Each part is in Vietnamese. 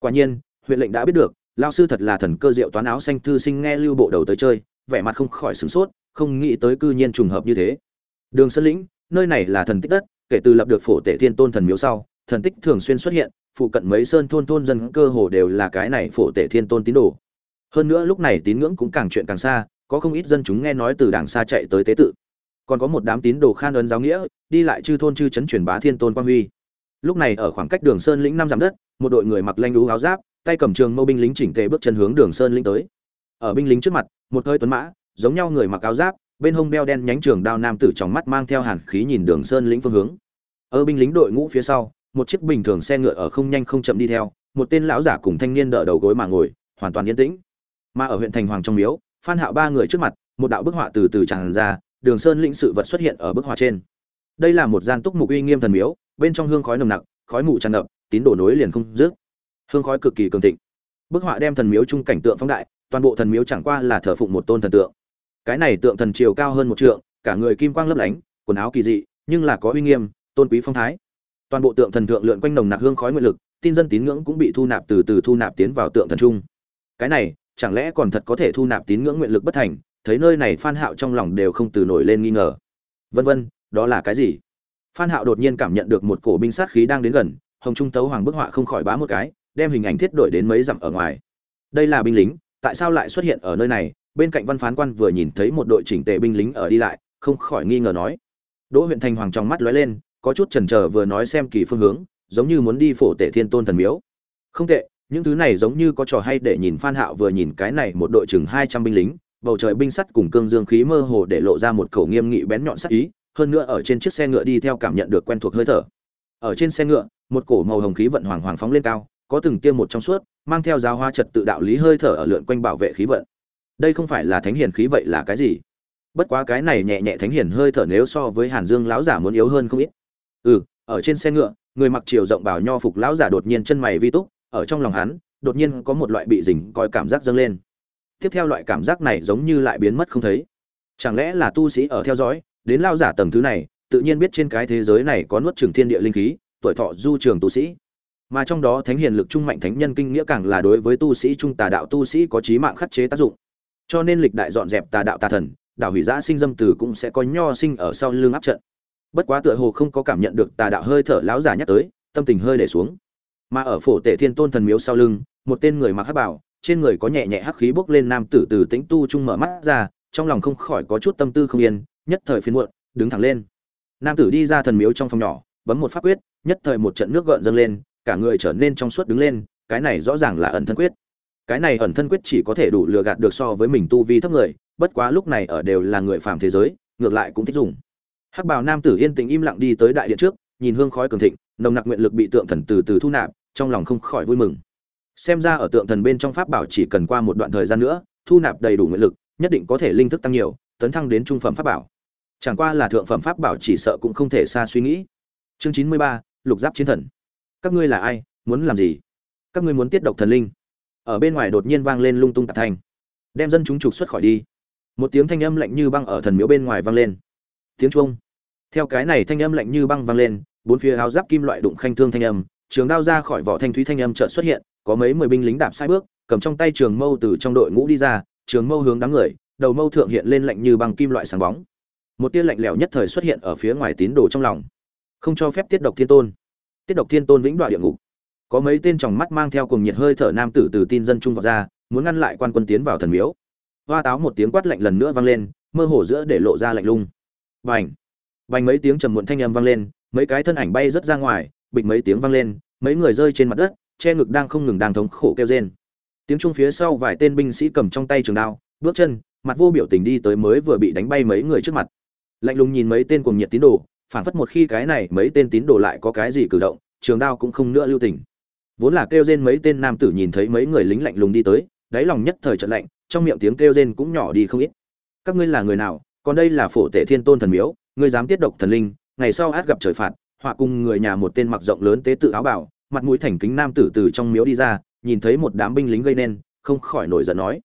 quả nhiên, huyện lệnh đã biết được lao sư thật là thần cơ diệu toán áo xanh thư sinh nghe lưu bộ đầu tới chơi, vẻ mặt không khỏi sửng sốt, không nghĩ tới cư nhiên trùng hợp như thế. Đường sơn lĩnh, nơi này là thần tích đất, kể từ lập được phổ tể thiên tôn thần miếu sau, thần tích thường xuyên xuất hiện, phụ cận mấy sơn thôn thôn dân cơ hồ đều là cái này phổ tể thiên tôn tín đồ. Hơn nữa lúc này tín ngưỡng cũng càng chuyện càng xa, có không ít dân chúng nghe nói từ đảng xa chạy tới tế tự. Còn có một đám tín đồ khan ấn giáo nghĩa, đi lại chư thôn chư chấn truyền bá thiên tôn quang huy lúc này ở khoảng cách đường sơn lĩnh năm dặm đất, một đội người mặc lanh đú áo giáp, tay cầm trường mâu binh lính chỉnh tề bước chân hướng đường sơn lĩnh tới. Ở binh lính trước mặt, một hơi tuấn mã, giống nhau người mặc áo giáp, bên hông đeo đen nhánh trường đao nam tử trong mắt mang theo hàn khí nhìn đường sơn lĩnh phương hướng. Ở binh lính đội ngũ phía sau, một chiếc bình thường xe ngựa ở không nhanh không chậm đi theo, một tên lão giả cùng thanh niên đỡ đầu gối mà ngồi, hoàn toàn yên tĩnh. Mà ở huyện thành hoàng trong miếu, phan hạo ba người trước mặt, một đạo bức họa từ từ tràn ra, đường sơn lĩnh sự vật xuất hiện ở bức họa trên. Đây là một gian túc mục uy nghiêm thần miếu bên trong hương khói nồng nặc, khói mù tràn ngập, tín đồ nối liền không dứt. Hương khói cực kỳ cường thịnh. Bức họa đem thần miếu trung cảnh tượng phóng đại, toàn bộ thần miếu chẳng qua là thờ phụng một tôn thần tượng. Cái này tượng thần chiều cao hơn một trượng, cả người kim quang lấp lánh, quần áo kỳ dị, nhưng là có uy nghiêm, tôn quý phong thái. Toàn bộ tượng thần tượng lượn quanh nồng nặc hương khói nguyện lực, tin dân tín ngưỡng cũng bị thu nạp từ từ thu nạp tiến vào tượng thần trung cái này, chẳng lẽ còn thật có thể thu nạp tín ngưỡng nguyện lực bất thành? Thấy nơi này phan hạo trong lòng đều không từ nổi lên nghi ngờ. Vân vân, đó là cái gì? Phan hạo đột nhiên cảm nhận được một cổ binh sát khí đang đến gần, hồng trung tấu hoàng bức họa không khỏi bá một cái, đem hình ảnh thiết đổi đến mấy dặm ở ngoài. Đây là binh lính, tại sao lại xuất hiện ở nơi này? Bên cạnh văn phán quan vừa nhìn thấy một đội chỉnh tề binh lính ở đi lại, không khỏi nghi ngờ nói. Đỗ huyện thành hoàng trong mắt lóe lên, có chút chần chờ vừa nói xem kỳ phương hướng, giống như muốn đi phổ tể thiên tôn thần miếu. Không tệ, những thứ này giống như có trò hay để nhìn phan hạo vừa nhìn cái này một đội chừng hai trăm binh lính, bầu trời binh sắt cùng cương dương khí mơ hồ để lộ ra một khẩu nghiêm nghị bén nhọn sắc ý hơn nữa ở trên chiếc xe ngựa đi theo cảm nhận được quen thuộc hơi thở. Ở trên xe ngựa, một cổ màu hồng khí vận hoàng hoàng phóng lên cao, có từng tiêm một trong suốt, mang theo giáo hoa trật tự đạo lý hơi thở ở lượn quanh bảo vệ khí vận. Đây không phải là thánh hiền khí vậy là cái gì? Bất quá cái này nhẹ nhẹ thánh hiền hơi thở nếu so với hàn dương lão giả muốn yếu hơn không ít. Ừ ở trên xe ngựa, người mặc chiều rộng bảo nho phục lão giả đột nhiên chân mày vi túc, ở trong lòng hắn, đột nhiên có một loại bị dình coi cảm giác dâng lên. Tiếp theo loại cảm giác này giống như lại biến mất không thấy. Chẳng lẽ là tu sĩ ở theo dõi đến lao giả tầng thứ này, tự nhiên biết trên cái thế giới này có nuốt trường thiên địa linh khí, tuổi thọ du trường tu sĩ. Mà trong đó thánh hiền lực trung mạnh thánh nhân kinh nghĩa càng là đối với tu sĩ trung tà đạo tu sĩ có trí mạng khắc chế tác dụng. Cho nên lịch đại dọn dẹp tà đạo tà thần, đạo hủy giã sinh dâm từ cũng sẽ có nho sinh ở sau lưng áp trận. Bất quá tựa hồ không có cảm nhận được tà đạo hơi thở láo giả nhắc tới, tâm tình hơi để xuống. Mà ở phổ tể thiên tôn thần miếu sau lưng, một tên người mặc hắc bảo, trên người có nhẹ nhẹ hắc khí bốc lên nam tử từ tĩnh tu trung mở mắt ra, trong lòng không khỏi có chút tâm tư không yên nhất thời phiền muộn, đứng thẳng lên. Nam tử đi ra thần miếu trong phòng nhỏ, bấm một pháp quyết, nhất thời một trận nước gợn dâng lên, cả người trở nên trong suốt đứng lên, cái này rõ ràng là ẩn thân quyết. Cái này ẩn thân quyết chỉ có thể đủ lừa gạt được so với mình tu vi thấp người, bất quá lúc này ở đều là người phàm thế giới, ngược lại cũng thích dùng. Hắc bào nam tử yên tĩnh im lặng đi tới đại điện trước, nhìn hương khói cường thịnh, nồng nặc nguyện lực bị tượng thần từ từ thu nạp, trong lòng không khỏi vui mừng. Xem ra ở tượng thần bên trong pháp bảo chỉ cần qua một đoạn thời gian nữa, thu nạp đầy đủ nguyện lực, nhất định có thể linh thức tăng nhiều, tấn thăng đến trung phẩm pháp bảo chẳng qua là thượng phẩm pháp bảo chỉ sợ cũng không thể xa suy nghĩ. Chương chín mươi ba, lục giáp chiến thần. Các ngươi là ai? Muốn làm gì? Các ngươi muốn tiết độc thần linh. Ở bên ngoài đột nhiên vang lên lung tung tạp thanh. Đem dân chúng trục xuất khỏi đi. Một tiếng thanh âm lạnh như băng ở thần miếu bên ngoài vang lên. Tiếng chuông. Theo cái này thanh âm lạnh như băng vang lên, bốn phía áo giáp kim loại đụng khanh thương thanh âm, trường đao ra khỏi vỏ thanh thúy thanh âm chợt xuất hiện, có mấy mười binh lính đạp sai bước, cầm trong tay trường mâu từ trong đội ngũ đi ra, trường mâu hướng đám người, đầu mâu thượng hiện lên lạnh như băng kim loại sáng bóng một tia lạnh lẽo nhất thời xuất hiện ở phía ngoài tín đồ trong lòng. Không cho phép tiết độc thiên tôn. Tiết độc thiên tôn vĩnh đoạn địa ngục. Có mấy tên tròng mắt mang theo cùng nhiệt hơi thở nam tử từ tin dân trung vào ra, muốn ngăn lại quan quân tiến vào thần miếu. Hoa táo một tiếng quát lạnh lần nữa vang lên, mơ hồ giữa để lộ ra lạnh lung vành vành mấy tiếng trầm muộn thanh âm vang lên, mấy cái thân ảnh bay rất ra ngoài, bịch mấy tiếng vang lên, mấy người rơi trên mặt đất, che ngực đang không ngừng đang thống khổ kêu rên. Tiếng trung phía sau vài tên binh sĩ cầm trong tay trường đao, bước chân, mặt vô biểu tình đi tới mới vừa bị đánh bay mấy người trước mặt lạnh lùng nhìn mấy tên cùng nhiệt tín đồ phản phất một khi cái này mấy tên tín đồ lại có cái gì cử động, trường đao cũng không nữa lưu tình. Vốn là kêu rên mấy tên nam tử nhìn thấy mấy người lính lạnh lùng đi tới, đáy lòng nhất thời trận lạnh, trong miệng tiếng kêu rên cũng nhỏ đi không ít. Các ngươi là người nào? Còn đây là phổ tể thiên tôn thần miếu, ngươi dám tiết độc thần linh, ngày sau át gặp trời phạt, họa cùng người nhà một tên mặc rộng lớn tế tự áo bảo mặt mũi thành kính nam tử từ trong miếu đi ra, nhìn thấy một đám binh lính gây nên, không khỏi nổi giận nói,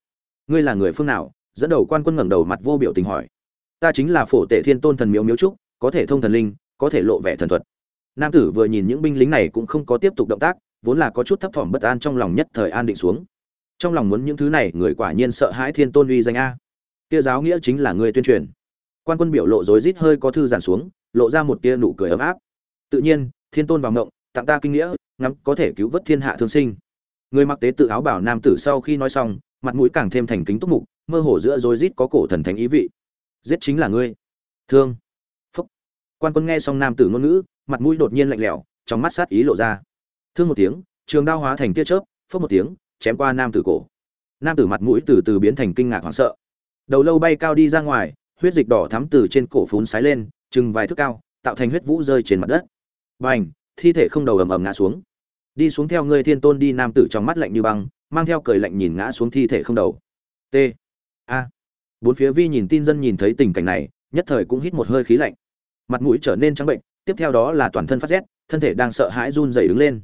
ngươi là người phương nào? Dẫn đầu quan quân ngẩng đầu mặt vô biểu tình hỏi ta chính là phổ tể thiên tôn thần miếu miếu trúc, có thể thông thần linh, có thể lộ vẻ thần thuật. Nam tử vừa nhìn những binh lính này cũng không có tiếp tục động tác, vốn là có chút thấp thỏm bất an trong lòng nhất thời an định xuống. Trong lòng muốn những thứ này, người quả nhiên sợ hãi thiên tôn uy danh a. Kia giáo nghĩa chính là người tuyên truyền. Quan quân biểu lộ rối rít hơi có thư giản xuống, lộ ra một tia nụ cười ấm áp. Tự nhiên, thiên tôn vào ngộng, tặng ta kinh nghĩa, ngắm, có thể cứu vớt thiên hạ thương sinh. Người mặc tế tự áo bảo nam tử sau khi nói xong, mặt mũi càng thêm thành kính túc mục, mơ hồ giữa rối rít có cổ thần thánh ý vị giết chính là ngươi. Thương. Phúc. Quan quân nghe xong nam tử ngôn ngữ, mặt mũi đột nhiên lạnh lẽo, trong mắt sát ý lộ ra. Thương một tiếng, trường đao hóa thành tia chớp, phốc một tiếng, chém qua nam tử cổ. Nam tử mặt mũi từ từ biến thành kinh ngạc hoảng sợ. Đầu lâu bay cao đi ra ngoài, huyết dịch đỏ thắm từ trên cổ phún sái lên, chừng vài thước cao, tạo thành huyết vũ rơi trên mặt đất. Bành, thi thể không đầu ầm ầm ngã xuống. Đi xuống theo ngươi thiên tôn đi, nam tử trong mắt lạnh như băng, mang theo cười lạnh nhìn ngã xuống thi thể không đầu. T. A bốn phía vi nhìn tin dân nhìn thấy tình cảnh này, nhất thời cũng hít một hơi khí lạnh. Mặt mũi trở nên trắng bệnh, tiếp theo đó là toàn thân phát rét, thân thể đang sợ hãi run rẩy đứng lên.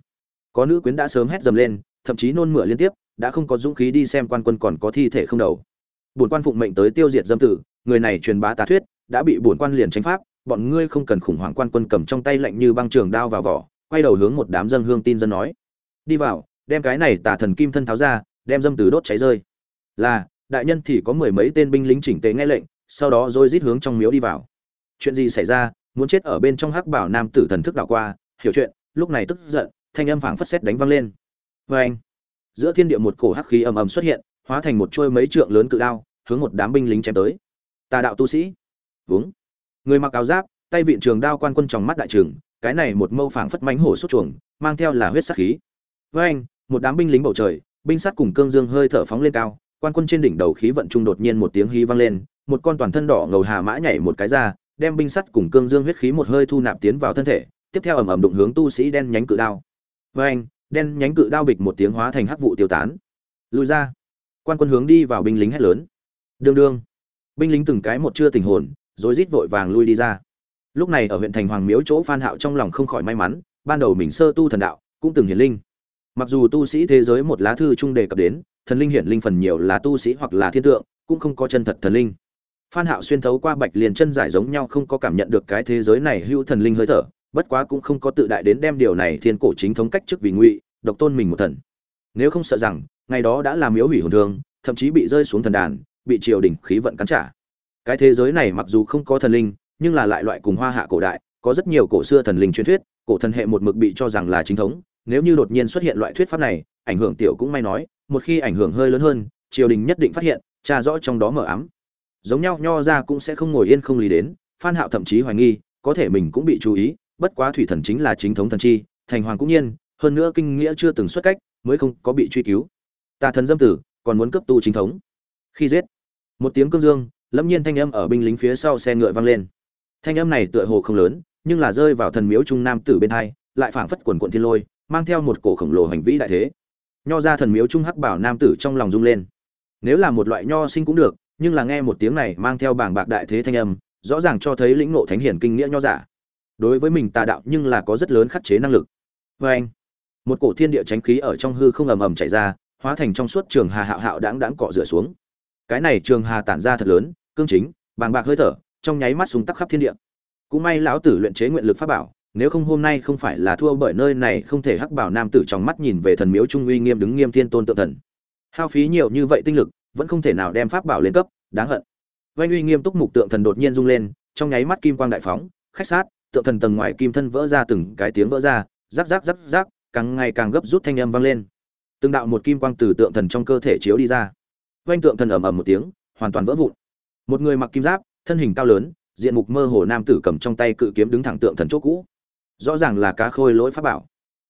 Có nữ quyến đã sớm hét dầm lên, thậm chí nôn mửa liên tiếp, đã không có dũng khí đi xem quan quân còn có thi thể không đầu. Bổn quan phụng mệnh tới tiêu diệt dâm tử, người này truyền bá tà thuyết, đã bị bổn quan liền tránh pháp, bọn ngươi không cần khủng hoảng quan quân cầm trong tay lạnh như băng trường đao vào vỏ, quay đầu hướng một đám dân hương tin dân nói. Đi vào, đem cái này tà thần kim thân tháo ra, đem dâm tử đốt cháy rơi. Là đại nhân thì có mười mấy tên binh lính chỉnh tề nghe lệnh, sau đó rồi rít hướng trong miếu đi vào. Chuyện gì xảy ra, muốn chết ở bên trong hắc bảo nam tử thần thức đảo qua, hiểu chuyện, lúc này tức giận, thanh âm phảng phất xét đánh văng lên. Vê anh giữa thiên địa một cổ hắc khí ầm ầm xuất hiện, hóa thành một chuôi mấy trượng lớn cự đao, hướng một đám binh lính chém tới. Tà đạo tu sĩ. Uống người mặc áo giáp, tay vịn trường đao quan quân trong mắt đại trường cái này một mâu phảng phất mánh hổ xuất chuồng, mang theo là huyết sắc khí. Với anh một đám binh lính bầu trời, binh sát cùng cương dương hơi thở phóng lên cao quan quân trên đỉnh đầu khí vận trung đột nhiên một tiếng hí vang lên một con toàn thân đỏ ngầu hà mã nhảy một cái ra đem binh sắt cùng cương dương huyết khí một hơi thu nạp tiến vào thân thể tiếp theo ầm ầm đụng hướng tu sĩ đen nhánh cự đao. Oeng, đen nhánh cự đao bịch một tiếng hóa thành hắc vụ tiêu tán. Lùi ra. Quan quân hướng đi vào binh lính hét lớn. Đương đương binh lính từng cái một chưa tình hồn rồi rít vội vàng lui đi ra. Lúc này ở huyện thành hoàng miếu chỗ phan hạo trong lòng không khỏi may mắn ban đầu mình sơ tu thần đạo cũng từng hiển linh. Mặc dù tu sĩ thế giới một lá thư trung đề cập đến thần linh hiển linh phần nhiều là tu sĩ hoặc là thiên tượng, cũng không có chân thật thần linh. Phan hạo xuyên thấu qua bạch liền chân giải giống nhau không có cảm nhận được cái thế giới này hữu thần linh hơi thở, bất quá cũng không có tự đại đến đem điều này thiên cổ chính thống cách chức vì ngụy, độc tôn mình một thần. Nếu không sợ rằng, ngày đó đã làm miếu hủy hồn thương, thậm chí bị rơi xuống thần đàn, bị triều đình khí vận cắn trả. Cái thế giới này mặc dù không có thần linh, nhưng là lại loại cùng hoa hạ cổ đại, có rất nhiều cổ xưa thần linh truyền thuyết, cổ thần hệ một mực bị cho rằng là chính thống. Nếu như đột nhiên xuất hiện loại thuyết pháp này, ảnh hưởng tiểu cũng may nói một khi ảnh hưởng hơi lớn hơn, triều đình nhất định phát hiện, tra rõ trong đó mở ám. Giống nhau, nho ra cũng sẽ không ngồi yên không lý đến, phan hạo thậm chí hoài nghi, có thể mình cũng bị chú ý, bất quá thủy thần chính là chính thống thần chi, thành hoàng cũng nhiên, hơn nữa kinh nghĩa chưa từng xuất cách, mới không có bị truy cứu. Tà thần dâm tử, còn muốn cấp tu chính thống. Khi giết, một tiếng cương dương, lâm nhiên thanh âm ở binh lính phía sau xe ngựa vang lên. Thanh âm này tựa hồ không lớn, nhưng là rơi vào thần miếu trung nam tử bên hai, lại phảng phất quần quận thiên lôi, mang theo một cổ khổng lồ hành vĩ đại thế nho ra thần miếu trung hắc bảo nam tử trong lòng rung lên. Nếu là một loại nho sinh cũng được, nhưng là nghe một tiếng này mang theo bảng bạc đại thế thanh âm, rõ ràng cho thấy lĩnh ngộ thánh hiển kinh nghĩa nho giả. Đối với mình tà đạo nhưng là có rất lớn khắc chế năng lực. Vê anh, một cổ thiên địa tránh khí ở trong hư không ầm ầm chạy ra, hóa thành trong suốt trường hà hạo hạo đáng đáng cọ rửa xuống. Cái này trường hà tản ra thật lớn, cương chính, bàng bạc hơi thở, trong nháy mắt súng tắc khắp thiên địa. Cũng may lão tử luyện chế nguyện lực pháp bảo nếu không hôm nay không phải là thua bởi nơi này, không thể hắc bảo nam tử trong mắt nhìn về thần miếu trung uy nghiêm đứng nghiêm thiên tôn tự thần. Hao phí nhiều như vậy tinh lực, vẫn không thể nào đem pháp bảo lên cấp, đáng hận. Vanh uy nghiêm túc mục tượng thần đột nhiên rung lên, trong nháy mắt kim quang đại phóng, khách sát, tượng thần tầng ngoài kim thân vỡ ra từng cái tiếng vỡ ra, rắc rắc rắc rắc, càng ngày càng gấp rút thanh âm vang lên. Từng đạo một kim quang từ tượng thần trong cơ thể chiếu đi ra. Vanh tượng thần ầm ầm một tiếng, hoàn toàn vỡ vụn. Một người mặc kim giáp, thân hình cao lớn, diện mục mơ hồ nam tử cầm trong tay cự kiếm đứng thẳng tượng thần chỗ cũ rõ ràng là cá khôi lỗi pháp bảo.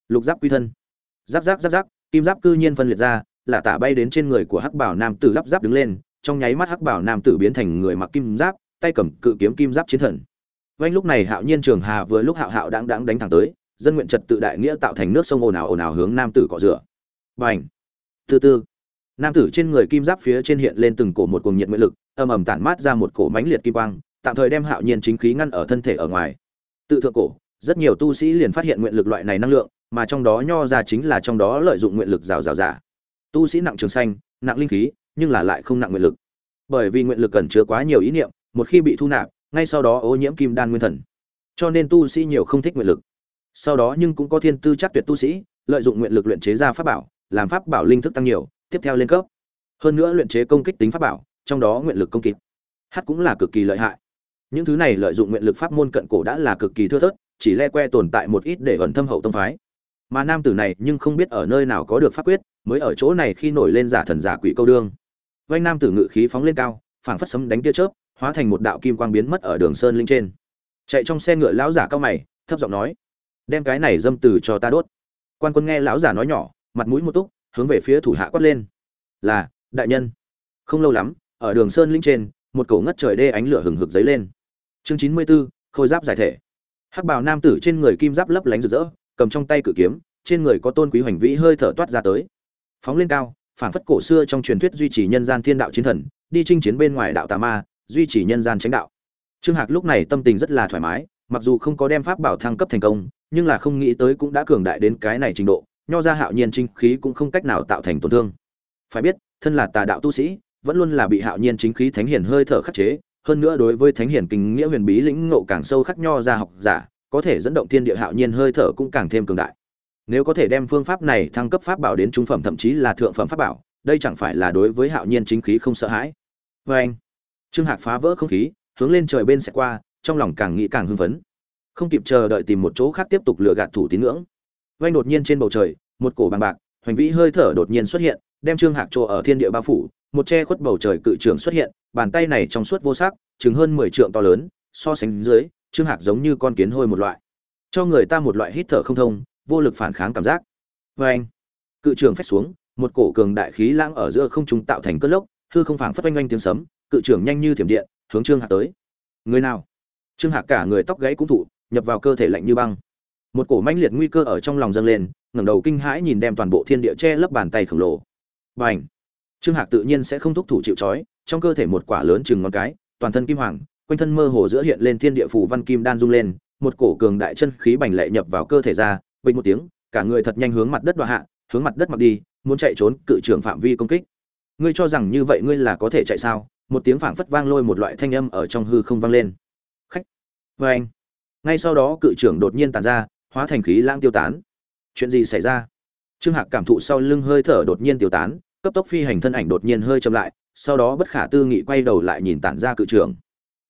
Lục giáp quy thân. Giáp giáp giáp giáp, kim giáp cư nhiên phân liệt ra là tả bay đến trên người của hắc bảo nam tử lắp giáp đứng lên, trong nháy mắt hắc bảo nam tử biến thành người mặc kim giáp, tay cầm cự kiếm kim giáp chiến thần. Vanh lúc này hạo nhiên trường hà vừa lúc hạo hạo đáng đáng đánh thẳng tới, dân nguyện trật tự đại nghĩa tạo thành nước sông ồn ào ồn ào hướng nam tử cọ rửa. Bành! Từ từ. Nam tử trên người kim giáp phía trên hiện lên từng cổ một cuồng nhiệt nguyện lực, ầm ầm tản mát ra một cổ mãnh liệt kim quang, tạm thời đem hạo nhiên chính khí ngăn ở thân thể ở ngoài. Tự thượng cổ rất nhiều tu sĩ liền phát hiện nguyện lực loại này năng lượng, mà trong đó nho ra chính là trong đó lợi dụng nguyện lực rào rào giả tu sĩ nặng trường xanh nặng linh khí, nhưng là lại không nặng nguyện lực. Bởi vì nguyện lực cần chứa quá nhiều ý niệm, một khi bị thu nạp, ngay sau đó ô nhiễm kim đan nguyên thần. Cho nên tu sĩ nhiều không thích nguyện lực. Sau đó nhưng cũng có thiên tư chắc tuyệt tu sĩ, lợi dụng nguyện lực luyện chế ra pháp bảo, làm pháp bảo linh thức tăng nhiều, tiếp theo lên cấp. Hơn nữa luyện chế công kích tính pháp bảo, trong đó nguyện lực công kích. H cũng là cực kỳ lợi hại. Những thứ này lợi dụng nguyện lực pháp môn cận cổ đã là cực kỳ thưa thớt chỉ le que tồn tại một ít để ẩn thâm hậu tông phái. Mà nam tử này nhưng không biết ở nơi nào có được pháp quyết mới ở chỗ này khi nổi lên giả thần giả quỷ câu đương. Vanh nam tử ngự khí phóng lên cao phảng phất sấm đánh tia chớp hóa thành một đạo kim quang biến mất ở đường sơn linh trên. Chạy trong xe ngựa lão giả cao mày thấp giọng nói đem cái này dâm từ cho ta đốt. Quan quân nghe lão giả nói nhỏ mặt mũi một túc hướng về phía thủ hạ quát lên là đại nhân. Không lâu lắm ở đường sơn linh trên một cổ ngất trời đê ánh lửa hừng hực dấy lên. Chương chín mươi 94, khôi giáp giải thể hắc bào nam tử trên người kim giáp lấp lánh rực rỡ, cầm trong tay cự kiếm, trên người có tôn quý hoành vĩ hơi thở toát ra tới. Phóng lên cao phản phất cổ xưa trong truyền thuyết duy trì nhân gian thiên đạo chiến thần, đi chinh chiến bên ngoài đạo tà ma, duy trì nhân gian tránh đạo. Trương hạc lúc này tâm tình rất là thoải mái, mặc dù không có đem pháp bảo thăng cấp thành công, nhưng là không nghĩ tới cũng đã cường đại đến cái này trình độ, nho ra hạo nhiên chính khí cũng không cách nào tạo thành tổn thương. Phải biết, thân là tà đạo tu sĩ, vẫn luôn là bị hạo nhiên chính khí thánh hiển hơi thở khắc chế hơn nữa đối với thánh hiển kinh nghĩa huyền bí lĩnh ngộ càng sâu khắc nho ra học giả, có thể dẫn động thiên địa hạo nhiên hơi thở cũng càng thêm cường đại. Nếu có thể đem phương pháp này thăng cấp pháp bảo đến trung phẩm thậm chí là thượng phẩm pháp bảo, đây chẳng phải là đối với hạo nhiên chính khí không sợ hãi. Vê anh, trương hạc phá vỡ không khí, hướng lên trời bên sẽ qua, trong lòng càng nghĩ càng hưng phấn. Không kịp chờ đợi tìm một chỗ khác tiếp tục lừa gạt thủ tín ngưỡng. Vanh đột nhiên trên bầu trời, một cổ bằng bạc, hoành vĩ hơi thở đột nhiên xuất hiện, đem trương hạc chỗ ở thiên địa bao phủ một che khuất bầu trời cự trường xuất hiện, bàn tay này trong suốt vô sắc, chừng hơn mười trượng to lớn, so sánh dưới, trương hạc giống như con kiến hôi một loại cho người ta một loại hít thở không thông, vô lực phản kháng cảm giác Oeng! cự trường phách xuống, một cổ cường đại khí lãng ở giữa không trung tạo thành cơn lốc, hư không phảng phất oanh oanh tiếng sấm, cự trường nhanh như thiểm điện, hướng trương hạc tới người nào trương hạc cả người tóc gãy cũng thụ, nhập vào cơ thể lạnh như băng một cổ mãnh liệt nguy cơ ở trong lòng dâng lên, ngẩng đầu kinh hãi nhìn đem toàn bộ thiên địa che lấp bàn tay khổng lồ Bành! Trương hạc tự nhiên sẽ không thúc thủ chịu trói, trong cơ thể một quả lớn chừng ngón cái, toàn thân kim hoàng, quanh thân mơ hồ giữa hiện lên thiên địa phủ văn kim đan rung lên, một cổ cường đại chân khí bành lệ nhập vào cơ thể ra, bình một tiếng, cả người thật nhanh hướng mặt đất đoạn hạ, hướng mặt đất mặc đi, muốn chạy trốn cự trưởng phạm vi công kích. Ngươi cho rằng như vậy ngươi là có thể chạy sao? Một tiếng phảng phất vang lôi một loại thanh âm ở trong hư không vang lên. Khách! Vê anh! Ngay sau đó cự trưởng đột nhiên tàn ra, hóa thành khí lãng tiêu tán. Chuyện gì xảy ra? Trương hạc cảm thụ sau lưng hơi thở đột nhiên tiêu tán cấp tốc phi hành thân ảnh đột nhiên hơi chậm lại, sau đó bất khả tư nghị quay đầu lại nhìn tản ra cự trưởng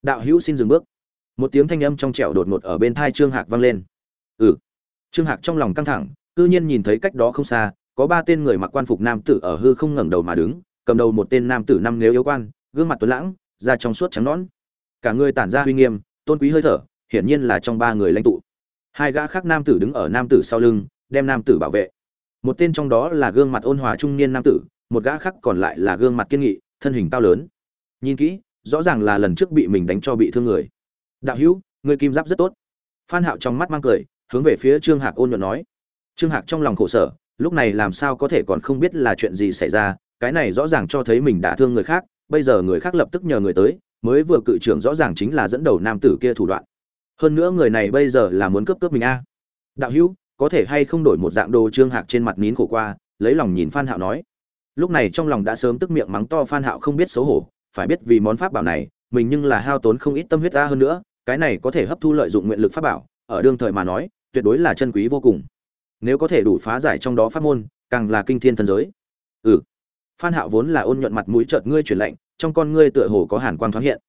đạo hữu xin dừng bước. Một tiếng thanh âm trong trẻo đột ngột ở bên tai trương hạc vang lên. Ừ. Trương hạc trong lòng căng thẳng, cư nhiên nhìn thấy cách đó không xa, có ba tên người mặc quan phục nam tử ở hư không ngẩng đầu mà đứng, cầm đầu một tên nam tử năm nếu yếu quan, gương mặt tuấn lãng, da trong suốt trắng nõn. Cả người tản ra uy nghiêm, tôn quý hơi thở, hiển nhiên là trong ba người lãnh tụ. Hai gã khác nam tử đứng ở nam tử sau lưng, đem nam tử bảo vệ. Một tên trong đó là gương mặt ôn hòa trung niên nam tử một gã khác còn lại là gương mặt kiên nghị, thân hình cao lớn. Nhìn kỹ, rõ ràng là lần trước bị mình đánh cho bị thương người. Đạo hữu, người kim giáp rất tốt. Phan hạo trong mắt mang cười, hướng về phía trương hạc ôn nhuận nói. Trương hạc trong lòng khổ sở, lúc này làm sao có thể còn không biết là chuyện gì xảy ra, cái này rõ ràng cho thấy mình đã thương người khác, bây giờ người khác lập tức nhờ người tới, mới vừa cự trưởng rõ ràng chính là dẫn đầu nam tử kia thủ đoạn. Hơn nữa người này bây giờ là muốn cướp cướp mình a. Đạo hữu, có thể hay không đổi một dạng đồ trương hạc trên mặt nín khổ qua, lấy lòng nhìn phan hạo nói lúc này trong lòng đã sớm tức miệng mắng to phan hạo không biết xấu hổ, phải biết vì món pháp bảo này, mình nhưng là hao tốn không ít tâm huyết ra hơn nữa, cái này có thể hấp thu lợi dụng nguyện lực pháp bảo, ở đương thời mà nói, tuyệt đối là chân quý vô cùng. Nếu có thể đủ phá giải trong đó pháp môn, càng là kinh thiên thần giới. Ừ. Phan hạo vốn là ôn nhuận mặt mũi chợt ngươi chuyển lạnh, trong con ngươi tựa hồ có hàn quang thoáng hiện.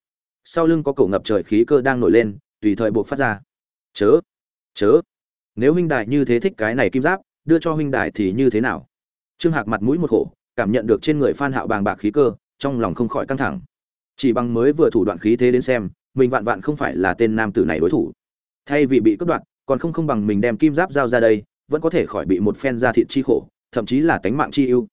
Sau lưng có cổ ngập trời khí cơ đang nổi lên, tùy thời buộc phát ra. Chớ chớ. Nếu huynh đại như thế thích cái này kim giáp, đưa cho huynh đại thì như thế nào? Trương hạc mặt mũi một khổ cảm nhận được trên người phan hạo bàng bạc khí cơ, trong lòng không khỏi căng thẳng. Chỉ bằng mới vừa thủ đoạn khí thế đến xem, mình vạn vạn không phải là tên nam tử này đối thủ. Thay vì bị cướp đoạt, còn không không bằng mình đem kim giáp giao ra đây, vẫn có thể khỏi bị một phen gia thịt chi khổ, thậm chí là tánh mạng chi ưu.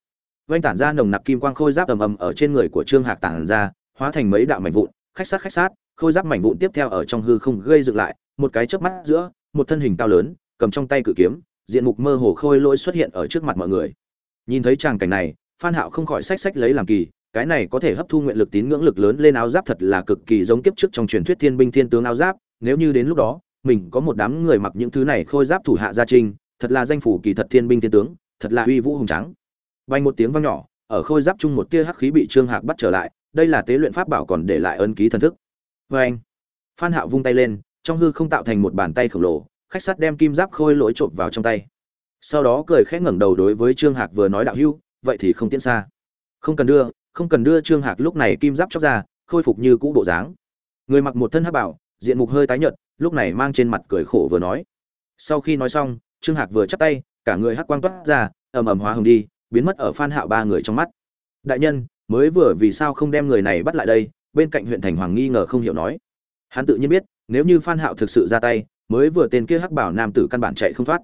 Vành tản ra nồng nặc kim quang khôi giáp ầm ầm ở trên người của trương hạc tản ra, hóa thành mấy đạo mảnh vụn, khách sát khách sát, khôi giáp mảnh vụn tiếp theo ở trong hư không gây dựng lại, một cái chớp mắt giữa, một thân hình cao lớn, cầm trong tay cự kiếm, diện mục mơ hồ khôi lỗi xuất hiện ở trước mặt mọi người. Nhìn thấy tràng cảnh này phan hạo không khỏi sách sách lấy làm kỳ, cái này có thể hấp thu nguyện lực tín ngưỡng lực lớn lên áo giáp thật là cực kỳ giống kiếp trước trong truyền thuyết thiên binh thiên tướng áo giáp, nếu như đến lúc đó, mình có một đám người mặc những thứ này khôi giáp thủ hạ gia trinh, thật là danh phủ kỳ thật thiên binh thiên tướng, thật là uy vũ hùng trắng vang một tiếng vang nhỏ, ở khôi giáp chung một tia hắc khí bị trương hạc bắt trở lại, đây là tế luyện pháp bảo còn để lại ân ký thần thức. Vang phan hạo vung tay lên, trong hư không tạo thành một bàn tay khổng lồ, khách sắt đem kim giáp khôi lỗi trộn vào trong tay. Sau đó cười khẽ ngẩng đầu đối với trương hạc vừa nói đạo hưu vậy thì không tiến xa. Không cần đưa, không cần đưa trương hạc lúc này kim giáp chóc ra, khôi phục như cũ bộ dáng. Người mặc một thân hắc bảo, diện mục hơi tái nhợt, lúc này mang trên mặt cười khổ vừa nói. Sau khi nói xong, trương hạc vừa chắp tay, cả người hắc quang toát ra, ầm ầm hóa hồng đi, biến mất ở phan hạo ba người trong mắt. Đại nhân, mới vừa vì sao không đem người này bắt lại đây? Bên cạnh huyện thành hoàng nghi ngờ không hiểu nói. Hắn tự nhiên biết, nếu như phan hạo thực sự ra tay, mới vừa tên kia hắc bảo nam tử căn bản chạy không thoát.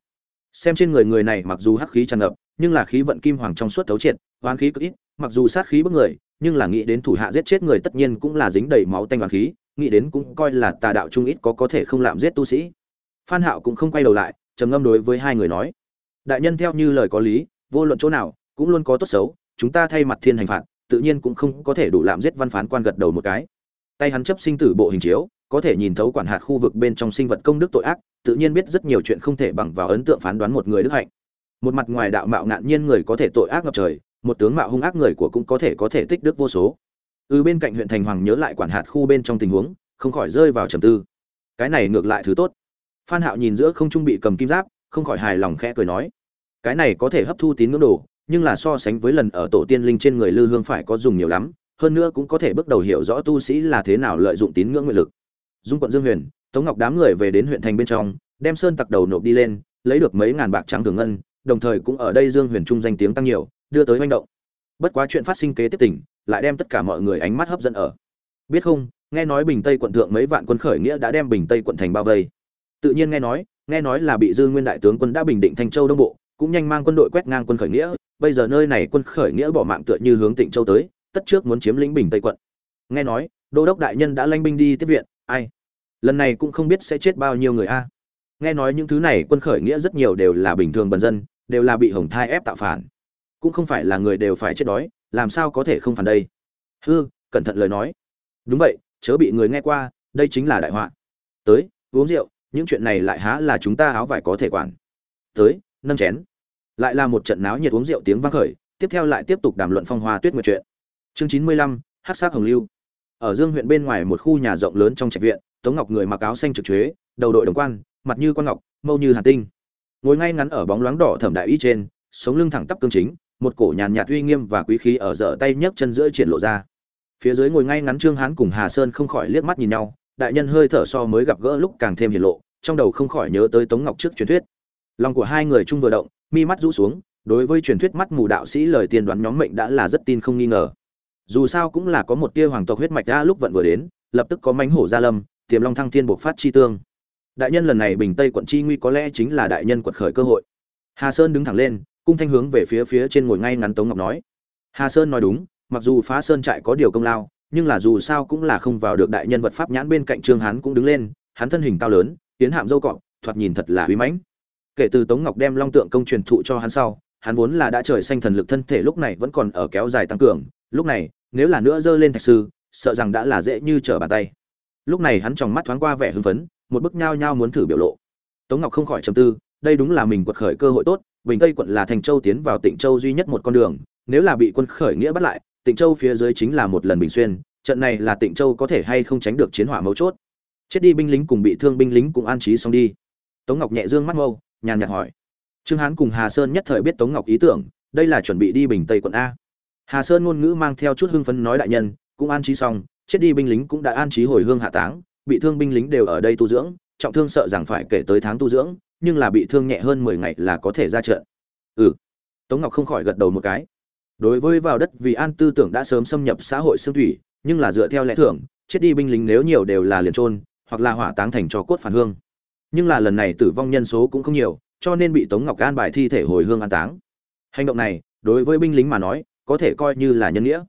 Xem trên người người này mặc dù hắc khí tràn ngập nhưng là khí vận kim hoàng trong suốt thấu triệt, oán khí cực ít, mặc dù sát khí bức người, nhưng là nghĩ đến thủ hạ giết chết người tất nhiên cũng là dính đầy máu tanh oán khí, nghĩ đến cũng coi là tà đạo trung ít có có thể không làm giết tu sĩ. Phan hạo cũng không quay đầu lại, trầm ngâm đối với hai người nói, đại nhân theo như lời có lý, vô luận chỗ nào, cũng luôn có tốt xấu, chúng ta thay mặt thiên hành phạt, tự nhiên cũng không có thể đủ làm giết văn phán quan gật đầu một cái. Tay hắn chấp sinh tử bộ hình chiếu, có thể nhìn thấu quản hạt khu vực bên trong sinh vật công đức tội ác, tự nhiên biết rất nhiều chuyện không thể bằng vào ấn tượng phán đoán một người đức hạnh một mặt ngoài đạo mạo ngạn nhiên người có thể tội ác ngập trời, một tướng mạo hung ác người của cũng có thể có thể tích đức vô số. Ừ bên cạnh huyện thành hoàng nhớ lại quản hạt khu bên trong tình huống, không khỏi rơi vào trầm tư. Cái này ngược lại thứ tốt. Phan hạo nhìn giữa không trung bị cầm kim giáp, không khỏi hài lòng khẽ cười nói, cái này có thể hấp thu tín ngưỡng đồ, nhưng là so sánh với lần ở tổ tiên linh trên người lư hương phải có dùng nhiều lắm, hơn nữa cũng có thể bước đầu hiểu rõ tu sĩ là thế nào lợi dụng tín ngưỡng nguyện lực. Dung quận dương huyền, tống ngọc đám người về đến huyện thành bên trong, đem sơn tặc đầu nộp đi lên, lấy được mấy ngàn bạc trắng thường ngân đồng thời cũng ở đây dương huyền trung danh tiếng tăng nhiều, đưa tới hoành động. Bất quá chuyện phát sinh kế tiếp tỉnh, lại đem tất cả mọi người ánh mắt hấp dẫn ở. Biết không, nghe nói bình tây quận thượng mấy vạn quân khởi nghĩa đã đem bình tây quận thành bao vây. Tự nhiên nghe nói nghe nói là bị dư nguyên đại tướng quân đã bình định thanh châu đông bộ, cũng nhanh mang quân đội quét ngang quân khởi nghĩa, bây giờ nơi này quân khởi nghĩa bỏ mạng tựa như hướng tịnh châu tới, tất trước muốn chiếm lĩnh bình tây quận. Nghe nói, đô đốc đại nhân đã lanh binh đi tiếp viện, ai? Lần này cũng không biết sẽ chết bao nhiêu người a. Nghe nói những thứ này quân khởi nghĩa rất nhiều đều là bình thường bần dân đều là bị hồng thai ép tạo phản. Cũng không phải là người đều phải chết đói, làm sao có thể không phản đây? Hư, cẩn thận lời nói. Đúng vậy, chớ bị người nghe qua, đây chính là đại họa. Tới, uống rượu, những chuyện này lại há là chúng ta áo vải có thể quản. Tới, nâng chén. Lại là một trận náo nhiệt uống rượu tiếng vang khởi, tiếp theo lại tiếp tục đàm luận phong hoa tuyết nguyệt chuyện. Chương chín mươi lăm hát sát hồng lưu. Ở dương huyện bên ngoài một khu nhà rộng lớn trong trạch viện, tống ngọc người mặc áo xanh trực chế đầu đội đồng quan, mặt như quan ngọc, mâu như hà tinh ngồi ngay ngắn ở bóng loáng đỏ thẩm đại y trên, sống lưng thẳng tắp cương chính, một cổ nhàn nhạt uy nghiêm và quý khí ở dở tay nhấc chân giữa triển lộ ra. Phía dưới ngồi ngay ngắn trương hán cùng hà sơn không khỏi liếc mắt nhìn nhau, đại nhân hơi thở so mới gặp gỡ lúc càng thêm hiển lộ, trong đầu không khỏi nhớ tới tống ngọc trước truyền thuyết. Lòng của hai người chung vừa động, mi mắt rũ xuống, đối với truyền thuyết mắt mù đạo sĩ lời tiên đoán nhóm mệnh đã là rất tin không nghi ngờ. Dù sao cũng là có một tia hoàng tộc huyết mạch đã lúc vận vừa đến, lập tức có mánh hổ gia lâm, tiềm long thăng thiên buộc phát chi tương đại nhân lần này bình tây quận chi nguy có lẽ chính là đại nhân quật khởi cơ hội. Hà sơn đứng thẳng lên, cung thanh hướng về phía phía trên ngồi ngay ngắn tống ngọc nói. Hà sơn nói đúng, mặc dù phá sơn trại có điều công lao, nhưng là dù sao cũng là không vào được đại nhân vật pháp nhãn bên cạnh trương hán cũng đứng lên, hắn thân hình cao lớn, tiến hạm dâu cọp, thoạt nhìn thật là uy mãnh. Kể từ tống ngọc đem long tượng công truyền thụ cho hắn sau, hắn vốn là đã trời xanh thần lực thân thể lúc này vẫn còn ở kéo dài tăng cường, lúc này, nếu là nữa dơ lên thạch sư, sợ rằng đã là dễ như trở bàn tay. Lúc này hắn tròng mắt thoáng qua vẻ hưng phấn một bức nhao nhao muốn thử biểu lộ. Tống ngọc không khỏi trầm tư, đây đúng là mình quật khởi cơ hội tốt, bình tây quận là thành châu tiến vào tịnh châu duy nhất một con đường, nếu là bị quân khởi nghĩa bắt lại, tịnh châu phía dưới chính là một lần bình xuyên, trận này là tịnh châu có thể hay không tránh được chiến hỏa mấu chốt. Chết đi binh lính cùng bị thương binh lính cũng an trí xong đi. Tống ngọc nhẹ dương mắt mâu, nhàn nhạt hỏi. Trương hán cùng hà sơn nhất thời biết tống ngọc ý tưởng, đây là chuẩn bị đi bình tây quận a. Hà sơn ngôn ngữ mang theo chút hưng phấn nói đại nhân, cũng an trí xong, chết đi binh lính cũng đã an trí hồi hương hạ táng bị thương binh lính đều ở đây tu dưỡng, trọng thương sợ rằng phải kể tới tháng tu dưỡng, nhưng là bị thương nhẹ hơn mười ngày là có thể ra trận. Ừ. Tống ngọc không khỏi gật đầu một cái. Đối với vào đất vì an tư tưởng đã sớm xâm nhập xã hội xương thủy, nhưng là dựa theo lẽ thưởng chết đi binh lính nếu nhiều đều là liền trôn, hoặc là hỏa táng thành cho cốt phản hương. Nhưng là lần này tử vong nhân số cũng không nhiều, cho nên bị tống ngọc an bài thi thể hồi hương an táng. Hành động này, đối với binh lính mà nói, có thể coi như là nhân nghĩa.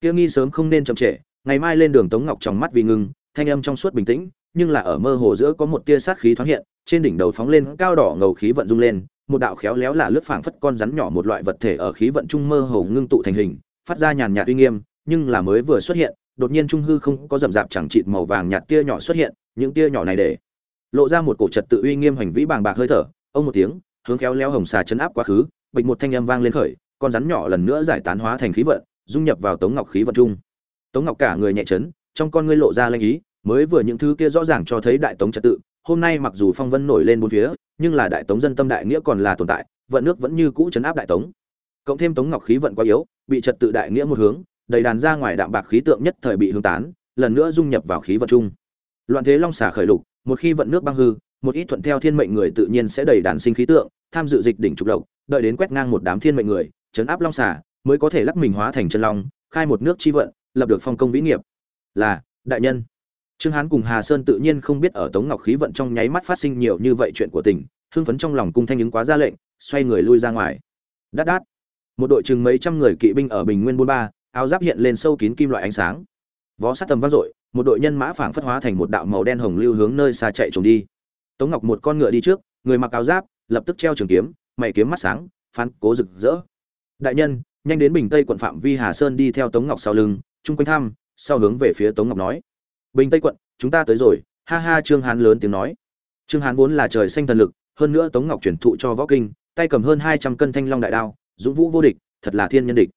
Kia nghi sớm không nên chậm trễ, ngày mai lên đường tống ngọc trong mắt vì ngưng thanh âm trong suốt bình tĩnh, nhưng là ở mơ hồ giữa có một tia sát khí thoáng hiện, trên đỉnh đầu phóng lên cao đỏ ngầu khí vận rung lên, một đạo khéo léo là lướt phảng phất con rắn nhỏ một loại vật thể ở khí vận trung mơ hồ ngưng tụ thành hình, phát ra nhàn nhạt uy nghiêm, nhưng là mới vừa xuất hiện, đột nhiên trung hư không có rậm rạp chẳng chịt màu vàng nhạt tia nhỏ xuất hiện, những tia nhỏ này để lộ ra một cổ trật tự uy nghiêm hành vĩ bàng bạc hơi thở, ông một tiếng, hướng khéo léo hồng xà chấn áp quá khứ, bịch một thanh âm vang lên khởi, con rắn nhỏ lần nữa giải tán hóa thành khí vận, dung nhập vào tống ngọc khí vận trung. Tống ngọc cả người nhẹ chấn trong con ngươi lộ ra lanh ý, mới vừa những thứ kia rõ ràng cho thấy đại tống trật tự, hôm nay mặc dù phong vân nổi lên bốn phía, nhưng là đại tống dân tâm đại nghĩa còn là tồn tại, vận nước vẫn như cũ chấn áp đại tống. Cộng thêm tống ngọc khí vận quá yếu, bị trật tự đại nghĩa một hướng, đầy đàn ra ngoài đạm bạc khí tượng nhất thời bị hướng tán, lần nữa dung nhập vào khí vận chung. Loạn thế long xả khởi lục, một khi vận nước băng hư, một ít thuận theo thiên mệnh người tự nhiên sẽ đầy đàn sinh khí tượng, tham dự dịch đỉnh trục lộc, đợi đến quét ngang một đám thiên mệnh người, chấn áp long xả mới có thể lắc mình hóa thành chân long, khai một nước chi vận, lập được phong công vĩ nghiệp là, đại nhân. Trương hán cùng hà sơn tự nhiên không biết ở tống ngọc khí vận trong nháy mắt phát sinh nhiều như vậy chuyện của tỉnh hưng phấn trong lòng cung thanh ứng quá ra lệnh, xoay người lui ra ngoài. Đát đát. Một đội chừng mấy trăm người kỵ binh ở bình nguyên buôn ba, áo giáp hiện lên sâu kín kim loại ánh sáng. Vó sát tầm vang dội, một đội nhân mã phảng phất hóa thành một đạo màu đen hồng lưu hướng nơi xa chạy trốn đi. Tống ngọc một con ngựa đi trước, người mặc áo giáp, lập tức treo trường kiếm, mày kiếm mắt sáng, phán cố rực rỡ. Đại nhân, nhanh đến bình tây quận phạm vi hà sơn đi theo tống ngọc sau lưng, chung quanh thăm sau hướng về phía tống ngọc nói. Bình tây quận, chúng ta tới rồi, ha ha, trương hán lớn tiếng nói. Trương hán vốn là trời xanh thần lực, hơn nữa tống ngọc chuyển thụ cho võ kinh, tay cầm hơn hai trăm cân thanh long đại đao, dũng vũ vô địch, thật là thiên nhân địch.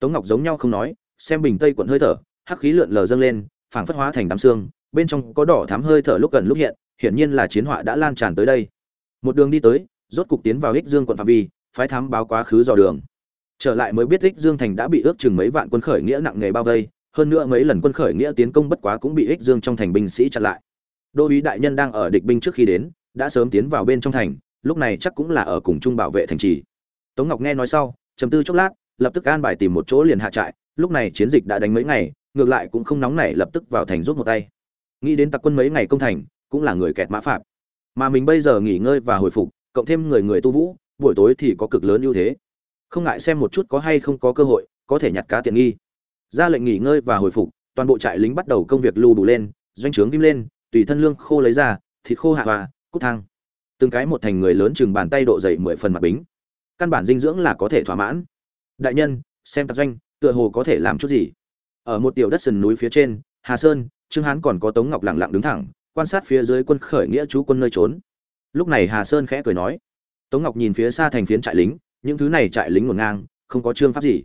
Tống ngọc giống nhau không nói, xem bình tây quận hơi thở, hắc khí lượn lờ dâng lên, phảng phất hóa thành đám xương, bên trong có đỏ thắm hơi thở lúc gần lúc hiện, hiển nhiên là chiến họa đã lan tràn tới đây. Một đường đi tới, rốt cục tiến vào ích dương quận phạm vi, phái thám báo quá khứ dò đường. Trở lại mới biết ích dương thành đã bị ước chừng mấy vạn quân khởi nghĩa nặng nghề bao vây hơn nữa mấy lần quân khởi nghĩa tiến công bất quá cũng bị ích dương trong thành binh sĩ chặn lại. Đô úy đại nhân đang ở địch binh trước khi đến, đã sớm tiến vào bên trong thành, lúc này chắc cũng là ở cùng chung bảo vệ thành trì. Tống ngọc nghe nói sau, trầm tư chốc lát, lập tức an bài tìm một chỗ liền hạ trại, lúc này chiến dịch đã đánh mấy ngày, ngược lại cũng không nóng nảy lập tức vào thành rút một tay. Nghĩ đến tặc quân mấy ngày công thành, cũng là người kẹt mã phạm. Mà mình bây giờ nghỉ ngơi và hồi phục, cộng thêm người người tu vũ, buổi tối thì có cực lớn ưu thế. Không ngại xem một chút có hay không có cơ hội, có thể nhặt cá tiện nghi ra lệnh nghỉ ngơi và hồi phục, toàn bộ trại lính bắt đầu công việc lưu đủ lên, doanh trướng kim lên, tùy thân lương khô lấy ra, thịt khô hạ và cút thang. Từng cái một thành người lớn chừng bàn tay độ dày mười phần mặt bính. Căn bản dinh dưỡng là có thể thỏa mãn. Đại nhân, xem tạp doanh, tựa hồ có thể làm chút gì? Ở một tiểu đất sườn núi phía trên, hà sơn, trương hán còn có tống ngọc lặng lặng đứng thẳng, quan sát phía dưới quân khởi nghĩa chú quân nơi trốn. Lúc này hà sơn khẽ cười nói. Tống ngọc nhìn phía xa thành phiến trại lính, những thứ này trại lính ngổn ngang, không có trương pháp gì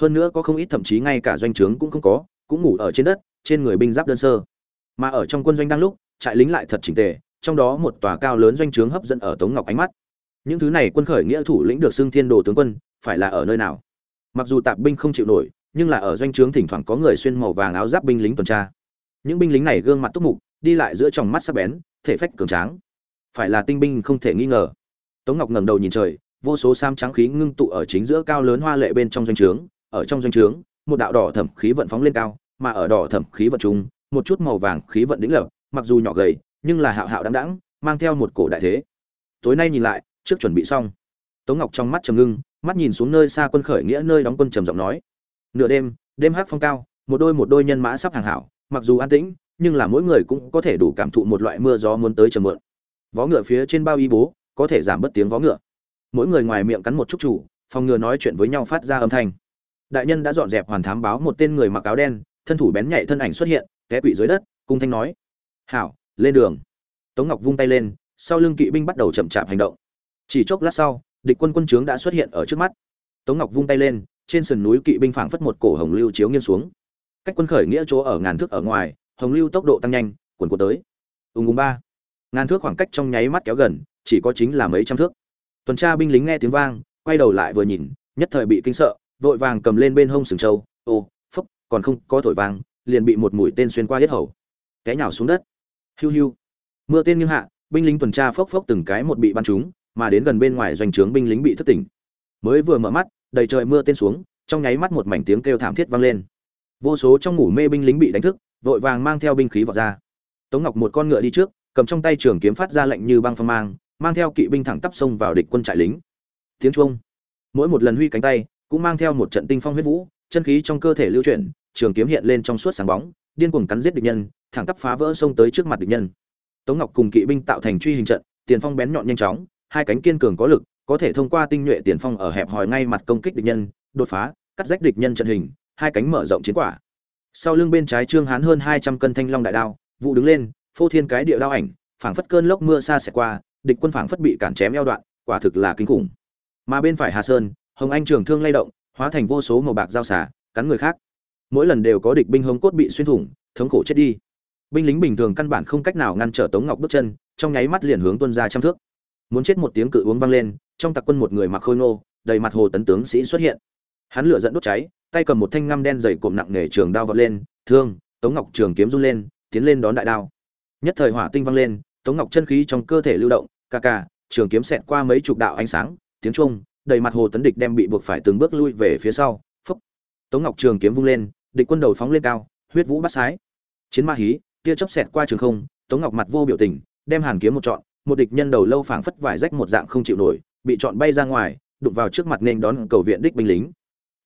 hơn nữa có không ít thậm chí ngay cả doanh trướng cũng không có, cũng ngủ ở trên đất, trên người binh giáp đơn sơ. Mà ở trong quân doanh đang lúc, trại lính lại thật chỉnh tề, trong đó một tòa cao lớn doanh trướng hấp dẫn ở tống ngọc ánh mắt. Những thứ này quân khởi nghĩa thủ lĩnh được xưng thiên đồ tướng quân, phải là ở nơi nào? Mặc dù tạp binh không chịu nổi, nhưng là ở doanh trướng thỉnh thoảng có người xuyên màu vàng áo giáp binh lính tuần tra. Những binh lính này gương mặt túc mục, đi lại giữa tròng mắt sắc bén, thể phách cường tráng. Phải là tinh binh không thể nghi ngờ. Tống ngọc ngẩng đầu nhìn trời, vô số sam trắng khí ngưng tụ ở chính giữa cao lớn hoa lệ bên trong doanh trướng ở trong doanh trướng một đạo đỏ thẩm khí vận phóng lên cao mà ở đỏ thẩm khí vận trung một chút màu vàng khí vận đỉnh lập mặc dù nhỏ gầy nhưng là hạo hạo đãng đãng, mang theo một cổ đại thế. Tối nay nhìn lại trước chuẩn bị xong. Tống ngọc trong mắt trầm ngưng mắt nhìn xuống nơi xa quân khởi nghĩa nơi đóng quân trầm giọng nói. Nửa đêm đêm hát phong cao một đôi một đôi nhân mã sắp hàng hảo mặc dù an tĩnh nhưng là mỗi người cũng có thể đủ cảm thụ một loại mưa gió muốn tới trầm mượn. Vó ngựa phía trên bao y bố có thể giảm bớt tiếng vó ngựa. Mỗi người ngoài miệng cắn một chút chủ phòng ngừa nói chuyện với nhau phát ra âm thanh đại nhân đã dọn dẹp hoàn thám báo một tên người mặc áo đen, thân thủ bén nhạy thân ảnh xuất hiện, té quỵ dưới đất, cung thanh nói. Hảo, lên đường. Tống ngọc vung tay lên, sau lưng kỵ binh bắt đầu chậm chạp hành động. Chỉ chốc lát sau, địch quân quân trướng đã xuất hiện ở trước mắt. Tống ngọc vung tay lên, trên sườn núi kỵ binh phảng phất một cổ hồng lưu chiếu nghiêng xuống. Cách quân khởi nghĩa chỗ ở ngàn thước ở ngoài, hồng lưu tốc độ tăng nhanh quần của tới. Ùng ùng ba. Ngàn thước khoảng cách trong nháy mắt kéo gần, chỉ có chính là mấy trăm thước. Tuần tra binh lính nghe tiếng vang, quay đầu lại vừa nhìn, nhất thời bị kinh sợ vội vàng cầm lên bên hông sừng trâu ô phốc, còn không có thổi vàng, liền bị một mũi tên xuyên qua hết hầu. Té nhào xuống đất. Hiu hiu. Mưa tên nghiêng hạ binh lính tuần tra phốc phốc từng cái một bị bắn trúng mà đến gần bên ngoài doanh trướng binh lính bị thất tỉnh. Mới vừa mở mắt đầy trời mưa tên xuống trong nháy mắt một mảnh tiếng kêu thảm thiết vang lên. Vô số trong ngủ mê binh lính bị đánh thức vội vàng mang theo binh khí vào ra. Tống ngọc một con ngựa đi trước cầm trong tay trường kiếm phát ra lệnh như băng phong mang mang theo kỵ binh thẳng tắp sông vào địch quân trại lính. Tiếng chuông. Mỗi một lần huy cánh tay cũng mang theo một trận tinh phong huyết vũ, chân khí trong cơ thể lưu chuyển, trường kiếm hiện lên trong suốt sáng bóng, điên cuồng cắn giết địch nhân, thẳng tắp phá vỡ sông tới trước mặt địch nhân. Tống ngọc cùng kỵ binh tạo thành truy hình trận, tiền phong bén nhọn nhanh chóng, hai cánh kiên cường có lực, có thể thông qua tinh nhuệ tiền phong ở hẹp hòi ngay mặt công kích địch nhân, đột phá, cắt rách địch nhân trận hình, hai cánh mở rộng chiến quả. Sau lưng bên trái trương hán hơn hai trăm cân thanh long đại đao, vụ đứng lên, phô thiên cái địa đao ảnh, phảng phất cơn lốc mưa xa xẹt qua, địch quân phảng phất bị cản chém eo đoạn, quả thực là kinh khủng. Mà bên phải hà sơn hồng anh trường thương lay động, hóa thành vô số màu bạc dao xả cắn người khác. Mỗi lần đều có địch binh hống cốt bị xuyên thủng, thống khổ chết đi. Binh lính bình thường căn bản không cách nào ngăn trở tống ngọc bước chân, trong nháy mắt liền hướng tuân ra trăm thước. Muốn chết một tiếng cự uống vang lên, trong tặc quân một người mặc khôi nô đầy mặt hồ tấn tướng sĩ xuất hiện. Hắn lửa dẫn đốt cháy, tay cầm một thanh ngăm đen dày cộm nặng nề trường đao vọt lên, thương, tống ngọc trường kiếm run lên, tiến lên đón đại đao. Nhất thời hỏa tinh vang lên, tống ngọc chân khí trong cơ thể lưu động, ca ca, trường kiếm xẹt qua mấy chục đạo ánh sáng, tiếng trung đầy mặt hồ tấn địch đem bị buộc phải từng bước lui về phía sau. Phúc. Tống ngọc trường kiếm vung lên, địch quân đầu phóng lên cao, huyết vũ bắt sái. Chiến ma hí, tia chớp xẹt qua trường không, tống ngọc mặt vô biểu tình, đem hàn kiếm một trọn, một địch nhân đầu lâu phảng phất vải rách một dạng không chịu nổi, bị chọn bay ra ngoài, đụng vào trước mặt nên đón cầu viện đích binh lính.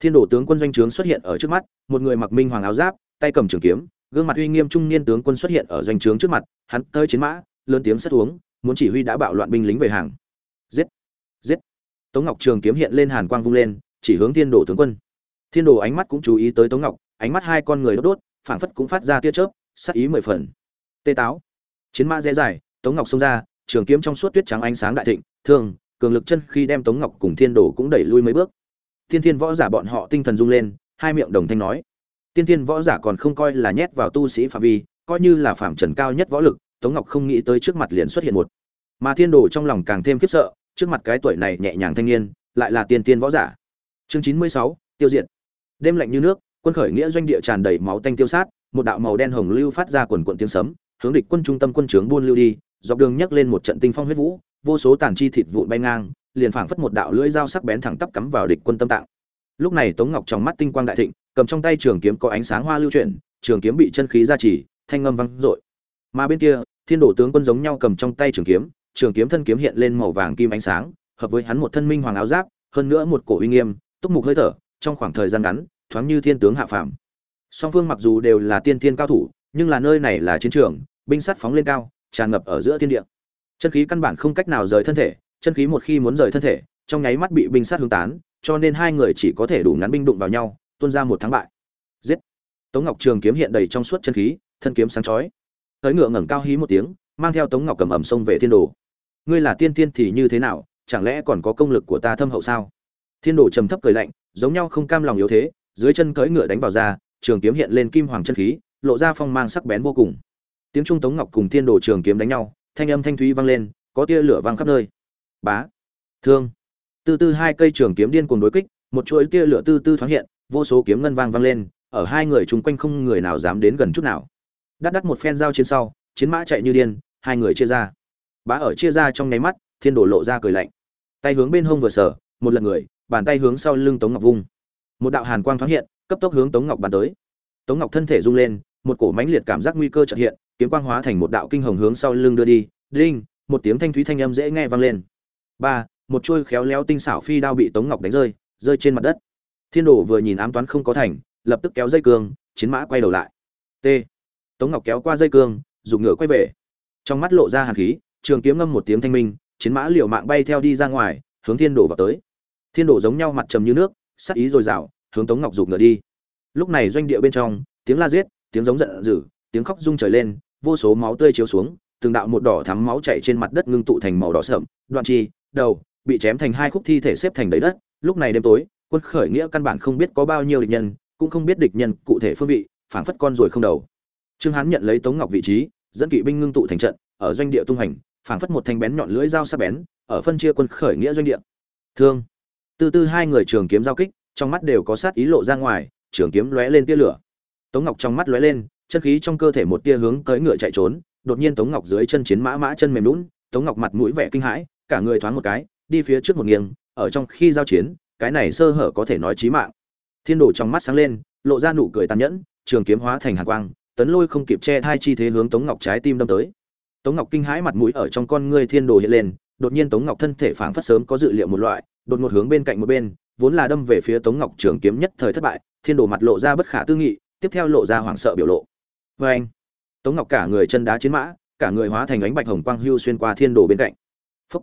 Thiên đổ tướng quân doanh trướng xuất hiện ở trước mắt, một người mặc minh hoàng áo giáp, tay cầm trường kiếm, gương mặt uy nghiêm trung niên tướng quân xuất hiện ở doanh trướng trước mặt, hắn tới chiến mã, lớn tiếng sét uống, muốn chỉ huy đã bạo loạn binh lính về hàng. Giết! Tống ngọc trường kiếm hiện lên hàn quang vung lên, chỉ hướng thiên đồ tướng quân. Thiên đồ ánh mắt cũng chú ý tới tống ngọc, ánh mắt hai con người đốt đốt, phảng phất cũng phát ra tia chớp, sắc ý mười phần. Tê táo. Chiến mã dễ dài, tống ngọc xông ra, trường kiếm trong suốt tuyết trắng ánh sáng đại thịnh thường cường lực chân khi đem tống ngọc cùng thiên đồ cũng đẩy lui mấy bước. Thiên thiên võ giả bọn họ tinh thần rung lên, hai miệng đồng thanh nói. Tiên thiên võ giả còn không coi là nhét vào tu sĩ phạm vi, coi như là phạm trần cao nhất võ lực, tống ngọc không nghĩ tới trước mặt liền xuất hiện một. Mà thiên đồ trong lòng càng thêm khiếp sợ trước mặt cái tuổi này nhẹ nhàng thanh niên, lại là tiên tiên võ giả. Chương chín mươi sáu, tiêu diệt. Đêm lạnh như nước, quân khởi nghĩa doanh địa tràn đầy máu tanh tiêu sát, một đạo màu đen hồng lưu phát ra quần quần tiếng sấm, hướng địch quân trung tâm quân trướng buôn lưu đi, dọc đường nhấc lên một trận tinh phong huyết vũ, vô số tàn chi thịt vụn bay ngang, liền phảng phất một đạo lưỡi dao sắc bén thẳng tắp cắm vào địch quân tâm tạng. Lúc này tống ngọc trong mắt tinh quang đại thịnh, cầm trong tay trường kiếm có ánh sáng hoa lưu chuyển, trường kiếm bị chân khí gia trì, thanh ngâm vang dội. Mà bên kia, thiên độ tướng quân giống nhau cầm trong tay trường kiếm trường kiếm thân kiếm hiện lên màu vàng kim ánh sáng, hợp với hắn một thân minh hoàng áo giáp, hơn nữa một cổ uy nghiêm, túc mục hơi thở, trong khoảng thời gian ngắn, thoáng như thiên tướng hạ phàm. Song phương mặc dù đều là tiên thiên cao thủ, nhưng là nơi này là chiến trường, binh sắt phóng lên cao, tràn ngập ở giữa thiên địa. Chân khí căn bản không cách nào rời thân thể, chân khí một khi muốn rời thân thể, trong nháy mắt bị binh sát hướng tán, cho nên hai người chỉ có thể đủ ngắn binh đụng vào nhau, tuôn ra một thắng bại. Giết! Tống ngọc trường kiếm hiện đầy trong suốt chân khí, thân kiếm sáng chói. Tới ngựa ngẩng cao hí một tiếng, mang theo tống ngọc cầm ẩm xông về thiên đồ ngươi là tiên tiên thì như thế nào, chẳng lẽ còn có công lực của ta thâm hậu sao? Thiên đồ trầm thấp cười lạnh, giống nhau không cam lòng yếu thế, dưới chân cưỡi ngựa đánh vào ra trường kiếm hiện lên kim hoàng chân khí, lộ ra phong mang sắc bén vô cùng. Tiếng trung tống ngọc cùng thiên đồ trường kiếm đánh nhau, thanh âm thanh thúy vang lên, có tia lửa vang khắp nơi. Bá, thương. Từ từ hai cây trường kiếm điên cuồng đối kích, một chuỗi tia lửa tư tư thoáng hiện, vô số kiếm ngân vang vang lên, ở hai người chung quanh không người nào dám đến gần chút nào. Đắt đắt một phen giao chiến sau, chiến mã chạy như điên, hai người chia ra bá ở chia ra trong nháy mắt, thiên đổ lộ ra cười lạnh. Tay hướng bên hông vừa sở một lần người, bàn tay hướng sau lưng tống ngọc vung. Một đạo hàn quang thoáng hiện, cấp tốc hướng tống ngọc bàn tới. Tống ngọc thân thể rung lên, một cổ mãnh liệt cảm giác nguy cơ chợt hiện, kiếm quang hóa thành một đạo kinh hồng hướng sau lưng đưa đi. Đinh, một tiếng thanh thúy thanh âm dễ nghe vang lên. Ba, một chuôi khéo léo tinh xảo phi đao bị tống ngọc đánh rơi rơi trên mặt đất. Thiên đồ vừa nhìn ám toán không có thành, lập tức kéo dây cương, chiến mã quay đầu lại. T. Tống ngọc kéo qua dây cương, dùng ngựa quay về. Trong mắt lộ ra hàn khí trường kiếm ngâm một tiếng thanh minh, chiến mã liều mạng bay theo đi ra ngoài, hướng thiên đổ vào tới. Thiên đổ giống nhau mặt trầm như nước, sắc ý dồi rào. hướng tống ngọc giục ngựa đi. Lúc này doanh địa bên trong, tiếng la giết, tiếng giống giận dữ, tiếng khóc rung trời lên, vô số máu tươi chiếu xuống, từng đạo một đỏ thắm máu chảy trên mặt đất ngưng tụ thành màu đỏ sậm, đoạn chi, đầu, bị chém thành hai khúc thi thể xếp thành đầy đất. Lúc này đêm tối, quân khởi nghĩa căn bản không biết có bao nhiêu địch nhân, cũng không biết địch nhân cụ thể phương vị, phảng phất con rồi không đầu. Trương hán nhận lấy tống ngọc vị trí, dẫn kỵ binh ngưng tụ thành trận, ở doanh địa tung hành phảng phất một thanh bén nhọn lưỡi dao sắc bén, ở phân chia quân khởi nghĩa doanh địa. Thương. Từ từ hai người trường kiếm giao kích, trong mắt đều có sát ý lộ ra ngoài, trường kiếm lóe lên tia lửa. Tống ngọc trong mắt lóe lên, chân khí trong cơ thể một tia hướng tới ngựa chạy trốn, đột nhiên tống ngọc dưới chân chiến mã mã chân mềm lún tống ngọc mặt mũi vẻ kinh hãi, cả người thoáng một cái, đi phía trước một nghiêng, ở trong khi giao chiến, cái này sơ hở có thể nói chí mạng. Thiên đồ trong mắt sáng lên, lộ ra nụ cười tàn nhẫn, trường kiếm hóa thành hàn quang, tấn lôi không kịp che thai chi thế hướng tống ngọc trái tim đâm tới tống ngọc kinh hãi mặt mũi ở trong con ngươi thiên đồ hiện lên, đột nhiên tống ngọc thân thể phảng phất sớm có dự liệu một loại, đột ngột hướng bên cạnh một bên, vốn là đâm về phía tống ngọc trường kiếm nhất thời thất bại, thiên đồ mặt lộ ra bất khả tư nghị, tiếp theo lộ ra hoảng sợ biểu lộ. Vê anh, tống ngọc cả người chân đá chiến mã, cả người hóa thành ánh bạch hồng quang hưu xuyên qua thiên đồ bên cạnh. Phúc.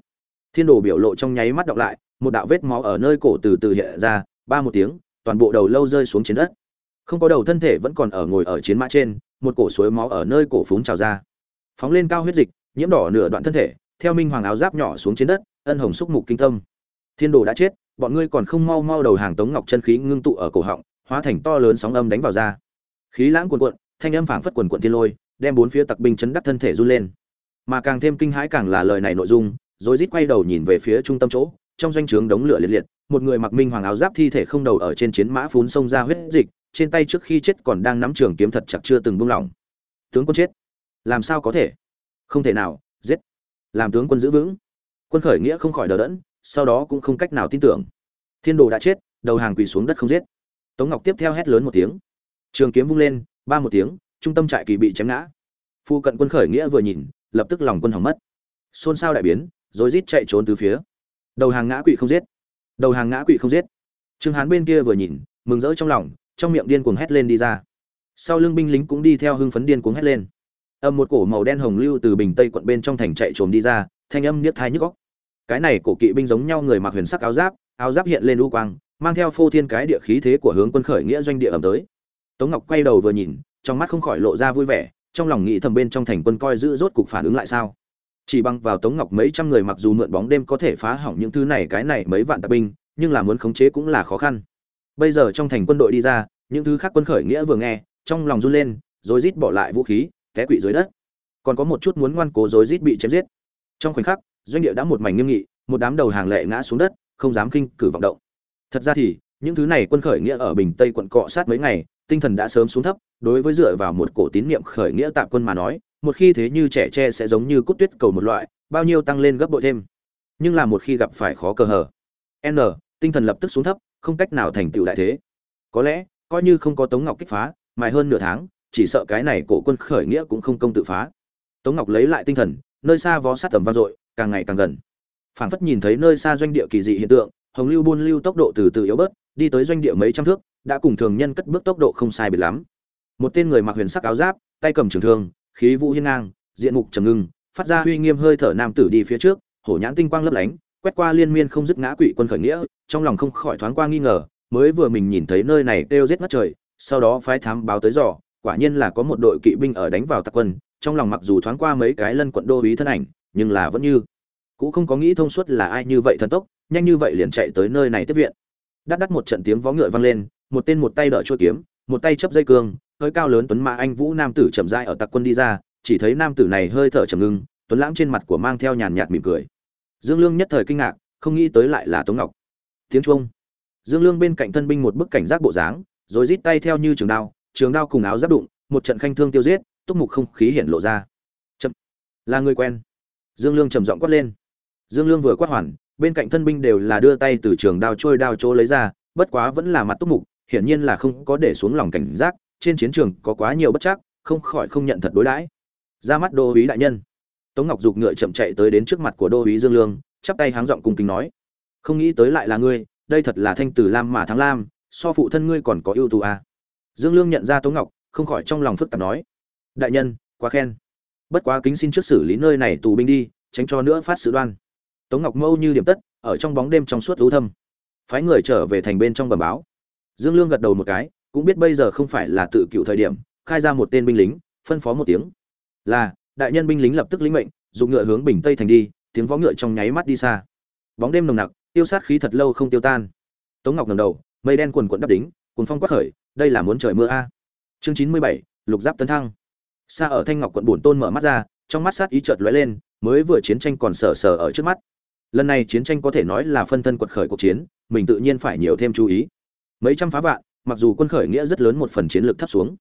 thiên đồ biểu lộ trong nháy mắt đọc lại, một đạo vết máu ở nơi cổ từ từ hiện ra, ba một tiếng, toàn bộ đầu lâu rơi xuống trên đất. Không có đầu thân thể vẫn còn ở ngồi ở chiến mã trên, một cổ suối máu ở nơi cổ phúng trào ra phóng lên cao huyết dịch, nhiễm đỏ nửa đoạn thân thể, theo minh hoàng áo giáp nhỏ xuống trên đất, ân hồng xúc mục kinh tâm. Thiên đồ đã chết, bọn ngươi còn không mau mau đầu hàng tống ngọc chân khí ngưng tụ ở cổ họng, hóa thành to lớn sóng âm đánh vào ra khí lãng cuồn cuộn, thanh âm phảng phất quần cuộn thiên lôi, đem bốn phía tặc binh chấn đắc thân thể run lên. Mà càng thêm kinh hãi càng là lời này nội dung rồi rít quay đầu nhìn về phía trung tâm chỗ, trong doanh trướng đống lửa liệt liệt, một người mặc minh hoàng áo giáp thi thể không đầu ở trên chiến mã phún sông ra huyết dịch, trên tay trước khi chết còn đang nắm trường kiếm thật chặt chưa từng buông lỏng. Tướng quân chết làm sao có thể? Không thể nào, giết. Làm tướng quân giữ vững. Quân khởi nghĩa không khỏi đờ đẫn, sau đó cũng không cách nào tin tưởng. Thiên đồ đã chết, đầu hàng quỳ xuống đất không giết. Tống ngọc tiếp theo hét lớn một tiếng. Trường kiếm vung lên, ba một tiếng, trung tâm trại kỳ bị chém ngã. Phu cận quân khởi nghĩa vừa nhìn, lập tức lòng quân hỏng mất. Xôn xao đại biến, rồi rít chạy trốn từ phía. Đầu hàng ngã quỵ không giết. Đầu hàng ngã quỵ không giết. Trương hán bên kia vừa nhìn, mừng rỡ trong lòng, trong miệng điên cuồng hét lên đi ra. Sau lưng binh lính cũng đi theo hưng phấn điên cuồng hét lên âm một cổ màu đen hồng lưu từ bình tây quận bên trong thành chạy trồm đi ra, thanh âm niết thai nhức góc cái này cổ kỵ binh giống nhau người mặc huyền sắc áo giáp áo giáp hiện lên u quang, mang theo phô thiên cái địa khí thế của hướng quân khởi nghĩa doanh địa ẩm tới. Tống ngọc quay đầu vừa nhìn, trong mắt không khỏi lộ ra vui vẻ, trong lòng nghĩ thầm bên trong thành quân coi giữ rốt cục phản ứng lại sao. Chỉ bằng vào tống ngọc mấy trăm người mặc dù mượn bóng đêm có thể phá hỏng những thứ này, cái này mấy vạn tạp binh, nhưng là muốn khống chế cũng là khó khăn. Bây giờ trong thành quân đội đi ra, những thứ khác quân khởi nghĩa vừa nghe, trong lòng run lên, rồi rít bỏ lại vũ khí té quỵ dưới đất. Còn có một chút muốn ngoan cố rối rít bị chém giết. Trong khoảnh khắc, doanh địa đã một mảnh nghiêm nghị, một đám đầu hàng lệ ngã xuống đất, không dám kinh cử vọng động. Thật ra thì, những thứ này quân khởi nghĩa ở bình tây quận cọ sát mấy ngày, tinh thần đã sớm xuống thấp, đối với dựa vào một cổ tín niệm khởi nghĩa tạm quân mà nói, một khi thế như trẻ tre sẽ giống như cút tuyết cầu một loại, bao nhiêu tăng lên gấp bội thêm. Nhưng là một khi gặp phải khó cờ hở n, tinh thần lập tức xuống thấp, không cách nào thành tựu đại thế. Có lẽ, coi như không có tống ngọc kích phá, mài hơn nửa tháng chỉ sợ cái này cổ quân khởi nghĩa cũng không công tự phá. Tống ngọc lấy lại tinh thần, nơi xa vó sát tầm vang dội, càng ngày càng gần. Phảng phất nhìn thấy nơi xa doanh địa kỳ dị hiện tượng, hồng lưu buôn lưu tốc độ từ từ yếu bớt, đi tới doanh địa mấy trăm thước, đã cùng thường nhân cất bước tốc độ không sai biệt lắm. Một tên người mặc huyền sắc áo giáp, tay cầm trường thương, khí vũ hiên ngang, diện mục trầm ngưng, phát ra uy nghiêm hơi thở nam tử đi phía trước, hổ nhãn tinh quang lấp lánh, quét qua liên miên không dứt ngã quỵ quân khởi nghĩa, trong lòng không khỏi thoáng qua nghi ngờ, mới vừa mình nhìn thấy nơi này kêu giết ngất trời, sau đó phái thám báo tới dò quả nhiên là có một đội kỵ binh ở đánh vào tặc quân, trong lòng mặc dù thoáng qua mấy cái lân quận đô ý thân ảnh, nhưng là vẫn như cũng không có nghĩ thông suốt là ai như vậy thần tốc, nhanh như vậy liền chạy tới nơi này tiếp viện. Đắt đắt một trận tiếng vó ngựa vang lên, một tên một tay đỡ chuôi kiếm, một tay chấp dây cương, hơi cao lớn tuấn mã anh vũ nam tử chậm rãi ở tặc quân đi ra, chỉ thấy nam tử này hơi thở trầm ngưng, tuấn lãng trên mặt của mang theo nhàn nhạt mỉm cười. Dương lương nhất thời kinh ngạc, không nghĩ tới lại là tống ngọc. Tiếng chuông. Dương lương bên cạnh thân binh một bức cảnh giác bộ dáng, rồi rít tay theo như trường đao trường đao cùng áo giáp đụng, một trận khanh thương tiêu giết, túc mục không khí hiện lộ ra. Chậm. Là người quen. Dương lương trầm giọng quát lên. Dương lương vừa quát hoàn, bên cạnh thân binh đều là đưa tay từ trường đao trôi đao chỗ lấy ra, bất quá vẫn là mặt túc mục, hiển nhiên là không có để xuống lòng cảnh giác, trên chiến trường có quá nhiều bất chắc, không khỏi không nhận thật đối đãi. Ra mắt đô úy đại nhân. Tống ngọc dục ngựa chậm chạy tới đến trước mặt của đô úy dương lương, chắp tay háng giọng cung kính nói. Không nghĩ tới lại là ngươi, đây thật là thanh tử lam mà thắng lam, so phụ thân ngươi còn có ưu tú à dương lương nhận ra tống ngọc, không khỏi trong lòng phức tạp nói, đại nhân, quá khen. Bất quá kính xin trước xử lý nơi này tù binh đi, tránh cho nữa phát sự đoan. Tống ngọc mâu như điểm tất, ở trong bóng đêm trong suốt lũ thâm. Phái người trở về thành bên trong bẩm báo. Dương lương gật đầu một cái, cũng biết bây giờ không phải là tự cựu thời điểm, khai ra một tên binh lính, phân phó một tiếng. Là, đại nhân binh lính lập tức lĩnh mệnh, dùng ngựa hướng bình tây thành đi, tiếng vó ngựa trong nháy mắt đi xa. Bóng đêm nồng nặc, tiêu sát khí thật lâu không tiêu tan. Tống ngọc ngầm đầu, mây đen quần quận đắp đính cuốn phong quát khởi đây là muốn trời mưa a. Chương chín mươi bảy, lục giáp tấn thăng. Xa ở thanh ngọc quận bổn tôn mở mắt ra, trong mắt sát ý chợt lóe lên, mới vừa chiến tranh còn sờ sờ ở trước mắt. Lần này chiến tranh có thể nói là phân thân quật khởi cuộc chiến, mình tự nhiên phải nhiều thêm chú ý. Mấy trăm phá vạn, mặc dù quân khởi nghĩa rất lớn một phần chiến lược thấp xuống.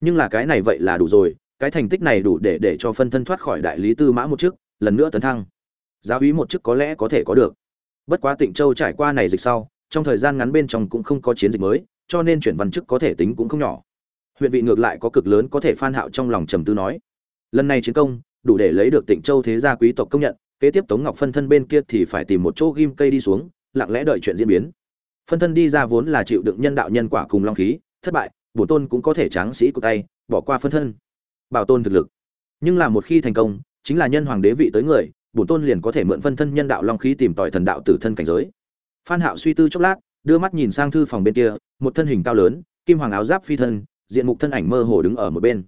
Nhưng là cái này vậy là đủ rồi, cái thành tích này đủ để để cho phân thân thoát khỏi đại lý tư mã một chức, lần nữa tấn thăng. Giáo úy một chức có lẽ có thể có được. Bất quá tịnh châu trải qua này dịch sau, trong thời gian ngắn bên trong cũng không có chiến dịch mới cho nên chuyển văn chức có thể tính cũng không nhỏ. Huyện vị ngược lại có cực lớn có thể phan hạo trong lòng trầm tư nói, lần này chiến công, đủ để lấy được tịnh châu thế gia quý tộc công nhận, kế tiếp tống ngọc phân thân bên kia thì phải tìm một chỗ ghim cây đi xuống, lặng lẽ đợi chuyện diễn biến. Phân thân đi ra vốn là chịu đựng nhân đạo nhân quả cùng long khí, thất bại bổ tôn cũng có thể tráng sĩ của tay, bỏ qua phân thân. Bảo tôn thực lực. Nhưng là một khi thành công, chính là nhân hoàng đế vị tới người, bổn tôn liền có thể mượn phân thân nhân đạo long khí tìm tòi thần đạo tử thân cảnh giới. Phan hạo suy tư chốc lát đưa mắt nhìn sang thư phòng bên kia, một thân hình cao lớn, kim hoàng áo giáp phi thân, diện mục thân ảnh mơ hồ đứng ở một bên.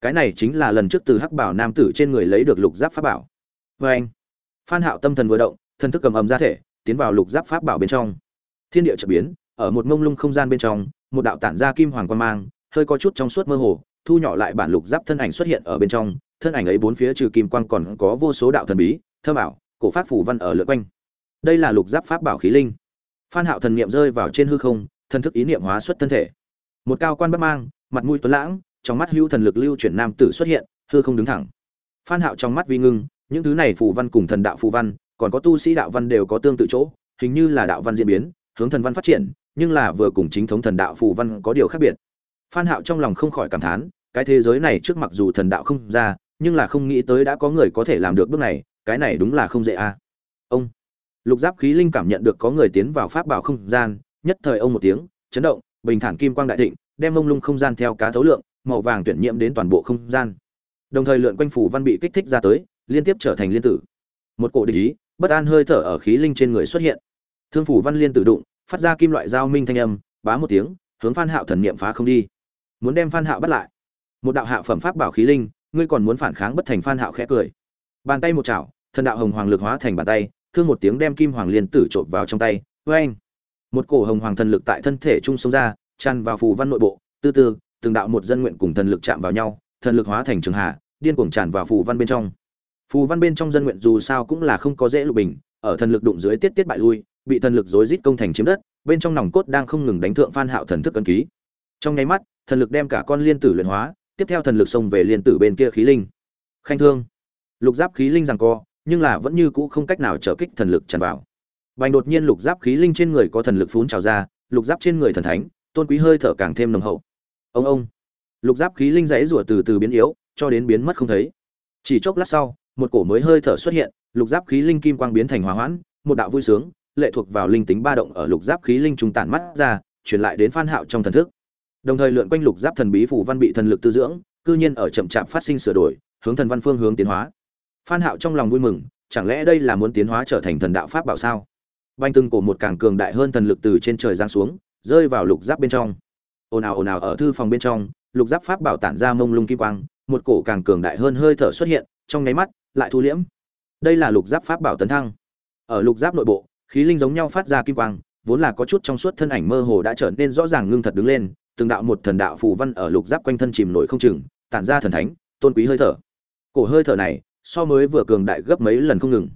Cái này chính là lần trước từ hắc bảo nam tử trên người lấy được lục giáp pháp bảo. Vê anh, phan hạo tâm thần vừa động thân thức cầm ầm ra thể, tiến vào lục giáp pháp bảo bên trong. Thiên địa chợt biến, ở một mông lung không gian bên trong, một đạo tản ra kim hoàng quan mang, hơi có chút trong suốt mơ hồ, thu nhỏ lại bản lục giáp thân ảnh xuất hiện ở bên trong, thân ảnh ấy bốn phía trừ kim quang còn có vô số đạo thần bí, thơ bảo, cổ pháp phủ văn ở lượn quanh. Đây là lục giáp pháp bảo khí linh phan hạo thần niệm rơi vào trên hư không, thần thức ý niệm hóa xuất thân thể. Một cao quan bất mang, mặt mũi tuấn lãng, trong mắt hưu thần lực lưu chuyển nam tử xuất hiện, hư không đứng thẳng. Phan hạo trong mắt vi ngưng, những thứ này phù văn cùng thần đạo phù văn, còn có tu sĩ đạo văn đều có tương tự chỗ, hình như là đạo văn diễn biến, hướng thần văn phát triển, nhưng là vừa cùng chính thống thần đạo phù văn có điều khác biệt. Phan hạo trong lòng không khỏi cảm thán, cái thế giới này trước mặc dù thần đạo không ra, nhưng là không nghĩ tới đã có người có thể làm được bước này, cái này đúng là không dễ a à lục giáp khí linh cảm nhận được có người tiến vào pháp bảo không gian, nhất thời ông một tiếng, chấn động, bình thản kim quang đại thịnh, đem mông lung không gian theo cá thấu lượng, màu vàng tuyển nhiễm đến toàn bộ không gian. Đồng thời lượn quanh phủ văn bị kích thích ra tới, liên tiếp trở thành liên tử. Một cổ địch ý, bất an hơi thở ở khí linh trên người xuất hiện. Thương phủ văn liên tử đụng, phát ra kim loại dao minh thanh âm, bá một tiếng, hướng phan hạo thần niệm phá không đi. Muốn đem phan hạo bắt lại. Một đạo hạ phẩm pháp bảo khí linh, ngươi còn muốn phản kháng bất thành phan hạo khẽ cười. Bàn tay một chảo, thần đạo hồng hoàng lực hóa thành bàn tay thương một tiếng đem kim hoàng liên tử trộn vào trong tay vê anh một cổ hồng hoàng thần lực tại thân thể trung sông ra, tràn vào phù văn nội bộ, từ từ, từng đạo một dân nguyện cùng thần lực chạm vào nhau, thần lực hóa thành trường hạ, điên cuồng tràn vào phù văn bên trong. Phù văn bên trong dân nguyện dù sao cũng là không có dễ lục bình, ở thần lực đụng dưới tiết tiết bại lui, bị thần lực rối rít công thành chiếm đất, bên trong nòng cốt đang không ngừng đánh thượng phan hạo thần thức cân ký. Trong nháy mắt, thần lực đem cả con liên tử luyện hóa, tiếp theo thần lực xông về liên tử bên kia khí linh. Khanh thương. Lục giáp khí linh rằng co nhưng là vẫn như cũ không cách nào trở kích thần lực tràn vào. Bành đột nhiên lục giáp khí linh trên người có thần lực phún trào ra, lục giáp trên người thần thánh, tôn quý hơi thở càng thêm nồng hậu. Ông ông. Lục giáp khí linh rãy rủa từ từ biến yếu, cho đến biến mất không thấy. Chỉ chốc lát sau, một cổ mới hơi thở xuất hiện, lục giáp khí linh kim quang biến thành hòa hoãn, một đạo vui sướng, lệ thuộc vào linh tính ba động ở lục giáp khí linh trung tản mắt ra, truyền lại đến phan hạo trong thần thức. Đồng thời lượn quanh lục giáp thần bí phủ văn bị thần lực tư dưỡng, cư nhiên ở chậm chạp phát sinh sửa đổi, hướng thần văn phương hướng tiến hóa phan hạo trong lòng vui mừng, chẳng lẽ đây là muốn tiến hóa trở thành thần đạo pháp bảo sao? Banh từng cổ một càng cường đại hơn thần lực từ trên trời giáng xuống, rơi vào lục giáp bên trong. Ồn ào ồn ào ở thư phòng bên trong, lục giáp pháp bảo tản ra mông lung kim quang, một cổ càng cường đại hơn hơi thở xuất hiện, trong nháy mắt, lại thu liễm. Đây là lục giáp pháp bảo tấn thăng. Ở lục giáp nội bộ, khí linh giống nhau phát ra kim quang, vốn là có chút trong suốt thân ảnh mơ hồ đã trở nên rõ ràng ngưng thật đứng lên, từng đạo một thần đạo phù văn ở lục giáp quanh thân chìm nổi không chừng, tản ra thần thánh, tôn quý hơi thở. Cổ hơi thở này so mới vừa cường đại gấp mấy lần không ngừng.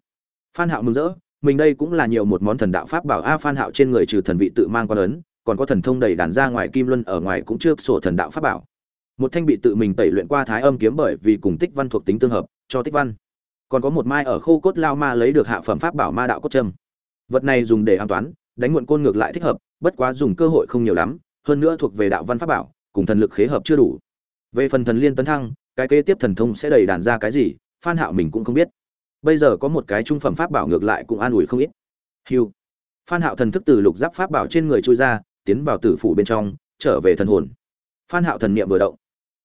Phan hạo mừng rỡ, mình đây cũng là nhiều một món thần đạo pháp bảo a phan hạo trên người trừ thần vị tự mang quan ấn, còn có thần thông đầy đàn ra ngoài kim luân ở ngoài cũng chưa sổ thần đạo pháp bảo. Một thanh bị tự mình tẩy luyện qua thái âm kiếm bởi vì cùng tích văn thuộc tính tương hợp, cho tích văn. Còn có một mai ở khô cốt lao ma lấy được hạ phẩm pháp bảo ma đạo cốt trâm. Vật này dùng để an toán, đánh muộn côn ngược lại thích hợp, bất quá dùng cơ hội không nhiều lắm, hơn nữa thuộc về đạo văn pháp bảo, cùng thần lực khế hợp chưa đủ. Về phần thần liên tấn thăng, cái kế tiếp thần thông sẽ đầy đàn ra cái gì phan hạo mình cũng không biết. Bây giờ có một cái trung phẩm pháp bảo ngược lại cũng an ủi không ít. Hưu. phan hạo thần thức từ lục giáp pháp bảo trên người chui ra, tiến vào tử phủ bên trong, trở về thần hồn. Phan hạo thần niệm vừa động.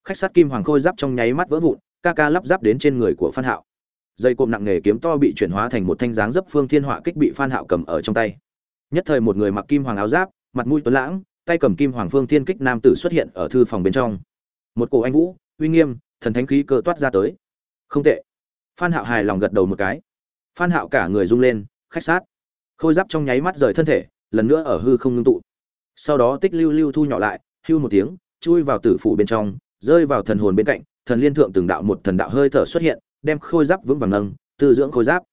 Khách sát kim hoàng khôi giáp trong nháy mắt vỡ vụn, ca ca lắp giáp đến trên người của phan hạo. Dây cộm nặng nghề kiếm to bị chuyển hóa thành một thanh dáng dấp phương thiên họa kích bị phan hạo cầm ở trong tay. Nhất thời một người mặc kim hoàng áo giáp, mặt mũi tuấn lãng, tay cầm kim hoàng phương thiên kích nam tử xuất hiện ở thư phòng bên trong. Một cổ anh vũ, uy nghiêm, thần thánh khí cơ toát ra tới không tệ. Phan hạo hài lòng gật đầu một cái. Phan hạo cả người rung lên, khách sát. Khôi giáp trong nháy mắt rời thân thể, lần nữa ở hư không ngưng tụ. Sau đó tích lưu lưu thu nhỏ lại, hưu một tiếng, chui vào tử phủ bên trong, rơi vào thần hồn bên cạnh, thần liên thượng từng đạo một thần đạo hơi thở xuất hiện, đem khôi giáp vững vàng nâng, tư dưỡng khôi giáp.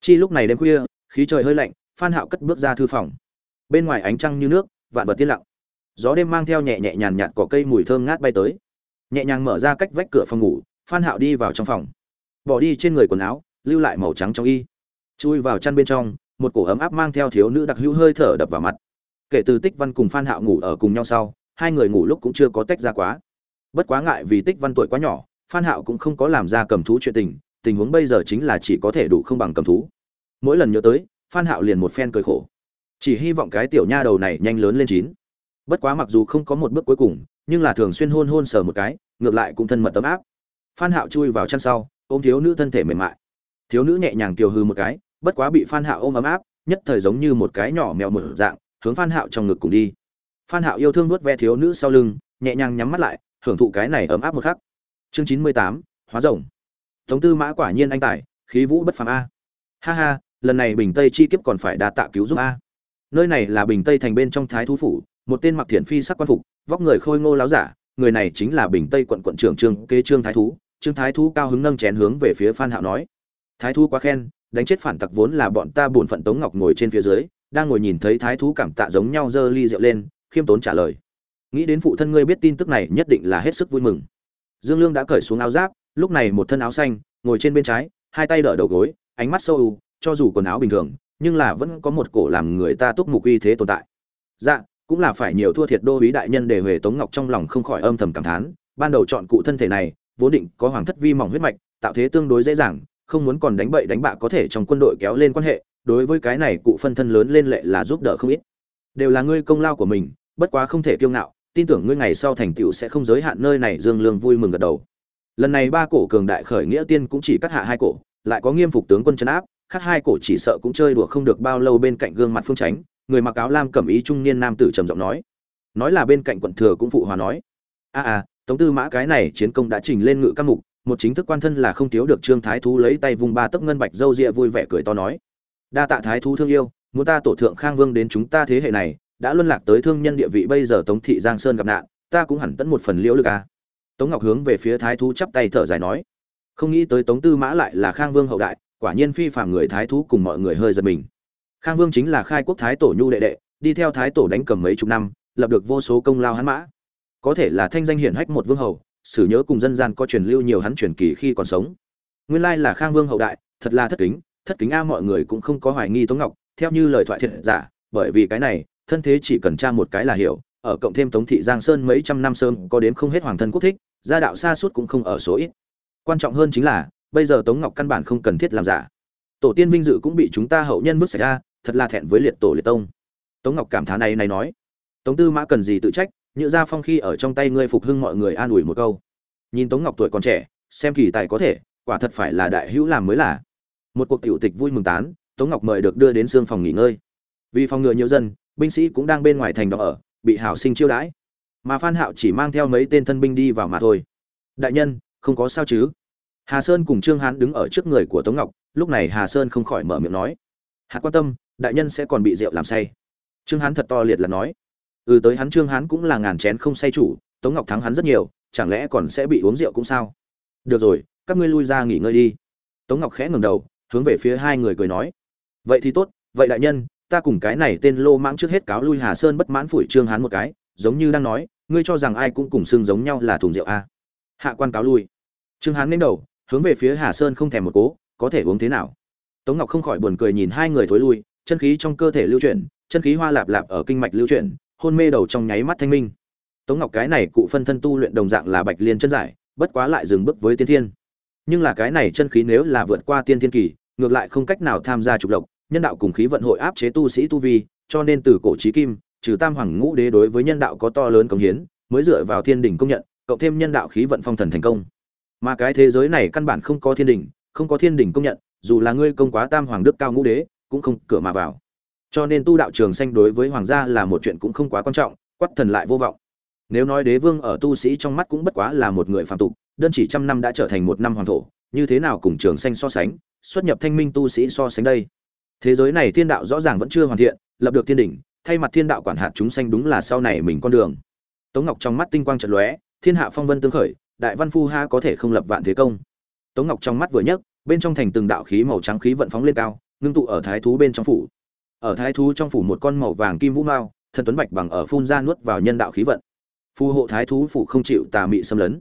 Chi lúc này đêm khuya, khí trời hơi lạnh, phan hạo cất bước ra thư phòng. Bên ngoài ánh trăng như nước, vạn vật tiên lặng. Gió đêm mang theo nhẹ nhẹ nhàn nhạt cỏ cây mùi thơm ngát bay tới. Nhẹ nhàng mở ra cách vách cửa phòng ngủ, phan hạo đi vào trong phòng bỏ đi trên người quần áo, lưu lại màu trắng trong y. Chui vào chăn bên trong, một cổ ấm áp mang theo thiếu nữ đặc hữu hơi thở đập vào mặt. Kể từ tích văn cùng phan hạo ngủ ở cùng nhau sau, hai người ngủ lúc cũng chưa có tách ra quá. Bất quá ngại vì tích văn tuổi quá nhỏ, phan hạo cũng không có làm ra cầm thú chuyện tình tình huống bây giờ chính là chỉ có thể đủ không bằng cầm thú. Mỗi lần nhớ tới, phan hạo liền một phen cười khổ. Chỉ hy vọng cái tiểu nha đầu này nhanh lớn lên chín. Bất quá mặc dù không có một bước cuối cùng, nhưng là thường xuyên hôn hôn sờ một cái, ngược lại cũng thân mật tấm áp. Phan hạo chui vào chăn sau ôm thiếu nữ thân thể mềm mại. Thiếu nữ nhẹ nhàng kiều hư một cái, bất quá bị phan hạo ôm ấm áp, nhất thời giống như một cái nhỏ mèo mở dạng, hướng phan hạo trong ngực cùng đi. Phan hạo yêu thương nuốt ve thiếu nữ sau lưng, nhẹ nhàng nhắm mắt lại, hưởng thụ cái này ấm áp một khắc. Chương chín mươi tám, hóa rồng. Tống tư mã quả nhiên anh tài, khí vũ bất phàm a. Ha ha, lần này bình tây chi kiếp còn phải đa tạ cứu giúp a. Nơi này là bình tây thành bên trong thái thú phủ, một tên mặc thiện phi sắc quan phục, vóc người khôi ngô láo giả, người này chính là bình tây quận quận trưởng trương kế trương thái thú trương thái thú cao hứng nâng chén hướng về phía phan hạo nói, thái thú quá khen, đánh chết phản tặc vốn là bọn ta buồn phận tống ngọc ngồi trên phía dưới, đang ngồi nhìn thấy thái thú cảm tạ giống nhau giơ ly rượu lên, khiêm tốn trả lời. Nghĩ đến phụ thân ngươi biết tin tức này, nhất định là hết sức vui mừng. Dương lương đã cởi xuống áo giáp, lúc này một thân áo xanh, ngồi trên bên trái, hai tay đỡ đầu gối, ánh mắt sâu u, cho dù quần áo bình thường, nhưng là vẫn có một cổ làm người ta túc mục uy thế tồn tại. Dạ cũng là phải nhiều thua thiệt đô ý đại nhân để huề tống ngọc trong lòng không khỏi âm thầm cảm thán, ban đầu chọn cụ thân thể này vốn định có hoàng thất vi mỏng huyết mạch, tạo thế tương đối dễ dàng, không muốn còn đánh bậy đánh bạ có thể trong quân đội kéo lên quan hệ, đối với cái này cụ phân thân lớn lên lệ là giúp đỡ không ít. Đều là ngươi công lao của mình, bất quá không thể kiêu ngạo, tin tưởng ngươi ngày sau thành tựu sẽ không giới hạn nơi này, dương lương vui mừng gật đầu. Lần này ba cổ cường đại khởi nghĩa tiên cũng chỉ cắt hạ hai cổ, lại có nghiêm phục tướng quân chấn áp khắc hai cổ chỉ sợ cũng chơi đùa không được bao lâu bên cạnh gương mặt phương tránh, người mặc áo lam cẩm ý trung niên nam tử trầm giọng nói. Nói là bên cạnh quận thừa cũng phụ hòa nói. A a tống tư mã cái này chiến công đã trình lên ngự các mục, một chính thức quan thân là không thiếu được trương thái thú lấy tay vùng ba tấc ngân bạch dâu ria vui vẻ cười to nói. Đa tạ thái thú thương yêu, muốn ta tổ thượng khang vương đến chúng ta thế hệ này, đã luân lạc tới thương nhân địa vị bây giờ tống thị giang sơn gặp nạn, ta cũng hẳn tận một phần liễu lực a tống ngọc hướng về phía thái thú chắp tay thở dài nói. Không nghĩ tới tống tư mã lại là khang vương hậu đại, quả nhiên phi phàm người thái thú cùng mọi người hơi giật mình. Khang vương chính là khai quốc thái tổ nhu đệ đệ, đi theo thái tổ đánh cầm mấy chục năm, lập được vô số công lao hắn mã có thể là thanh danh hiển hách một vương hầu, sử nhớ cùng dân gian có truyền lưu nhiều hắn truyền kỳ khi còn sống. Nguyên lai là khang vương hậu đại, thật là thất kính thất kính a, mọi người cũng không có hoài nghi tống ngọc, theo như lời thoại thiệt giả, bởi vì cái này, thân thế chỉ cần tra một cái là hiểu, ở cộng thêm tống thị giang sơn mấy trăm năm sơn có đến không hết hoàng thân quốc thích, gia đạo xa suốt cũng không ở số ít. Quan trọng hơn chính là, bây giờ tống ngọc căn bản không cần thiết làm giả. Tổ tiên vinh dự cũng bị chúng ta hậu nhân bước xảy ra, thật là thẹn với liệt tổ liệt tông. Tống ngọc cảm thán này này nói. Tống tư mã cần gì tự trách nhựa gia phong khi ở trong tay ngươi phục hưng mọi người an ủi một câu. Nhìn tống ngọc tuổi còn trẻ, xem kỳ tài có thể, quả thật phải là đại hữu làm mới là. Một cuộc tiểu tịch vui mừng tán, tống ngọc mời được đưa đến xương phòng nghỉ ngơi. Vì phòng ngừa nhiều dân, binh sĩ cũng đang bên ngoài thành đó ở, bị hảo sinh chiêu đãi. Mà phan hạo chỉ mang theo mấy tên thân binh đi vào mà thôi. Đại nhân, không có sao chứ? Hà sơn cùng trương hán đứng ở trước người của tống ngọc, lúc này hà sơn không khỏi mở miệng nói. Hạ quan tâm, đại nhân sẽ còn bị rượu làm say. Trương hán thật to liệt là nói ừ tới hắn trương hán cũng là ngàn chén không say chủ, tống ngọc thắng hắn rất nhiều, chẳng lẽ còn sẽ bị uống rượu cũng sao? Được rồi, các ngươi lui ra nghỉ ngơi đi. Tống ngọc khẽ ngẩng đầu, hướng về phía hai người cười nói. Vậy thì tốt, vậy đại nhân, ta cùng cái này tên lô mãng trước hết cáo lui hà sơn bất mãn phủi trương hán một cái, giống như đang nói, ngươi cho rằng ai cũng cùng xưng giống nhau là thùng rượu a? À? hạ quan cáo lui. Trương hán lên đầu, hướng về phía hà sơn không thèm một cố, có thể uống thế nào? Tống ngọc không khỏi buồn cười nhìn hai người thối lui, chân khí trong cơ thể lưu chuyển, chân khí hoa lạp lạp ở kinh mạch lưu chuyển hôn mê đầu trong nháy mắt thanh minh. Tống ngọc cái này cụ phân thân tu luyện đồng dạng là bạch liên chân giải, bất quá lại dừng bước với tiên thiên. Nhưng là cái này chân khí nếu là vượt qua tiên thiên kỳ, ngược lại không cách nào tham gia trục lộc, nhân đạo cùng khí vận hội áp chế tu sĩ tu vi, cho nên từ cổ chí kim, trừ tam hoàng ngũ đế đối với nhân đạo có to lớn công hiến, mới dựa vào thiên đỉnh công nhận, cộng thêm nhân đạo khí vận phong thần thành công. Mà cái thế giới này căn bản không có thiên đỉnh không có thiên đỉnh công nhận, dù là ngươi công quá tam hoàng đức cao ngũ đế, cũng không cửa mà vào cho nên tu đạo trường sanh đối với hoàng gia là một chuyện cũng không quá quan trọng quắt thần lại vô vọng. Nếu nói đế vương ở tu sĩ trong mắt cũng bất quá là một người phạm tục, đơn chỉ trăm năm đã trở thành một năm hoàng thổ, như thế nào cùng trường sanh so sánh, xuất nhập thanh minh tu sĩ so sánh đây? Thế giới này thiên đạo rõ ràng vẫn chưa hoàn thiện, lập được thiên đỉnh, thay mặt thiên đạo quản hạt chúng sanh đúng là sau này mình con đường. Tống ngọc trong mắt tinh quang trận lóe, thiên hạ phong vân tương khởi, đại văn phu ha có thể không lập vạn thế công. Tống ngọc trong mắt vừa nhấc, bên trong thành từng đạo khí màu trắng khí vận phóng lên cao, ngưng tụ ở thái thú bên trong phủ ở thái thú trong phủ một con màu vàng kim vũ mao, thần tuấn bạch bằng ở phun ra nuốt vào nhân đạo khí vận. Phù hộ thái thú phủ không chịu tà mị xâm lấn.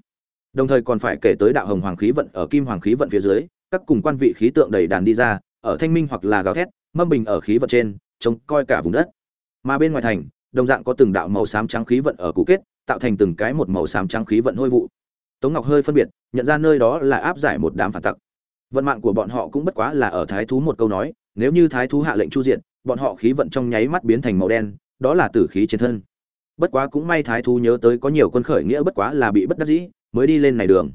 Đồng thời còn phải kể tới đạo hồng hoàng khí vận ở kim hoàng khí vận phía dưới, các cùng quan vị khí tượng đầy đàn đi ra, ở thanh minh hoặc là gào thét, mâm bình ở khí vận trên, trông coi cả vùng đất. Mà bên ngoài thành, đồng dạng có từng đạo màu xám trắng khí vận ở cụ kết, tạo thành từng cái một màu xám trắng khí vận hôi vụ. Tống ngọc hơi phân biệt, nhận ra nơi đó là áp giải một đám phản tặc. Vận mạng của bọn họ cũng bất quá là ở thái thú một câu nói, nếu như thái thú hạ lệnh chu diện bọn họ khí vận trong nháy mắt biến thành màu đen, đó là tử khí trên thân. Bất quá cũng may thái thú nhớ tới có nhiều quân khởi nghĩa bất quá là bị bất đắc dĩ, mới đi lên này đường.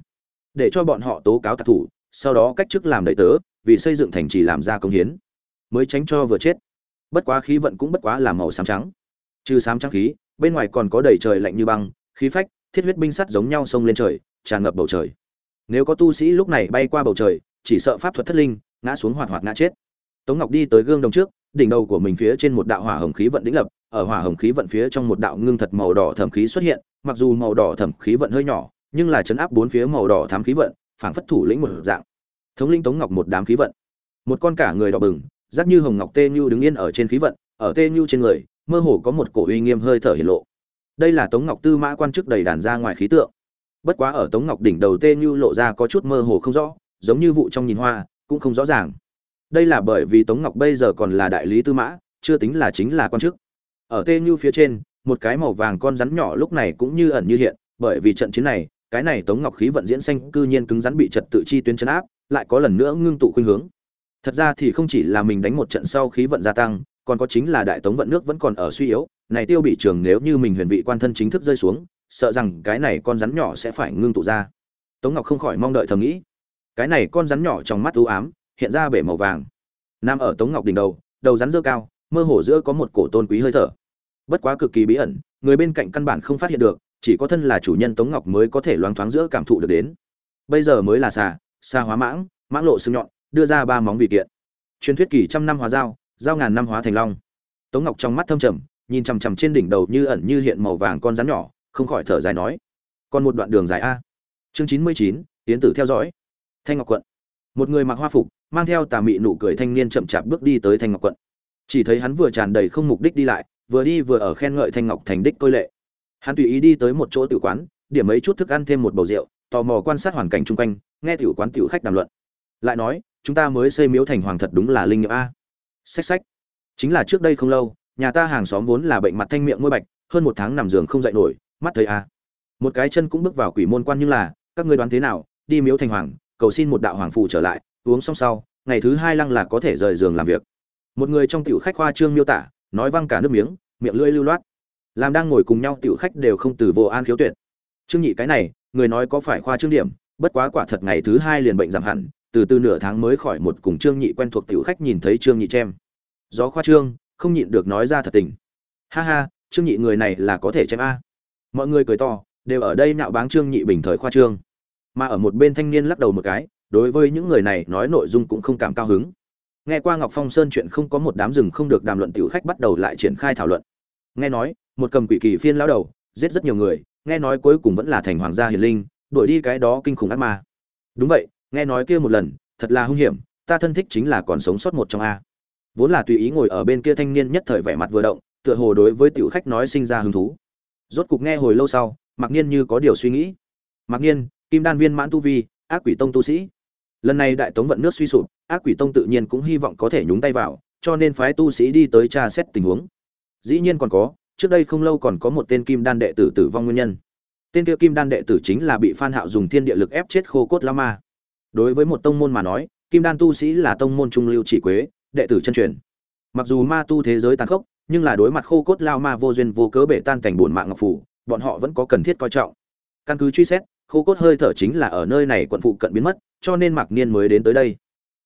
Để cho bọn họ tố cáo tặc thủ, sau đó cách chức làm đầy tớ, vì xây dựng thành trì làm ra công hiến. Mới tránh cho vừa chết. Bất quá khí vận cũng bất quá là màu xám trắng. Trừ xám trắng khí, bên ngoài còn có đầy trời lạnh như băng, khí phách, thiết huyết binh sắt giống nhau xông lên trời, tràn ngập bầu trời. Nếu có tu sĩ lúc này bay qua bầu trời, chỉ sợ pháp thuật thất linh, ngã xuống hoạt hoạt ngã chết. Tống ngọc đi tới gương đồng trước đỉnh đầu của mình phía trên một đạo hỏa hồng khí vận đĩnh lập, ở hỏa hồng khí vận phía trong một đạo ngưng thật màu đỏ thẩm khí xuất hiện, mặc dù màu đỏ thẩm khí vận hơi nhỏ, nhưng là chấn áp bốn phía màu đỏ thám khí vận, phảng phất thủ lĩnh một dạng. Thống linh tống ngọc một đám khí vận. Một con cả người đỏ bừng giác như hồng ngọc tê như đứng yên ở trên khí vận, ở tê như trên người, mơ hồ có một cổ uy nghiêm hơi thở hiện lộ. Đây là tống ngọc tư mã quan chức đầy đàn ra ngoài khí tượng. Bất quá ở tống ngọc đỉnh đầu tê như lộ ra có chút mơ hồ không rõ, giống như vụ trong nhìn hoa, cũng không rõ ràng đây là bởi vì tống ngọc bây giờ còn là đại lý tư mã, chưa tính là chính là quan chức. Ở tê như phía trên, một cái màu vàng con rắn nhỏ lúc này cũng như ẩn như hiện, bởi vì trận chiến này, cái này tống ngọc khí vận diễn xanh cư nhiên cứng rắn bị trật tự chi tuyến chấn áp, lại có lần nữa ngưng tụ khuynh hướng. Thật ra thì không chỉ là mình đánh một trận sau khí vận gia tăng, còn có chính là đại tống vận nước vẫn còn ở suy yếu, này tiêu bị trường nếu như mình huyền vị quan thân chính thức rơi xuống, sợ rằng cái này con rắn nhỏ sẽ phải ngưng tụ ra. Tống ngọc không khỏi mong đợi thầm nghĩ. Cái này con rắn nhỏ trong mắt ưu ám hiện ra bể màu vàng. Nằm ở tống ngọc đỉnh đầu đầu rắn dơ cao, mơ hồ giữa có một cổ tôn quý hơi thở. Bất quá cực kỳ bí ẩn, người bên cạnh căn bản không phát hiện được, chỉ có thân là chủ nhân tống ngọc mới có thể loáng thoáng giữa cảm thụ được đến. Bây giờ mới là xà xà hóa mãng mãng lộ xương nhọn, đưa ra ba móng vị kiện. Truyền thuyết kỳ trăm năm hóa dao dao ngàn năm hóa thành long. Tống ngọc trong mắt thâm trầm, nhìn chằm chằm trên đỉnh đầu như ẩn như hiện màu vàng con rắn nhỏ, không khỏi thở dài nói, còn một đoạn đường dài a. Chương chín mươi chín, tiến tử theo dõi. Thanh ngọc quận. Một người mặc hoa phục mang theo tà mị nụ cười thanh niên chậm chạp bước đi tới thanh ngọc quận. Chỉ thấy hắn vừa tràn đầy không mục đích đi lại, vừa đi vừa ở khen ngợi thanh ngọc thành đích tôi lệ. Hắn tùy ý đi tới một chỗ tử quán, điểm mấy chút thức ăn thêm một bầu rượu, tò mò quan sát hoàn cảnh chung quanh, nghe tiểu quán tiểu khách đàm luận. Lại nói, chúng ta mới xây miếu thành hoàng thật đúng là linh nghiệm a. Sách sách chính là trước đây không lâu, nhà ta hàng xóm vốn là bệnh mặt thanh miệng môi bạch, hơn một tháng nằm giường không dậy nổi, mắt thấy a. Một cái chân cũng bước vào quỷ môn quan nhưng là, các ngươi đoán thế nào? Đi miếu thành hoàng, cầu xin một đạo hoàng phù trở lại uống xong sau, ngày thứ hai lăng là có thể rời giường làm việc. Một người trong tiểu khách khoa trương miêu tả, nói văng cả nước miếng, miệng lưỡi lưu loát. Làm đang ngồi cùng nhau tiểu khách đều không từ vô an khiếu tuyệt. Trương nhị cái này, người nói có phải khoa trương điểm, bất quá quả thật ngày thứ hai liền bệnh giảm hẳn, từ từ nửa tháng mới khỏi một cùng trương nhị quen thuộc tiểu khách nhìn thấy trương nhị chem. Gió khoa trương, không nhịn được nói ra thật tình. Ha ha, trương nhị người này là có thể chém a. Mọi người cười to, đều ở đây nạo báng trương nhị bình thời khoa trương. Mà ở một bên thanh niên lắc đầu một cái đối với những người này nói nội dung cũng không cảm cao hứng. Nghe qua ngọc phong sơn chuyện không có một đám rừng không được đàm luận tiểu khách bắt đầu lại triển khai thảo luận. Nghe nói, một cầm quỷ kỳ phiên lão đầu, giết rất nhiều người, nghe nói cuối cùng vẫn là thành hoàng gia hiền linh, đuổi đi cái đó kinh khủng ác ma. Đúng vậy, nghe nói kia một lần, thật là hung hiểm, ta thân thích chính là còn sống sót một trong a. Vốn là tùy ý ngồi ở bên kia thanh niên nhất thời vẻ mặt vừa động, tựa hồ đối với tiểu khách nói sinh ra hứng thú. Rốt cục nghe hồi lâu sau mặc nhiên như có điều suy nghĩ. Mặc nhiên kim đan viên mãn tu vi, ác quỷ tông tu sĩ lần này đại tống vận nước suy sụp, ác quỷ tông tự nhiên cũng hy vọng có thể nhúng tay vào, cho nên phái tu sĩ đi tới tra xét tình huống. Dĩ nhiên còn có, trước đây không lâu còn có một tên kim đan đệ tử tử vong nguyên nhân. Tên kia kim đan đệ tử chính là bị phan hạo dùng thiên địa lực ép chết khô cốt la ma. Đối với một tông môn mà nói, kim đan tu sĩ là tông môn trung lưu chỉ quế, đệ tử chân truyền. Mặc dù ma tu thế giới tàn khốc, nhưng là đối mặt khô cốt lao ma vô duyên vô cớ bể tan cảnh buồn mạng ngọc phủ, bọn họ vẫn có cần thiết coi trọng. Căn cứ truy xét khô cốt hơi thở chính là ở nơi này quận phụ cận biến mất, cho nên mạc niên mới đến tới đây.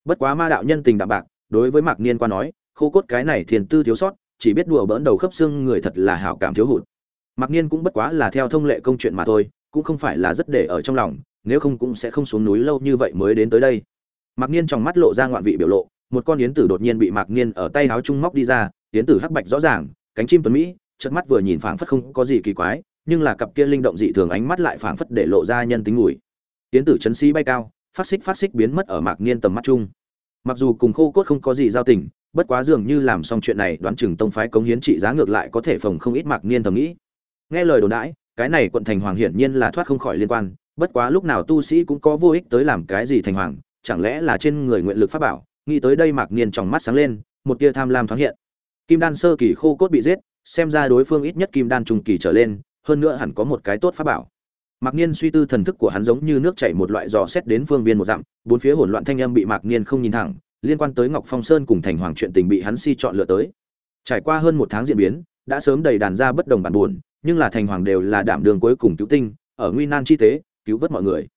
Bất quá ma đạo nhân tình đạm bạc, đối với mạc niên qua nói, khô cốt cái này thiền tư thiếu sót, chỉ biết đùa bỡn đầu khớp xương người thật là hảo cảm thiếu hụt. Mạc niên cũng bất quá là theo thông lệ công chuyện mà thôi, cũng không phải là rất để ở trong lòng, nếu không cũng sẽ không xuống núi lâu như vậy mới đến tới đây. Mạc niên trong mắt lộ ra ngoạn vị biểu lộ, một con yến tử đột nhiên bị mạc niên ở tay áo trung móc đi ra, yến tử hắc bạch rõ ràng, cánh chim tuấn mỹ, chớp mắt vừa nhìn phảng phất không có gì kỳ quái nhưng là cặp kia linh động dị thường ánh mắt lại phảng phất để lộ ra nhân tính mùi tiến tử chấn sĩ bay cao, phát xích phát xích biến mất ở mạc niên tầm mắt chung. Mặc dù cùng khô cốt không có gì giao tình, bất quá dường như làm xong chuyện này đoán chừng tông phái cống hiến trị giá ngược lại có thể phòng không ít mạc niên thầm nghĩ. Nghe lời đồn đãi, cái này quận thành hoàng hiển nhiên là thoát không khỏi liên quan, bất quá lúc nào tu sĩ cũng có vô ích tới làm cái gì thành hoàng, chẳng lẽ là trên người nguyện lực pháp bảo, nghĩ tới đây mạc niên trong mắt sáng lên, một tia tham lam thoáng hiện. Kim đan sơ kỳ khô cốt bị giết, xem ra đối phương ít nhất kim đan trung kỳ trở lên hơn nữa hẳn có một cái tốt pháp bảo Mạc Niên suy tư thần thức của hắn giống như nước chảy một loại dò xét đến phương viên một dặm, bốn phía hỗn loạn thanh âm bị Mạc Niên không nhìn thẳng, liên quan tới Ngọc Phong Sơn cùng Thành Hoàng chuyện tình bị hắn si chọn lựa tới. Trải qua hơn một tháng diễn biến, đã sớm đầy đàn ra bất đồng bản buồn, nhưng là Thành Hoàng đều là đảm đường cuối cùng cứu tinh, ở nguy nan chi tế, cứu vớt mọi người.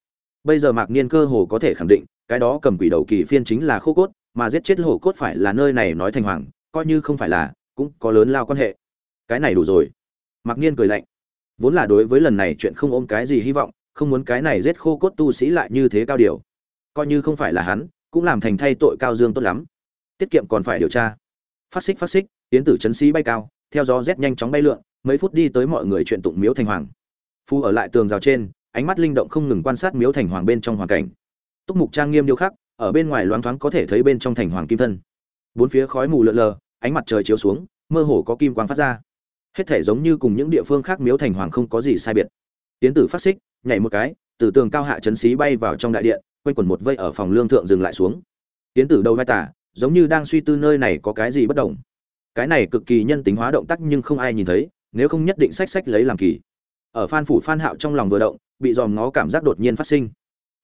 Bây giờ Mạc Niên cơ hồ có thể khẳng định, cái đó cầm quỷ đầu kỳ phiên chính là khô cốt, mà giết chết hổ cốt phải là nơi này nói Thành Hoàng, coi như không phải là, cũng có lớn lao quan hệ. Cái này đủ rồi. Mạc Niên cười lạnh vốn là đối với lần này chuyện không ôm cái gì hy vọng, không muốn cái này giết khô cốt tu sĩ lại như thế cao điều. Coi như không phải là hắn, cũng làm thành thay tội cao dương tốt lắm. Tiết kiệm còn phải điều tra. Phát xích phát xích, tiến tử chấn sĩ bay cao, theo gió rét nhanh chóng bay lượn, mấy phút đi tới mọi người chuyện tụng miếu thành hoàng. Phu ở lại tường rào trên, ánh mắt linh động không ngừng quan sát miếu thành hoàng bên trong hoàn cảnh. Túc mục trang nghiêm điêu khắc, ở bên ngoài loáng thoáng có thể thấy bên trong thành hoàng kim thân. Bốn phía khói mù lợn lờ, ánh mặt trời chiếu xuống, mơ hồ có kim quang phát ra hết thể giống như cùng những địa phương khác miếu thành hoàng không có gì sai biệt. Tiến tử phát xích, nhảy một cái, từ tường cao hạ chấn xí bay vào trong đại điện, quanh quẩn một vây ở phòng lương thượng dừng lại xuống. Tiến tử đầu vai tả, giống như đang suy tư nơi này có cái gì bất đồng. Cái này cực kỳ nhân tính hóa động tác nhưng không ai nhìn thấy, nếu không nhất định sách sách lấy làm kỳ. Ở phan phủ phan hạo trong lòng vừa động, bị dòm ngó cảm giác đột nhiên phát sinh.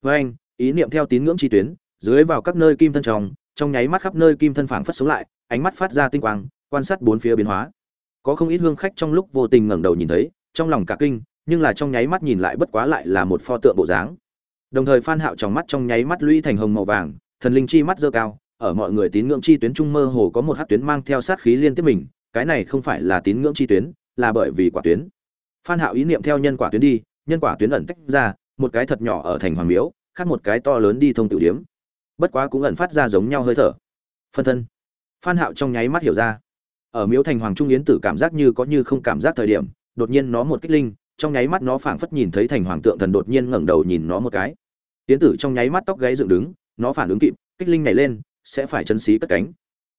Với anh, ý niệm theo tín ngưỡng chi tuyến, dưới vào các nơi kim thân tròng trong nháy mắt khắp nơi kim thân phảng phất sống lại, ánh mắt phát ra tinh quang, quan sát bốn phía biến hóa có không ít hương khách trong lúc vô tình ngẩng đầu nhìn thấy, trong lòng cả kinh, nhưng là trong nháy mắt nhìn lại bất quá lại là một pho tượng bộ dáng. Đồng thời phan hạo trong mắt trong nháy mắt lũy thành hồng màu vàng, thần linh chi mắt dơ cao, ở mọi người tín ngưỡng chi tuyến trung mơ hồ có một hắc tuyến mang theo sát khí liên tiếp mình, cái này không phải là tín ngưỡng chi tuyến, là bởi vì quả tuyến. Phan hạo ý niệm theo nhân quả tuyến đi, nhân quả tuyến ẩn tách ra, một cái thật nhỏ ở thành hoàng miếu, khác một cái to lớn đi thông tiểu điếm. Bất quá cũng ẩn phát ra giống nhau hơi thở. Phân thân. Phan hạo trong nháy mắt hiểu ra ở miếu thành hoàng trung yến tử cảm giác như có như không cảm giác thời điểm, đột nhiên nó một kích linh, trong nháy mắt nó phảng phất nhìn thấy thành hoàng tượng thần đột nhiên ngẩng đầu nhìn nó một cái. Yến tử trong nháy mắt tóc gáy dựng đứng, nó phản ứng kịp, kích linh nhảy lên, sẽ phải chân xí cất cánh.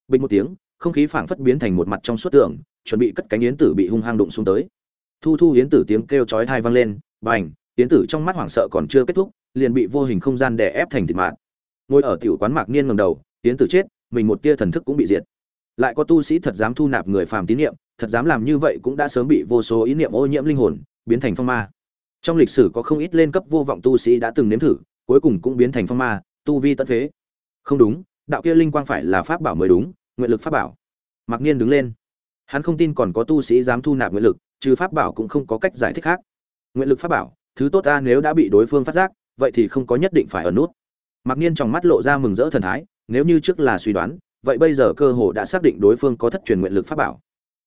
Bình một tiếng, không khí phảng phất biến thành một mặt trong suốt tường chuẩn bị cất cánh yến tử bị hung hăng đụng xuống tới. Thu thu yến tử tiếng kêu chói tai vang lên, bành, yến tử trong mắt hoảng sợ còn chưa kết thúc, liền bị vô hình không gian đè ép thành thịt mạt. Ngồi ở tiểu quán mạc niên ngẩng đầu, yến tử chết, mình một tia thần thức cũng bị diệt lại có tu sĩ thật dám thu nạp người phàm tín niệm, thật dám làm như vậy cũng đã sớm bị vô số ý niệm ô nhiễm linh hồn biến thành phong ma. Trong lịch sử có không ít lên cấp vô vọng tu sĩ đã từng nếm thử, cuối cùng cũng biến thành phong ma, tu vi tận phế. Không đúng, đạo kia linh quang phải là pháp bảo mới đúng, nguyện lực pháp bảo. Mặc niên đứng lên. Hắn không tin còn có tu sĩ dám thu nạp nguyện lực, trừ pháp bảo cũng không có cách giải thích khác. Nguyện lực pháp bảo, thứ tốt ta nếu đã bị đối phương phát giác, vậy thì không có nhất định phải ở nút. Mặc niên trong mắt lộ ra mừng rỡ thần thái, nếu như trước là suy đoán vậy bây giờ cơ hồ đã xác định đối phương có thất truyền nguyện lực pháp bảo.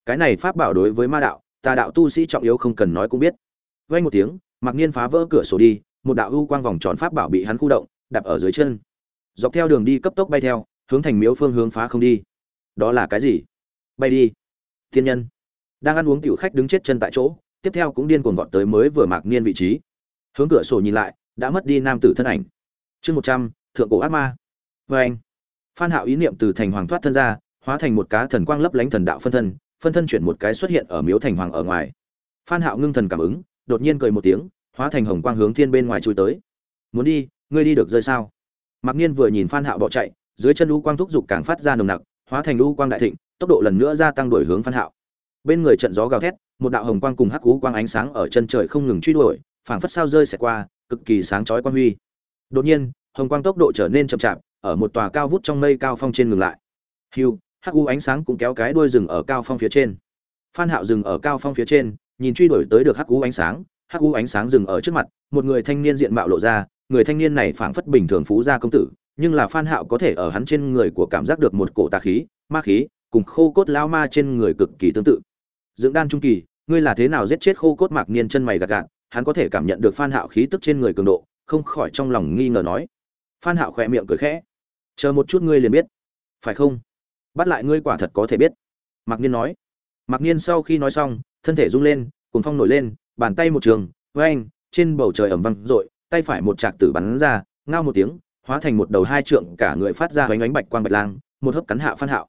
Cái này pháp bảo đối với ma đạo, tà đạo tu sĩ trọng yếu không cần nói cũng biết. Vang một tiếng, mạc niên phá vỡ cửa sổ đi, một đạo ưu quang vòng tròn pháp bảo bị hắn khu động, đạp ở dưới chân. Dọc theo đường đi cấp tốc bay theo, hướng thành miếu phương hướng phá không đi. Đó là cái gì? Bay đi. Thiên nhân. Đang ăn uống tiểu khách đứng chết chân tại chỗ, tiếp theo cũng điên cuồng vọt tới mới vừa mạc niên vị trí. Hướng cửa sổ nhìn lại, đã mất đi nam tử thân ảnh. Chương một trăm, thượng cổ ác ma. Vâng. anh phan hạo ý niệm từ thành hoàng thoát thân ra, hóa thành một cá thần quang lấp lánh thần đạo phân thân phân thân chuyển một cái xuất hiện ở miếu thành hoàng ở ngoài. Phan hạo ngưng thần cảm ứng, đột nhiên cười một tiếng, hóa thành hồng quang hướng thiên bên ngoài chui tới. Muốn đi, ngươi đi được rơi sao? Mạc niên vừa nhìn phan hạo bỏ chạy, dưới chân u quang thúc dục càng phát ra nồng nặc, hóa thành u quang đại thịnh, tốc độ lần nữa gia tăng đuổi hướng phan hạo. Bên người trận gió gào thét, một đạo hồng quang cùng hắc u quang ánh sáng ở chân trời không ngừng truy đuổi, phảng phất sao rơi sẽ qua, cực kỳ sáng chói quang huy. Đột nhiên, hồng quang tốc độ trở nên chậm chạp ở một tòa cao vút trong mây cao phong trên ngừng lại. Hưu, hắc u ánh sáng cũng kéo cái đuôi rừng ở cao phong phía trên. Phan hạo dừng ở cao phong phía trên, nhìn truy đuổi tới được hắc u ánh sáng, hắc u ánh sáng dừng ở trước mặt, một người thanh niên diện mạo lộ ra, người thanh niên này phảng phất bình thường phú gia công tử, nhưng là phan hạo có thể ở hắn trên người của cảm giác được một cổ tà khí, ma khí, cùng khô cốt lão ma trên người cực kỳ tương tự. Dưỡng đan trung kỳ, ngươi là thế nào giết chết khô cốt mạc niên chân mày gạt gạt, hắn có thể cảm nhận được phan hạo khí tức trên người cường độ, không khỏi trong lòng nghi ngờ nói. Phan hạo khẽ miệng cười khẽ chờ một chút ngươi liền biết. Phải không? Bắt lại ngươi quả thật có thể biết. Mạc niên nói. Mạc niên sau khi nói xong, thân thể rung lên cùng phong nổi lên, bàn tay một trường với anh trên bầu trời ẩm vang i tay phải một trạc tử bắn ra, ngao một tiếng, hóa thành một đầu hai trượng cả người phát ra bánh bánh bạch quang bạch lang, một hớp cắn hạ phan hạo.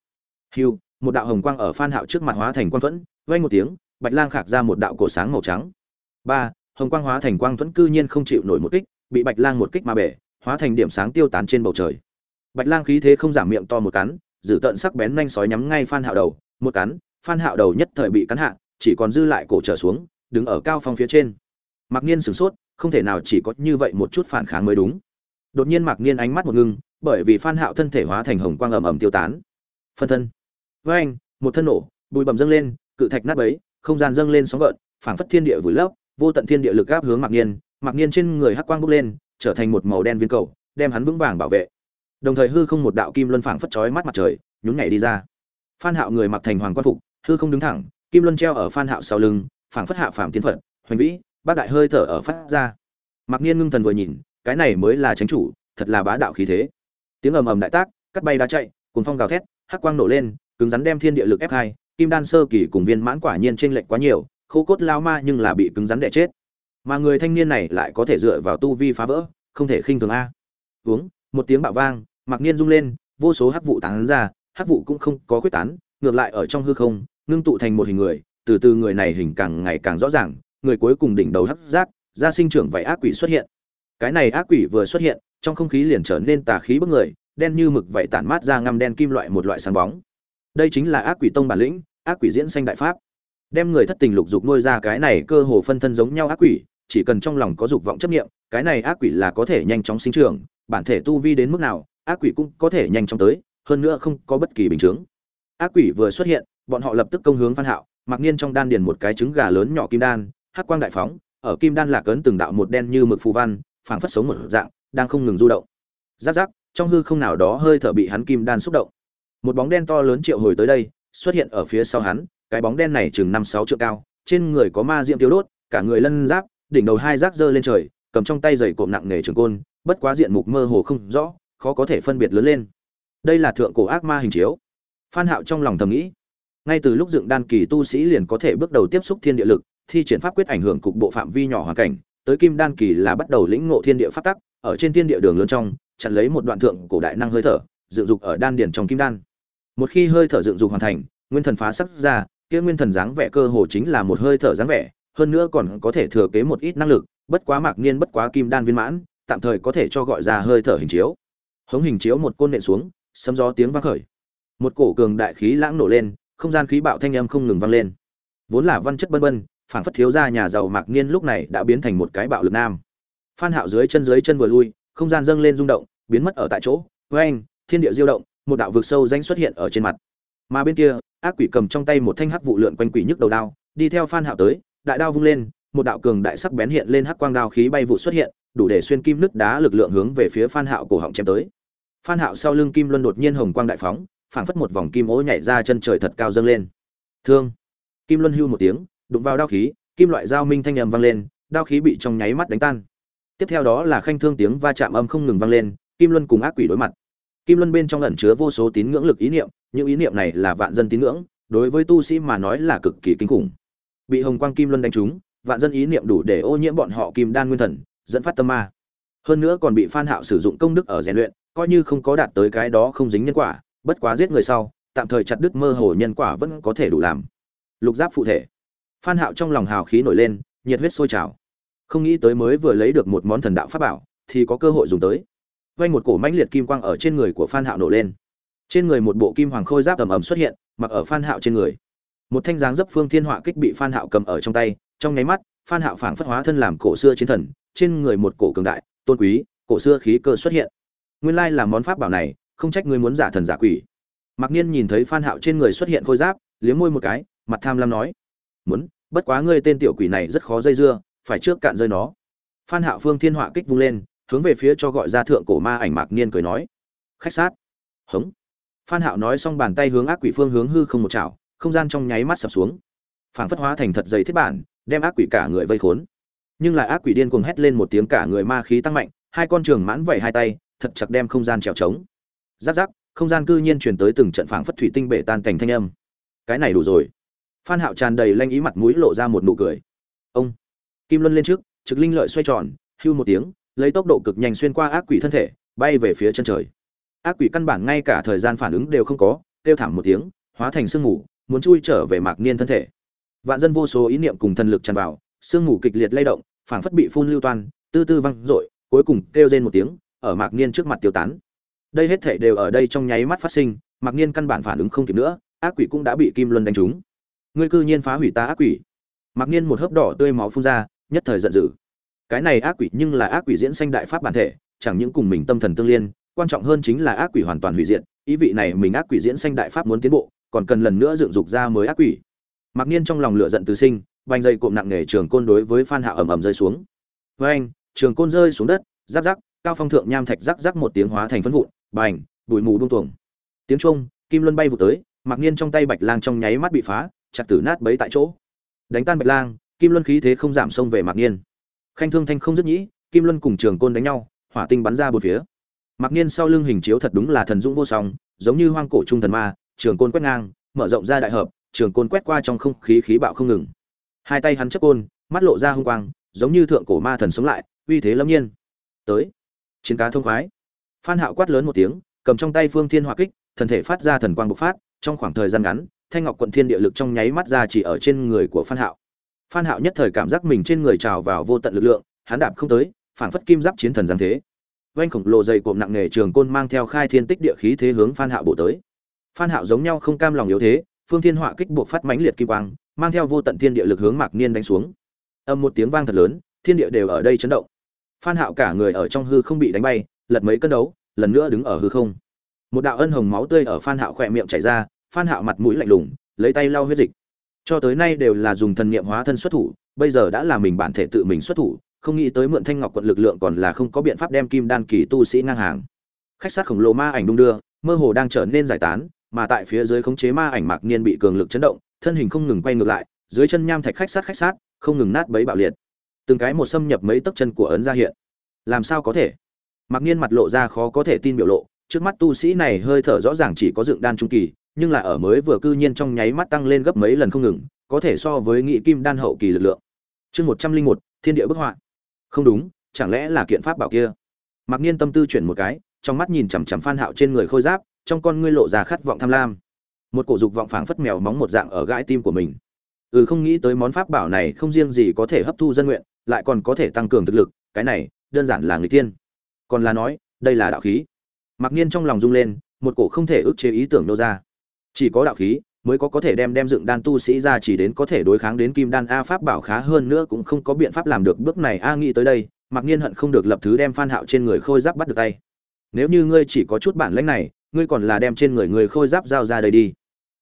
Hưu, một đạo hồng quang ở phan hạo trước mặt hóa thành quang thuẫn vang một tiếng, bạch lang khạc ra một đạo cổ sáng màu trắng. Ba, hồng quang hóa thành quang thuẫn cư nhiên không chịu nổi một kích, bị bạch lang một kích mà bể, hóa thành điểm sáng tiêu tán trên bầu trời bạch lang khí thế không giảm miệng to một cắn dự tận sắc bén nhanh sói nhắm ngay phan hạo đầu, một cắn, phan hạo đầu nhất thời bị cắn hạ, chỉ còn dư lại cổ trở xuống, đứng ở cao phong phía trên. Mặc nhiên sửng sốt, không thể nào chỉ có như vậy một chút phản kháng mới đúng. Đột nhiên mặc nhiên ánh mắt một ngưng, bởi vì phan hạo thân thể hóa thành hồng quang ầm ầm tiêu tán. Phân thân. Với anh, một thân nổ, bụi bầm dâng lên, cự thạch nát bấy, không gian dâng lên sóng gợn, phảng phất thiên địa vùi lấp, vô tận thiên địa lực áp hướng mặc nhiên mặc nhiên trên người hắc quang bốc lên, trở thành một màu đen viên cầu, đem hắn vững vàng bảo vệ đồng thời hư không một đạo kim luân phảng phất chói mắt mặt trời, nhún nhảy đi ra. Phan hạo người mặc thành hoàng quan phục, hư không đứng thẳng, kim luân treo ở phan hạo sau lưng, phảng phất hạ phàm tiên phật, hoành vĩ, bác đại hơi thở ở phát ra. Mặc nhiên ngưng thần vừa nhìn, cái này mới là chánh chủ, thật là bá đạo khí thế. Tiếng ầm ầm đại tác, cắt bay đá chạy cuốn phong gào thét, hắc quang nổ lên, cứng rắn đem thiên địa lực ép hai, kim đan sơ kỳ cùng viên mãn quả nhiên trên lệch quá nhiều, khô cốt lao ma nhưng là bị cứng rắn đẻ chết. Mà người thanh niên này lại có thể dựa vào tu vi phá vỡ, không thể khinh thường a. Uống, một tiếng bạo vang mặc niên rung lên, vô số hắc vụ tán ra, hắc vụ cũng không có quyết tán, ngược lại ở trong hư không, ngưng tụ thành một hình người, từ từ người này hình càng ngày càng rõ ràng, người cuối cùng đỉnh đầu hắc giác, ra sinh trưởng vậy ác quỷ xuất hiện. Cái này ác quỷ vừa xuất hiện, trong không khí liền trở nên tà khí bức người, đen như mực vậy tản mát ra ngăm đen kim loại một loại sáng bóng. Đây chính là ác quỷ tông bản lĩnh, ác quỷ diễn sanh đại pháp. Đem người thất tình lục dục nuôi ra cái này cơ hồ phân thân giống nhau ác quỷ, chỉ cần trong lòng có dục vọng chấp nghiệm cái này ác quỷ là có thể nhanh chóng sinh trưởng, bản thể tu vi đến mức nào ác quỷ cũng có thể nhanh chóng tới, hơn nữa không có bất kỳ bình chứng ác quỷ vừa xuất hiện, bọn họ lập tức công hướng phan hạo, mặc niên trong đan điền một cái trứng gà lớn nhỏ kim đan, hắc quang đại phóng, ở kim đan lạc ấn từng đạo một đen như mực phù văn, phảng phất sống một dạng, đang không ngừng du động. Giáp giáp, trong hư không nào đó hơi thở bị hắn kim đan xúc động. Một bóng đen to lớn triệu hồi tới đây, xuất hiện ở phía sau hắn, cái bóng đen này chừng năm sáu trượng cao, trên người có ma diệm tiêu đốt, cả người lân giáp, đỉnh đầu hai rác dơ lên trời, cầm trong tay giày cộm nặng nề trường côn, bất quá diện mục mơ hồ không rõ khó có thể phân biệt lớn lên. Đây là thượng cổ ác ma hình chiếu. Phan hạo trong lòng thầm nghĩ, ngay từ lúc dựng đan kỳ tu sĩ liền có thể bước đầu tiếp xúc thiên địa lực, thi triển pháp quyết ảnh hưởng cục bộ phạm vi nhỏ hoàn cảnh, tới kim đan kỳ là bắt đầu lĩnh ngộ thiên địa pháp tắc, ở trên thiên địa đường lớn trong, chặn lấy một đoạn thượng cổ đại năng hơi thở, dựng dục ở đan điển trong kim đan. Một khi hơi thở dựng dục hoàn thành, nguyên thần phá sắc ra, kia nguyên thần dáng vẻ cơ hồ chính là một hơi thở dáng vẻ, hơn nữa còn có thể thừa kế một ít năng lực, bất quá mạc niên bất quá kim đan viên mãn, tạm thời có thể cho gọi ra hơi thở hình chiếu hống hình chiếu một côn nện xuống, sấm gió tiếng vang khởi. Một cổ cường đại khí lãng nổ lên, không gian khí bạo thanh âm không ngừng vang lên. Vốn là văn chất bân bân phản phất thiếu gia nhà giàu mạc niên lúc này đã biến thành một cái bạo lực nam. Phan hạo dưới chân dưới chân vừa lui, không gian dâng lên rung động, biến mất ở tại chỗ với anh thiên địa diêu động, một đạo vực sâu danh xuất hiện ở trên mặt. Mà bên kia, ác quỷ cầm trong tay một thanh hắc vụ lượn quanh quỷ nhức đầu đao, đi theo phan hạo tới, đại đao vung lên, một đạo cường đại sắc bén hiện lên hắc quang đao khí bay vụ xuất hiện, đủ để xuyên kim nứt đá lực lượng hướng về phía phan hạo cổ họng chém tới phan hạo sau lưng kim luân đột nhiên hồng quang đại phóng, phảng phất một vòng kim ố nhảy ra chân trời thật cao dâng lên. Thương. Kim luân hưu một tiếng, đụng vào đao khí, kim loại dao minh thanh âm vang lên, đao khí bị trong nháy mắt đánh tan. Tiếp theo đó là khanh thương tiếng va chạm âm không ngừng vang lên, kim luân cùng ác quỷ đối mặt. Kim luân bên trong ẩn chứa vô số tín ngưỡng lực ý niệm, những ý niệm này là vạn dân tín ngưỡng, đối với tu sĩ mà nói là cực kỳ kinh khủng. Bị hồng quang kim luân đánh trúng, vạn dân ý niệm đủ để ô nhiễm bọn họ kim đan nguyên thần, dẫn phát tâm ma. Hơn nữa còn bị phan hạo sử dụng công đức ở rèn luyện coi như không có đạt tới cái đó không dính nhân quả, bất quá giết người sau, tạm thời chặt đứt mơ hồ nhân quả vẫn có thể đủ làm. Lục giáp phụ thể. Phan hạo trong lòng hào khí nổi lên, nhiệt huyết sôi trào. Không nghĩ tới mới vừa lấy được một món thần đạo pháp bảo, thì có cơ hội dùng tới. Vay một cổ mãnh liệt kim quang ở trên người của phan hạo nổ lên. Trên người một bộ kim hoàng khôi giáp ầm ầm xuất hiện, mặc ở phan hạo trên người. Một thanh dáng dấp phương thiên họa kích bị phan hạo cầm ở trong tay, trong nháy mắt, phan hạo phảng phất hóa thân làm cổ xưa chiến thần, trên người một cổ cường đại, tôn quý, cổ xưa khí cơ xuất hiện nguyên lai là món pháp bảo này, không trách ngươi muốn giả thần giả quỷ. Mặc niên nhìn thấy phan hạo trên người xuất hiện khôi giáp, liếm môi một cái, mặt tham lam nói, muốn, bất quá ngươi tên tiểu quỷ này rất khó dây dưa, phải trước cạn rơi nó. Phan hạo phương thiên họa kích vung lên, hướng về phía cho gọi ra thượng cổ ma ảnh mạc niên cười nói, khách sát. Hống. Phan hạo nói xong bàn tay hướng ác quỷ phương hướng hư không một chảo, không gian trong nháy mắt sập xuống. Phảng phất hóa thành thật dày thiết bản, đem ác quỷ cả người vây khốn. Nhưng lại ác quỷ điên cuồng hét lên một tiếng cả người ma khí tăng mạnh, hai con trường mãn vẩy hai tay thật chặt đem không gian trèo trống. Giáp giáp không gian cư nhiên truyền tới từng trận phảng phất thủy tinh bể tan cảnh thanh âm. Cái này đủ rồi. Phan hạo tràn đầy lanh ý mặt mũi lộ ra một nụ cười. Ông. Kim luân lên trước, trực linh lợi xoay tròn, hưu một tiếng, lấy tốc độ cực nhanh xuyên qua ác quỷ thân thể, bay về phía chân trời. Ác quỷ căn bản ngay cả thời gian phản ứng đều không có, kêu thảm một tiếng, hóa thành sương mù, muốn chui trở về mạc niên thân thể. Vạn dân vô số ý niệm cùng thần lực tràn vào, sương mù kịch liệt lay động, phảng phất bị phun lưu toan, tư tư văng rội cuối cùng kêu rên một tiếng ở mạc niên trước mặt tiêu tán. Đây hết thể đều ở đây trong nháy mắt phát sinh, mạc niên căn bản phản ứng không kịp nữa, ác quỷ cũng đã bị kim luân đánh trúng. Ngươi cư nhiên phá hủy ta ác quỷ. Mạc niên một hớp đỏ tươi máu phun ra, nhất thời giận dữ. Cái này ác quỷ nhưng là ác quỷ diễn sanh đại pháp bản thể, chẳng những cùng mình tâm thần tương liên, quan trọng hơn chính là ác quỷ hoàn toàn hủy diệt, ý vị này mình ác quỷ diễn sanh đại pháp muốn tiến bộ, còn cần lần nữa dựng dục ra mới ác quỷ. Mặc Niên trong lòng lửa giận từ sinh bành dây cộm nặng nề trường côn đối với phan hạ ầm ầm rơi xuống. Với anh trường côn rơi xuống đất, giáp giáp cao phong thượng nham thạch rắc rắc một tiếng hóa thành phấn vụn, bành, bụi mù buông tuồng. Tiếng trung kim luân bay vụt tới, mặc nhiên trong tay bạch lang trong nháy mắt bị phá, chặt tử nát bấy tại chỗ. Đánh tan bạch lang, kim luân khí thế không giảm xông về mặc nhiên. Khanh thương thanh không dứt nhĩ, kim luân cùng trường côn đánh nhau, hỏa tinh bắn ra bốn phía. Mặc nhiên sau lưng hình chiếu thật đúng là thần dũng vô song, giống như hoang cổ trung thần ma, trường côn quét ngang, mở rộng ra đại hợp, trường côn quét qua trong không khí khí bạo không ngừng. Hai tay hắn chấp côn, mắt lộ ra hung quang, giống như thượng cổ ma thần sống lại, uy thế lâm nhiên. Tới chiến cá thông khoái. Phan hạo quát lớn một tiếng, cầm trong tay phương thiên hỏa kích, thần thể phát ra thần quang bộc phát, trong khoảng thời gian ngắn, thanh ngọc quận thiên địa lực trong nháy mắt ra chỉ ở trên người của phan hạo. Phan hạo nhất thời cảm giác mình trên người trào vào vô tận lực lượng, hắn đạp không tới, phảng phất kim giáp chiến thần giáng thế. Vanh khổng lồ dày cộm nặng nề trường côn mang theo khai thiên tích địa khí thế hướng phan hạo bổ tới. Phan hạo giống nhau không cam lòng yếu thế, phương thiên hỏa kích buộc phát mãnh liệt kim quang, mang theo vô tận thiên địa lực hướng mạc niên đánh xuống. Âm một tiếng vang thật lớn, thiên địa đều ở đây chấn động phan hạo cả người ở trong hư không bị đánh bay, lật mấy cân đấu, lần nữa đứng ở hư không. Một đạo ân hồng máu tươi ở phan hạo khỏe miệng chảy ra, phan hạo mặt mũi lạnh lùng, lấy tay lau huyết dịch. Cho tới nay đều là dùng thần niệm hóa thân xuất thủ, bây giờ đã là mình bản thể tự mình xuất thủ, không nghĩ tới mượn thanh ngọc quận lực lượng còn là không có biện pháp đem kim đan kỳ tu sĩ ngang hàng. Khách sát khổng lồ ma ảnh đung đưa, mơ hồ đang trở nên giải tán, mà tại phía dưới khống chế ma ảnh mạc niên bị cường lực chấn động, thân hình không ngừng quay ngược lại, dưới chân nham thạch khách sát khách sát không ngừng nát bấy bạo liệt từng cái một xâm nhập mấy tấc chân của ấn ra hiện. Làm sao có thể? Mạc nhiên mặt lộ ra khó có thể tin biểu lộ, trước mắt tu sĩ này hơi thở rõ ràng chỉ có dựng đan trung kỳ, nhưng là ở mới vừa cư nhiên trong nháy mắt tăng lên gấp mấy lần không ngừng, có thể so với nghị kim đan hậu kỳ lực lượng. Chương một trăm linh một, thiên địa bức họa. Không đúng, chẳng lẽ là kiện pháp bảo kia? Mặc nhiên tâm tư chuyển một cái, trong mắt nhìn chằm chằm phan hạo trên người khôi giáp, trong con ngươi lộ ra khát vọng tham lam. Một cổ dục vọng phảng phất mèo móng một dạng ở gãi tim của mình. Ừ không nghĩ tới món pháp bảo này không riêng gì có thể hấp thu dân nguyện lại còn có thể tăng cường thực lực, cái này, đơn giản là người tiên còn là nói, đây là đạo khí. Mặc nhiên trong lòng rung lên, một cổ không thể ức chế ý tưởng nô ra. Chỉ có đạo khí, mới có có thể đem đem dựng đan tu sĩ ra chỉ đến có thể đối kháng đến kim đan a pháp bảo khá hơn nữa cũng không có biện pháp làm được bước này a nghĩ tới đây mặc nhiên hận không được lập thứ đem phan hạo trên người khôi giáp bắt được tay. Nếu như ngươi chỉ có chút bản lĩnh này, ngươi còn là đem trên người người khôi giáp giao ra đây đi.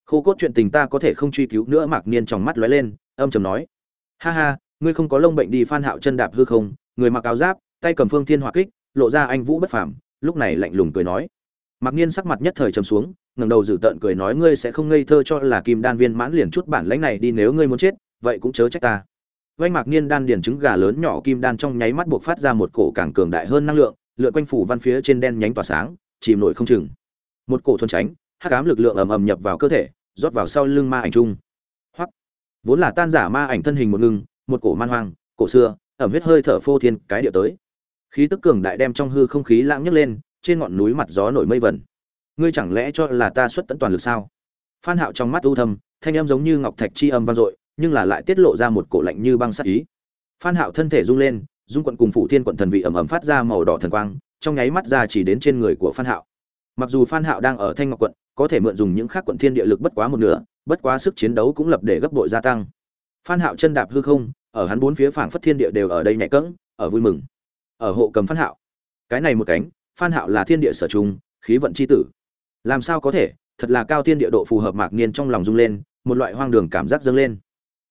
Khô cốt chuyện tình ta có thể không truy cứu nữa mặc Niên trong mắt lóe lên, âm trầm nói. Ha ha ngươi không có lông bệnh đi phan hạo chân đạp hư không, người mặc áo giáp, tay cầm phương thiên hỏa kích, lộ ra anh vũ bất phàm, lúc này lạnh lùng cười nói. Mặc nhiên sắc mặt nhất thời trầm xuống, ngẩng đầu dự tợn cười nói ngươi sẽ không ngây thơ cho là kim đan viên mãn liền chút bản lãnh này đi nếu ngươi muốn chết, vậy cũng chớ trách ta. Vây mạc niên đan điền trứng gà lớn nhỏ kim đan trong nháy mắt buộc phát ra một cổ càng cường đại hơn năng lượng, lượn quanh phủ văn phía trên đen nhánh tỏa sáng, chìm nổi không chừng. Một cổ thuần tránh, hắc ám lực lượng ầm ầm nhập vào cơ thể, rót vào sau lưng ma ảnh trung. Hoắc. Vốn là tan giả ma ảnh thân hình một ngưng một cổ man hoang, cổ xưa, ẩm huyết hơi thở phô thiên cái địa tới. Khí tức cường đại đem trong hư không khí lãng nhấc lên, trên ngọn núi mặt gió nổi mây vẩn ngươi chẳng lẽ cho là ta xuất tận toàn lực sao? Phan hạo trong mắt u thâm thanh âm giống như ngọc thạch chi âm vang dội, nhưng là lại tiết lộ ra một cổ lạnh như băng sát ý. Phan hạo thân thể rung lên, dung quận cùng phủ thiên quận thần vị ẩm ẩm phát ra màu đỏ thần quang, trong nháy mắt ra chỉ đến trên người của phan hạo. Mặc dù phan hạo đang ở thanh ngọc quận, có thể mượn dùng những khác quận thiên địa lực bất quá một nửa, bất quá sức chiến đấu cũng lập để gấp bội gia tăng. Phan hạo chân đạp hư không ở hắn bốn phía phảng phất thiên địa đều ở đây nhảy cẫng, ở vui mừng, ở hộ cầm phan hạo. Cái này một cánh, phan hạo là thiên địa sở trung, khí vận chi tử. Làm sao có thể? Thật là cao thiên địa độ phù hợp mạc niên trong lòng rung lên, một loại hoang đường cảm giác dâng lên.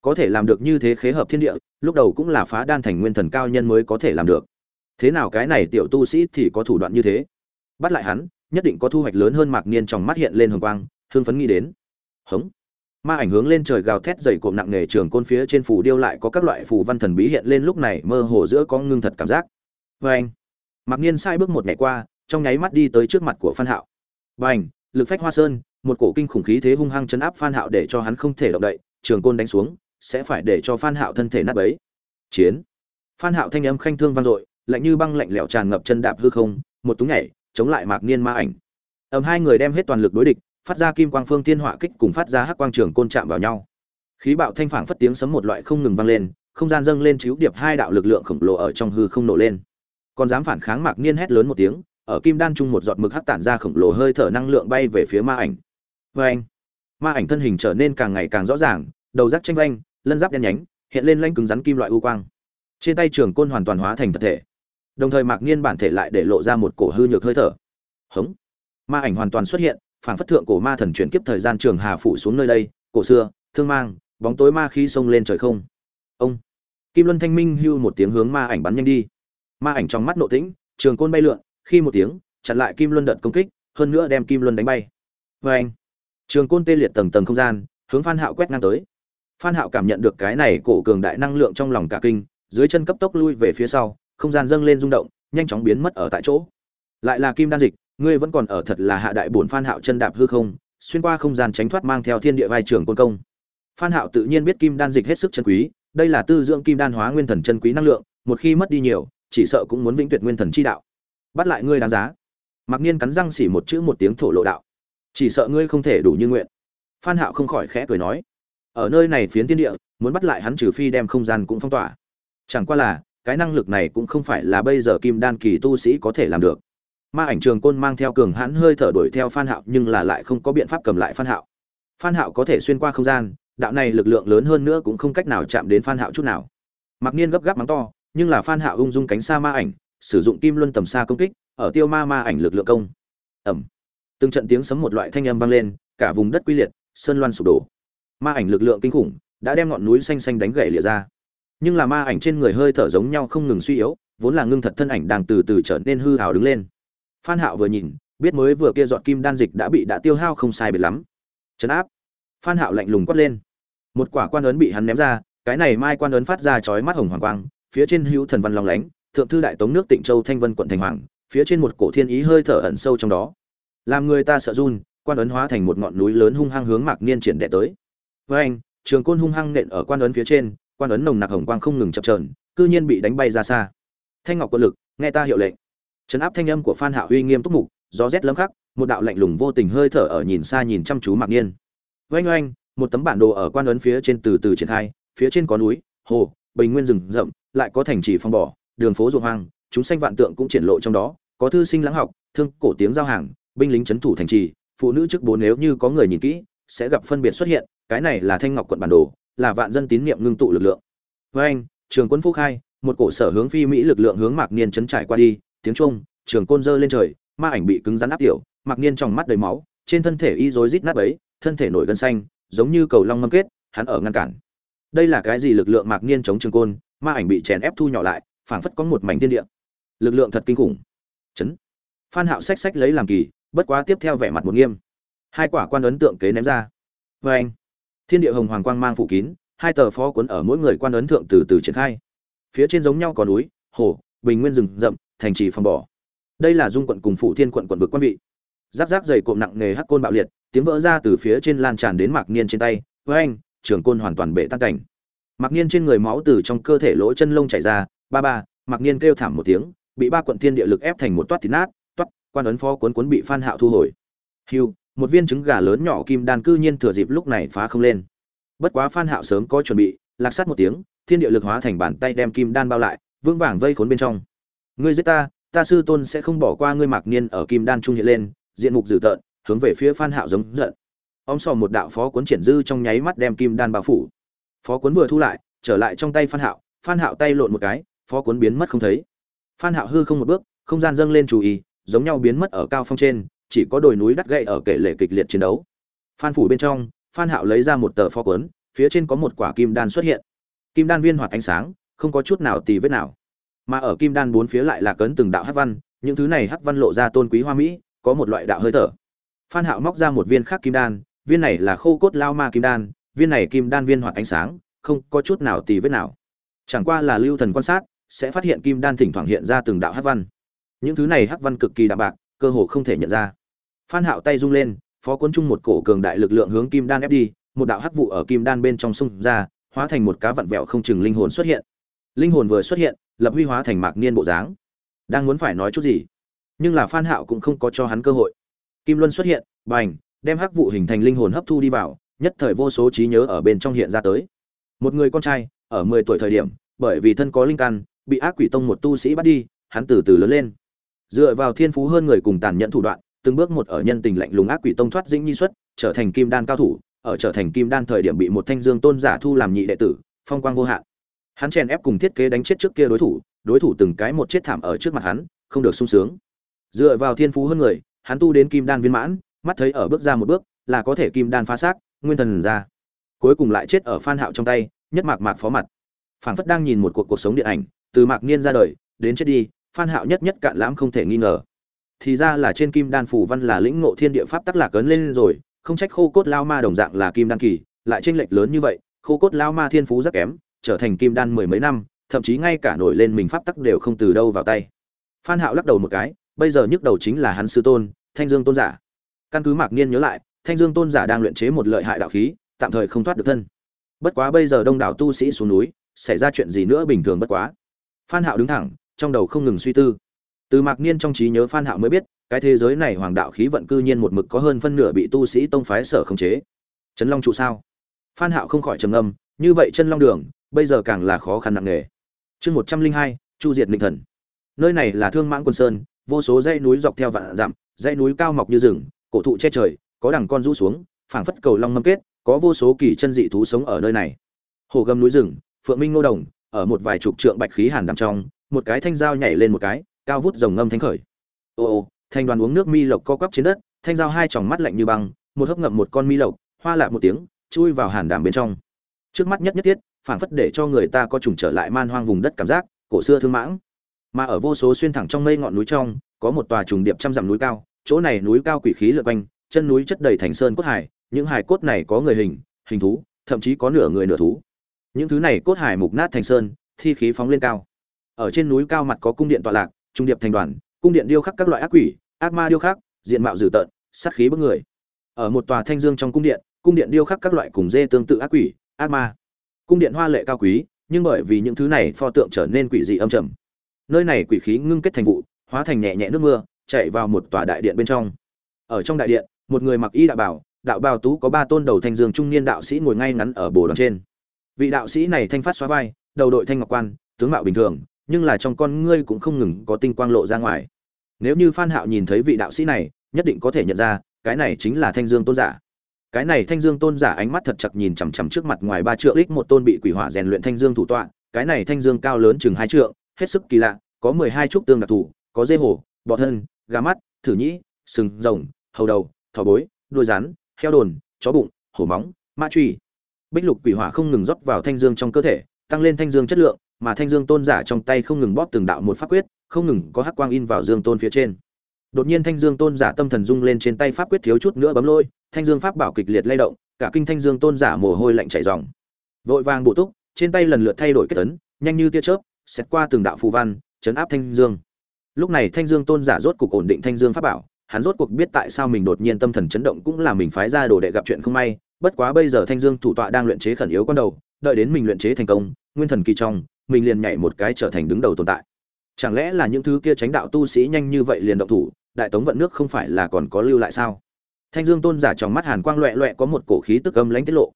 Có thể làm được như thế khế hợp thiên địa, lúc đầu cũng là phá đan thành nguyên thần cao nhân mới có thể làm được. Thế nào cái này tiểu tu sĩ thì có thủ đoạn như thế? Bắt lại hắn, nhất định có thu hoạch lớn hơn mạc niên trong mắt hiện lên hồng quang hương phấn nghĩ đến. Hống ma ảnh hướng lên trời gào thét dày cộm nặng nề trường côn phía trên phủ điêu lại có các loại phù văn thần bí hiện lên lúc này mơ hồ giữa có ngưng thật cảm giác. Vâng. Vê anh Mặc niên sai bước một ngày qua, trong nháy mắt đi tới trước mặt của phan hạo. Bành lực phách hoa sơn, một cổ kinh khủng khí thế hung hăng chấn áp phan hạo để cho hắn không thể động đậy, trường côn đánh xuống, sẽ phải để cho phan hạo thân thể nát bấy. Chiến. Phan hạo thanh âm khanh thương vang dội, lạnh như băng lạnh lẽo tràn ngập chân đạp hư không, một túng nhảy, chống lại mạc niên ma ảnh. Ầm hai người đem hết toàn lực đối địch phát ra kim quang phương thiên hỏa kích cùng phát ra hắc quang trường côn chạm vào nhau. Khí bạo thanh phảng phất tiếng sấm một loại không ngừng vang lên, không gian dâng lên chiếu điệp hai đạo lực lượng khổng lồ ở trong hư không nổ lên. Còn dám phản kháng mạc niên hét lớn một tiếng, ở kim đan trung một giọt mực hắc tản ra khổng lồ hơi thở năng lượng bay về phía ma ảnh. Vê anh ma ảnh thân hình trở nên càng ngày càng rõ ràng, đầu rác tranh vanh lân giáp đen nhánh, hiện lên lanh cứng rắn kim loại u quang. Trên tay trường côn hoàn toàn hóa thành thật thể. Đồng thời mạc niên bản thể lại để lộ ra một cổ hư nhược hơi thở. Hống! Ma ảnh hoàn toàn xuất hiện phảng phất thượng cổ ma thần chuyển kiếp thời gian trường hà phủ xuống nơi đây, cổ xưa, thương mang, bóng tối ma khí xông lên trời không. Ông. Kim luân thanh minh hưu một tiếng hướng ma ảnh bắn nhanh đi. Ma ảnh trong mắt nộ tĩnh, trường côn bay lượn, khi một tiếng, chặn lại kim luân đợt công kích, hơn nữa đem kim luân đánh bay. Vê anh. Trường côn tê liệt tầng tầng không gian, hướng phan hạo quét ngang tới. Phan hạo cảm nhận được cái này cổ cường đại năng lượng trong lòng cả kinh, dưới chân cấp tốc lui về phía sau, không gian dâng lên rung động, nhanh chóng biến mất ở tại chỗ. Lại là kim đan dịch ngươi vẫn còn ở thật là hạ đại bổn phan hạo chân đạp hư không, xuyên qua không gian tránh thoát mang theo thiên địa vai trưởng quân công. Phan hạo tự nhiên biết kim đan dịch hết sức chân quý, đây là tư dưỡng kim đan hóa nguyên thần chân quý năng lượng, một khi mất đi nhiều, chỉ sợ cũng muốn vĩnh tuyệt nguyên thần chi đạo. Bắt lại ngươi đáng giá. Mặc nhiên cắn răng xỉ một chữ một tiếng thổ lộ đạo. Chỉ sợ ngươi không thể đủ như nguyện. Phan hạo không khỏi khẽ cười nói. Ở nơi này phiến thiên địa, muốn bắt lại hắn trừ phi đem không gian cũng phong tỏa. Chẳng qua là, cái năng lực này cũng không phải là bây giờ kim đan kỳ tu sĩ có thể làm được ma ảnh trường côn mang theo cường hãn hơi thở đuổi theo phan hạo nhưng là lại không có biện pháp cầm lại phan hạo. Phan hạo có thể xuyên qua không gian đạo này lực lượng lớn hơn nữa cũng không cách nào chạm đến phan hạo chút nào. Mặc nhiên gấp gáp mắng to nhưng là phan hạo ung dung cánh xa ma ảnh sử dụng kim luân tầm xa công kích ở tiêu ma ma ảnh lực lượng công. Ầm, từng trận tiếng sấm một loại thanh âm vang lên cả vùng đất quy liệt sơn loan sụp đổ. Ma ảnh lực lượng kinh khủng đã đem ngọn núi xanh xanh đánh gãy lìa ra. Nhưng là ma ảnh trên người hơi thở giống nhau không ngừng suy yếu vốn là ngưng thật thân ảnh đang từ từ trở nên hư hào đứng lên phan hạo vừa nhìn, biết mới vừa kia dọn kim đan dịch đã bị đã tiêu hao không sai biệt lắm. Chấn áp. Phan hạo lạnh lùng quát lên. Một quả quan ấn bị hắn ném ra, cái này mai quan ấn phát ra chói mắt hồng hoàng quang, phía trên hữu thần văn long lánh, thượng thư đại tống nước tịnh châu thanh vân quận thành hoàng, phía trên một cổ thiên ý hơi thở ẩn sâu trong đó. Làm người ta sợ run, quan ấn hóa thành một ngọn núi lớn hung hăng hướng mạc niên triển đệ tới. Với anh, trường côn hung hăng nện ở quan ấn phía trên, quan ấn nồng nặc hồng quang không ngừng chập chờn, cư nhiên bị đánh bay ra xa. Thanh ngọc quân lực, nghe ta hiệu lệnh trấn áp thanh âm của phan hạo uy nghiêm túc mục, gió rét lấm khắc, một đạo lạnh lùng vô tình hơi thở ở nhìn xa nhìn chăm chú mạc niên oanh oanh, một tấm bản đồ ở quan ấn phía trên từ từ triển khai, phía trên có núi, hồ, bình nguyên rừng rậm, lại có thành trì phong bỏ đường phố ruộng hoang, chúng sanh vạn tượng cũng triển lộ trong đó, có thư sinh lãng học, thương cổ tiếng giao hàng, binh lính trấn thủ thành trì, phụ nữ trước bốn nếu như có người nhìn kỹ, sẽ gặp phân biệt xuất hiện, cái này là thanh ngọc quận bản đồ, là vạn dân tín niệm ngưng tụ lực lượng. Với anh trường quân phúc khai, một cổ sở hướng phi mỹ lực lượng hướng mạc niên chấn trải qua đi tiếng trung trường côn dơ lên trời, ma ảnh bị cứng rắn áp tiểu mạc niên trong mắt đầy máu, trên thân thể y rối rít nát ấy thân thể nổi gân xanh, giống như cầu long ngâm kết, hắn ở ngăn cản. Đây là cái gì lực lượng mạc niên chống trường côn, ma ảnh bị chèn ép thu nhỏ lại, phảng phất có một mảnh thiên địa. Lực lượng thật kinh khủng. Chấn. Phan hạo sách sách lấy làm kỳ, bất quá tiếp theo vẻ mặt một nghiêm. Hai quả quan ấn tượng kế ném ra. Với anh, thiên địa hồng hoàng quang mang phủ kín, hai tờ phó cuốn ở mỗi người quan ấn thượng từ từ triển khai. Phía trên giống nhau có núi, hồ, bình nguyên rừng rậm thành trì phòng bỏ. Đây là dung quận cùng phủ thiên quận quận vực quan vị. Giáp giáp dày cộm nặng nghề hắc côn bạo liệt, tiếng vỡ ra từ phía trên lan tràn đến mạc niên trên tay với anh trường côn hoàn toàn bể tan cảnh. Mạc niên trên người máu từ trong cơ thể lỗ chân lông chảy ra, ba ba, mạc niên kêu thảm một tiếng, bị ba quận thiên địa lực ép thành một toát thịt nát, toát, quan ấn phó cuốn cuốn bị phan hạo thu hồi. Hưu, một viên trứng gà lớn nhỏ kim đan cư nhiên thừa dịp lúc này phá không lên. Bất quá phan hạo sớm có chuẩn bị, lạc sát một tiếng, thiên địa lực hóa thành bàn tay đem kim đan bao lại, vững vàng vây khốn bên trong ngươi giết ta ta sư tôn sẽ không bỏ qua ngươi mạc niên ở kim đan trung hiện lên, diện mục dữ tợn, hướng về phía phan hạo giống giận. Ông sò một đạo phó cuốn triển dư trong nháy mắt đem kim đan bao phủ. Phó cuốn vừa thu lại, trở lại trong tay phan hạo phan hạo tay lộn một cái, phó cuốn biến mất không thấy. Phan hạo hư không một bước, không gian dâng lên chú ý, giống nhau biến mất ở cao phong trên, chỉ có đồi núi đắt gậy ở kể lệ kịch liệt chiến đấu. Phan phủ bên trong, phan hạo lấy ra một tờ phó cuốn, phía trên có một quả kim đan xuất hiện. Kim đan viên hoạt ánh sáng, không có chút nào tì vết nào mà ở kim đan bốn phía lại là cấn từng đạo hắc văn, những thứ này hắc văn lộ ra tôn quý hoa mỹ, có một loại đạo hơi thở. Phan hạo móc ra một viên khác kim đan, viên này là khô cốt lao ma kim đan, viên này kim đan viên hoạt ánh sáng, không có chút nào tì vết nào. Chẳng qua là lưu thần quan sát, sẽ phát hiện kim đan thỉnh thoảng hiện ra từng đạo hắc văn. Những thứ này hắc văn cực kỳ đạm bạc, cơ hồ không thể nhận ra. Phan hạo tay rung lên, phó cuốn chung một cổ cường đại lực lượng hướng kim đan ép đi, một đạo hắc vụ ở kim đan bên trong sung ra, hóa thành một cá vặn vẹo không chừng linh hồn xuất hiện. Linh hồn vừa xuất hiện lập huy hóa thành mạc niên bộ dáng. Đang muốn phải nói chút gì, nhưng là phan hạo cũng không có cho hắn cơ hội. Kim luân xuất hiện, bành, đem hắc vụ hình thành linh hồn hấp thu đi vào, nhất thời vô số trí nhớ ở bên trong hiện ra tới. Một người con trai, ở 10 tuổi thời điểm, bởi vì thân có linh căn, bị ác quỷ tông một tu sĩ bắt đi, hắn từ từ lớn lên. Dựa vào thiên phú hơn người cùng tàn nhẫn thủ đoạn, từng bước một ở nhân tình lạnh lùng ác quỷ tông thoát dĩnh nhi xuất, trở thành kim đan cao thủ, ở trở thành kim đan thời điểm bị một thanh dương tôn giả thu làm nhị đệ tử, phong quang vô hạn hắn chèn ép cùng thiết kế đánh chết trước kia đối thủ đối thủ từng cái một chết thảm ở trước mặt hắn, không được sung sướng. Dựa vào thiên phú hơn người, hắn tu đến kim đan viên mãn, mắt thấy ở bước ra một bước, là có thể kim đan phá xác, nguyên thần ra. Cuối cùng lại chết ở phan hạo trong tay, nhất mạc mạc phó mặt. Phảng phất đang nhìn một cuộc cuộc sống điện ảnh, từ mạc niên ra đời, đến chết đi, phan hạo nhất nhất cạn lãm không thể nghi ngờ. Thì ra là trên kim đan phủ văn là lĩnh ngộ thiên địa pháp tắc lạc cấn lên rồi, không trách khô cốt lao ma đồng dạng là kim đan kỳ, lại tranh lệch lớn như vậy, khô cốt lao ma thiên phú rất kém trở thành kim đan mười mấy năm, thậm chí ngay cả nổi lên mình pháp tắc đều không từ đâu vào tay. Phan hạo lắc đầu một cái, bây giờ nhức đầu chính là hắn sư tôn, thanh dương tôn giả. Căn cứ mạc niên nhớ lại, thanh dương tôn giả đang luyện chế một lợi hại đạo khí, tạm thời không thoát được thân. Bất quá bây giờ đông đảo tu sĩ xuống núi, xảy ra chuyện gì nữa bình thường bất quá. Phan hạo đứng thẳng, trong đầu không ngừng suy tư. Từ mạc niên trong trí nhớ phan hạo mới biết, cái thế giới này hoàng đạo khí vận cư nhiên một mực có hơn phân nửa bị tu sĩ tông phái sở khống chế. Trấn long trụ sao? Phan hạo không khỏi trầm ngâm, như vậy chân long đường bây giờ càng là khó khăn nặng nề. Chương một trăm linh hai, chu diệt linh thần. Nơi này là thương mãng quân sơn, vô số dãy núi dọc theo vạn dặm, dãy núi cao mọc như rừng, cổ thụ che trời, có đằng con rũ xuống, phảng phất cầu long mâm kết, có vô số kỳ chân dị thú sống ở nơi này. Hồ gầm núi rừng, phượng minh ngô đồng, ở một vài chục trượng bạch khí hàn đằng trong, một cái thanh dao nhảy lên một cái, cao vút rồng ngâm thánh khởi. Ô ô, thanh đoàn uống nước mi lộc co quắp trên đất, thanh dao hai tròng mắt lạnh như băng, một hớp ngậm một con mi lộc, hoa lạ một tiếng, chui vào hàn đàm bên trong. Trước mắt nhất nhất thiết phảng phất để cho người ta có trùng trở lại man hoang vùng đất cảm giác, cổ xưa thương mãng. Mà ở vô số xuyên thẳng trong mây ngọn núi trong, có một tòa trùng điệp trăm dặm núi cao, chỗ này núi cao quỷ khí lượn quanh, chân núi chất đầy thành sơn cốt hải, những hải cốt này có người hình hình thú, thậm chí có nửa người nửa thú. Những thứ này cốt hải mục nát thành sơn, thi khí phóng lên cao. Ở trên núi cao mặt có cung điện tọa lạc, trung điệp thành đoàn, cung điện điêu khắc các loại ác quỷ, ác ma điêu khắc, diện mạo dữ tợn, sát khí bức người. Ở một tòa thanh dương trong cung điện cung điện điêu khắc các loại cùng dê tương tự ác quỷ, ác ma cung điện hoa lệ cao quý, nhưng bởi vì những thứ này pho tượng trở nên quỷ dị âm trầm. Nơi này quỷ khí ngưng kết thành vụ, hóa thành nhẹ nhẹ nước mưa, chạy vào một tòa đại điện bên trong. Ở trong đại điện, một người mặc y đạo bảo, đạo bào tú có ba tôn đầu thanh dương trung niên đạo sĩ ngồi ngay ngắn ở bồ đoàn trên. Vị đạo sĩ này thanh phát xóa vai, đầu đội thanh ngọc quan, tướng mạo bình thường, nhưng là trong con ngươi cũng không ngừng có tinh quang lộ ra ngoài. Nếu như phan hạo nhìn thấy vị đạo sĩ này, nhất định có thể nhận ra, cái này chính là thanh dương tôn giả cái này thanh dương tôn giả ánh mắt thật chặt nhìn chằm chằm trước mặt ngoài ba trượng ít một tôn bị quỷ hỏa rèn luyện thanh dương thủ tọa. Cái này thanh dương cao lớn chừng hai trượng, hết sức kỳ lạ, có mười hai trúc tương đặc thù, có dê hổ, bọ thân, gà mắt, thử nhĩ, sừng, rồng, hầu đầu, thỏ bối, đuôi rắn, heo đồn, chó bụng, hổ móng, ma truy. Bích lục quỷ hỏa không ngừng rót vào thanh dương trong cơ thể, tăng lên thanh dương chất lượng, mà thanh dương tôn giả trong tay không ngừng bóp từng đạo một pháp quyết, không ngừng có hắc quang in vào dương tôn phía trên đột nhiên thanh dương tôn giả tâm thần rung lên trên tay pháp quyết thiếu chút nữa bấm lôi, thanh dương pháp bảo kịch liệt lay động, cả kinh thanh dương tôn giả mồ hôi lạnh chảy ròng. Vội vàng bổ túc, trên tay lần lượt thay đổi kết tấn nhanh như tia chớp xét qua từng đạo phù văn, chấn áp thanh dương. Lúc này thanh dương tôn giả rốt cục ổn định thanh dương pháp bảo, hắn rốt cuộc biết tại sao mình đột nhiên tâm thần chấn động cũng là mình phái ra đồ đệ gặp chuyện không may, bất quá bây giờ thanh dương thủ tọa đang luyện chế khẩn yếu con đầu, đợi đến mình luyện chế thành công, nguyên thần kỳ trong, mình liền nhảy một cái trở thành đứng đầu tồn tại chẳng lẽ là những thứ kia tránh đạo tu sĩ nhanh như vậy liền động thủ, đại tống vận nước không phải là còn có lưu lại sao? Thanh dương tôn giả trong mắt hàn quang loẹ loẹ có một cổ khí tức âm lãnh tiết lộ.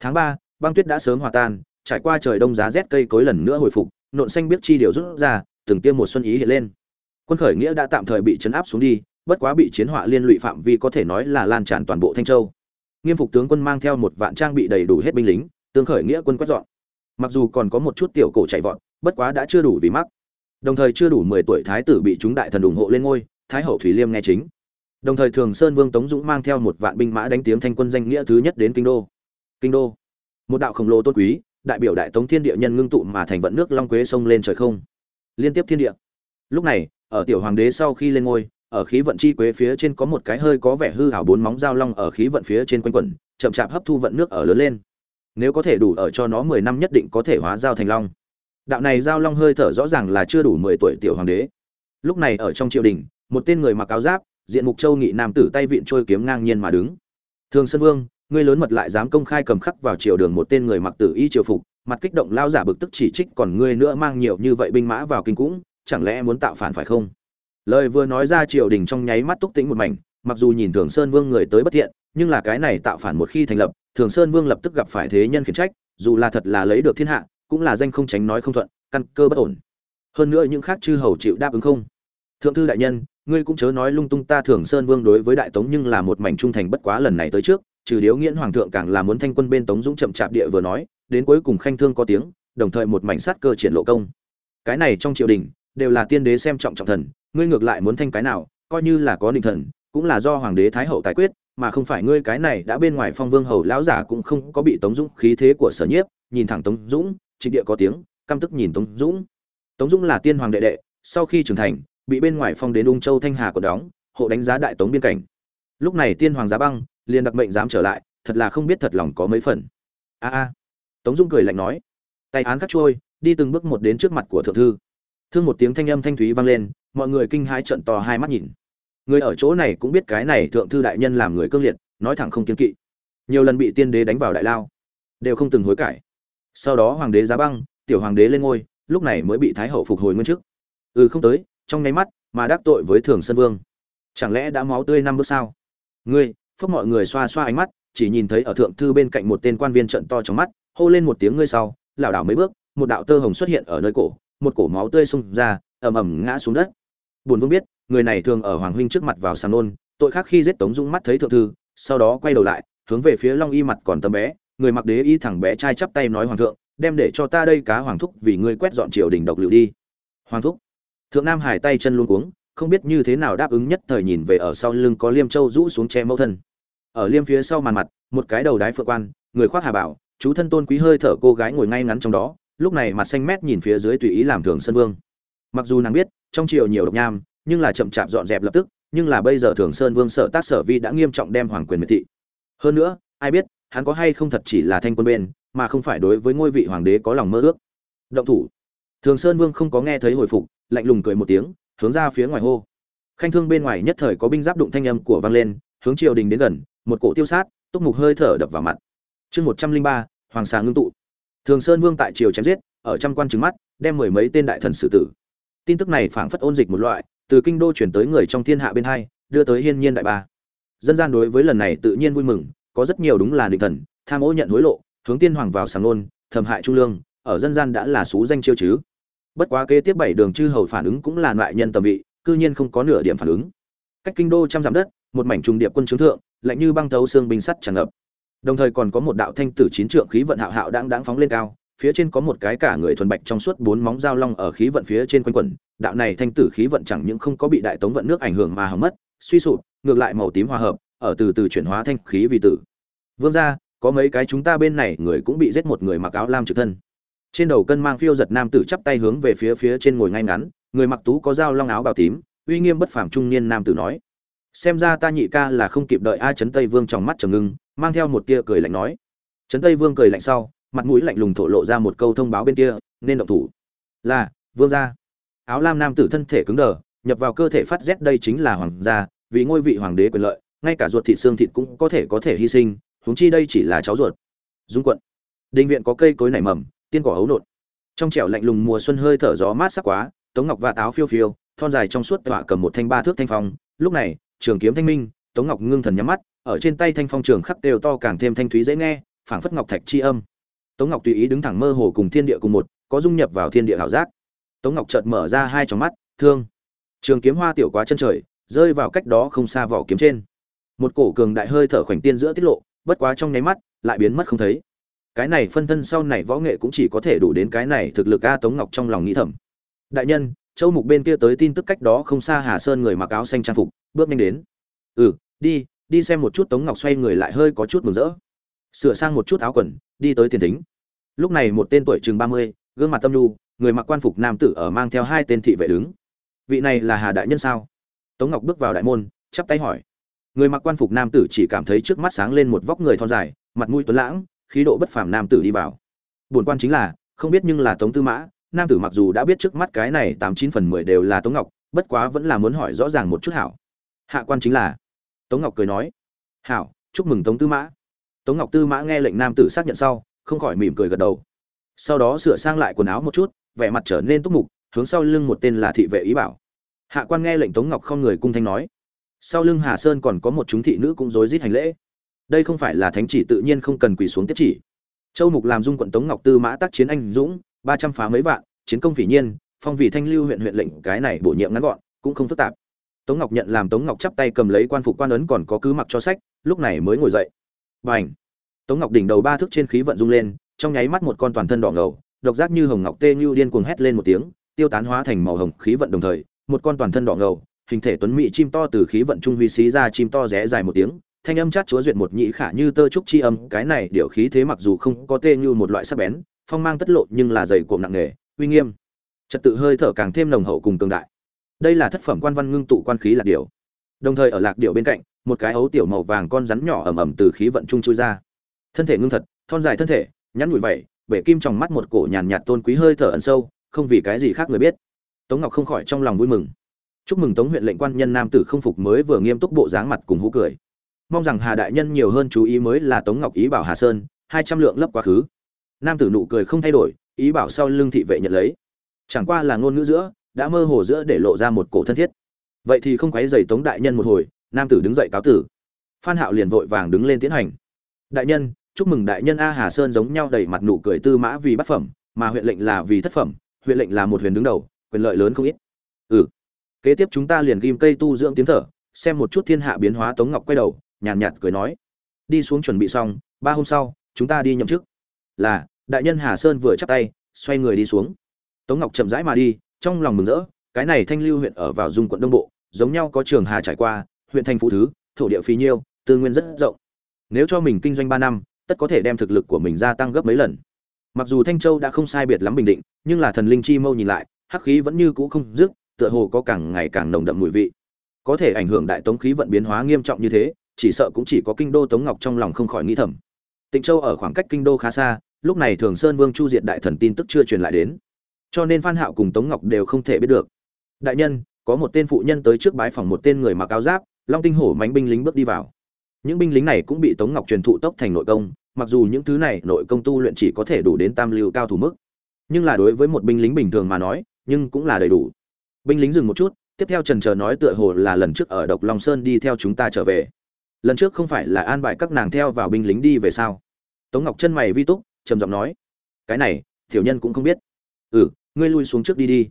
Tháng ba, băng tuyết đã sớm hòa tan, trải qua trời đông giá rét cây cối lần nữa hồi phục, nộn xanh biết chi điều rút ra, từng tiêm một xuân ý hiện lên. Quân khởi nghĩa đã tạm thời bị chấn áp xuống đi, bất quá bị chiến họa liên lụy phạm vi có thể nói là lan tràn toàn bộ thanh châu. Nghiêm phục tướng quân mang theo một vạn trang bị đầy đủ hết binh lính tương khởi nghĩa quân quét dọn. Mặc dù còn có một chút tiểu cổ chạy vọt, bất quá đã chưa đủ vì mắc đồng thời chưa đủ mười tuổi thái tử bị chúng đại thần ủng hộ lên ngôi, thái hậu thủy liêm nghe chính. Đồng thời thường sơn vương tống dũng mang theo một vạn binh mã đánh tiếng thanh quân danh nghĩa thứ nhất đến kinh đô. Kinh đô. Một đạo khổng lồ tôn quý, đại biểu đại tống thiên địa nhân ngưng tụ mà thành vận nước long quế sông lên trời không. Liên tiếp thiên địa. Lúc này, ở tiểu hoàng đế sau khi lên ngôi, ở khí vận chi quế phía trên có một cái hơi có vẻ hư hảo bốn móng dao long ở khí vận phía trên quanh quẩn, chậm chạp hấp thu vận nước ở lớn lên. Nếu có thể đủ ở cho nó mười năm nhất định có thể hóa giao thành long đạo này giao long hơi thở rõ ràng là chưa đủ mười tuổi tiểu hoàng đế. Lúc này ở trong triều đình, một tên người mặc áo giáp, diện mục châu nghị nam tử tay vịn trôi kiếm ngang nhiên mà đứng. Thường sơn vương, ngươi lớn mật lại dám công khai cầm khắc vào triều đường một tên người mặc tử y triều phục, mặt kích động lao giả bực tức chỉ trích còn ngươi nữa mang nhiều như vậy binh mã vào kinh cũng, chẳng lẽ muốn tạo phản phải không? Lời vừa nói ra triều đình trong nháy mắt túc tĩnh một mảnh, mặc dù nhìn thường sơn vương người tới bất thiện, nhưng là cái này tạo phản một khi thành lập, thường sơn vương lập tức gặp phải thế nhân khiển trách, dù là thật là lấy được thiên hạ cũng là danh không tránh nói không thuận, căn cơ bất ổn. Hơn nữa những khác chư hầu chịu đáp ứng không? Thượng thư đại nhân, ngươi cũng chớ nói lung tung ta thường sơn vương đối với đại tống nhưng là một mảnh trung thành bất quá lần này tới trước, trừ điếu nghiễn hoàng thượng càng là muốn thanh quân bên tống dũng chậm chạp địa vừa nói, đến cuối cùng khanh thương có tiếng, đồng thời một mảnh sát cơ triển lộ công. Cái này trong triều đình, đều là tiên đế xem trọng trọng thần, ngươi ngược lại muốn thanh cái nào, coi như là có định thần, cũng là do hoàng đế thái hậu tài quyết, mà không phải ngươi cái này đã bên ngoài phong vương hầu lão giả cũng không có bị tống dũng khí thế của sở nhiếp, nhìn thẳng tống dũng trịnh địa có tiếng, căm tức nhìn tống dũng. Tống dũng là tiên hoàng đệ đệ, sau khi trưởng thành, bị bên ngoài phong đến ung châu thanh hà của đóng, hộ đánh giá đại tống biên cảnh. Lúc này tiên hoàng giá băng, liền đặc mệnh dám trở lại, thật là không biết thật lòng có mấy phần. A a. Tống dũng cười lạnh nói, tay án cắt trôi, đi từng bước một đến trước mặt của thượng thư. Thương một tiếng thanh âm thanh thúy vang lên, mọi người kinh hãi trận to hai mắt nhìn. Người ở chỗ này cũng biết cái này thượng thư đại nhân làm người cương liệt, nói thẳng không kiên kỵ. Nhiều lần bị tiên đế đánh vào đại lao, đều không từng hối cải sau đó hoàng đế giá băng, tiểu hoàng đế lên ngôi, lúc này mới bị thái hậu phục hồi nguyên chức. Ừ không tới, trong nháy mắt mà đắc tội với thường sơn vương. Chẳng lẽ đã máu tươi năm bước sao? Ngươi, phúc mọi người xoa xoa ánh mắt, chỉ nhìn thấy ở thượng thư bên cạnh một tên quan viên trận to trong mắt, hô lên một tiếng ngươi sau, lảo đảo mấy bước, một đạo tơ hồng xuất hiện ở nơi cổ, một cổ máu tươi xông ra, ầm ầm ngã xuống đất. Buồn vương biết, người này thường ở hoàng huynh trước mặt vào sàn nôn, tội khác khi giết tống dung mắt thấy thượng thư, sau đó quay đầu lại, hướng về phía long y mặt còn tấm bé người mặc đế y thẳng bé trai chắp tay nói hoàng thượng, đem để cho ta đây cá hoàng thúc vì ngươi quét dọn triều đình độc liệu đi. Hoàng thúc. Thượng nam hải tay chân luôn cuống, không biết như thế nào đáp ứng nhất thời nhìn về ở sau lưng có liêm châu rũ xuống che mẫu thân. Ở liêm phía sau màn mặt, một cái đầu đái phượng quan, người khoác hà bảo, chú thân tôn quý hơi thở cô gái ngồi ngay ngắn trong đó, lúc này mặt xanh mét nhìn phía dưới tùy ý làm thường sân vương. Mặc dù nàng biết, trong triều nhiều độc nham, nhưng là chậm chạp dọn dẹp lập tức, nhưng là bây giờ thường sơn vương sợ tác sở vi đã nghiêm trọng đem hoàng quyền miệt thị. Hơn nữa, ai biết hắn có hay không thật chỉ là thanh quân bên, mà không phải đối với ngôi vị hoàng đế có lòng mơ ước. Động thủ. Thường sơn vương không có nghe thấy hồi phục, lạnh lùng cười một tiếng, hướng ra phía ngoài hô. Khanh thương bên ngoài nhất thời có binh giáp đụng thanh âm của vang lên, hướng triều đình đến gần, một cổ tiêu sát, túc mục hơi thở đập vào mặt. Chương một trăm linh ba, hoàng xà ngưng tụ. Thường sơn vương tại triều chém giết, ở trăm quan trứng mắt, đem mười mấy tên đại thần xử tử. Tin tức này phảng phất ôn dịch một loại, từ kinh đô chuyển tới người trong thiên hạ bên hai, đưa tới hiên nhiên đại ba. Dân gian đối với lần này tự nhiên vui mừng có rất nhiều đúng là định thần, tham ô nhận hối lộ, hướng tiên hoàng vào sàng nôn, thầm hại trung lương, ở dân gian đã là xú danh chiêu chứ. Bất quá kế tiếp bảy đường chư hầu phản ứng cũng là loại nhân tầm vị, cư nhiên không có nửa điểm phản ứng. Cách kinh đô trăm dặm đất, một mảnh trùng điệp quân trướng thượng, lạnh như băng thấu xương binh sắt tràn ngập. Đồng thời còn có một đạo thanh tử chín trượng khí vận hạo hạo đang đáng phóng lên cao, phía trên có một cái cả người thuần bạch trong suốt bốn móng dao long ở khí vận phía trên quanh quẩn. Đạo này thanh tử khí vận chẳng những không có bị đại tống vận nước ảnh hưởng mà hỏng mất, suy sụp, ngược lại màu tím hòa hợp ở từ từ chuyển hóa thanh khí vì tử. Vương gia, có mấy cái chúng ta bên này người cũng bị giết một người mặc áo lam trực thân. Trên đầu cân mang phiêu giật nam tử chắp tay hướng về phía phía trên ngồi ngay ngắn, người mặc tú có dao long áo bào tím, uy nghiêm bất phàm trung niên nam tử nói. Xem ra ta nhị ca là không kịp đợi ai chấn tây vương trong mắt trầm ngưng, mang theo một tia cười lạnh nói. Trấn tây vương cười lạnh sau, mặt mũi lạnh lùng thổ lộ ra một câu thông báo bên kia, nên động thủ. Là, vương gia. Áo lam nam tử thân thể cứng đờ, nhập vào cơ thể phát rét đây chính là hoàng gia, vì ngôi vị hoàng đế quyền lợi ngay cả ruột thịt xương thịt cũng có thể có thể hy sinh, huống chi đây chỉ là cháu ruột. Dung quận. Đình viện có cây cối nảy mầm, tiên cỏ hấu nộn trong trẻo lạnh lùng mùa xuân hơi thở gió mát sắc quá, tống ngọc và táo phiêu phiêu, thon dài trong suốt tọa cầm một thanh ba thước thanh phong. Lúc này, trường kiếm thanh minh, tống ngọc ngưng thần nhắm mắt, ở trên tay thanh phong trường khắc đều to càng thêm thanh thúy dễ nghe, phảng phất ngọc thạch chi âm. Tống ngọc tùy ý đứng thẳng mơ hồ cùng thiên địa cùng một, có dung nhập vào thiên địa hảo giác. Tống ngọc chợt mở ra hai tròng mắt, thương. Trường kiếm hoa tiểu quá chân trời, rơi vào cách đó không xa vỏ kiếm trên một cổ cường đại hơi thở khoảnh tiên giữa tiết lộ, bất quá trong nháy mắt, lại biến mất không thấy. Cái này phân thân sau này võ nghệ cũng chỉ có thể đủ đến cái này thực lực a tống ngọc trong lòng nghĩ thầm. Đại nhân, châu mục bên kia tới tin tức cách đó không xa hà sơn người mặc áo xanh trang phục, bước nhanh đến. Ừ đi đi xem một chút tống ngọc xoay người lại hơi có chút mừng rỡ. Sửa sang một chút áo quần, đi tới tiền thính. Lúc này một tên tuổi chừng ba mươi, gương mặt tâm nhu, người mặc quan phục nam tử ở mang theo hai tên thị vệ đứng. Vị này là hà đại nhân sao? Tống ngọc bước vào đại môn, chắp tay hỏi người mặc quan phục nam tử chỉ cảm thấy trước mắt sáng lên một vóc người thon dài, mặt mũi tuấn lãng, khí độ bất phàm nam tử đi vào. Buồn quan chính là, không biết nhưng là tống tư mã, nam tử mặc dù đã biết trước mắt cái này tám chín phần mười đều là tống ngọc, bất quá vẫn là muốn hỏi rõ ràng một chút hảo. Hạ quan chính là, tống ngọc cười nói, hảo, chúc mừng tống tư mã. Tống ngọc tư mã nghe lệnh nam tử xác nhận sau, không khỏi mỉm cười gật đầu. Sau đó sửa sang lại quần áo một chút, vẻ mặt trở nên túc mục, hướng sau lưng một tên là thị vệ ý bảo. Hạ quan nghe lệnh tống ngọc không người cung thanh nói sau lưng hà sơn còn có một chúng thị nữ cũng rối rít hành lễ. Đây không phải là thánh chỉ tự nhiên không cần quỳ xuống tiếp chỉ. Châu mục làm dung quận tống ngọc tư mã tác chiến anh dũng, ba trăm phá mấy vạn, chiến công phỉ nhiên, phong vị thanh lưu huyện huyện lệnh, cái này bổ nhiệm ngắn gọn, cũng không phức tạp. Tống ngọc nhận làm tống ngọc chắp tay cầm lấy quan phục quan ấn còn có cứ mặc cho sách, lúc này mới ngồi dậy. B à tống ngọc đỉnh đầu ba thước trên khí vận rung lên, trong nháy mắt một con toàn thân đỏ ngầu, độc giác như hồng ngọc tê như điên cuồng hét lên một tiếng, tiêu tán hóa thành màu hồng khí vận đồng thời, một con toàn thân đỏ ngầu hình thể tuấn mỹ chim to từ khí vận trung huy xí ra chim to rẽ dài một tiếng, thanh âm chát chúa duyệt một nhị khả như tơ trúc chi âm, cái này điều khí thế mặc dù không có tê như một loại sắc bén, phong mang tất lộ nhưng là dày cộm nặng nề, uy nghiêm. Trật tự hơi thở càng thêm nồng hậu cùng cường đại. Đây là thất phẩm quan văn ngưng tụ quan khí lạc điểu. Đồng thời ở lạc điểu bên cạnh, một cái ấu tiểu màu vàng con rắn nhỏ ẩm ẩm từ khí vận trung chui ra. Thân thể ngưng thật, thon dài thân thể, nhắn nhủi vậy, bể kim trong mắt một cổ nhàn nhạt tôn quý hơi thở ẩn sâu, không vì cái gì khác người biết. Tống ngọc không khỏi trong lòng vui mừng chúc mừng tống huyện lệnh quan nhân nam tử không phục mới vừa nghiêm túc bộ dáng mặt cùng hú cười. Mong rằng hà đại nhân nhiều hơn chú ý mới là tống ngọc ý bảo hà sơn, hai trăm lượng lấp quá khứ. Nam tử nụ cười không thay đổi, ý bảo sau lưng thị vệ nhận lấy. Chẳng qua là ngôn ngữ giữa, đã mơ hồ giữa để lộ ra một cổ thân thiết. Vậy thì không quấy dày tống đại nhân một hồi, nam tử đứng dậy cáo tử. Phan hạo liền vội vàng đứng lên tiến hành. Đại nhân, chúc mừng đại nhân a hà sơn giống nhau đầy mặt nụ cười tư mã vì bát phẩm, mà huyện lệnh là vì thất phẩm, huyện lệnh là một huyền đứng đầu, quyền lợi lớn không ít. Ừ kế tiếp chúng ta liền ghim cây tu dưỡng tiếng thở xem một chút thiên hạ biến hóa tống ngọc quay đầu nhàn nhạt, nhạt cười nói. Đi xuống chuẩn bị xong ba hôm sau chúng ta đi nhậm chức. Là đại nhân hà sơn vừa chắp tay xoay người đi xuống. Tống ngọc chậm rãi mà đi trong lòng mừng rỡ cái này thanh lưu huyện ở vào dung quận đông bộ giống nhau có trường hà trải qua huyện thành phú thứ thổ địa phí nhiêu tư nguyên rất rộng. Nếu cho mình kinh doanh ba năm tất có thể đem thực lực của mình gia tăng gấp mấy lần. Mặc dù thanh châu đã không sai biệt lắm bình định nhưng là thần linh chi mâu nhìn lại hắc khí vẫn như cũ không dứt tựa hồ có càng ngày càng nồng đậm mùi vị. Có thể ảnh hưởng đại tống khí vận biến hóa nghiêm trọng như thế, chỉ sợ cũng chỉ có kinh đô tống ngọc trong lòng không khỏi nghĩ thầm. Tịnh châu ở khoảng cách kinh đô khá xa, lúc này thường sơn vương chu diệt đại thần tin tức chưa truyền lại đến. Cho nên phan hạo cùng tống ngọc đều không thể biết được. Đại nhân, có một tên phụ nhân tới trước bái phòng một tên người mặc áo giáp, long tinh hổ mánh binh lính bước đi vào. Những binh lính này cũng bị tống ngọc truyền thụ tốc thành nội công, mặc dù những thứ này nội công tu luyện chỉ có thể đủ đến tam lưu cao thủ mức. Nhưng là đối với một binh lính bình thường mà nói, nhưng cũng là đầy đủ binh lính dừng một chút, tiếp theo trần chờ nói tựa hồ là lần trước ở độc long sơn đi theo chúng ta trở về. Lần trước không phải là an bài các nàng theo vào binh lính đi về sao? Tống ngọc chân mày vi túc, trầm giọng nói. Cái này, tiểu nhân cũng không biết. Ừ ngươi lui xuống trước đi đi.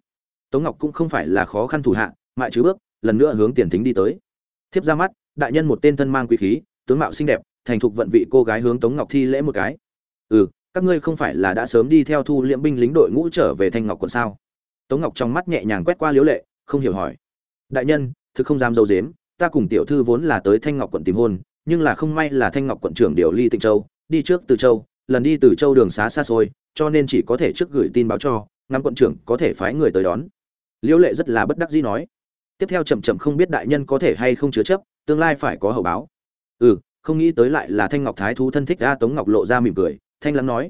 Tống ngọc cũng không phải là khó khăn thủ hạ, mại chứ bước, lần nữa hướng tiền thính đi tới. Thiếp ra mắt, đại nhân một tên thân mang quý khí, tướng mạo xinh đẹp, thành thục vận vị cô gái hướng tống ngọc thi lễ một cái. Ừ các ngươi không phải là đã sớm đi theo thu liễm binh lính đội ngũ trở về thanh ngọc quận sao? Tống ngọc trong mắt nhẹ nhàng quét qua liếu lệ, không hiểu hỏi. Đại nhân, thực không dám dâu dếm ta cùng tiểu thư vốn là tới thanh ngọc quận tìm hôn, nhưng là không may là thanh ngọc quận trưởng điều ly tịnh châu, đi trước từ châu, lần đi từ châu đường xá xa xôi, cho nên chỉ có thể trước gửi tin báo cho, ngắm quận trưởng có thể phái người tới đón. Liễu lệ rất là bất đắc dĩ nói. Tiếp theo chậm chậm không biết đại nhân có thể hay không chứa chấp, tương lai phải có hậu báo. Ừ không nghĩ tới lại là thanh ngọc thái thú thân thích a tống ngọc lộ ra mỉm cười, thanh lắm nói.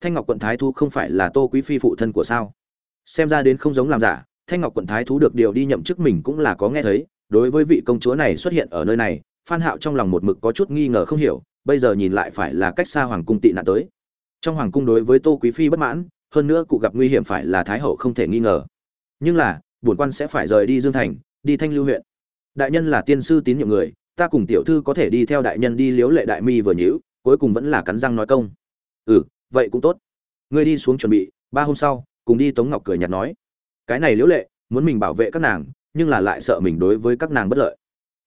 Thanh ngọc quận thái thú không phải là tô quý phi phụ thân của sao? Xem ra đến không giống làm giả, thanh ngọc quận thái thú được điều đi nhậm chức mình cũng là có nghe thấy, đối với vị công chúa này xuất hiện ở nơi này, phan hạo trong lòng một mực có chút nghi ngờ không hiểu, bây giờ nhìn lại phải là cách xa hoàng cung tị nạn tới. Trong hoàng cung đối với tô quý phi bất mãn, hơn nữa cụ gặp nguy hiểm phải là thái hậu không thể nghi ngờ. Nhưng là, bổn quan sẽ phải rời đi dương thành, đi thanh lưu huyện. Đại nhân là tiên sư tín nhiệm người, ta cùng tiểu thư có thể đi theo đại nhân đi liếu lệ đại mi vừa nhíu, cuối cùng vẫn là cắn răng nói công. Ừ vậy cũng tốt. Ngươi đi xuống chuẩn bị, ba hôm sau cùng đi tống ngọc cười nhạt nói, cái này liễu lệ, muốn mình bảo vệ các nàng, nhưng là lại sợ mình đối với các nàng bất lợi.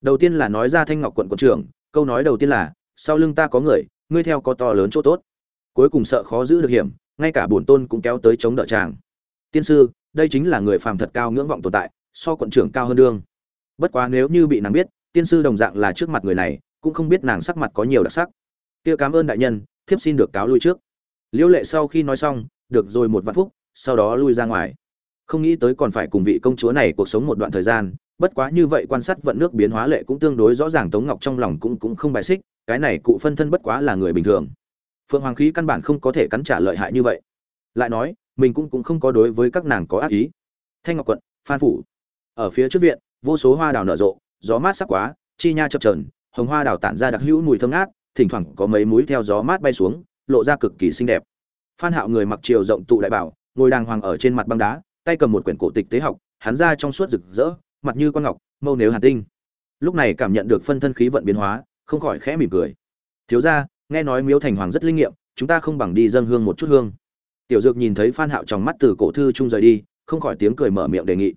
Đầu tiên là nói ra thanh ngọc quận quận trưởng, câu nói đầu tiên là, sau lưng ta có người, ngươi theo có to lớn chỗ tốt. Cuối cùng sợ khó giữ được hiểm, ngay cả bổn tôn cũng kéo tới chống đỡ chàng. Tiên sư, đây chính là người phàm thật cao ngưỡng vọng tồn tại, so quận trưởng cao hơn đương. Bất quá nếu như bị nàng biết, tiên sư đồng dạng là trước mặt người này, cũng không biết nàng sắc mặt có nhiều đặc sắc. Kia cảm ơn đại nhân, thiếp xin được cáo lui trước. Liễu lệ sau khi nói xong, được rồi một vạn phúc sau đó lui ra ngoài. Không nghĩ tới còn phải cùng vị công chúa này cuộc sống một đoạn thời gian, bất quá như vậy quan sát vận nước biến hóa lệ cũng tương đối rõ ràng tống ngọc trong lòng cũng cũng không bài xích, cái này cụ phân thân bất quá là người bình thường. Phượng hoàng khí căn bản không có thể cắn trả lợi hại như vậy. Lại nói, mình cũng cũng không có đối với các nàng có ác ý. Thanh ngọc quận, phan phủ. Ở phía trước viện, vô số hoa đào nở rộ, gió mát sắc quá, chi nha chập trờn hồng hoa đào tản ra đặc hữu mùi thơm ngát, thỉnh thoảng có mấy múi theo gió mát bay xuống, lộ ra cực kỳ xinh đẹp. Phan hạo người mặc chiều rộng tụ đại bảo ngồi đàng hoàng ở trên mặt băng đá, tay cầm một quyển cổ tịch tế học, hắn ra trong suốt rực rỡ, mặt như con ngọc, mâu nếu hàn tinh. Lúc này cảm nhận được phân thân khí vận biến hóa, không khỏi khẽ mỉm cười. Thiếu gia, nghe nói miếu thành hoàng rất linh nghiệm, chúng ta không bằng đi dâng hương một chút hương. Tiểu dược nhìn thấy phan hạo trong mắt từ cổ thư trung rời đi, không khỏi tiếng cười mở miệng đề nghị.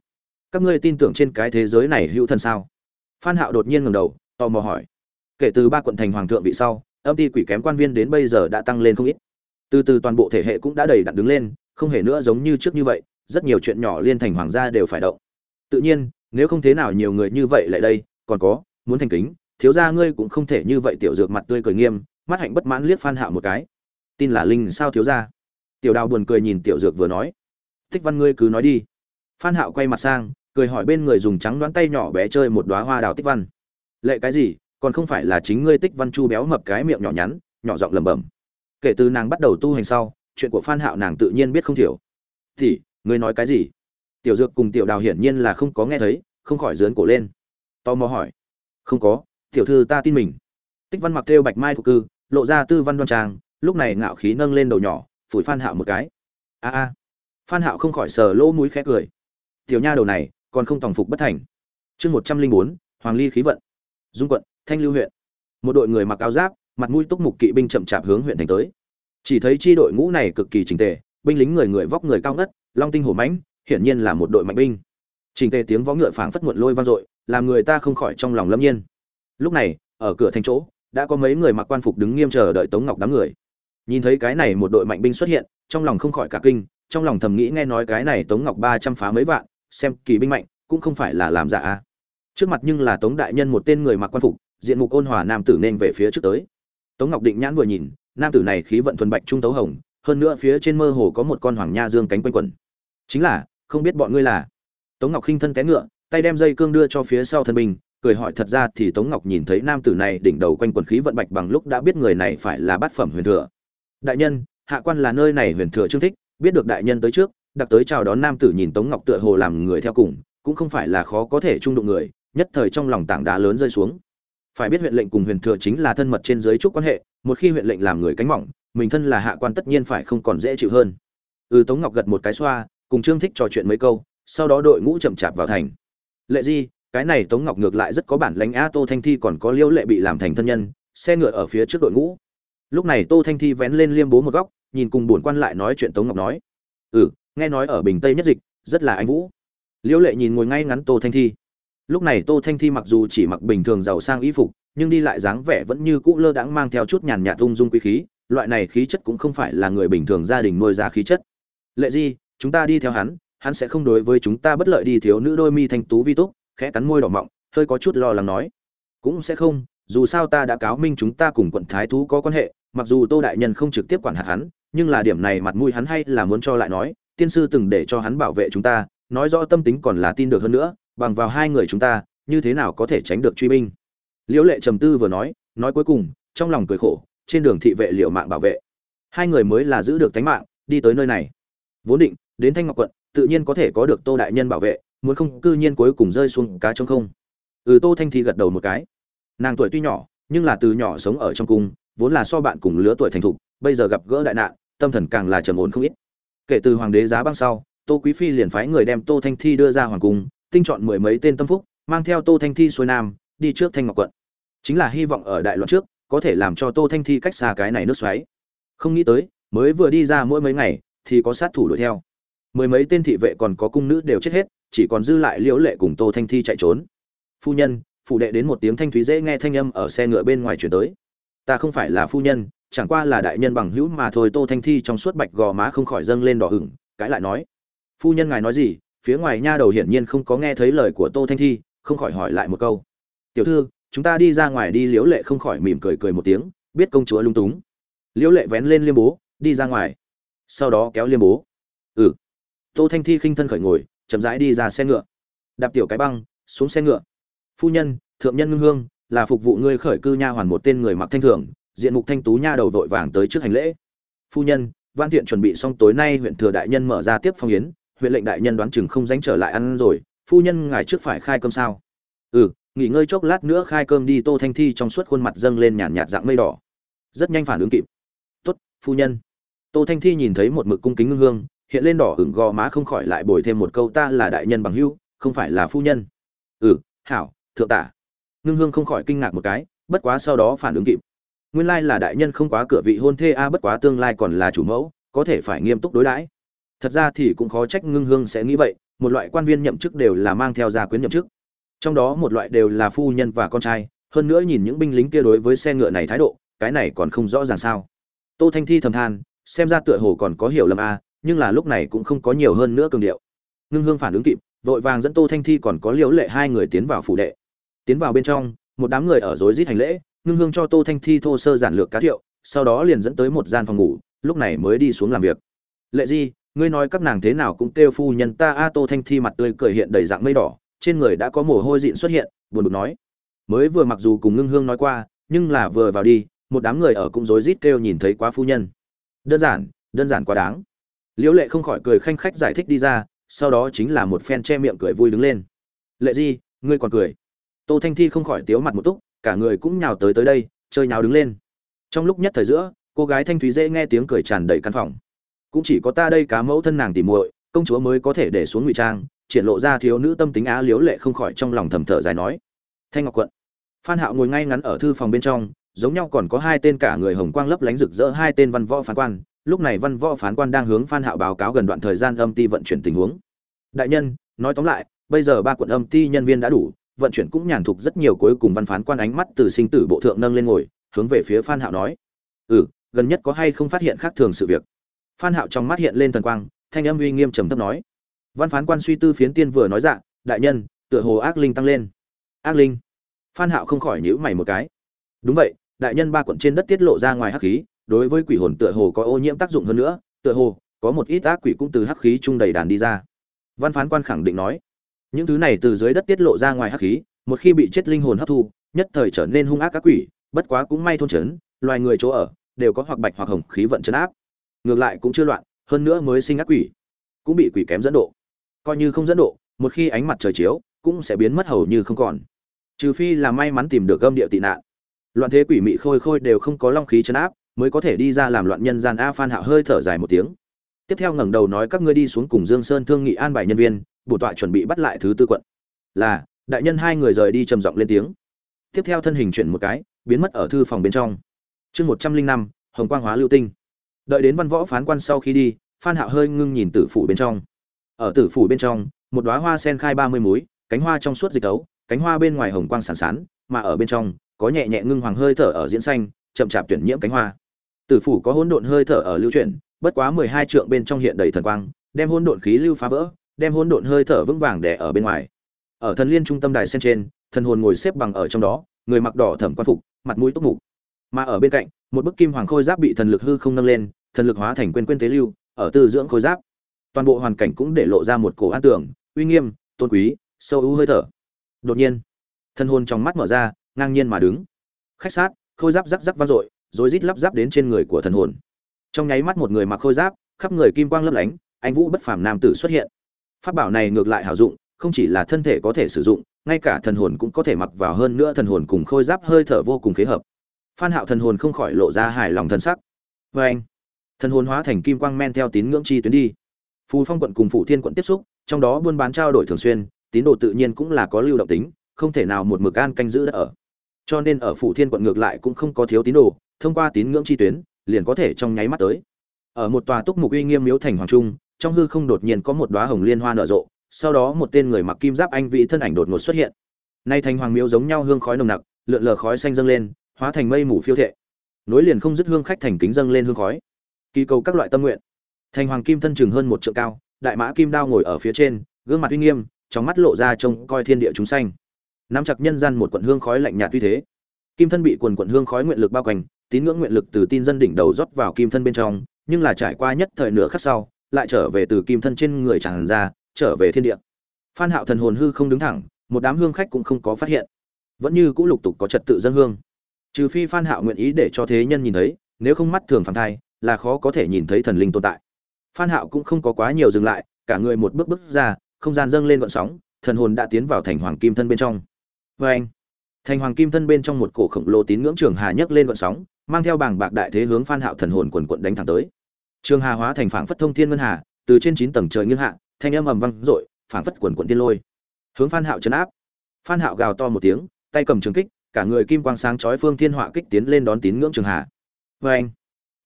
Các ngươi tin tưởng trên cái thế giới này hữu thần sao? Phan hạo đột nhiên ngẩng đầu, tò mò hỏi. Kể từ ba quận thành hoàng thượng vị sau, âm ty quỷ kém quan viên đến bây giờ đã tăng lên không ít. Từ từ toàn bộ thể hệ cũng đã đầy đặn đứng lên không hề nữa giống như trước như vậy, rất nhiều chuyện nhỏ liên thành hoàng gia đều phải động. Tự nhiên, nếu không thế nào nhiều người như vậy lại đây, còn có, muốn thành kính, thiếu gia ngươi cũng không thể như vậy tiểu dược mặt tươi cười nghiêm, mắt hạnh bất mãn liếc phan hạo một cái. Tin là linh sao thiếu gia? Tiểu đào buồn cười nhìn tiểu dược vừa nói. Tích văn ngươi cứ nói đi. Phan hạo quay mặt sang, cười hỏi bên người dùng trắng đoán tay nhỏ bé chơi một đóa hoa đào tích văn. Lệ cái gì, còn không phải là chính ngươi tích văn chu béo mập cái miệng nhỏ nhắn, nhỏ giọng lẩm bẩm. Kể từ nàng bắt đầu tu hành sau chuyện của phan hạo nàng tự nhiên biết không thiểu. Thì ngươi nói cái gì? Tiểu dược cùng tiểu đào hiển nhiên là không có nghe thấy, không khỏi dướn cổ lên. Tò mò hỏi. Không có, tiểu thư ta tin mình. Tích văn mặc theo bạch mai thuộc cư, lộ ra tư văn đoan trang, lúc này ngạo khí nâng lên đầu nhỏ, phủi phan hạo một cái. A a. Phan hạo không khỏi sờ lỗ mũi khẽ cười. Tiểu nha đầu này, còn không tòng phục bất thành. Chương một trăm linh bốn, hoàng ly khí vận. Dung quận, thanh lưu huyện. Một đội người mặc áo giáp, mặt mũi túc mục kỵ binh chậm chạp hướng huyện thành tới chỉ thấy chi đội ngũ này cực kỳ trình tề, binh lính người người vóc người cao ngất, long tinh hổ mãnh, hiển nhiên là một đội mạnh binh. Trình tề tiếng võ ngựa phảng phất muộn lôi vang dội, làm người ta không khỏi trong lòng lâm nhiên. Lúc này, ở cửa thành chỗ, đã có mấy người mặc quan phục đứng nghiêm chờ đợi tống ngọc đám người. Nhìn thấy cái này một đội mạnh binh xuất hiện, trong lòng không khỏi cả kinh, trong lòng thầm nghĩ nghe nói cái này tống ngọc ba trăm phá mấy vạn, xem kỳ binh mạnh, cũng không phải là làm giả. À. trước mặt nhưng là tống đại nhân một tên người mặc quan phục, diện mục ôn hòa nam tử nên về phía trước tới. Tống ngọc định nhãn vừa nhìn nam tử này khí vận thuần bạch trung tấu hồng hơn nữa phía trên mơ hồ có một con hoàng nha dương cánh quanh quẩn. Chính là không biết bọn ngươi là. Tống ngọc khinh thân té ngựa tay đem dây cương đưa cho phía sau thân mình, cười hỏi thật ra thì tống ngọc nhìn thấy nam tử này đỉnh đầu quanh quần khí vận bạch bằng lúc đã biết người này phải là bát phẩm huyền thừa. Đại nhân hạ quan là nơi này huyền thừa trương thích biết được đại nhân tới trước đặc tới chào đón nam tử nhìn tống ngọc tựa hồ làm người theo cùng cũng không phải là khó có thể trung đụng người nhất thời trong lòng tảng đá lớn rơi xuống. Phải biết huyện lệnh cùng huyền thừa chính là thân mật trên dưới trúc quan hệ một khi huyện lệnh làm người cánh mỏng, mình thân là hạ quan tất nhiên phải không còn dễ chịu hơn. Ừ tống ngọc gật một cái xoa, cùng trương thích trò chuyện mấy câu, sau đó đội ngũ chậm chạp vào thành. Lệ di, cái này tống ngọc ngược lại rất có bản lãnh a tô thanh thi còn có liêu lệ bị làm thành thân nhân, xe ngựa ở phía trước đội ngũ. Lúc này tô thanh thi vén lên liêm bố một góc, nhìn cùng bổn quan lại nói chuyện tống ngọc nói. Ừ nghe nói ở bình tây nhất dịch, rất là anh vũ. Liêu lệ nhìn ngồi ngay ngắn tô thanh thi. Lúc này tô thanh thi mặc dù chỉ mặc bình thường giàu sang y phục nhưng đi lại dáng vẻ vẫn như cũ lơ đãng mang theo chút nhàn nhạt ung dung quý khí, loại này khí chất cũng không phải là người bình thường gia đình nuôi ra khí chất. Lệ di, chúng ta đi theo hắn hắn sẽ không đối với chúng ta bất lợi đi thiếu nữ đôi mi thanh tú vi túc, khẽ cắn môi đỏ mọng, hơi có chút lo lắng nói. Cũng sẽ không, dù sao ta đã cáo minh chúng ta cùng quận thái thú có quan hệ, mặc dù tô đại nhân không trực tiếp quản hạt hắn, nhưng là điểm này mặt mũi hắn hay là muốn cho lại nói, tiên sư từng để cho hắn bảo vệ chúng ta, nói rõ tâm tính còn là tin được hơn nữa, bằng vào hai người chúng ta, như thế nào có thể tránh được truy binh? Liễu lệ trầm tư vừa nói nói cuối cùng, trong lòng cười khổ, trên đường thị vệ liệu mạng bảo vệ. Hai người mới là giữ được tánh mạng, đi tới nơi này. Vốn định, đến thanh ngọc quận, tự nhiên có thể có được tô đại nhân bảo vệ, muốn không cư nhiên cuối cùng rơi xuống cá trong không. Ừ tô thanh thi gật đầu một cái. Nàng tuổi tuy nhỏ, nhưng là từ nhỏ sống ở trong cung, vốn là so bạn cùng lứa tuổi thành thục, bây giờ gặp gỡ đại nạn, tâm thần càng là trầm ổn không ít. Kể từ hoàng đế giá băng sau, tô quý phi liền phái người đem tô thanh thi đưa ra hoàng cung, tinh chọn mười mấy tên tâm phúc, mang theo tô thanh thi xuôi nam đi trước thanh ngọc quận. Chính là hy vọng ở đại loạn trước, có thể làm cho tô thanh thi cách xa cái này nước xoáy. Không nghĩ tới, mới vừa đi ra mỗi mấy ngày, thì có sát thủ đuổi theo. Mười mấy tên thị vệ còn có cung nữ đều chết hết, chỉ còn dư lại liễu lệ cùng tô thanh thi chạy trốn. Phu nhân phụ đệ đến một tiếng thanh thúy dễ nghe thanh âm ở xe ngựa bên ngoài chuyển tới. Ta không phải là phu nhân, chẳng qua là đại nhân bằng hữu mà thôi, tô thanh thi trong suốt bạch gò má không khỏi dâng lên đỏ hửng cãi lại nói. Phu nhân ngài nói gì? Phía ngoài nha đầu hiển nhiên không có nghe thấy lời của tô thanh thi, không khỏi hỏi lại một câu tiểu thư, chúng ta đi ra ngoài đi. Liễu lệ không khỏi mỉm cười cười một tiếng, biết công chúa lung túng. Liễu lệ vén lên liêm bố, đi ra ngoài. Sau đó kéo liêm bố. Ừ. Tô thanh thi khinh thân khởi ngồi, chậm rãi đi ra xe ngựa. Đạp tiểu cái băng, xuống xe ngựa. Phu nhân, thượng nhân ngưng hương, là phục vụ ngươi khởi cư nha hoàn một tên người mặc thanh thường, diện mục thanh tú nha đầu vội vàng tới trước hành lễ. Phu nhân, văn thiện chuẩn bị xong tối nay huyện thừa đại nhân mở ra tiếp phong yến, huyện lệnh đại nhân đoán chừng không dánh trở lại ăn rồi. Phu nhân, ngài trước phải khai cơm sao? Ừ nghỉ ngơi chốc lát nữa khai cơm đi, tô thanh thi trong suốt khuôn mặt dâng lên nhàn nhạt dạng mây đỏ. Rất nhanh phản ứng kịp. Tốt, phu nhân. Tô thanh thi nhìn thấy một mực cung kính ngưng hương, hiện lên đỏ hửng gò má không khỏi lại bồi thêm một câu, ta là đại nhân bằng hữu, không phải là phu nhân. Ừ hảo, thượng tả. Ngưng hương không khỏi kinh ngạc một cái, bất quá sau đó phản ứng kịp. Nguyên lai là đại nhân không quá cửa vị hôn thê a à, bất quá tương lai còn là chủ mẫu, có thể phải nghiêm túc đối đãi. Thật ra thì cũng khó trách ngưng hương sẽ nghĩ vậy, một loại quan viên nhậm chức đều là mang theo gia quyến nhậm chức trong đó một loại đều là phu nhân và con trai, hơn nữa nhìn những binh lính kia đối với xe ngựa này thái độ, cái này còn không rõ ràng sao. Tô thanh thi thầm than, xem ra tựa hồ còn có hiểu lầm a nhưng là lúc này cũng không có nhiều hơn nữa cường điệu. Ngưng hương phản ứng kịp, vội vàng dẫn tô thanh thi còn có liễu lệ hai người tiến vào phủ đệ. Tiến vào bên trong, một đám người ở rối rít hành lễ, ngưng hương cho tô thanh thi thô sơ giản lược cá thiệu, sau đó liền dẫn tới một gian phòng ngủ, lúc này mới đi xuống làm việc. Lệ di, ngươi nói các nàng thế nào cũng kêu phu nhân ta a. Tô thanh thi mặt tươi cười hiện đầy dạng mây đỏ trên người đã có mồ hôi dịn xuất hiện, buồn bực nói. Mới vừa mặc dù cùng ngưng hương nói qua, nhưng là vừa vào đi, một đám người ở cũng rối rít kêu nhìn thấy quá phu nhân. Đơn giản đơn giản quá đáng. Liễu lệ không khỏi cười khanh khách giải thích đi ra, sau đó chính là một phen che miệng cười vui đứng lên. Lệ di, ngươi còn cười. Tô thanh thi không khỏi tiếu mặt một túc, cả người cũng nhào tới tới đây, chơi nhào đứng lên. Trong lúc nhất thời giữa, cô gái thanh thúy dễ nghe tiếng cười tràn đầy căn phòng. Cũng chỉ có ta đây cá mẫu thân nàng tỉ muội, công chúa mới có thể để xuống ngụy trang triển lộ ra thiếu nữ tâm tính á liếu lệ không khỏi trong lòng thầm thở dài nói, thanh ngọc quận. Phan hạo ngồi ngay ngắn ở thư phòng bên trong, giống nhau còn có hai tên cả người hồng quang lấp lánh rực rỡ, hai tên văn võ phán quan. Lúc này văn võ phán quan đang hướng phan hạo báo cáo gần đoạn thời gian âm ti vận chuyển tình huống. Đại nhân, nói tóm lại, bây giờ ba quận âm ti nhân viên đã đủ, vận chuyển cũng nhàn thục rất nhiều. Cuối cùng văn phán quan ánh mắt từ sinh tử bộ thượng nâng lên ngồi, hướng về phía phan hạo nói ừ gần nhất có hay không phát hiện khác thường sự việc? Phan hạo trong mắt hiện lên thần quang, thanh âm uy nghiêm trầm thấp nói văn phán quan suy tư phiến tiên vừa nói dạ đại nhân, tựa hồ ác linh tăng lên. Ác linh? Phan hạo không khỏi nhíu mày một cái. Đúng vậy, đại nhân ba quận trên đất tiết lộ ra ngoài hắc khí, đối với quỷ hồn tựa hồ có ô nhiễm tác dụng hơn nữa, tựa hồ, có một ít ác quỷ cũng từ hắc khí trung đầy đàn đi ra. Văn phán quan khẳng định nói. Những thứ này từ dưới đất tiết lộ ra ngoài hắc khí, một khi bị chết linh hồn hấp thu, nhất thời trở nên hung ác các quỷ, bất quá cũng may thôn trấn, loài người chỗ ở, đều có hoặc bạch hoặc hồng khí vận chấn áp. Ngược lại cũng chưa loạn, hơn nữa mới sinh ác quỷ, cũng bị quỷ kém dẫn độ coi như không dẫn độ, một khi ánh mặt trời chiếu, cũng sẽ biến mất hầu như không còn. Trừ phi là may mắn tìm được gâm địa tị nạn. Loạn thế quỷ mị khôi khôi đều không có long khí chấn áp, mới có thể đi ra làm loạn nhân gian a phan hạo hơi thở dài một tiếng. Tiếp theo ngẩng đầu nói các ngươi đi xuống cùng dương sơn thương nghị an bài nhân viên, bổ tọa chuẩn bị bắt lại thứ tư quận. Là, đại nhân hai người rời đi trầm giọng lên tiếng. Tiếp theo thân hình chuyển một cái, biến mất ở thư phòng bên trong. Chương một trăm linh năm, hồng quang hóa lưu tinh. Đợi đến văn võ phán quan sau khi đi, phan hạo hơi ngưng nhìn tử phủ bên trong ở tử phủ bên trong, một đóa hoa sen khai ba mươi múi, cánh hoa trong suốt dịch tấu, cánh hoa bên ngoài hồng quang sản sán, mà ở bên trong, có nhẹ nhẹ ngưng hoàng hơi thở ở diễn xanh, chậm chạp tuyển nhiễm cánh hoa. Tử phủ có hỗn độn hơi thở ở lưu chuyển, bất quá mười hai trượng bên trong hiện đầy thần quang, đem hỗn độn khí lưu phá vỡ, đem hỗn độn hơi thở vững vàng đè ở bên ngoài. Ở thần liên trung tâm đài sen trên, thần hồn ngồi xếp bằng ở trong đó, người mặc đỏ thẩm quan phục, mặt mũi túc mục. Mà ở bên cạnh, một bức kim hoàng khôi giáp bị thần lực hư không nâng lên, thần lực hóa thành quên quên tế lưu, ở tư dưỡng khôi giáp toàn bộ hoàn cảnh cũng để lộ ra một cổ an tưởng, uy nghiêm, tôn quý, sâu ưu hơi thở. Đột nhiên, thân hồn trong mắt mở ra, ngang nhiên mà đứng. Khách sát, khôi giáp rắc rắc vang dội rồi rít lắp ráp đến trên người của thần hồn. Trong nháy mắt một người mặc khôi giáp, khắp người kim quang lấp lánh, anh vũ bất phàm nam tử xuất hiện. Pháp bảo này ngược lại hảo dụng, không chỉ là thân thể có thể sử dụng, ngay cả thần hồn cũng có thể mặc vào hơn nữa thần hồn cùng khôi giáp hơi thở vô cùng khế hợp. Phan hạo thần hồn không khỏi lộ ra hài lòng thần sắc. Với anh. Thần hồn hóa thành kim quang men theo tín ngưỡng chi tuyến đi phù phong quận cùng phủ thiên quận tiếp xúc, trong đó buôn bán trao đổi thường xuyên, tín đồ tự nhiên cũng là có lưu động tính, không thể nào một mực an canh giữ đất ở. Cho nên ở phủ thiên quận ngược lại cũng không có thiếu tín đồ, thông qua tín ngưỡng chi tuyến, liền có thể trong nháy mắt tới. Ở một tòa túc mục uy nghiêm miếu thành hoàng trung, trong hư không đột nhiên có một đóa hồng liên hoa nở rộ, sau đó một tên người mặc kim giáp anh vị thân ảnh đột ngột xuất hiện. Nay thành hoàng miếu giống nhau hương khói nồng nặc, lượn lờ khói xanh dâng lên, hóa thành mây mù phiêu thệ. Nối liền không dứt hương khách thành kính dâng lên hương khói. Kỳ cầu các loại tâm nguyện thành hoàng kim thân chừng hơn một trượng cao, đại mã kim đao ngồi ở phía trên, gương mặt uy nghiêm, trong mắt lộ ra trông coi thiên địa chúng xanh nắm chặt nhân gian một quận hương khói lạnh nhạt tuy thế. Kim thân bị quần quận hương khói nguyện lực bao quanh, tín ngưỡng nguyện lực từ tin dân đỉnh đầu rót vào kim thân bên trong, nhưng là trải qua nhất thời nửa khắc sau, lại trở về từ kim thân trên người tràn ra, trở về thiên địa. Phan hạo thần hồn hư không đứng thẳng, một đám hương khách cũng không có phát hiện. Vẫn như cũ lục tục có trật tự dân hương. Trừ phi phan hạo nguyện ý để cho thế nhân nhìn thấy, nếu không mắt thường phản thai, là khó có thể nhìn thấy thần linh tồn tại phan hạo cũng không có quá nhiều dừng lại, cả người một bước bước ra, không gian dâng lên gợn sóng, thần hồn đã tiến vào thành hoàng kim thân bên trong. Với anh, thành hoàng kim thân bên trong một cổ khổng lồ tín ngưỡng trường hà nhấc lên gợn sóng, mang theo bảng bạc đại thế hướng phan hạo thần hồn quần quận đánh thẳng tới. Trường hà hóa thành phảng phất thông thiên ngân hà, từ trên chín tầng trời nghiêng hạ, thanh âm ầm vang dội, phảng phất quần quận tiên lôi. Hướng phan hạo chấn áp. Phan hạo gào to một tiếng, tay cầm trường kích, cả người kim quang sáng chói phương thiên họa kích tiến lên đón tín ngưỡng trường hà. Với anh,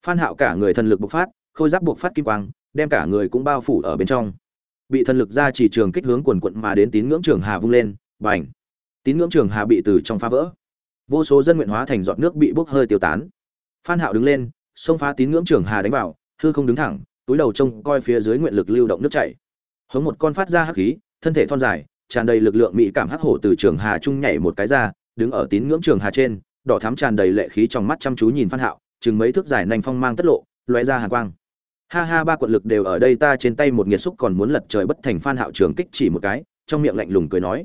phan hạo cả người thần lực bộc phát, khôi giáp bộc phát kim quang đem cả người cũng bao phủ ở bên trong. Bị thần lực ra chỉ trường kích hướng quần quận mà đến tín ngưỡng trường hà vung lên, bành. Tín ngưỡng trường hà bị từ trong phá vỡ. Vô số dân nguyện hóa thành giọt nước bị bốc hơi tiêu tán. Phan hạo đứng lên, xông phá tín ngưỡng trường hà đánh vào, hư không đứng thẳng, túi đầu trông coi phía dưới nguyện lực lưu động nước chảy. Hướng một con phát ra hắc khí, thân thể thon dài, tràn đầy lực lượng mỹ cảm hắc hổ từ trường hà trung nhảy một cái ra, đứng ở tín ngưỡng trường hà trên, đỏ thắm tràn đầy lệ khí trong mắt chăm chú nhìn phan hạo, chừng mấy thước dài nành phong mang tất lộ, lóe ra hàn quang ha ha, ba quận lực đều ở đây, ta trên tay một nghiệt xúc còn muốn lật trời bất thành phan hạo trường kích chỉ một cái, trong miệng lạnh lùng cười nói.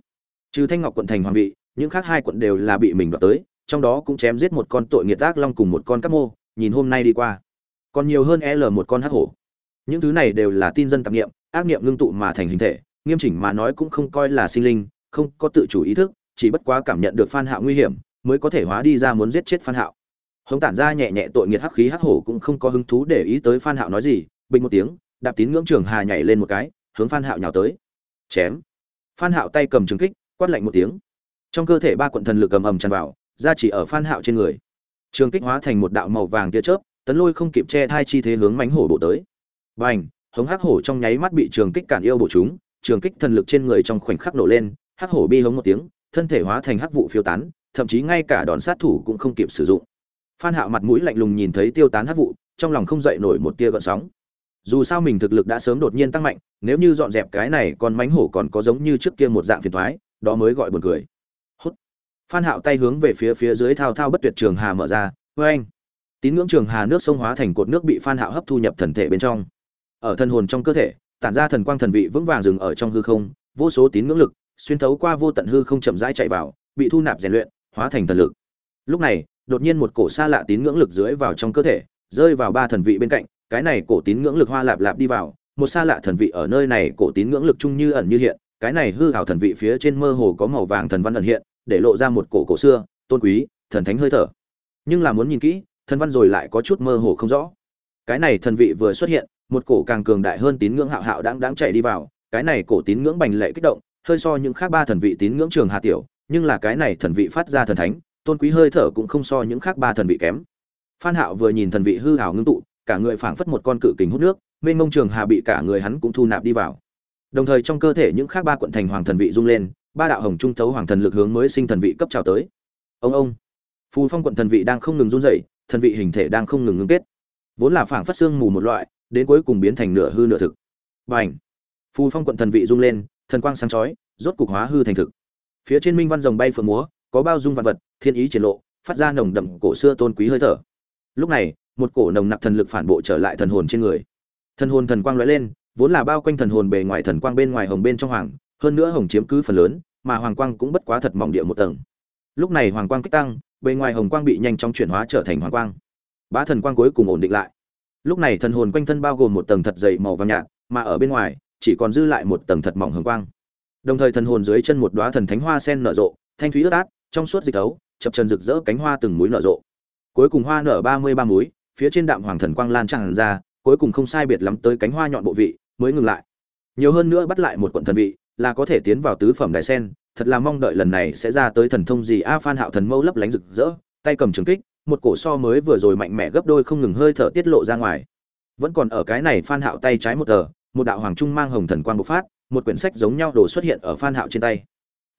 Trừ thanh ngọc quận thành hoàng vị, những khác hai quận đều là bị mình đoạt tới, trong đó cũng chém giết một con tội nghiệt ác long cùng một con cắp mô, nhìn hôm nay đi qua. Còn nhiều hơn l một con hắc hổ. Những thứ này đều là tin dân tạp nghiệm, ác nghiệm ngưng tụ mà thành hình thể, nghiêm chỉnh mà nói cũng không coi là sinh linh, không có tự chủ ý thức, chỉ bất quá cảm nhận được phan hạo nguy hiểm, mới có thể hóa đi ra muốn giết chết phan hạo hống tản ra nhẹ nhẹ tội nghiệt hắc khí hắc hổ cũng không có hứng thú để ý tới phan hạo nói gì, bình một tiếng, đạp tín ngưỡng trường hà nhảy lên một cái, hướng phan hạo nhào tới. Chém. Phan hạo tay cầm trường kích, quát lạnh một tiếng. Trong cơ thể ba quận thần lực cầm ầm tràn vào, ra chỉ ở phan hạo trên người. Trường kích hóa thành một đạo màu vàng tia chớp, tấn lôi không kịp che thai chi thế hướng mánh hổ bộ tới. Bành! Hống hắc hổ trong nháy mắt bị trường kích cản yêu bổ chúng, trường kích thần lực trên người trong khoảnh khắc nổ lên, hắc hổ bi hống một tiếng, thân thể hóa thành hắc vụ phiêu tán, thậm chí ngay cả đòn sát thủ cũng không kịp sử dụng phan hạo mặt mũi lạnh lùng nhìn thấy tiêu tán hắc vụ, trong lòng không dậy nổi một tia gợn sóng. Dù sao mình thực lực đã sớm đột nhiên tăng mạnh, nếu như dọn dẹp cái này còn mánh hổ còn có giống như trước kia một dạng phiền thoái đó mới gọi buồn cười. Hút. Phan hạo tay hướng về phía phía dưới thao thao bất tuyệt trường hà mở ra. Với anh tín ngưỡng trường hà nước sông hóa thành cột nước bị phan hạo hấp thu nhập thần thể bên trong. Ở thân hồn trong cơ thể, tản ra thần quang thần vị vững vàng dừng ở trong hư không, vô số tín ngưỡng lực, xuyên thấu qua vô tận hư không chậm rãi chạy vào, bị thu nạp rèn luyện, hóa thành thần lực. Lúc này đột nhiên một cổ xa lạ tín ngưỡng lực dưới vào trong cơ thể, rơi vào ba thần vị bên cạnh, cái này cổ tín ngưỡng lực hoa lạp lạp đi vào, một xa lạ thần vị ở nơi này cổ tín ngưỡng lực chung như ẩn như hiện, cái này hư hảo thần vị phía trên mơ hồ có màu vàng thần văn ẩn hiện, để lộ ra một cổ cổ xưa, tôn quý, thần thánh hơi thở. Nhưng là muốn nhìn kỹ, thần văn rồi lại có chút mơ hồ không rõ. Cái này thần vị vừa xuất hiện, một cổ càng cường đại hơn tín ngưỡng hạo hạo đang đang chạy đi vào, cái này cổ tín ngưỡng bành lệ kích động, hơi so những khác ba thần vị tín ngưỡng trường hà tiểu, nhưng là cái này thần vị phát ra thần thánh tôn quý hơi thở cũng không so những khác ba thần vị kém. Phan hạo vừa nhìn thần vị hư hảo ngưng tụ, cả người phảng phất một con cự kính hút nước, mênh mông trường hà bị cả người hắn cũng thu nạp đi vào. Đồng thời trong cơ thể những khác ba quận thành hoàng thần vị rung lên, ba đạo hồng trung thấu hoàng thần lực hướng mới sinh thần vị cấp trào tới. Ông ông, phù phong quận thần vị đang không ngừng run rẩy, thần vị hình thể đang không ngừng ngưng kết. Vốn là phảng phất xương mù một loại, đến cuối cùng biến thành nửa hư nửa thực. Bành! Phù phong quận thần vị rung lên, thần quang sáng chói, rốt cục hóa hư thành thực. Phía trên minh văn rồng bay phượng múa có bao dung vạn vật, thiên ý triển lộ, phát ra nồng đậm cổ xưa tôn quý hơi thở. Lúc này, một cổ nồng nặc thần lực phản bộ trở lại thần hồn trên người. Thần hồn thần quang lóe lên, vốn là bao quanh thần hồn bề ngoài thần quang bên ngoài hồng bên trong hoàng, hơn nữa hồng chiếm cứ phần lớn, mà hoàng quang cũng bất quá thật mỏng địa một tầng. Lúc này hoàng quang kích tăng, bề ngoài hồng quang bị nhanh chóng chuyển hóa trở thành hoàng quang. Bá thần quang cuối cùng ổn định lại. Lúc này thần hồn quanh thân bao gồm một tầng thật dày màu vàng nhạt, mà ở bên ngoài, chỉ còn dư lại một tầng thật mỏng hồng quang. Đồng thời thần hồn dưới chân một đóa thần thánh hoa sen nở rộ, thanh thúy ướt át trong suốt dịch thấu chập trần rực rỡ cánh hoa từng múi nở rộ. Cuối cùng hoa nở ba mươi ba múi, phía trên đạm hoàng thần quang lan tràn ra, cuối cùng không sai biệt lắm tới cánh hoa nhọn bộ vị, mới ngừng lại. Nhiều hơn nữa bắt lại một quận thần vị, là có thể tiến vào tứ phẩm đại sen, thật là mong đợi lần này sẽ ra tới thần thông gì a phan hạo thần mâu lấp lánh rực rỡ, tay cầm trường kích, một cổ so mới vừa rồi mạnh mẽ gấp đôi không ngừng hơi thở tiết lộ ra ngoài. Vẫn còn ở cái này phan hạo tay trái một tờ, một đạo hoàng trung mang hồng thần quang bộc phát, một quyển sách giống nhau đổ xuất hiện ở phan hạo trên tay.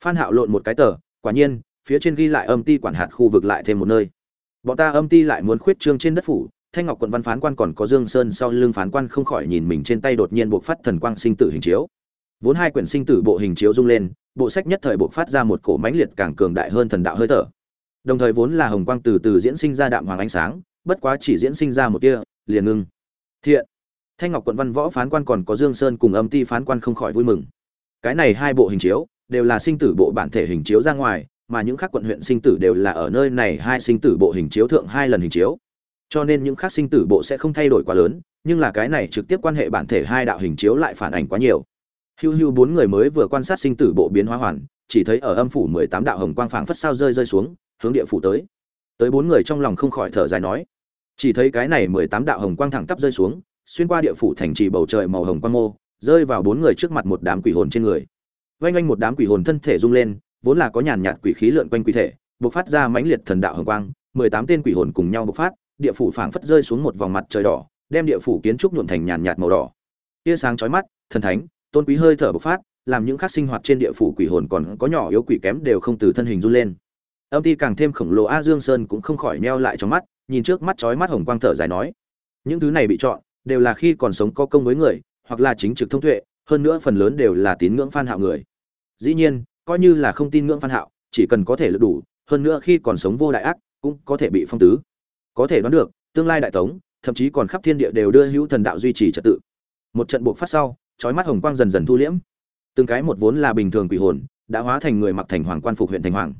Phan hạo lộn một cái tờ, quả nhiên phía trên ghi lại âm ti quản hạt khu vực lại thêm một nơi. Bọn ta âm ti lại muốn khuyết trương trên đất phủ, thanh ngọc quận văn phán quan còn có dương sơn sau lưng phán quan không khỏi nhìn mình trên tay đột nhiên buộc phát thần quang sinh tử hình chiếu. Vốn hai quyển sinh tử bộ hình chiếu rung lên, bộ sách nhất thời buộc phát ra một cổ mãnh liệt càng cường đại hơn thần đạo hơi thở. Đồng thời vốn là hồng quang từ từ diễn sinh ra đạm hoàng ánh sáng, bất quá chỉ diễn sinh ra một tia, liền ngưng. Thiện. Thanh ngọc quận văn võ phán quan còn có dương sơn cùng âm ti phán quan không khỏi vui mừng. Cái này hai bộ hình chiếu, đều là sinh tử bộ bản thể hình chiếu ra ngoài mà những khác quận huyện sinh tử đều là ở nơi này hai sinh tử bộ hình chiếu thượng hai lần hình chiếu. Cho nên những khác sinh tử bộ sẽ không thay đổi quá lớn, nhưng là cái này trực tiếp quan hệ bản thể hai đạo hình chiếu lại phản ảnh quá nhiều. Hưu hưu bốn người mới vừa quan sát sinh tử bộ biến hóa hoàn, chỉ thấy ở âm phủ mười tám đạo hồng quang phảng phất sao rơi rơi xuống, hướng địa phủ tới. Tới bốn người trong lòng không khỏi thở dài nói, chỉ thấy cái này mười tám đạo hồng quang thẳng tắp rơi xuống, xuyên qua địa phủ thành trì bầu trời màu hồng quang mô, rơi vào bốn người trước mặt một đám quỷ hồn trên người. Vanh oanh một đám quỷ hồn thân thể rung lên vốn là có nhàn nhạt quỷ khí lượn quanh quỷ thể, bộc phát ra mãnh liệt thần đạo hồng quang, mười tám tên quỷ hồn cùng nhau bộc phát, địa phủ phảng phất rơi xuống một vòng mặt trời đỏ, đem địa phủ kiến trúc nhuộm thành nhàn nhạt màu đỏ. Tia sáng chói mắt, thần thánh, tôn quý hơi thở bộc phát, làm những khắc sinh hoạt trên địa phủ quỷ hồn còn có nhỏ yếu quỷ kém đều không từ thân hình run lên. Âm ti càng thêm khổng lồ a dương sơn cũng không khỏi neo lại trong mắt, nhìn trước mắt chói mắt hồng quang thở dài nói, những thứ này bị chọn, đều là khi còn sống có công với người, hoặc là chính trực thông tuệ, hơn nữa phần lớn đều là tín ngưỡng phan hạo người. Dĩ nhiên coi như là không tin ngưỡng phan hạo, chỉ cần có thể lực đủ, hơn nữa khi còn sống vô đại ác, cũng có thể bị phong tứ. Có thể đoán được, tương lai đại tống, thậm chí còn khắp thiên địa đều đưa hữu thần đạo duy trì trật tự. Một trận buộc phát sau, chói mắt hồng quang dần dần thu liễm. Từng cái một vốn là bình thường quỷ hồn, đã hóa thành người mặc thành hoàng quan phục huyện thành hoàng.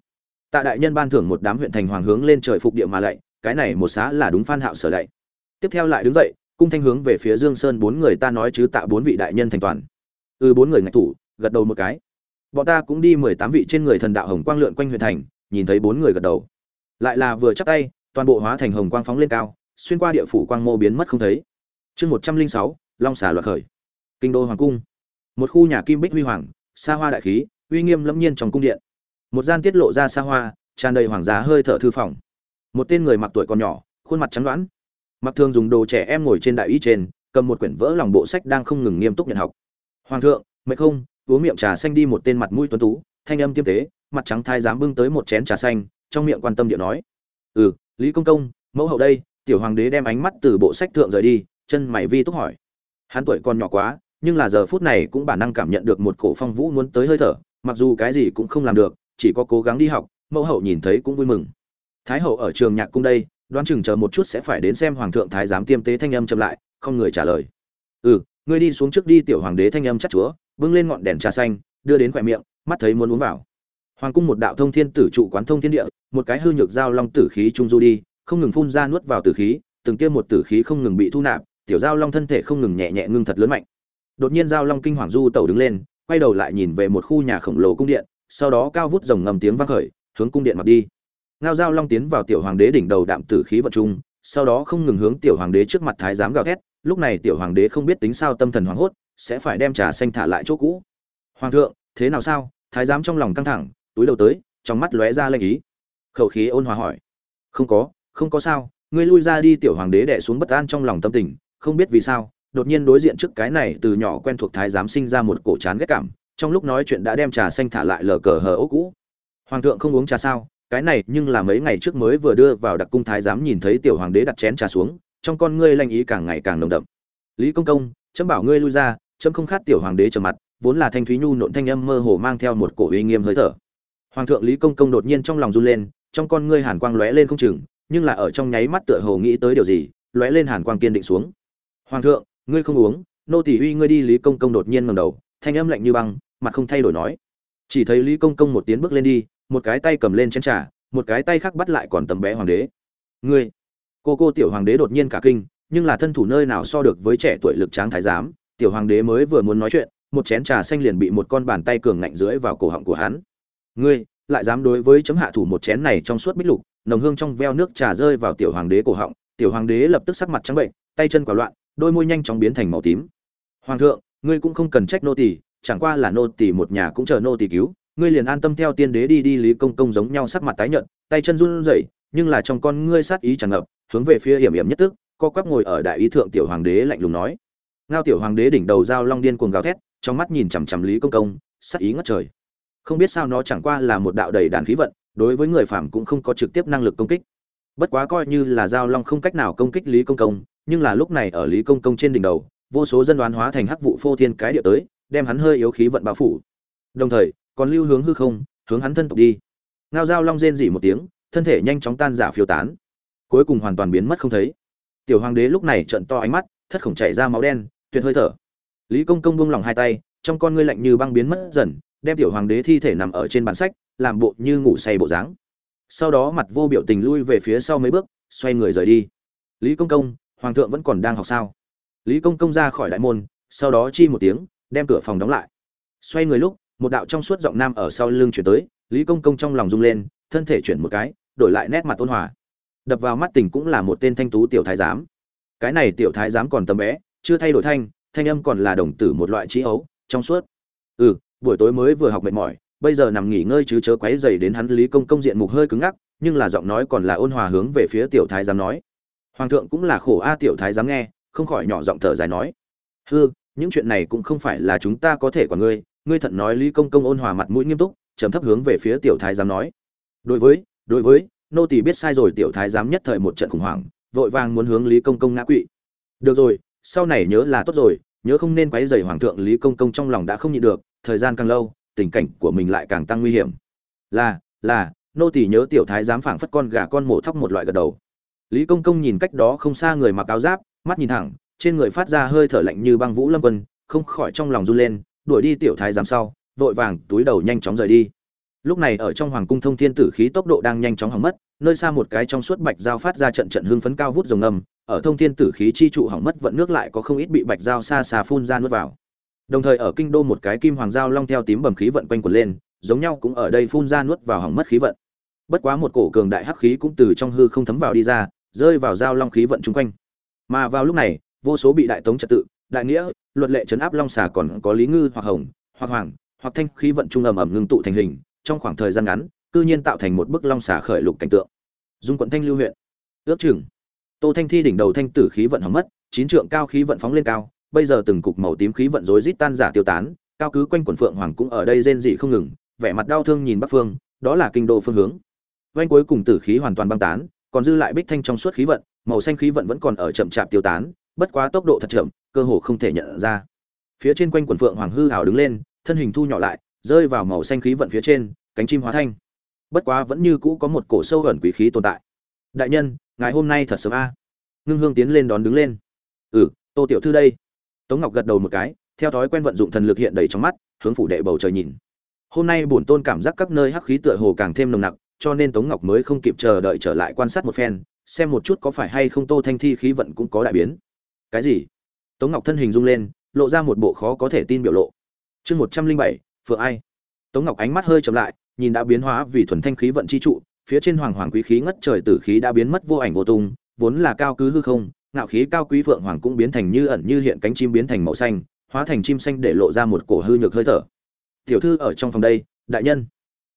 Tạ đại nhân ban thưởng một đám huyện thành hoàng hướng lên trời phục địa mà lạy, cái này một xá là đúng phan hạo sở lạy. Tiếp theo lại đứng dậy, cung thanh hướng về phía dương sơn bốn người ta nói chứ tạ bốn vị đại nhân thành toàn. Ừ bốn người ngạch thủ, gật đầu một cái bọn ta cũng đi mười tám vị trên người thần đạo hồng quang lượn quanh huyện thành, nhìn thấy bốn người gật đầu. Lại là vừa chắp tay, toàn bộ hóa thành hồng quang phóng lên cao, xuyên qua địa phủ quang mô biến mất không thấy. Chương một trăm linh sáu, long xà loạt khởi. Kinh đô hoàng cung. Một khu nhà kim bích huy hoàng, xa hoa đại khí, uy nghiêm lâm nhiên trong cung điện. Một gian tiết lộ ra xa hoa, tràn đầy hoàng giá hơi thở thư phòng. Một tên người mặc tuổi còn nhỏ, khuôn mặt trắng đoãn mặc thường dùng đồ trẻ em ngồi trên đại y trên, cầm một quyển vỡ lòng bộ sách đang không ngừng nghiêm túc nhận học. Hoàng thượng, mệt không? Uống miệng trà xanh đi một tên mặt mũi tuấn tú, thanh âm tiêm tế, mặt trắng thai dám bưng tới một chén trà xanh, trong miệng quan tâm điện nói. Ừ lý công công, mẫu hậu đây, tiểu hoàng đế đem ánh mắt từ bộ sách thượng rời đi, chân mày vi túc hỏi. Hắn tuổi còn nhỏ quá, nhưng là giờ phút này cũng bản năng cảm nhận được một cổ phong vũ muốn tới hơi thở, mặc dù cái gì cũng không làm được, chỉ có cố gắng đi học, mẫu hậu nhìn thấy cũng vui mừng. Thái hậu ở trường nhạc cung đây, đoán chừng chờ một chút sẽ phải đến xem hoàng thượng thái giám tiêm tế thanh âm chậm lại, không người trả lời. Ừ ngươi đi xuống trước đi, tiểu hoàng đế thanh âm chắc chúa bưng lên ngọn đèn trà xanh, đưa đến khỏe miệng, mắt thấy muốn uống vào. Hoàng cung một đạo thông thiên tử trụ quán thông thiên địa, một cái hư nhược giao long tử khí trung du đi, không ngừng phun ra nuốt vào tử khí, từng tiêm một tử khí không ngừng bị thu nạp, tiểu giao long thân thể không ngừng nhẹ nhẹ ngưng thật lớn mạnh. Đột nhiên giao long kinh hoàng du tẩu đứng lên, quay đầu lại nhìn về một khu nhà khổng lồ cung điện, sau đó cao vút rồng ngầm tiếng vang khởi, hướng cung điện mà đi. Ngao giao long tiến vào tiểu hoàng đế đỉnh đầu đạm tử khí vận trung, sau đó không ngừng hướng tiểu hoàng đế trước mặt thái giám gào thét, lúc này tiểu hoàng đế không biết tính sao tâm thần hoảng hốt sẽ phải đem trà xanh thả lại chỗ cũ. Hoàng thượng, thế nào sao? Thái giám trong lòng căng thẳng, túi đầu tới, trong mắt lóe ra lệnh ý. Khẩu khí ôn hòa hỏi. Không có không có sao, ngươi lui ra đi, tiểu hoàng đế đẻ xuống bất an trong lòng tâm tình, không biết vì sao, đột nhiên đối diện trước cái này từ nhỏ quen thuộc thái giám sinh ra một cổ chán ghét cảm, trong lúc nói chuyện đã đem trà xanh thả lại lờ cờ hờ ố cũ. Hoàng thượng không uống trà sao, cái này nhưng là mấy ngày trước mới vừa đưa vào đặc cung thái giám nhìn thấy tiểu hoàng đế đặt chén trà xuống, trong con ngươi lanh ý càng ngày càng nồng đậm. Lý công công, chấm bảo ngươi lui ra chấm không khát tiểu hoàng đế trở mặt, vốn là thanh thúy nhu nộn thanh âm mơ hồ mang theo một cổ uy nghiêm hơi thở. Hoàng thượng lý công công đột nhiên trong lòng run lên, trong con ngươi hàn quang lóe lên không chừng, nhưng là ở trong nháy mắt tựa hồ nghĩ tới điều gì, lóe lên hàn quang kiên định xuống. Hoàng thượng, ngươi không uống, nô tỷ uy ngươi đi, lý công công đột nhiên ngẩng đầu, thanh âm lạnh như băng, mặt không thay đổi nói. Chỉ thấy lý công công một tiến bước lên đi, một cái tay cầm lên chén trà, một cái tay khác bắt lại còn tầm bé hoàng đế. Ngươi, cô cô tiểu hoàng đế đột nhiên cả kinh, nhưng là thân thủ nơi nào so được với trẻ tuổi lực tráng thái giám? Tiểu hoàng đế mới vừa muốn nói chuyện, một chén trà xanh liền bị một con bàn tay cường ngạnh dưới vào cổ họng của hắn. Ngươi, lại dám đối với chấm hạ thủ một chén này trong suốt bích lục, nồng hương trong veo nước trà rơi vào tiểu hoàng đế cổ họng. Tiểu hoàng đế lập tức sắc mặt trắng bệnh, tay chân quả loạn, đôi môi nhanh chóng biến thành màu tím. Hoàng thượng, ngươi cũng không cần trách nô tỳ, chẳng qua là nô tỳ một nhà cũng chờ nô tỳ cứu. Ngươi liền an tâm theo tiên đế đi đi, lý công công giống nhau sắc mặt tái nhợt, tay chân run rẩy, nhưng là trong con ngươi sát ý tràn ngập, hướng về phía hiểm hiểm nhất tức, co quắp ngồi ở đại ý thượng tiểu hoàng đế lạnh lùng nói ngao tiểu hoàng đế đỉnh đầu dao long điên cuồng gào thét, trong mắt nhìn chằm chằm lý công công, sắc ý ngất trời. Không biết sao nó chẳng qua là một đạo đầy đàn khí vận, đối với người phàm cũng không có trực tiếp năng lực công kích. Bất quá coi như là dao long không cách nào công kích lý công công, nhưng là lúc này ở lý công công trên đỉnh đầu, vô số dân đoán hóa thành hắc vụ phô thiên cái địa tới, đem hắn hơi yếu khí vận bao phủ. Đồng thời, còn lưu hướng hư không, hướng hắn thân tộc đi. Ngao dao long rên dỉ một tiếng, thân thể nhanh chóng tan giả phiêu tán. Cuối cùng hoàn toàn biến mất không thấy. Tiểu hoàng đế lúc này trợn to ánh mắt, thất khổng chảy ra máu đen tuyệt hơi thở. Lý công công buông lòng hai tay, trong con ngươi lạnh như băng biến mất dần, đem tiểu hoàng đế thi thể nằm ở trên bản sách, làm bộ như ngủ say bộ dáng. Sau đó mặt vô biểu tình lui về phía sau mấy bước, xoay người rời đi. Lý công công, hoàng thượng vẫn còn đang học sao? Lý công công ra khỏi đại môn, sau đó chi một tiếng, đem cửa phòng đóng lại. Xoay người lúc, một đạo trong suốt giọng nam ở sau lưng chuyển tới, lý công công trong lòng rung lên, thân thể chuyển một cái, đổi lại nét mặt ôn hòa. Đập vào mắt tình cũng là một tên thanh tú tiểu thái giám. Cái này tiểu thái giám còn tầm bé chưa thay đổi thanh thanh âm còn là đồng tử một loại trí ấu, trong suốt. Ừ buổi tối mới vừa học mệt mỏi, bây giờ nằm nghỉ ngơi chứ chớ quấy dày đến hắn lý công công diện mục hơi cứng ngắc, nhưng là giọng nói còn là ôn hòa hướng về phía tiểu thái giám nói. Hoàng thượng cũng là khổ a à, tiểu thái giám nghe, không khỏi nhỏ giọng thở dài nói. Hư, những chuyện này cũng không phải là chúng ta có thể quản ngươi ngươi thận nói lý công công ôn hòa mặt mũi nghiêm túc, trầm thấp hướng về phía tiểu thái giám nói. Đối với đối với, nô tỳ biết sai rồi, tiểu thái giám nhất thời một trận khủng hoảng, vội vàng muốn hướng lý công công ngã quỵ. Được rồi sau này nhớ là tốt rồi, nhớ không nên quấy rầy hoàng thượng lý công công trong lòng đã không nhịn được, thời gian càng lâu, tình cảnh của mình lại càng tăng nguy hiểm. Là là, nô tỳ nhớ tiểu thái giám phảng phất con gà con mổ thóc một loại gật đầu. Lý công công nhìn cách đó không xa người mặc áo giáp, mắt nhìn thẳng, trên người phát ra hơi thở lạnh như băng vũ lâm quân, không khỏi trong lòng run lên, đuổi đi tiểu thái giám sau, vội vàng túi đầu nhanh chóng rời đi. Lúc này ở trong hoàng cung thông thiên tử khí tốc độ đang nhanh chóng hỏng mất nơi xa một cái trong suốt bạch dao phát ra trận trận hưng phấn cao vút rồng ngầm, ở thông thiên tử khí chi trụ hỏng mất vận nước lại có không ít bị bạch dao xa xa phun ra nuốt vào. Đồng thời ở kinh đô một cái kim hoàng dao long theo tím bầm khí vận quanh quẩn lên, giống nhau cũng ở đây phun ra nuốt vào hỏng mất khí vận. Bất quá một cổ cường đại hắc khí cũng từ trong hư không thấm vào đi ra, rơi vào dao long khí vận chung quanh. Mà vào lúc này, vô số bị đại tống trật tự, đại nghĩa, luật lệ trấn áp long xà còn có lý ngư hoặc hồng, hoặc hoàng, hoặc thanh khí vận trung ầm ầm ngưng tụ thành hình, trong khoảng thời gian ngắn cư nhiên tạo thành một bức long xả khởi lục cảnh tượng. Dung quận thanh lưu huyện. Ước chừng, tô thanh thi đỉnh đầu thanh tử khí vận hỏng mất, chín trượng cao khí vận phóng lên cao, bây giờ từng cục màu tím khí vận rối rít tan giả tiêu tán, cao cứ quanh quần phượng hoàng cũng ở đây rên dị không ngừng, vẻ mặt đau thương nhìn bắc phương, đó là kinh đô phương hướng. Vanh cuối cùng tử khí hoàn toàn băng tán, còn dư lại bích thanh trong suốt khí vận, màu xanh khí vận vẫn còn ở chậm chạp tiêu tán, bất quá tốc độ thật chậm, cơ hồ không thể nhận ra. Phía trên quanh quần phượng hoàng hư hào đứng lên, thân hình thu nhỏ lại, rơi vào màu xanh khí vận phía trên, cánh chim hóa thanh bất quá vẫn như cũ có một cổ sâu ẩn quý khí tồn tại. Đại nhân ngài hôm nay thật sớm a. Ngưng hương tiến lên đón đứng lên. Ừ tô tiểu thư đây. Tống ngọc gật đầu một cái, theo thói quen vận dụng thần lực hiện đầy trong mắt, hướng phủ đệ bầu trời nhìn. Hôm nay bổn tôn cảm giác các nơi hắc khí tựa hồ càng thêm nồng nặc, cho nên tống ngọc mới không kịp chờ đợi trở lại quan sát một phen, xem một chút có phải hay không tô thanh thi khí vận cũng có đại biến. Cái gì? Tống ngọc thân hình rung lên, lộ ra một bộ khó có thể tin biểu lộ. Chương một trăm linh bảy, phượng ai. Tống ngọc ánh mắt hơi chậm lại nhìn đã biến hóa vì thuần thanh khí vận chi trụ, phía trên hoàng hoàng quý khí ngất trời tử khí đã biến mất vô ảnh vô tung, vốn là cao cứ hư không, ngạo khí cao quý vượng hoàng cũng biến thành như ẩn như hiện cánh chim biến thành màu xanh, hóa thành chim xanh để lộ ra một cổ hư nhược hơi thở. Tiểu thư ở trong phòng đây, đại nhân.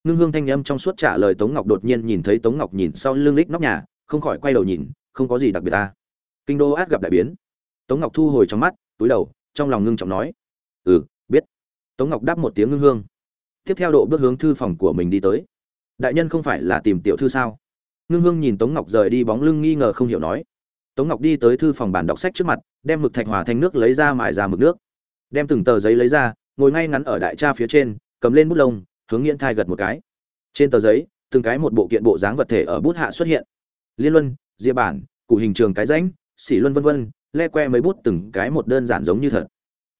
Ngưng hương thanh âm trong suốt trả lời tống ngọc đột nhiên nhìn thấy tống ngọc nhìn sau lưng lích nóc nhà, không khỏi quay đầu nhìn, không có gì đặc biệt ta. Kinh đô át gặp đại biến. Tống ngọc thu hồi trong mắt, túi đầu, trong lòng ngưng trọng nói. Ừ biết. Tống ngọc đáp một tiếng ngưng hương tiếp theo độ bước hướng thư phòng của mình đi tới. Đại nhân không phải là tìm tiểu thư sao? Ngưng hương nhìn tống ngọc rời đi bóng lưng nghi ngờ không hiểu nói. Tống ngọc đi tới thư phòng bàn đọc sách trước mặt, đem mực thạch hòa thanh nước lấy ra mài ra mực nước. Đem từng tờ giấy lấy ra, ngồi ngay ngắn ở đại cha phía trên, cầm lên bút lông, hướng nghiễn thai gật một cái. Trên tờ giấy, từng cái một bộ kiện bộ dáng vật thể ở bút hạ xuất hiện. Liên luân, diệp bản cụ hình trường cái rãnh xỉ luân vân vân, le que mấy bút từng cái một đơn giản giống như thật.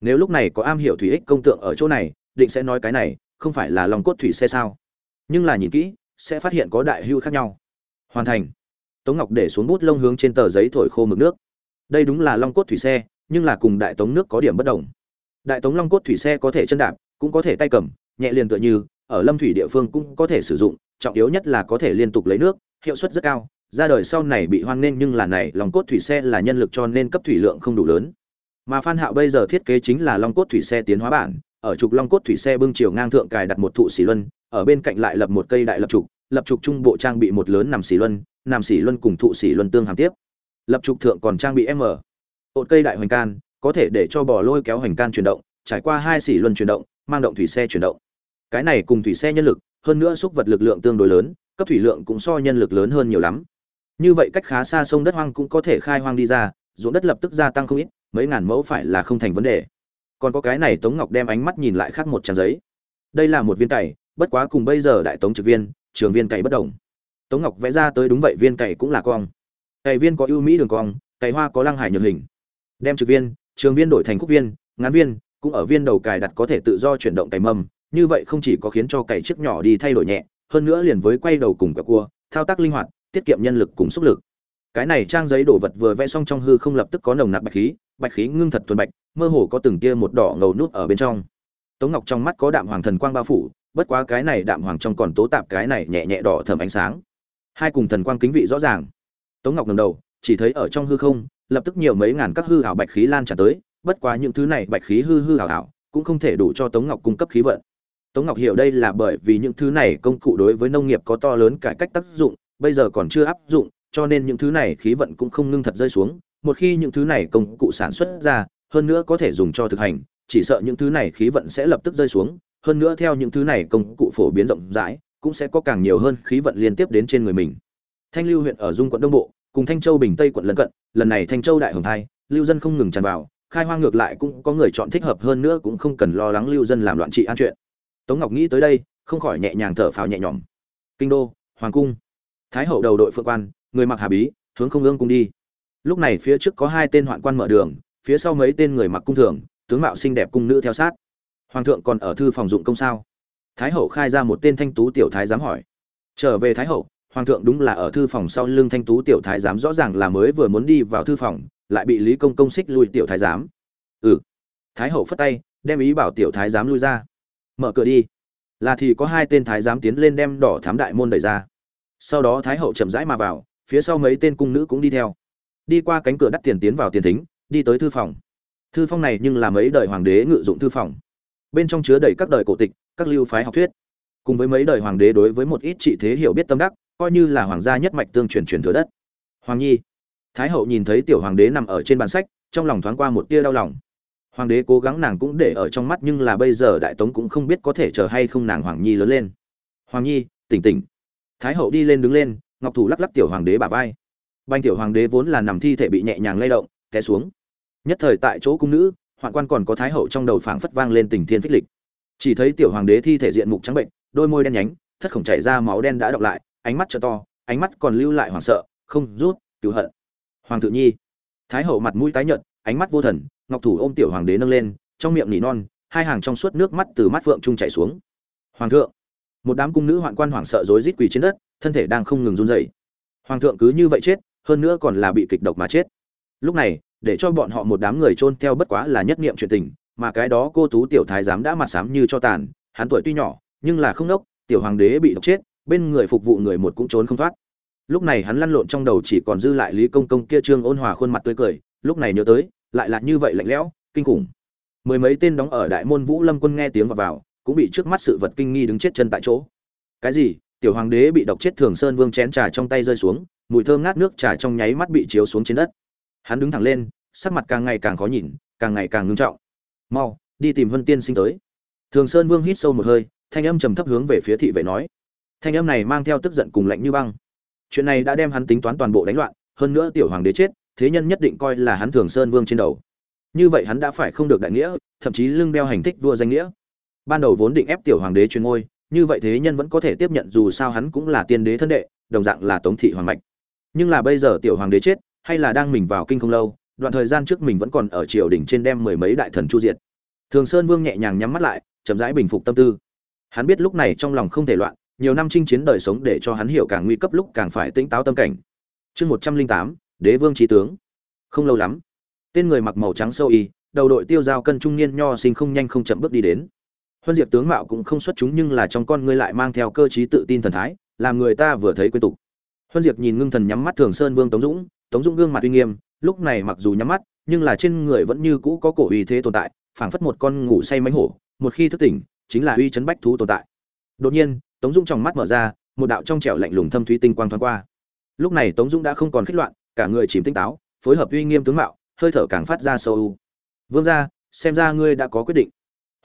Nếu lúc này có am hiểu thủy ích công tượng ở chỗ này, định sẽ nói cái này không phải là lòng cốt thủy xe sao? Nhưng là nhìn kỹ, sẽ phát hiện có đại hưu khác nhau. Hoàn thành. Tống ngọc để xuống bút lông hướng trên tờ giấy thổi khô mực nước. Đây đúng là long cốt thủy xe, nhưng là cùng đại tống nước có điểm bất đồng. Đại tống long cốt thủy xe có thể chân đạp, cũng có thể tay cầm, nhẹ liền tựa như, ở lâm thủy địa phương cũng có thể sử dụng, trọng yếu nhất là có thể liên tục lấy nước, hiệu suất rất cao, ra đời sau này bị hoang nên nhưng là này long cốt thủy xe là nhân lực cho nên cấp thủy lượng không đủ lớn. Mà phan hạo bây giờ thiết kế chính là long cốt thủy xe tiến hóa bản ở trục long cốt thủy xe bưng chiều ngang thượng cài đặt một thụ xỉ luân, ở bên cạnh lại lập một cây đại lập trục lập trục trung bộ trang bị một lớn nằm xỉ luân, nằm xỉ luân cùng thụ xỉ luân tương hàm tiếp. Lập trục thượng còn trang bị m. Ột cây đại hoành can, có thể để cho bò lôi kéo hoành can chuyển động, trải qua hai xỉ luân chuyển động, mang động thủy xe chuyển động. Cái này cùng thủy xe nhân lực, hơn nữa xúc vật lực lượng tương đối lớn, cấp thủy lượng cũng so nhân lực lớn hơn nhiều lắm. Như vậy cách khá xa sông đất hoang cũng có thể khai hoang đi ra, ruộng đất lập tức gia tăng không ít, mấy ngàn mẫu phải là không thành vấn đề còn có cái này tống ngọc đem ánh mắt nhìn lại khác một trang giấy. Đây là một viên cày, bất quá cùng bây giờ đại tống trực viên, trường viên cày bất đồng. Tống ngọc vẽ ra tới đúng vậy, viên cày cũng là cong. Cày viên có ưu mỹ đường cong, cày hoa có lăng hải nhược hình. Đem trực viên, trường viên đổi thành khúc viên, ngắn viên, cũng ở viên đầu cài đặt có thể tự do chuyển động cày mâm, như vậy không chỉ có khiến cho cày chiếc nhỏ đi thay đổi nhẹ, hơn nữa liền với quay đầu cùng cả cua, thao tác linh hoạt, tiết kiệm nhân lực cùng sức lực. Cái này trang giấy đổ vật vừa vẽ xong trong hư không lập tức có nồng nặc bạch khí bạch khí ngưng thật thuần bạch mơ hồ có từng tia một đỏ ngầu nút ở bên trong. Tống ngọc trong mắt có đạm hoàng thần quang bao phủ, bất quá cái này đạm hoàng trong còn tố tạp cái này nhẹ nhẹ đỏ thầm ánh sáng. Hai cùng thần quang kính vị rõ ràng. Tống ngọc ngẩng đầu, chỉ thấy ở trong hư không, lập tức nhiều mấy ngàn các hư ảo bạch khí lan tràn tới, bất quá những thứ này bạch khí hư hư ảo ảo, cũng không thể đủ cho tống ngọc cung cấp khí vận. Tống ngọc hiểu đây là bởi vì những thứ này công cụ đối với nông nghiệp có to lớn cải cách tác dụng, bây giờ còn chưa áp dụng, cho nên những thứ này khí vận cũng không ngưng thật rơi xuống. Một khi những thứ này công cụ sản xuất ra hơn nữa có thể dùng cho thực hành, chỉ sợ những thứ này khí vận sẽ lập tức rơi xuống, hơn nữa theo những thứ này công cụ phổ biến rộng rãi, cũng sẽ có càng nhiều hơn khí vận liên tiếp đến trên người mình. Thanh lưu huyện ở dung quận đông bộ, cùng thanh châu bình tây quận lân cận, lần này thanh châu đại hồng thai, lưu dân không ngừng tràn vào, khai hoang ngược lại cũng có người chọn thích hợp hơn nữa cũng không cần lo lắng lưu dân làm loạn trị an chuyện. Tống ngọc nghĩ tới đây, không khỏi nhẹ nhàng thở phào nhẹ nhõm. Kinh đô, hoàng cung. Thái hậu đầu đội phượng quan, người mặc hà bí, hướng không ương cung đi. Lúc này phía trước có hai tên hoạn quan mở đường phía sau mấy tên người mặc cung thường, tướng mạo xinh đẹp cung nữ theo sát. Hoàng thượng còn ở thư phòng dụng công sao? Thái hậu khai ra một tên thanh tú tiểu thái giám hỏi. Trở về thái hậu, hoàng thượng đúng là ở thư phòng sau lưng thanh tú tiểu thái giám rõ ràng là mới vừa muốn đi vào thư phòng, lại bị lý công công xích lui tiểu thái giám. Ừ. Thái hậu phất tay, đem ý bảo tiểu thái giám lui ra. Mở cửa đi. Là thì có hai tên thái giám tiến lên đem đỏ thám đại môn đẩy ra. Sau đó thái hậu chậm rãi mà vào, phía sau mấy tên cung nữ cũng đi theo. Đi qua cánh cửa đắt tiền tiến vào tiền thính đi tới thư phòng. Thư phòng này nhưng là mấy đời hoàng đế ngự dụng thư phòng. Bên trong chứa đầy các đời cổ tịch, các lưu phái học thuyết. Cùng với mấy đời hoàng đế đối với một ít trị thế hiểu biết tâm đắc, coi như là hoàng gia nhất mạch tương truyền truyền thừa đất. Hoàng nhi. Thái hậu nhìn thấy tiểu hoàng đế nằm ở trên bàn sách, trong lòng thoáng qua một tia đau lòng. Hoàng đế cố gắng nàng cũng để ở trong mắt nhưng là bây giờ đại tống cũng không biết có thể chờ hay không nàng hoàng nhi lớn lên. Hoàng nhi, tỉnh tỉnh. Thái hậu đi lên đứng lên, ngọc thủ lắc lắc tiểu hoàng đế bả vai. Banh tiểu hoàng đế vốn là nằm thi thể bị nhẹ nhàng lay động, té xuống nhất thời tại chỗ cung nữ, hoạn quan còn có thái hậu trong đầu phảng phất vang lên tình thiên phích lịch. Chỉ thấy tiểu hoàng đế thi thể diện mục trắng bệnh, đôi môi đen nhánh, thất khổng chảy ra máu đen đã đọng lại, ánh mắt trợ to, ánh mắt còn lưu lại hoảng sợ, không rút, cứu hận. Hoàng tự nhi. Thái hậu mặt mũi tái nhợt, ánh mắt vô thần, ngọc thủ ôm tiểu hoàng đế nâng lên, trong miệng nỉ non, hai hàng trong suốt nước mắt từ mắt phượng trung chảy xuống. Hoàng thượng. Một đám cung nữ hoạn quan hoảng sợ rối rít quỳ trên đất, thân thể đang không ngừng run rẩy. Hoàng thượng cứ như vậy chết, hơn nữa còn là bị kịch độc mà chết. Lúc này để cho bọn họ một đám người chôn theo bất quá là nhất niệm chuyện tình mà cái đó cô tú tiểu thái giám đã mặt xám như cho tàn hắn tuổi tuy nhỏ nhưng là không nốc tiểu hoàng đế bị độc chết bên người phục vụ người một cũng trốn không thoát. Lúc này hắn lăn lộn trong đầu chỉ còn dư lại lý công công kia trương ôn hòa khuôn mặt tươi cười lúc này nhớ tới lại là như vậy lạnh lẽo kinh khủng. Mười mấy tên đóng ở đại môn vũ lâm quân nghe tiếng vào, vào cũng bị trước mắt sự vật kinh nghi đứng chết chân tại chỗ. Cái gì? Tiểu hoàng đế bị độc chết thường sơn vương chén trà trong tay rơi xuống mùi thơm ngát nước trà trong nháy mắt bị chiếu xuống trên đất hắn đứng thẳng lên, sắc mặt càng ngày càng khó nhìn, càng ngày càng ngưng trọng. Mau, đi tìm vân tiên sinh tới. Thường sơn vương hít sâu một hơi, thanh âm trầm thấp hướng về phía thị vệ nói. Thanh âm này mang theo tức giận cùng lạnh như băng. Chuyện này đã đem hắn tính toán toàn bộ đánh loạn, hơn nữa tiểu hoàng đế chết, thế nhân nhất định coi là hắn thường sơn vương trên đầu. Như vậy hắn đã phải không được đại nghĩa, thậm chí lưng đeo hành thích vua danh nghĩa. Ban đầu vốn định ép tiểu hoàng đế chuyên ngôi, như vậy thế nhân vẫn có thể tiếp nhận dù sao hắn cũng là tiên đế thân đệ, đồng dạng là tống thị hoàng mạch. Nhưng là bây giờ tiểu hoàng đế chết hay là đang mình vào kinh không lâu, đoạn thời gian trước mình vẫn còn ở triều đình trên đem mười mấy đại thần chu diệt. Thường sơn vương nhẹ nhàng nhắm mắt lại, chậm rãi bình phục tâm tư. Hắn biết lúc này trong lòng không thể loạn, nhiều năm chinh chiến đời sống để cho hắn hiểu càng nguy cấp lúc càng phải tỉnh táo tâm cảnh. Chương một trăm linh tám, đế vương trí tướng. Không lâu lắm, tên người mặc màu trắng sâu y, đầu đội tiêu dao cân trung niên nho sinh không nhanh không chậm bước đi đến. Huân diệp tướng mạo cũng không xuất chúng nhưng là trong con ngươi lại mang theo cơ trí tự tin thần thái, làm người ta vừa thấy quên tục. Huân diệp nhìn ngưng thần nhắm mắt thường sơn vương tống dũng tống dũng gương mặt uy nghiêm, lúc này mặc dù nhắm mắt, nhưng là trên người vẫn như cũ có cổ uy thế tồn tại, phảng phất một con ngủ say mánh hổ, một khi thức tỉnh, chính là uy chấn bách thú tồn tại. Đột nhiên, tống dũng trong mắt mở ra, một đạo trong trẻo lạnh lùng thâm thúy tinh quang thoáng qua. Lúc này tống dũng đã không còn khích loạn, cả người chìm tinh táo, phối hợp uy nghiêm tướng mạo, hơi thở càng phát ra sâu u. Vương gia, xem ra ngươi đã có quyết định.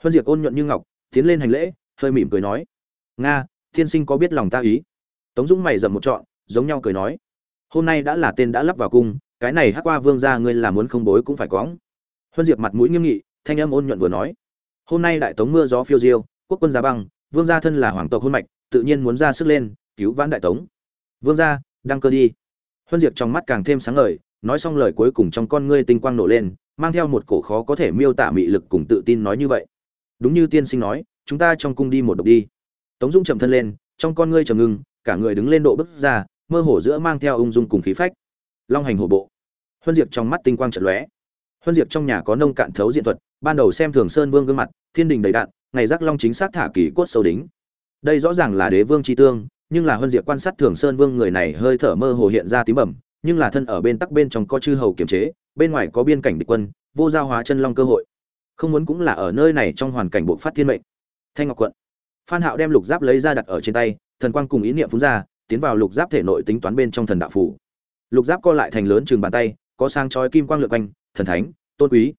Huân diệt ôn nhuận như ngọc, tiến lên hành lễ, hơi mỉm cười nói, nga thiên sinh có biết lòng ta ý? Tống dũng mày rậm một trọn, giống nhau cười nói hôm nay đã là tên đã lắp vào cung, cái này hắc qua vương gia ngươi là muốn không bối cũng phải cóng huân diệp mặt mũi nghiêm nghị, thanh âm ôn nhuận vừa nói. Hôm nay đại tống mưa gió phiêu diêu, quốc quân giá băng, vương gia thân là hoàng tộc hôn mạch, tự nhiên muốn ra sức lên, cứu vãn đại tống. Vương gia, đăng cơ đi. Huân diệp trong mắt càng thêm sáng ngời, nói xong lời cuối cùng trong con ngươi tinh quang nổ lên, mang theo một cổ khó có thể miêu tả mị lực cùng tự tin nói như vậy. Đúng như tiên sinh nói, chúng ta trong cung đi một độc đi. Tống dung chậm thân lên, trong con ngươi trầm ngưng, cả người đứng lên độ bước ra mơ hồ giữa mang theo ung dung cùng khí phách. Long hành hổ bộ. Huân diệp trong mắt tinh quang trận lóe. Huân diệp trong nhà có nông cạn thấu diện thuật, ban đầu xem thường sơn vương gương mặt, thiên đình đầy đạn, ngày giác long chính xác thả kỳ cốt sâu đính. Đây rõ ràng là đế vương tri tương, nhưng là huân diệp quan sát thường sơn vương người này hơi thở mơ hồ hiện ra tím bẩm nhưng là thân ở bên tắc bên trong có chư hầu kiềm chế, bên ngoài có biên cảnh địch quân, vô giao hóa chân long cơ hội. Không muốn cũng là ở nơi này trong hoàn cảnh buộc phát thiên mệnh. Thanh ngọc quận. Phan hạo đem lục giáp lấy ra đặt ở trên tay, thần quang cùng ý niệm phun ra tiến vào lục giáp thể nội tính toán bên trong thần đạo phủ. Lục giáp co lại thành lớn chừng bàn tay, có sang chói kim quang lượn quanh, thần thánh, tôn quý.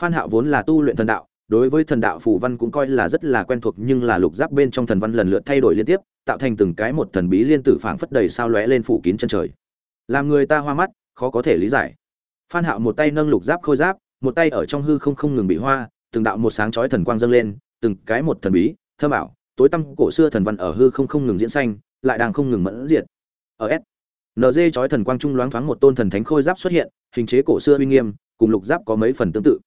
Phan hạo vốn là tu luyện thần đạo, đối với thần đạo phủ văn cũng coi là rất là quen thuộc, nhưng là lục giáp bên trong thần văn lần lượt thay đổi liên tiếp, tạo thành từng cái một thần bí liên tử phảng phất đầy sao lóe lên phủ kín chân trời. Làm người ta hoa mắt, khó có thể lý giải. Phan hạo một tay nâng lục giáp khôi giáp, một tay ở trong hư không không ngừng bị hoa, từng đạo một sáng chói thần quang dâng lên, từng cái một thần bí thơ bảo tối tăm cổ xưa thần văn ở hư không không ngừng diễn xanh lại đang không ngừng mẫn diệt. Ở s NG chói thần quang trung loáng thoáng một tôn thần thánh khôi giáp xuất hiện, hình chế cổ xưa uy nghiêm, cùng lục giáp có mấy phần tương tự.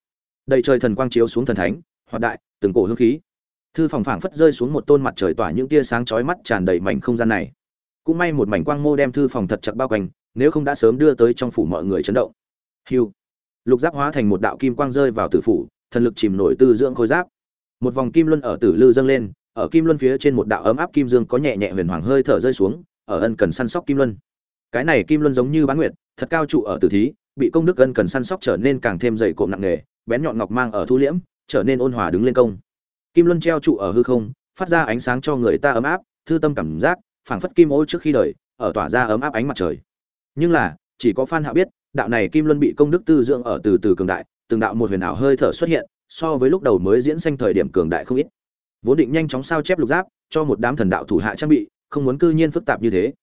Đầy trời thần quang chiếu xuống thần thánh, hoạt đại, từng cổ hương khí. Thư phòng phảng phất rơi xuống một tôn mặt trời tỏa những tia sáng chói mắt tràn đầy mảnh không gian này. Cũng may một mảnh quang mô đem thư phòng thật chặt bao quanh, nếu không đã sớm đưa tới trong phủ mọi người chấn động. Hưu. lục giáp hóa thành một đạo kim quang rơi vào tử phủ, thần lực chìm nổi tư dưỡng khôi giáp. Một vòng kim luân ở tử lư dâng lên ở kim luân phía trên một đạo ấm áp kim dương có nhẹ nhẹ huyền hoàng hơi thở rơi xuống, ở ân cần săn sóc kim luân. Cái này kim luân giống như bán nguyệt, thật cao trụ ở tử thí, bị công đức ân cần săn sóc trở nên càng thêm dày cộm nặng nề, bén nhọn ngọc mang ở thu liễm, trở nên ôn hòa đứng lên công. Kim luân treo trụ ở hư không, phát ra ánh sáng cho người ta ấm áp, thư tâm cảm giác, phảng phất kim ô trước khi đời, ở tỏa ra ấm áp ánh mặt trời. Nhưng là, chỉ có phan hạ biết, đạo này kim luân bị công đức tư dưỡng ở từ từ cường đại, từng đạo một huyền ảo hơi thở xuất hiện, so với lúc đầu mới diễn sanh thời điểm cường đại không ít vốn định nhanh chóng sao chép lục giáp, cho một đám thần đạo thủ hạ trang bị, không muốn cư nhiên phức tạp như thế.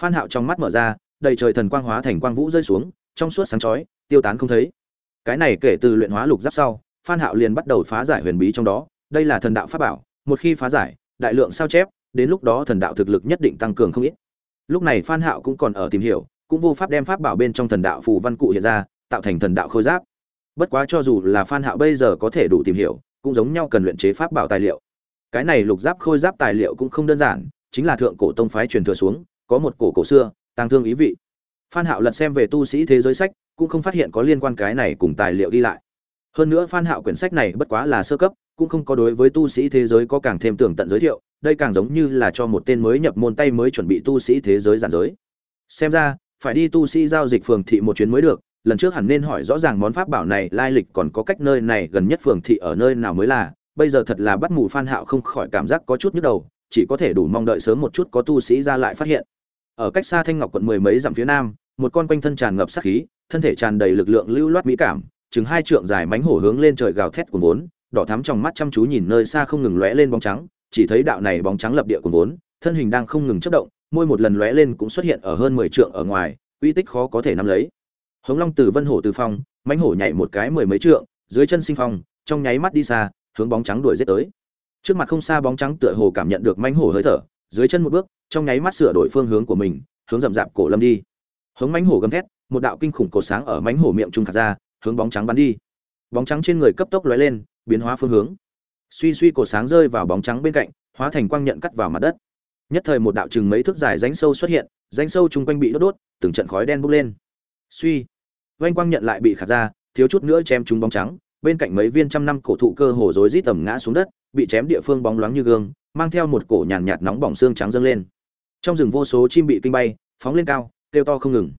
Phan hạo trong mắt mở ra, đầy trời thần quang hóa thành quang vũ rơi xuống, trong suốt sáng chói, tiêu tán không thấy. Cái này kể từ luyện hóa lục giáp sau, phan hạo liền bắt đầu phá giải huyền bí trong đó. Đây là thần đạo pháp bảo, một khi phá giải, đại lượng sao chép, đến lúc đó thần đạo thực lực nhất định tăng cường không ít. Lúc này phan hạo cũng còn ở tìm hiểu, cũng vô pháp đem pháp bảo bên trong thần đạo phù văn cụ hiện ra, tạo thành thần đạo khôi giáp. Bất quá cho dù là phan hạo bây giờ có thể đủ tìm hiểu, cũng giống nhau cần luyện chế pháp bảo tài liệu cái này lục giáp khôi giáp tài liệu cũng không đơn giản, chính là thượng cổ tông phái truyền thừa xuống, có một cổ cổ xưa tăng thương ý vị. Phan hạo lật xem về tu sĩ thế giới sách, cũng không phát hiện có liên quan cái này cùng tài liệu đi lại. Hơn nữa phan hạo quyển sách này bất quá là sơ cấp, cũng không có đối với tu sĩ thế giới có càng thêm tưởng tận giới thiệu, đây càng giống như là cho một tên mới nhập môn tay mới chuẩn bị tu sĩ thế giới giản giới. Xem ra, phải đi tu sĩ giao dịch phường thị một chuyến mới được, lần trước hẳn nên hỏi rõ ràng món pháp bảo này lai lịch còn có cách nơi này gần nhất phường thị ở nơi nào mới là bây giờ thật là bắt mù phan hạo không khỏi cảm giác có chút nhức đầu, chỉ có thể đủ mong đợi sớm một chút có tu sĩ ra lại phát hiện. Ở cách xa thanh ngọc quận mười mấy dặm phía nam, một con quanh thân tràn ngập sát khí, thân thể tràn đầy lực lượng lưu loát mỹ cảm, chừng hai trượng dài mánh hổ hướng lên trời gào thét của vốn, đỏ thắm trong mắt chăm chú nhìn nơi xa không ngừng lóe lên bóng trắng, chỉ thấy đạo này bóng trắng lập địa của vốn, thân hình đang không ngừng chớp động, môi một lần lóe lên cũng xuất hiện ở hơn mười trượng ở ngoài, uy tích khó có thể nắm lấy. Hống long từ vân hổ từ phong, mánh hổ nhảy một cái mười mấy trượng, dưới chân sinh phong, trong nháy mắt đi xa hướng bóng trắng đuổi giết tới. Trước mặt không xa bóng trắng tựa hồ cảm nhận được mánh hổ hơi thở, dưới chân một bước, trong nháy mắt sửa đổi phương hướng của mình, hướng rậm rạp cổ lâm đi. Hướng mánh hổ gầm thét, một đạo kinh khủng cột sáng ở mánh hổ miệng trung khạc ra, hướng bóng trắng bắn đi. Bóng trắng trên người cấp tốc lóe lên, biến hóa phương hướng. Suy suy cột sáng rơi vào bóng trắng bên cạnh, hóa thành quang nhận cắt vào mặt đất. Nhất thời một đạo chừng mấy thước dài rãnh sâu xuất hiện, rãnh sâu chung quanh bị đốt đốt, từng trận khói đen bốc lên. Suy. Vanh quang nhận lại bị khạc ra, thiếu chút nữa chém trúng bóng trắng bên cạnh mấy viên trăm năm cổ thụ cơ hồ rối rít tầm ngã xuống đất, bị chém địa phương bóng loáng như gương, mang theo một cổ nhàn nhạt nóng bỏng xương trắng dâng lên. Trong rừng vô số chim bị kinh bay, phóng lên cao, kêu to không ngừng.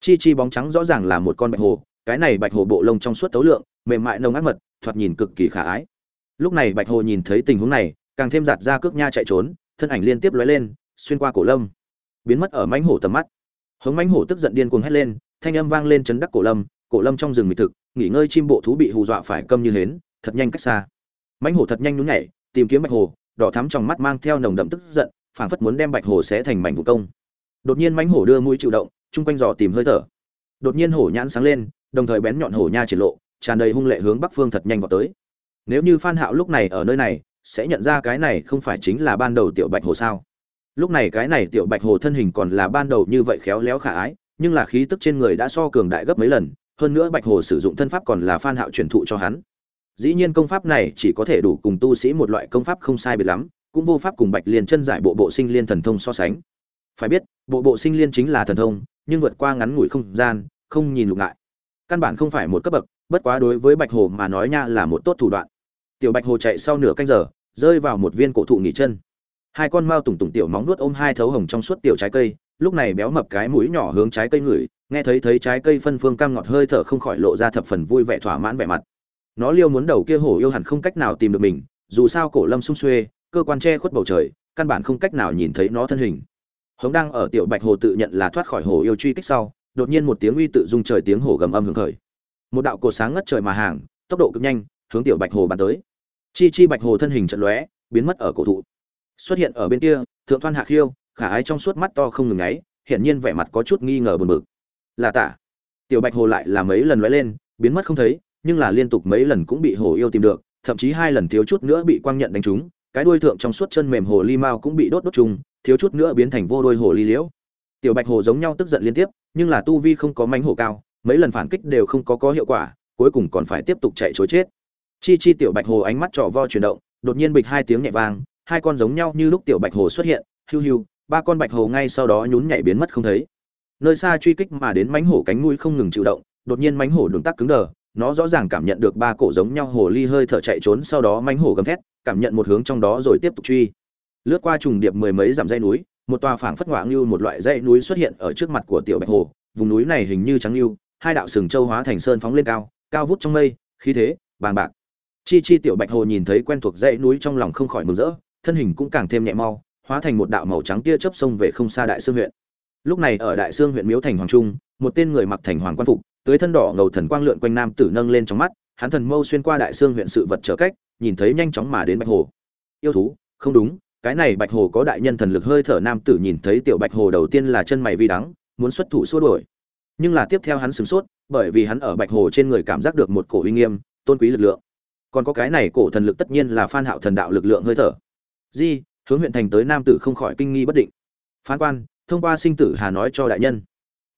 Chi chi bóng trắng rõ ràng là một con bạch hồ, cái này bạch hồ bộ lông trong suốt tấu lượng, mềm mại nồng ác mật, thoạt nhìn cực kỳ khả ái. Lúc này bạch hồ nhìn thấy tình huống này, càng thêm giạt ra cước nha chạy trốn, thân ảnh liên tiếp lóe lên, xuyên qua cổ lâm. Biến mất ở mãnh hổ tầm mắt. Hống mãnh hổ tức giận điên cuồng hét lên, thanh âm vang lên chấn đắc cổ lâm cổ lâm trong rừng mịt thực nghỉ ngơi chim bộ thú bị hù dọa phải câm như hến, thật nhanh cách xa. Mãnh hổ thật nhanh nhún nhảy, tìm kiếm bạch hồ, đỏ thắm trong mắt mang theo nồng đậm tức giận, phảng phất muốn đem bạch hồ xé thành mảnh vụ công. Đột nhiên mãnh hổ đưa mũi chịu động, chung quanh dò tìm hơi thở. Đột nhiên hổ nhãn sáng lên, đồng thời bén nhọn hổ nha triển lộ, tràn đầy hung lệ hướng bắc phương thật nhanh vào tới. Nếu như phan hạo lúc này ở nơi này, sẽ nhận ra cái này không phải chính là ban đầu tiểu bạch hồ sao? Lúc này cái này tiểu bạch hồ thân hình còn là ban đầu như vậy khéo léo khả ái, nhưng là khí tức trên người đã so cường đại gấp mấy lần hơn nữa bạch hồ sử dụng thân pháp còn là phan hạo truyền thụ cho hắn. Dĩ nhiên công pháp này chỉ có thể đủ cùng tu sĩ một loại công pháp không sai biệt lắm, cũng vô pháp cùng bạch liên chân giải bộ bộ sinh liên thần thông so sánh. Phải biết, bộ bộ sinh liên chính là thần thông, nhưng vượt qua ngắn ngủi không gian, không nhìn lục ngại. Căn bản không phải một cấp bậc, bất quá đối với bạch hồ mà nói nha là một tốt thủ đoạn. Tiểu bạch hồ chạy sau nửa canh giờ, rơi vào một viên cổ thụ nghỉ chân. Hai con mao tùng tùng tiểu móng nuốt ôm hai thấu hồng trong suốt tiểu trái cây, lúc này béo mập cái mũi nhỏ hướng trái cây ngửi nghe thấy thấy trái cây phân phương cam ngọt hơi thở không khỏi lộ ra thập phần vui vẻ thỏa mãn vẻ mặt. Nó liêu muốn đầu kia hổ yêu hẳn không cách nào tìm được mình, dù sao cổ lâm sung xuê, cơ quan che khuất bầu trời, căn bản không cách nào nhìn thấy nó thân hình. Hống đang ở tiểu bạch hồ tự nhận là thoát khỏi hổ yêu truy kích sau, đột nhiên một tiếng uy tự dung trời tiếng hổ gầm âm hưởng khởi. Một đạo cột sáng ngất trời mà hàng, tốc độ cực nhanh, hướng tiểu bạch hồ bắn tới. Chi chi bạch hồ thân hình trận lóe, biến mất ở cổ thụ. Xuất hiện ở bên kia, thượng thoan hạ khiêu, khả ái trong suốt mắt to không ngừng ngáy, hiển nhiên vẻ mặt có chút nghi ngờ buồn bực là tả. Tiểu bạch hồ lại là mấy lần lóe lên, biến mất không thấy, nhưng là liên tục mấy lần cũng bị hồ yêu tìm được, thậm chí hai lần thiếu chút nữa bị quang nhận đánh trúng, cái đuôi thượng trong suốt chân mềm hồ ly mao cũng bị đốt đốt trùng, thiếu chút nữa biến thành vô đuôi hồ ly liễu. Tiểu bạch hồ giống nhau tức giận liên tiếp, nhưng là tu vi không có mánh hồ cao, mấy lần phản kích đều không có có hiệu quả, cuối cùng còn phải tiếp tục chạy chối chết. Chi chi tiểu bạch hồ ánh mắt trọ vo chuyển động, đột nhiên bịch hai tiếng nhẹ vang, hai con giống nhau như lúc tiểu bạch hồ xuất hiện, hiu hiu, ba con bạch hồ ngay sau đó nhún nhảy biến mất không thấy nơi xa truy kích mà đến mánh hổ cánh mũi không ngừng chịu động, đột nhiên mánh hổ đường tắc cứng đờ, nó rõ ràng cảm nhận được ba cổ giống nhau hồ ly hơi thở chạy trốn sau đó mánh hổ gầm thét, cảm nhận một hướng trong đó rồi tiếp tục truy. Lướt qua trùng điệp mười mấy dặm dây núi, một tòa phảng phất ngoạng như một loại dãy núi xuất hiện ở trước mặt của tiểu bạch hồ. Vùng núi này hình như trắng như hai đạo sừng châu hóa thành sơn phóng lên cao cao vút trong mây, khí thế, bàng bạc. Chi chi tiểu bạch hồ nhìn thấy quen thuộc dãy núi trong lòng không khỏi mừng rỡ, thân hình cũng càng thêm nhẹ mau, hóa thành một đạo màu trắng tia chớp sông về không xa đại sương huyện lúc này ở đại sương huyện miếu thành hoàng trung, một tên người mặc thành hoàng quan phục tới thân đỏ ngầu thần quang lượn quanh nam tử nâng lên trong mắt, hắn thần mâu xuyên qua đại sương huyện sự vật trở cách, nhìn thấy nhanh chóng mà đến bạch hồ. Yêu thú, không đúng, cái này bạch hồ có đại nhân thần lực hơi thở. Nam tử nhìn thấy tiểu bạch hồ đầu tiên là chân mày vi đắng, muốn xuất thủ xua đuổi. Nhưng là tiếp theo hắn sửng sốt, bởi vì hắn ở bạch hồ trên người cảm giác được một cổ uy nghiêm, tôn quý lực lượng. Còn có cái này cổ thần lực tất nhiên là phan hạo thần đạo lực lượng hơi thở. Di, hướng huyện thành tới nam tử không khỏi kinh nghi bất định. Phán quan thông qua sinh tử hà nói cho đại nhân.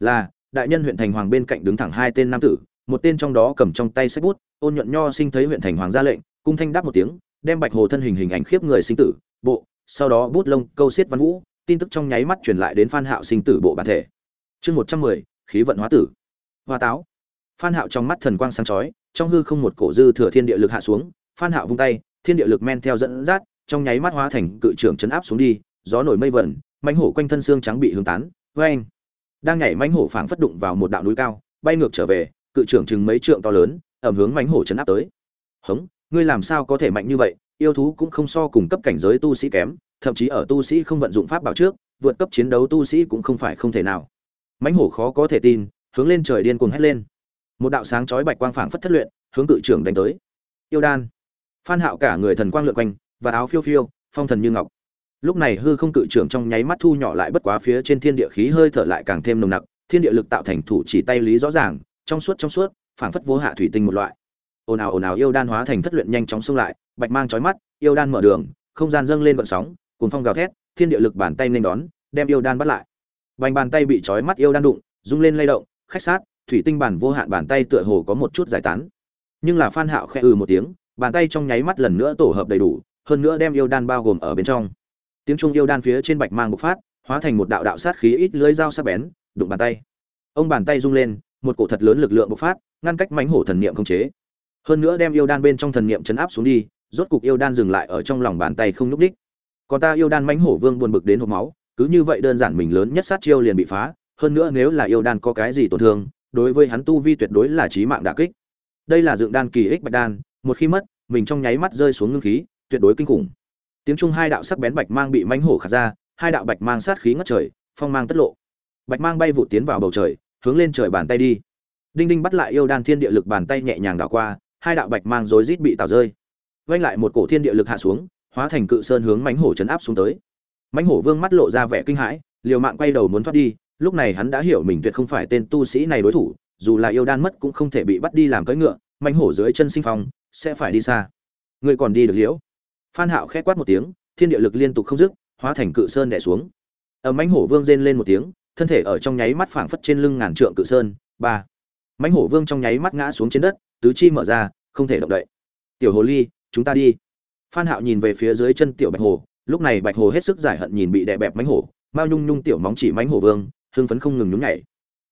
Là, đại nhân huyện thành hoàng bên cạnh đứng thẳng hai tên nam tử, một tên trong đó cầm trong tay sách bút, ôn nhuận nho sinh thấy huyện thành hoàng ra lệnh, cung thanh đáp một tiếng, đem bạch hồ thân hình hình ảnh khiếp người sinh tử, bộ, sau đó bút lông, câu xiết văn vũ, tin tức trong nháy mắt truyền lại đến phan hạo sinh tử bộ bản thể. Chương một trăm mười, khí vận hóa tử. Hoa táo. Phan hạo trong mắt thần quang sáng chói, trong hư không một cổ dư thừa thiên địa lực hạ xuống, phan hạo vung tay, thiên địa lực men theo dẫn dắt, trong nháy mắt hóa thành cự trưởng chấn áp xuống đi, gió nổi mây vẩn mãnh hổ quanh thân xương trắng bị hướng tán vê anh đang nhảy mãnh hổ phảng phất đụng vào một đạo núi cao, bay ngược trở về, cự trưởng chừng mấy trượng to lớn, ẩm hướng mãnh hổ chấn áp tới. Hống, ngươi làm sao có thể mạnh như vậy? Yêu thú cũng không so cùng cấp cảnh giới tu sĩ kém, thậm chí ở tu sĩ không vận dụng pháp bảo trước, vượt cấp chiến đấu tu sĩ cũng không phải không thể nào. Mãnh hổ khó có thể tin, hướng lên trời điên cuồng hét lên. Một đạo sáng chói bạch quang phảng phất thất luyện, hướng cự trưởng đánh tới. Yêu đan. Phan hạo cả người thần quang lượn quanh, và áo phiêu phiêu, phong thần như ngọc lúc này hư không cự trưởng trong nháy mắt thu nhỏ lại bất quá phía trên thiên địa khí hơi thở lại càng thêm nồng nặc, thiên địa lực tạo thành thủ chỉ tay lý rõ ràng, trong suốt trong suốt, phảng phất vô hạ thủy tinh một loại. Ồn ào ồn ào yêu đan hóa thành thất luyện nhanh chóng xông lại, bạch mang chói mắt, yêu đan mở đường, không gian dâng lên vận sóng, cuồng phong gào thét, thiên địa lực bàn tay nên đón, đem yêu đan bắt lại. Bành bàn tay bị chói mắt yêu đan đụng, rung lên lay động, khách sát, thủy tinh bản vô hạn bàn tay tựa hồ có một chút giải tán. Nhưng là phan hạo khẽ ừ một tiếng, bàn tay trong nháy mắt lần nữa tổ hợp đầy đủ, hơn nữa đem yêu đan bao gồm ở bên trong tiếng trung yêu đan phía trên bạch mang bộc phát, hóa thành một đạo đạo sát khí ít lưỡi dao sắc bén, đụng bàn tay. Ông bàn tay rung lên, một cổ thật lớn lực lượng bộc phát, ngăn cách mãnh hổ thần niệm không chế. Hơn nữa đem yêu đan bên trong thần niệm chấn áp xuống đi, rốt cục yêu đan dừng lại ở trong lòng bàn tay không núp đích còn ta yêu đan mãnh hổ vương buồn bực đến hộp máu, cứ như vậy đơn giản mình lớn nhất sát chiêu liền bị phá, hơn nữa nếu là yêu đan có cái gì tổn thương, đối với hắn tu vi tuyệt đối là chí mạng đả kích. Đây là dựng đan kỳ ích bạch đan, một khi mất, mình trong nháy mắt rơi xuống ngưng khí, tuyệt đối kinh khủng tiếng trung hai đạo sắc bén bạch mang bị mãnh hổ khạt ra, hai đạo bạch mang sát khí ngất trời, phong mang tất lộ. Bạch mang bay vụt tiến vào bầu trời, hướng lên trời bàn tay đi. Đinh đinh bắt lại yêu đan thiên địa lực bàn tay nhẹ nhàng đảo qua, hai đạo bạch mang rối rít bị tào rơi. Vanh lại một cổ thiên địa lực hạ xuống, hóa thành cự sơn hướng mãnh hổ chấn áp xuống tới. Mãnh hổ vương mắt lộ ra vẻ kinh hãi, liều mạng quay đầu muốn thoát đi, lúc này hắn đã hiểu mình tuyệt không phải tên tu sĩ này đối thủ, dù là yêu đan mất cũng không thể bị bắt đi làm cưỡi ngựa, mãnh hổ dưới chân sinh phong, sẽ phải đi xa. Người còn đi được liễu phan hạo khẽ quát một tiếng, thiên địa lực liên tục không dứt, hóa thành cự sơn đè xuống. Ở mãnh hổ vương rên lên một tiếng, thân thể ở trong nháy mắt phảng phất trên lưng ngàn trượng cự sơn. Ba. Mãnh hổ vương trong nháy mắt ngã xuống trên đất, tứ chi mở ra, không thể động đậy. Tiểu hồ ly, chúng ta đi. Phan hạo nhìn về phía dưới chân tiểu bạch hồ lúc này bạch hồ hết sức giải hận nhìn bị đè bẹp mãnh hổ, mao nhung nhung tiểu móng chỉ mãnh hổ vương, hưng phấn không ngừng nhún nhảy.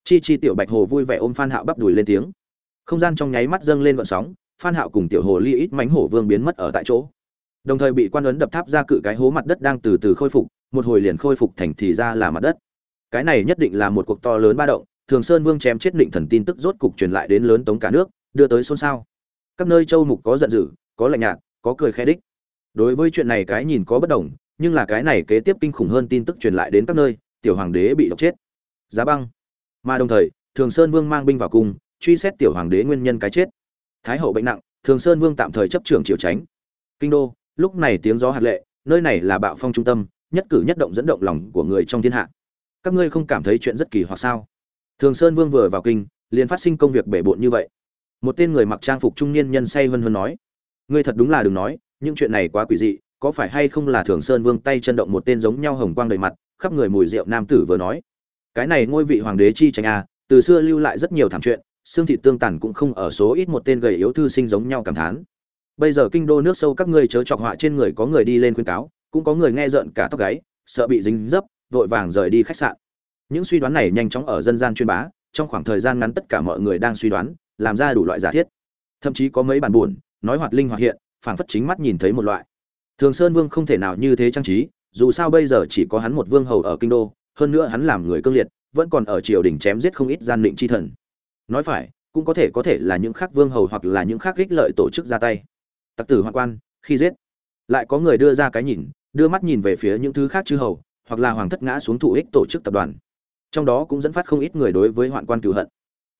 Chi chi tiểu bạch hồ vui vẻ ôm phan hạo bắp đùi lên tiếng. Không gian trong nháy mắt dâng lên gợn sóng, phan hạo cùng tiểu hồ ly ít mãnh hổ vương biến mất ở tại chỗ đồng thời bị quan ấn đập tháp ra cự cái hố mặt đất đang từ từ khôi phục, một hồi liền khôi phục thành thì ra là mặt đất. Cái này nhất định là một cuộc to lớn ba động, thường sơn vương chém chết định thần tin tức rốt cục truyền lại đến lớn tống cả nước, đưa tới xôn xao. Các nơi châu mục có giận dữ, có lạnh nhạt, có cười khe đích. Đối với chuyện này cái nhìn có bất đồng, nhưng là cái này kế tiếp kinh khủng hơn tin tức truyền lại đến các nơi, tiểu hoàng đế bị độc chết. Giá băng. Mà đồng thời, thường sơn vương mang binh vào cung truy xét tiểu hoàng đế nguyên nhân cái chết. Thái hậu bệnh nặng, thường sơn vương tạm thời chấp trưởng triều tránh. Kinh đô lúc này tiếng gió hạt lệ, nơi này là bạo phong trung tâm, nhất cử nhất động dẫn động lòng của người trong thiên hạ. Các ngươi không cảm thấy chuyện rất kỳ hoặc sao? Thường sơn vương vừa vào kinh, liền phát sinh công việc bể bộn như vậy. Một tên người mặc trang phục trung niên nhân say vân vân nói, ngươi thật đúng là đừng nói, những chuyện này quá quỷ dị, có phải hay không là thường sơn vương tay chân động một tên giống nhau hồng quang đầy mặt, khắp người mùi rượu nam tử vừa nói. Cái này ngôi vị hoàng đế chi tranh a, từ xưa lưu lại rất nhiều thảm chuyện, xương thị tương tàn cũng không ở số ít một tên gầy yếu thư sinh giống nhau cảm thán bây giờ kinh đô nước sâu các ngươi chớ chọc họa trên người có người đi lên khuyên cáo, cũng có người nghe rợn cả tóc gáy, sợ bị dính dấp, vội vàng rời đi khách sạn. Những suy đoán này nhanh chóng ở dân gian chuyên bá, trong khoảng thời gian ngắn tất cả mọi người đang suy đoán, làm ra đủ loại giả thiết. Thậm chí có mấy bản buồn, nói hoạt linh hoạt hiện, phảng phất chính mắt nhìn thấy một loại. Thường sơn vương không thể nào như thế trang trí, dù sao bây giờ chỉ có hắn một vương hầu ở kinh đô, hơn nữa hắn làm người cương liệt, vẫn còn ở triều đình chém giết không ít gian định chi thần. Nói phải, cũng có thể có thể là những khác vương hầu hoặc là những khác ích lợi tổ chức ra tay tặc tử hoạn quan, khi giết. Lại có người đưa ra cái nhìn, đưa mắt nhìn về phía những thứ khác chư hầu, hoặc là hoàng thất ngã xuống thủ ích tổ chức tập đoàn. Trong đó cũng dẫn phát không ít người đối với hoạn quan cựu hận.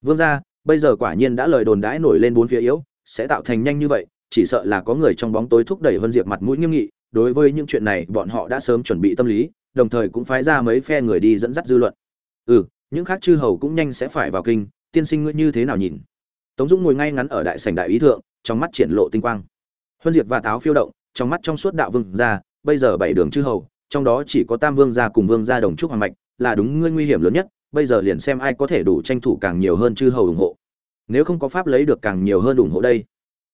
Vương gia, bây giờ quả nhiên đã lời đồn đãi nổi lên bốn phía yếu, sẽ tạo thành nhanh như vậy, chỉ sợ là có người trong bóng tối thúc đẩy vân diệp mặt mũi nghiêm nghị, đối với những chuyện này bọn họ đã sớm chuẩn bị tâm lý, đồng thời cũng phái ra mấy phe người đi dẫn dắt dư luận. Ừ những khác chư hầu cũng nhanh sẽ phải vào kinh, tiên sinh ngươi như thế nào nhìn? Tống dũng ngồi ngay ngắn ở đại sảnh đại ý thượng, trong mắt triển lộ tinh quang huân diệt và táo phiêu động, trong mắt trong suốt đạo vương gia, bây giờ bảy đường chư hầu, trong đó chỉ có tam vương gia cùng vương gia đồng trúc hoàng mạch, là đúng ngươi nguy hiểm lớn nhất, bây giờ liền xem ai có thể đủ tranh thủ càng nhiều hơn chư hầu ủng hộ. Nếu không có pháp lấy được càng nhiều hơn ủng hộ đây.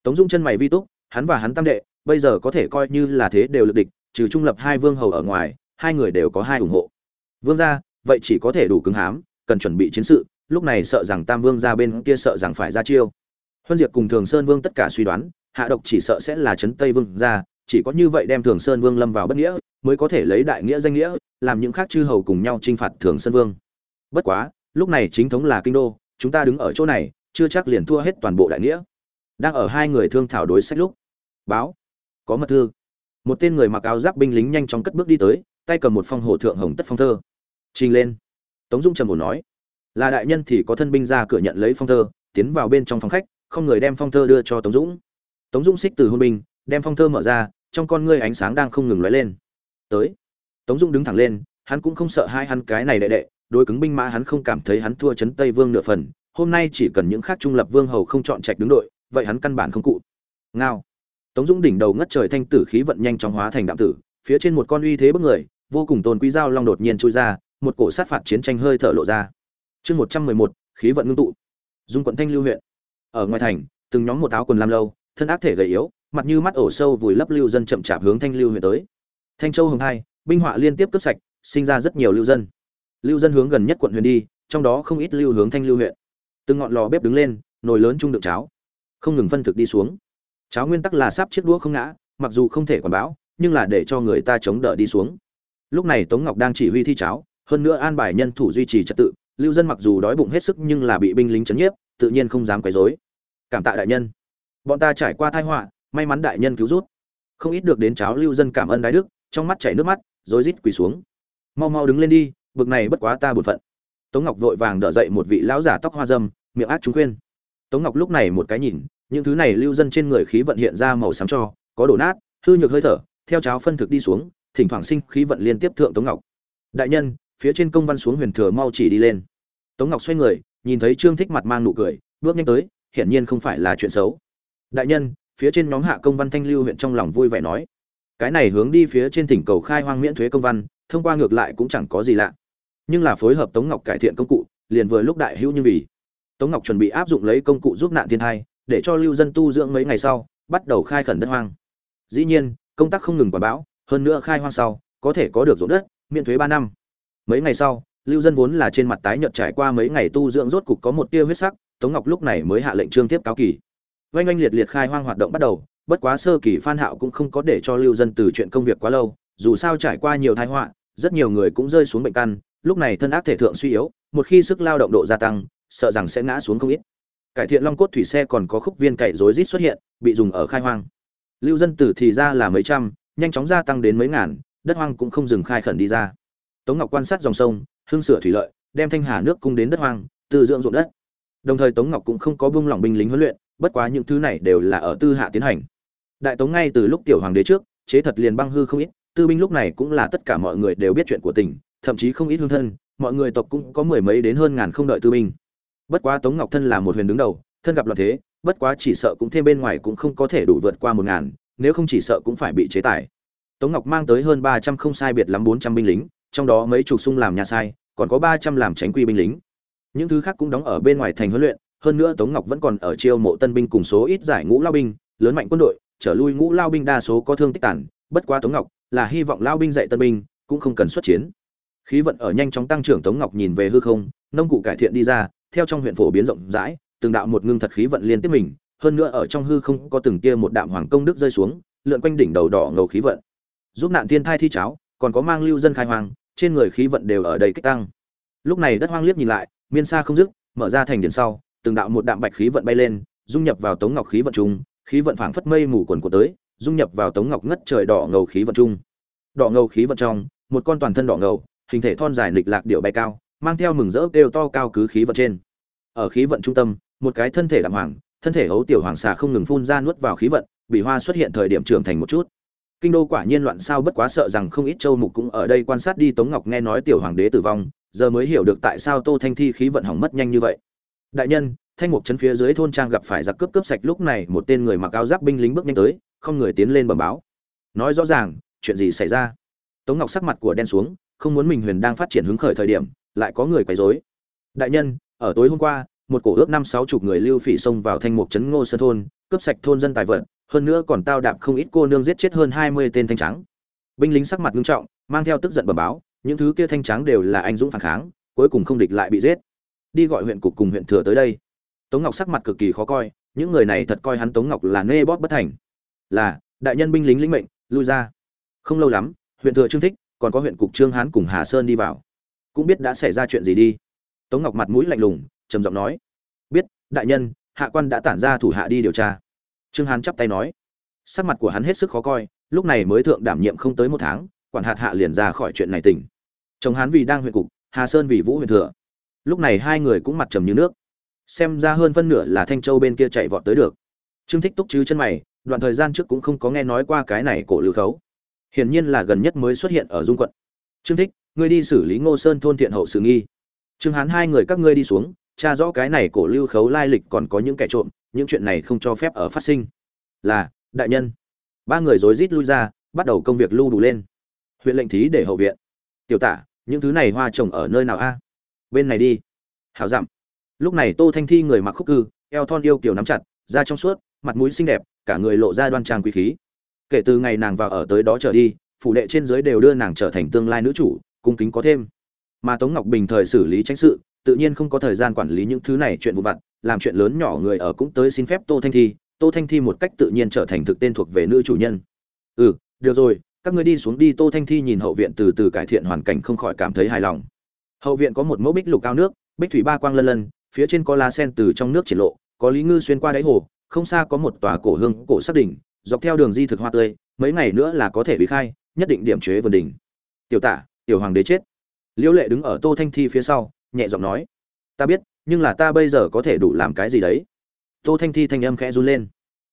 Tống dung chân mày vi túc, hắn và hắn tam đệ, bây giờ có thể coi như là thế đều lực địch, trừ trung lập hai vương hầu ở ngoài, hai người đều có hai ủng hộ. Vương gia, vậy chỉ có thể đủ cứng hám cần chuẩn bị chiến sự, lúc này sợ rằng tam vương gia bên kia sợ rằng phải ra chiêu. Huân diệt cùng thường sơn vương tất cả suy đoán hạ độc chỉ sợ sẽ là trấn tây vương gia, chỉ có như vậy đem thường sơn vương lâm vào bất nghĩa, mới có thể lấy đại nghĩa danh nghĩa, làm những khác chư hầu cùng nhau t r i n h phạt thường sơn vương. Bất quá, lúc này chính thống là kinh đô, chúng ta đứng ở chỗ này, chưa chắc liền thua hết toàn bộ đại nghĩa. Đang ở hai người thương thảo đối sách lúc, báo, có mật thư. Một tên người mặc áo giáp binh lính nhanh chóng cất bước đi tới, tay cầm một phong hồ thượng hồng tất phong thơ. Trình lên. Tống dung trầm bổ nói, là đại nhân thì có thân binh ra cửa nhận lấy phong thơ, tiến vào bên trong phòng khách, không người đem phong thơ đưa cho tống dũng tống Dung xích từ hôn binh, đem phong thơ mở ra, trong con ngươi ánh sáng đang không ngừng lóe lên. Tới. Tống dung đứng thẳng lên, hắn cũng không sợ hai hắn cái này đệ đệ, đối cứng binh mã hắn không cảm thấy hắn thua chấn tây vương nửa phần, hôm nay chỉ cần những khác trung lập vương hầu không chọn trạch đứng đội, vậy hắn căn bản không cụ. Ngao. Tống dung đỉnh đầu ngất trời thanh tử khí vận nhanh chóng hóa thành đạm tử, phía trên một con uy thế bức người, vô cùng tôn quý dao long đột nhiên chui ra, một cổ sát phạt chiến tranh hơi thở lộ ra. Chương một trăm mười một, khí vận ngưng tụ. Dung quận thanh lưu huyện. Ở ngoài thành, từng nhóm một áo quần lam lâu thân ác thể gầy yếu, mặt như mắt ổ sâu vùi lấp lưu dân chậm chạp hướng thanh lưu huyện tới. Thanh châu hồng hai, binh họa liên tiếp cướp sạch, sinh ra rất nhiều lưu dân. Lưu dân hướng gần nhất quận huyện đi, trong đó không ít lưu hướng thanh lưu huyện. Từng ngọn lò bếp đứng lên, nồi lớn trung đựng cháo. Không ngừng phân thực đi xuống. Cháo nguyên tắc là sắp chiếc đũa không ngã, mặc dù không thể quản báo nhưng là để cho người ta chống đỡ đi xuống. Lúc này tống ngọc đang chỉ huy thi cháo, hơn nữa an bài nhân thủ duy trì trật tự, lưu dân mặc dù đói bụng hết sức nhưng là bị binh lính chấn nhiếp, tự nhiên không dám quấy rối. Cảm tạ đại nhân bọn ta trải qua tai họa, may mắn đại nhân cứu rút. Không ít được đến cháo lưu dân cảm ơn đái đức, trong mắt chảy nước mắt, rồi rít quỳ xuống. Mau mau đứng lên đi, bực này bất quá ta bổn phận. Tống ngọc vội vàng đỡ dậy một vị lão giả tóc hoa dâm, miệng ác chúng khuyên. Tống ngọc lúc này một cái nhìn, những thứ này lưu dân trên người khí vận hiện ra màu xám cho, có đổ nát, hư nhược hơi thở, theo cháo phân thực đi xuống, thỉnh thoảng sinh khí vận liên tiếp thượng tống ngọc. Đại nhân, phía trên công văn xuống huyền thừa mau chỉ đi lên. Tống ngọc xoay người, nhìn thấy trương thích mặt mang nụ cười, bước nhanh tới, hiển nhiên không phải là chuyện xấu đại nhân, phía trên nhóm hạ công văn thanh lưu huyện trong lòng vui vẻ nói. Cái này hướng đi phía trên tỉnh cầu khai hoang miễn thuế công văn, thông qua ngược lại cũng chẳng có gì lạ. Nhưng là phối hợp tống ngọc cải thiện công cụ, liền vừa lúc đại hữu như vì. Tống ngọc chuẩn bị áp dụng lấy công cụ giúp nạn thiên thai, để cho lưu dân tu dưỡng mấy ngày sau, bắt đầu khai khẩn đất hoang. Dĩ nhiên, công tác không ngừng quả bão hơn nữa khai hoang sau, có thể có được ruộng đất, miễn thuế ba năm. Mấy ngày sau, lưu dân vốn là trên mặt tái nhợt trải qua mấy ngày tu dưỡng rốt cục có một tia huyết sắc, tống ngọc lúc này mới hạ lệnh trương tiếp cáo kỳ oanh oanh liệt liệt khai hoang hoạt động bắt đầu, bất quá sơ kỳ phan hạo cũng không có để cho lưu dân từ chuyện công việc quá lâu, dù sao trải qua nhiều tai họa, rất nhiều người cũng rơi xuống bệnh căn, lúc này thân ác thể thượng suy yếu, một khi sức lao động độ gia tăng, sợ rằng sẽ ngã xuống không ít. Cải thiện long cốt thủy xe còn có khúc viên cậy rối rít xuất hiện, bị dùng ở khai hoang. Lưu dân tử thì ra là mấy trăm, nhanh chóng gia tăng đến mấy ngàn, đất hoang cũng không dừng khai khẩn đi ra. Tống ngọc quan sát dòng sông, hương sửa thủy lợi, đem thanh hà nước cung đến đất hoang từ dưỡng ruộng đất. Đồng thời tống ngọc cũng không có buông lỏng binh lính huấn luyện bất quá những thứ này đều là ở tư hạ tiến hành. Đại tống ngay từ lúc tiểu hoàng đế trước, chế thật liền băng hư không ít, tư binh lúc này cũng là tất cả mọi người đều biết chuyện của tỉnh thậm chí không ít hương thân, mọi người tộc cũng có mười mấy đến hơn ngàn không đợi tư binh. Bất quá tống ngọc thân là một huyền đứng đầu, thân gặp loạn thế, bất quá chỉ sợ cũng thêm bên ngoài cũng không có thể đủ vượt qua một ngàn, nếu không chỉ sợ cũng phải bị chế tài. Tống ngọc mang tới hơn ba trăm không sai biệt lắm bốn trăm binh lính, trong đó mấy chục sung làm nhà sai, còn có ba trăm làm tránh quy binh lính. Những thứ khác cũng đóng ở bên ngoài thành huấn luyện hơn nữa Tống Ngọc vẫn còn ở chiêu mộ tân binh cùng số ít giải ngũ lao binh, lớn mạnh quân đội, trở lui ngũ lao binh đa số có thương tích tàn, bất quá Tống Ngọc là hy vọng lao binh dạy tân binh, cũng không cần xuất chiến. Khí vận ở nhanh chóng tăng trưởng Tống Ngọc nhìn về hư không, nông cụ cải thiện đi ra, theo trong huyện phổ biến rộng rãi, từng đạo một ngưng thật khí vận liên tiếp mình, hơn nữa ở trong hư không có từng kia một đạm hoàng công đức rơi xuống, lượn quanh đỉnh đầu đỏ ngầu khí vận. Giúp nạn thiên thai thi cháo, còn có mang lưu dân khai hoàng, trên người khí vận đều ở đây kích tăng. Lúc này đất hoang liếc nhìn lại, miên xa không dứt, mở ra thành điển sau, từng đạo một đạm bạch khí vận bay lên, dung nhập vào tống ngọc khí vận trùng, khí vận phảng phất mây mù quần của tới dung nhập vào tống ngọc ngất trời đỏ ngầu khí vận trung. đỏ ngầu khí vận trong một con toàn thân đỏ ngầu hình thể thon dài lịch lạc điệu bay cao mang theo mừng rỡ kêu to cao cứ khí vận trên. Ở khí vận trung tâm một cái thân thể đạm hoàng thân thể hấu tiểu hoàng xà không ngừng phun ra nuốt vào khí vận bị hoa xuất hiện thời điểm trưởng thành một chút. Kinh đô quả nhiên loạn sao bất quá sợ rằng không ít châu mục cũng ở đây quan sát đi tống ngọc nghe nói tiểu hoàng đế tử vong giờ mới hiểu được tại sao tô thanh thi khí vận hỏng mất nhanh như vậy đại nhân, thanh mục trấn phía dưới thôn trang gặp phải giặc cướp cướp sạch lúc này, một tên người mặc áo giáp binh lính bước nhanh tới, không người tiến lên bẩm báo. Nói rõ ràng, chuyện gì xảy ra? Tống ngọc sắc mặt của đen xuống, không muốn mình huyền đang phát triển hứng khởi thời điểm, lại có người quấy rối. Đại nhân, ở tối hôm qua, một cổ ước năm sáu chục người lưu phỉ xông vào thanh mục trấn ngô sơn thôn, cướp sạch thôn dân tài vật, hơn nữa còn tao đạp không ít cô nương giết chết hơn hai mươi tên thanh trắng binh lính sắc mặt nghiêm trọng, mang theo tức giận bẩm báo, những thứ kia thanh trắng đều là anh dũng phản kháng, cuối cùng không địch lại bị giết đi gọi huyện cục cùng huyện thừa tới đây. Tống ngọc sắc mặt cực kỳ khó coi, những người này thật coi hắn tống ngọc là nê bóp bất thành. Là, đại nhân binh lính lĩnh mệnh, lui ra. Không lâu lắm, huyện thừa trương thích, còn có huyện cục trương hán cùng hà sơn đi vào. Cũng biết đã xảy ra chuyện gì đi. Tống ngọc mặt mũi lạnh lùng, trầm giọng nói. Biết, đại nhân, hạ quan đã tản ra thủ hạ đi điều tra. Trương hán chắp tay nói. Sắc mặt của hắn hết sức khó coi, lúc này mới thượng đảm nhiệm không tới một tháng, quản hạt hạ liền ra khỏi chuyện này tỉnh. Chồng hán vì đang huyện cục, hà sơn vì vũ huyện thừa lúc này hai người cũng mặt trầm như nước. Xem ra hơn phân nửa là thanh châu bên kia chạy vọt tới được. Trương thích túc chứ chân mày, đoạn thời gian trước cũng không có nghe nói qua cái này cổ lưu khấu. Hiển nhiên là gần nhất mới xuất hiện ở dung quận. Trương thích, ngươi đi xử lý ngô sơn thôn thiện hậu sự nghi. Trương hán hai người các ngươi đi xuống, tra rõ cái này cổ lưu khấu lai lịch còn có những kẻ trộm, những chuyện này không cho phép ở phát sinh. Là, đại nhân. Ba người rối rít lui ra, bắt đầu công việc lưu đủ lên. Huyện lệnh thí để hậu viện. Tiểu tả, những thứ này hoa trồng ở nơi nào a? Bên này đi. Hảo dặm. Lúc này tô thanh thi người mặc khúc cư, eo thon yêu kiều nắm chặt, da trong suốt, mặt mũi xinh đẹp, cả người lộ ra đoan trang quý khí. Kể từ ngày nàng vào ở tới đó trở đi, phủ đệ trên dưới đều đưa nàng trở thành tương lai nữ chủ, cung kính có thêm. Mà tống ngọc bình thời xử lý tránh sự, tự nhiên không có thời gian quản lý những thứ này chuyện vụ vặt, làm chuyện lớn nhỏ người ở cũng tới xin phép tô thanh thi. Tô thanh thi một cách tự nhiên trở thành thực tên thuộc về nữ chủ nhân. Ừ được rồi, các ngươi đi xuống đi, tô thanh thi nhìn hậu viện từ từ cải thiện hoàn cảnh không khỏi cảm thấy hài lòng hậu viện có một mẫu bích lục cao nước, bích thủy ba quang lân lân, phía trên có lá sen từ trong nước triển lộ, có lý ngư xuyên qua đáy hồ, không xa có một tòa cổ hương cổ xác đỉnh, dọc theo đường di thực hoa tươi, mấy ngày nữa là có thể bị khai, nhất định điểm chế vườn đỉnh. Tiểu tả tiểu hoàng đế chết. Liễu lệ đứng ở tô thanh thi phía sau, nhẹ giọng nói, ta biết, nhưng là ta bây giờ có thể đủ làm cái gì đấy? Tô thanh thi thanh âm khẽ run lên.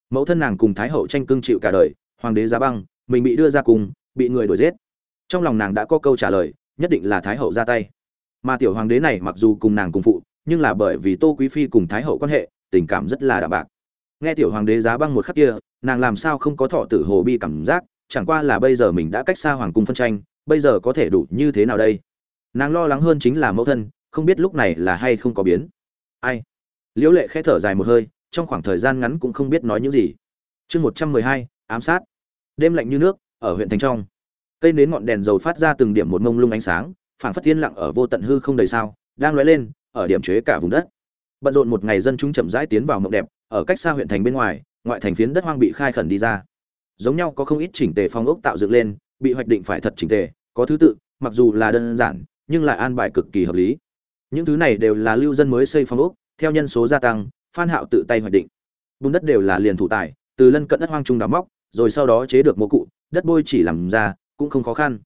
Mẫu thân nàng cùng thái hậu tranh cương chịu cả đời, hoàng đế giá băng, mình bị đưa ra cùng, bị người đuổi giết. Trong lòng nàng đã có câu trả lời, nhất định là thái hậu ra tay mà tiểu hoàng đế này mặc dù cùng nàng cùng phụ, nhưng là bởi vì tô quý phi cùng thái hậu quan hệ, tình cảm rất là đạm bạc. Nghe tiểu hoàng đế giá băng một khắc kia, nàng làm sao không có thọ tử hồ bi cảm giác, chẳng qua là bây giờ mình đã cách xa hoàng cung phân tranh, bây giờ có thể đủ như thế nào đây? Nàng lo lắng hơn chính là mẫu thân, không biết lúc này là hay không có biến. Ai? Liễu lệ khẽ thở dài một hơi, trong khoảng thời gian ngắn cũng không biết nói những gì. Chương một trăm mười hai, ám sát. Đêm lạnh như nước, ở huyện thành trong. Cây nến ngọn đèn dầu phát ra từng điểm một mông lung ánh sáng phảng phất thiên lặng ở vô tận hư không đầy sao, đang lóe lên, ở điểm chế cả vùng đất. Bận rộn một ngày dân chúng chậm rãi tiến vào mộng đẹp, ở cách xa huyện thành bên ngoài, ngoại thành phiến đất hoang bị khai khẩn đi ra. Giống nhau có không ít chỉnh tề phong ốc tạo dựng lên, bị hoạch định phải thật chỉnh tề, có thứ tự, mặc dù là đơn giản, nhưng lại an bài cực kỳ hợp lý. Những thứ này đều là lưu dân mới xây phong ốc, theo nhân số gia tăng, phan hạo tự tay hoạch định. Bùn đất đều là liền thủ tài, từ lân cận đất hoang trung đào móc, rồi sau đó chế được mô cụ, đất bôi chỉ làm ra, cũng không khó khăn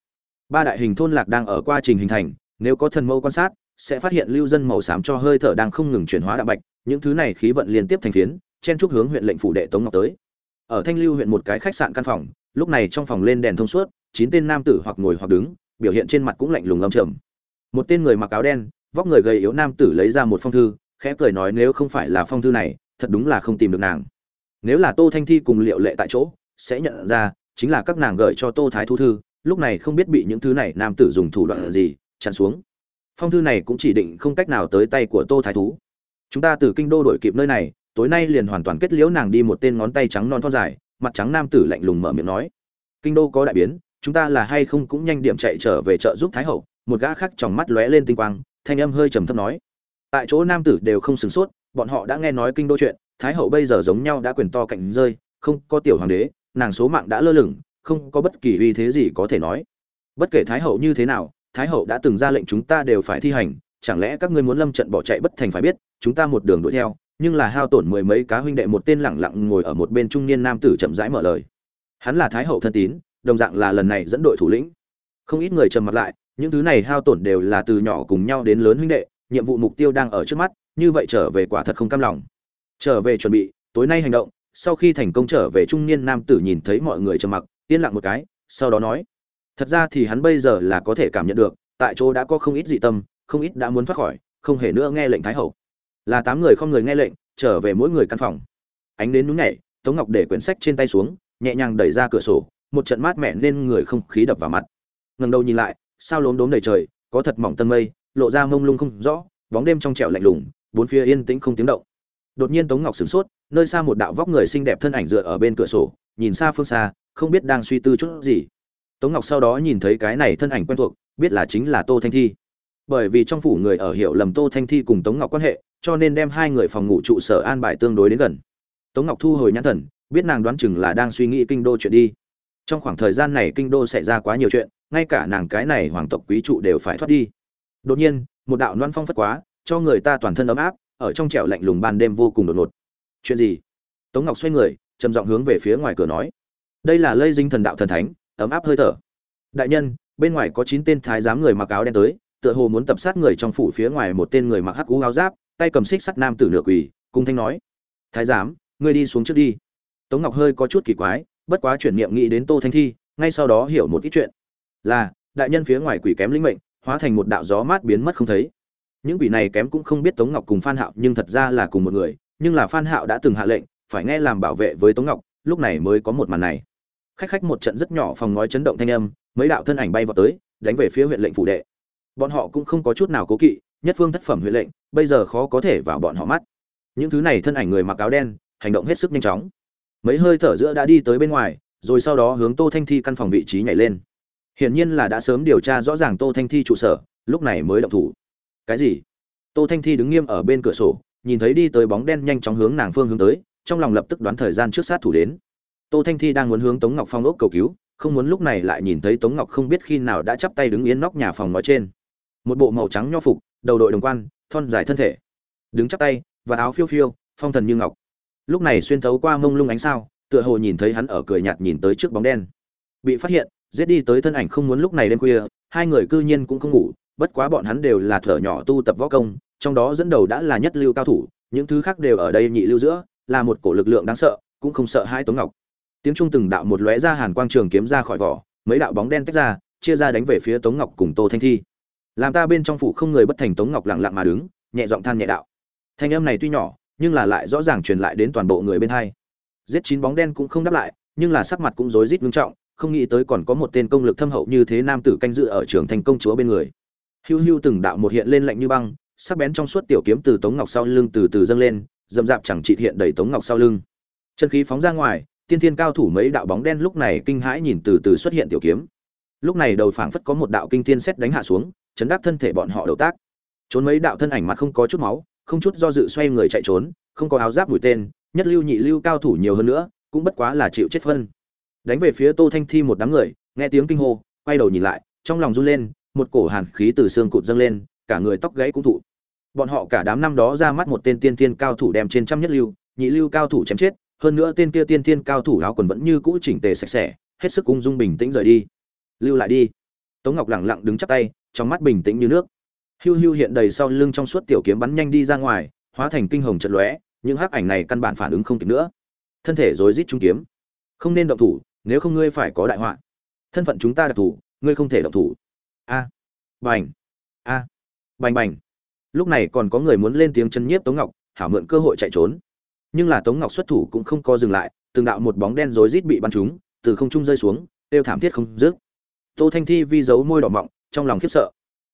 ba đại hình thôn lạc đang ở quá trình hình thành, nếu có thần mâu quan sát, sẽ phát hiện lưu dân màu xám cho hơi thở đang không ngừng chuyển hóa đạm bạch, những thứ này khí vận liên tiếp thành phiến, chen trúc hướng huyện lệnh phủ đệ tống ngọc tới. Ở thanh lưu huyện một cái khách sạn căn phòng, lúc này trong phòng lên đèn thông suốt, chín tên nam tử hoặc ngồi hoặc đứng, biểu hiện trên mặt cũng lạnh lùng âm trầm. Một tên người mặc áo đen, vóc người gầy yếu nam tử lấy ra một phong thư, khẽ cười nói nếu không phải là phong thư này, thật đúng là không tìm được nàng. Nếu là tô thanh thi cùng liệu lệ tại chỗ, sẽ nhận ra, chính là các nàng gợi cho tô thái thu thư lúc này không biết bị những thứ này nam tử dùng thủ đoạn gì, chặn xuống. Phong thư này cũng chỉ định không cách nào tới tay của tô thái thú. Chúng ta từ kinh đô đổi kịp nơi này, tối nay liền hoàn toàn kết liễu nàng đi một tên ngón tay trắng non thon dài, mặt trắng nam tử lạnh lùng mở miệng nói. Kinh đô có đại biến, chúng ta là hay không cũng nhanh điểm chạy trở về chợ giúp thái hậu, một gã khác trong mắt lóe lên tinh quang, thanh âm hơi trầm thấp nói. Tại chỗ nam tử đều không sửng sốt, bọn họ đã nghe nói kinh đô chuyện, thái hậu bây giờ giống nhau đã quyền to cạnh rơi, không có tiểu hoàng đế, nàng số mạng đã lơ lửng không có bất kỳ uy thế gì có thể nói. Bất kể thái hậu như thế nào, thái hậu đã từng ra lệnh chúng ta đều phải thi hành, chẳng lẽ các ngươi muốn lâm trận bỏ chạy bất thành phải biết, chúng ta một đường đuổi theo, nhưng là hao tổn mười mấy cá huynh đệ một tên lẳng lặng ngồi ở một bên trung niên nam tử chậm rãi mở lời. Hắn là thái hậu thân tín, đồng dạng là lần này dẫn đội thủ lĩnh. Không ít người trầm mặt lại, những thứ này hao tổn đều là từ nhỏ cùng nhau đến lớn huynh đệ, nhiệm vụ mục tiêu đang ở trước mắt, như vậy trở về quả thật không cam lòng. Trở về chuẩn bị, tối nay hành động, sau khi thành công trở về trung niên nam tử nhìn thấy mọi người trầm mặc yên lặng một cái, sau đó nói, thật ra thì hắn bây giờ là có thể cảm nhận được, tại chỗ đã có không ít dị tâm, không ít đã muốn thoát khỏi, không hề nữa nghe lệnh thái hậu. Là tám người không người nghe lệnh, trở về mỗi người căn phòng. Ánh đến nhún nhảy, tống ngọc để quyển sách trên tay xuống, nhẹ nhàng đẩy ra cửa sổ, một trận mát mẻ nên người không khí đập vào mặt. Ngẩng đầu nhìn lại, sao lốm đốm đầy trời, có thật mỏng tân mây, lộ ra mông lung không rõ, bóng đêm trong trẻo lạnh lùng, bốn phía yên tĩnh không tiếng động. Đột nhiên tống ngọc sửng sốt, nơi xa một đạo vóc người xinh đẹp thân ảnh dựa ở bên cửa sổ, nhìn xa phương xa không biết đang suy tư chút gì. Tống ngọc sau đó nhìn thấy cái này thân ảnh quen thuộc, biết là chính là tô thanh thi. Bởi vì trong phủ người ở hiểu lầm tô thanh thi cùng tống ngọc quan hệ, cho nên đem hai người phòng ngủ trụ sở an bài tương đối đến gần. Tống ngọc thu hồi nhãn thần, biết nàng đoán chừng là đang suy nghĩ kinh đô chuyện đi. Trong khoảng thời gian này kinh đô xảy ra quá nhiều chuyện, ngay cả nàng cái này hoàng tộc quý trụ đều phải thoát đi. Đột nhiên, một đạo loan phong phất quá, cho người ta toàn thân ấm áp, ở trong trẻo lạnh lùng ban đêm vô cùng đột ngột. Chuyện gì? Tống ngọc xoay người, trầm giọng hướng về phía ngoài cửa nói đây là lây dinh thần đạo thần thánh, ấm áp hơi thở. Đại nhân, bên ngoài có chín tên thái giám người mặc áo đen tới, tựa hồ muốn tập sát người trong phủ phía ngoài một tên người mặc hắc cú áo giáp, tay cầm xích sắt nam tử nửa quỳ, cung thanh nói, thái giám, ngươi đi xuống trước đi. Tống ngọc hơi có chút kỳ quái, bất quá chuyển niệm nghĩ đến tô thanh thi, ngay sau đó hiểu một ít chuyện. Là, đại nhân phía ngoài quỷ kém linh mệnh, hóa thành một đạo gió mát biến mất không thấy. Những quỷ này kém cũng không biết tống ngọc cùng phan hạo, nhưng thật ra là cùng một người, nhưng là phan hạo đã từng hạ lệnh, phải nghe làm bảo vệ với tống ngọc, lúc này mới có một màn này khách khách một trận rất nhỏ phòng ngói chấn động thanh âm, mấy đạo thân ảnh bay vào tới, đánh về phía huyện lệnh phủ đệ. Bọn họ cũng không có chút nào cố kỵ, nhất phương thất phẩm huyện lệnh, bây giờ khó có thể vào bọn họ mắt. Những thứ này thân ảnh người mặc áo đen, hành động hết sức nhanh chóng. Mấy hơi thở giữa đã đi tới bên ngoài, rồi sau đó hướng tô thanh thi căn phòng vị trí nhảy lên. Hiển nhiên là đã sớm điều tra rõ ràng tô thanh thi trụ sở, lúc này mới động thủ. Cái gì? Tô thanh thi đứng nghiêm ở bên cửa sổ, nhìn thấy đi tới bóng đen nhanh chóng hướng nàng phương hướng tới, trong lòng lập tức đoán thời gian trước sát thủ đến tô thanh thi đang muốn hướng tống ngọc phong ốc cầu cứu, không muốn lúc này lại nhìn thấy tống ngọc không biết khi nào đã chắp tay đứng yên nóc nhà phòng nói trên. Một bộ màu trắng nho phục, đầu đội đồng quan, thon dài thân thể. Đứng chắp tay, và áo phiêu phiêu, phong thần như ngọc. Lúc này xuyên thấu qua mông lung ánh sao, tựa hồ nhìn thấy hắn ở cười nhạt nhìn tới trước bóng đen. Bị phát hiện, giết đi tới thân ảnh không muốn lúc này đêm khuya, hai người cư nhiên cũng không ngủ, bất quá bọn hắn đều là thở nhỏ tu tập võ công, trong đó dẫn đầu đã là nhất lưu cao thủ, những thứ khác đều ở đây nhị lưu giữa, là một cổ lực lượng đáng sợ, cũng không sợ hai tống ngọc tiếng trung từng đạo một lóe ra hàn quang trường kiếm ra khỏi vỏ, mấy đạo bóng đen tách ra, chia ra đánh về phía tống ngọc cùng tô thanh thi. Làm ta bên trong phủ không người bất thành tống ngọc lặng lặng mà đứng, nhẹ giọng than nhẹ đạo. Thanh âm này tuy nhỏ, nhưng là lại rõ ràng truyền lại đến toàn bộ người bên hai. Giết chín bóng đen cũng không đáp lại, nhưng là sắc mặt cũng rối rít nghiêm trọng, không nghĩ tới còn có một tên công lực thâm hậu như thế nam tử canh dự ở trường thành công chúa bên người. Hưu hưu từng đạo một hiện lên lạnh như băng, sắc bén trong suốt tiểu kiếm từ tống ngọc sau lưng từ từ dâng lên dầm dạp chẳng trị hiện đầy tống ngọc sau lưng. Chân khí phóng ra ngoài tiên thiên cao thủ mấy đạo bóng đen lúc này kinh hãi nhìn từ từ xuất hiện tiểu kiếm. Lúc này đầu phảng phất có một đạo kinh thiên xét đánh hạ xuống, chấn đắc thân thể bọn họ đầu tác. Trốn mấy đạo thân ảnh mặt không có chút máu, không chút do dự xoay người chạy trốn, không có áo giáp mũi tên, nhất lưu nhị lưu cao thủ nhiều hơn nữa, cũng bất quá là chịu chết phân. Đánh về phía tô thanh thi một đám người, nghe tiếng kinh hô, quay đầu nhìn lại, trong lòng run lên, một cổ hàn khí từ xương cụt dâng lên, cả người tóc gãy cũng thụ. Bọn họ cả đám năm đó ra mắt một tên tiên tiên cao thủ đem trên trăm nhất lưu, nhị lưu cao thủ chém chết hơn nữa tên kia tiên tiên cao thủ áo quần vẫn như cũ chỉnh tề sạch sẽ, hết sức ung dung bình tĩnh rời đi. Lưu lại đi. Tống ngọc lẳng lặng đứng chắp tay, trong mắt bình tĩnh như nước. Hưu hưu hiện đầy sau lưng trong suốt tiểu kiếm bắn nhanh đi ra ngoài, hóa thành kinh hồng chật lóe, những hắc ảnh này căn bản phản ứng không kịp nữa. Thân thể rối rít trung kiếm. Không nên động thủ, nếu không ngươi phải có đại họa. Thân phận chúng ta đặc thủ ngươi không thể động thủ. A. Bành. A. Bành bành. Lúc này còn có người muốn lên tiếng chân nhiếp tống ngọc, hảo mượn cơ hội chạy trốn nhưng là tống ngọc xuất thủ cũng không co dừng lại, từng đạo một bóng đen rối rít bị bắn trúng, từ không trung rơi xuống tiêu thảm thiết không dứt. Tô thanh thi vi giấu môi đỏ mọng, trong lòng khiếp sợ.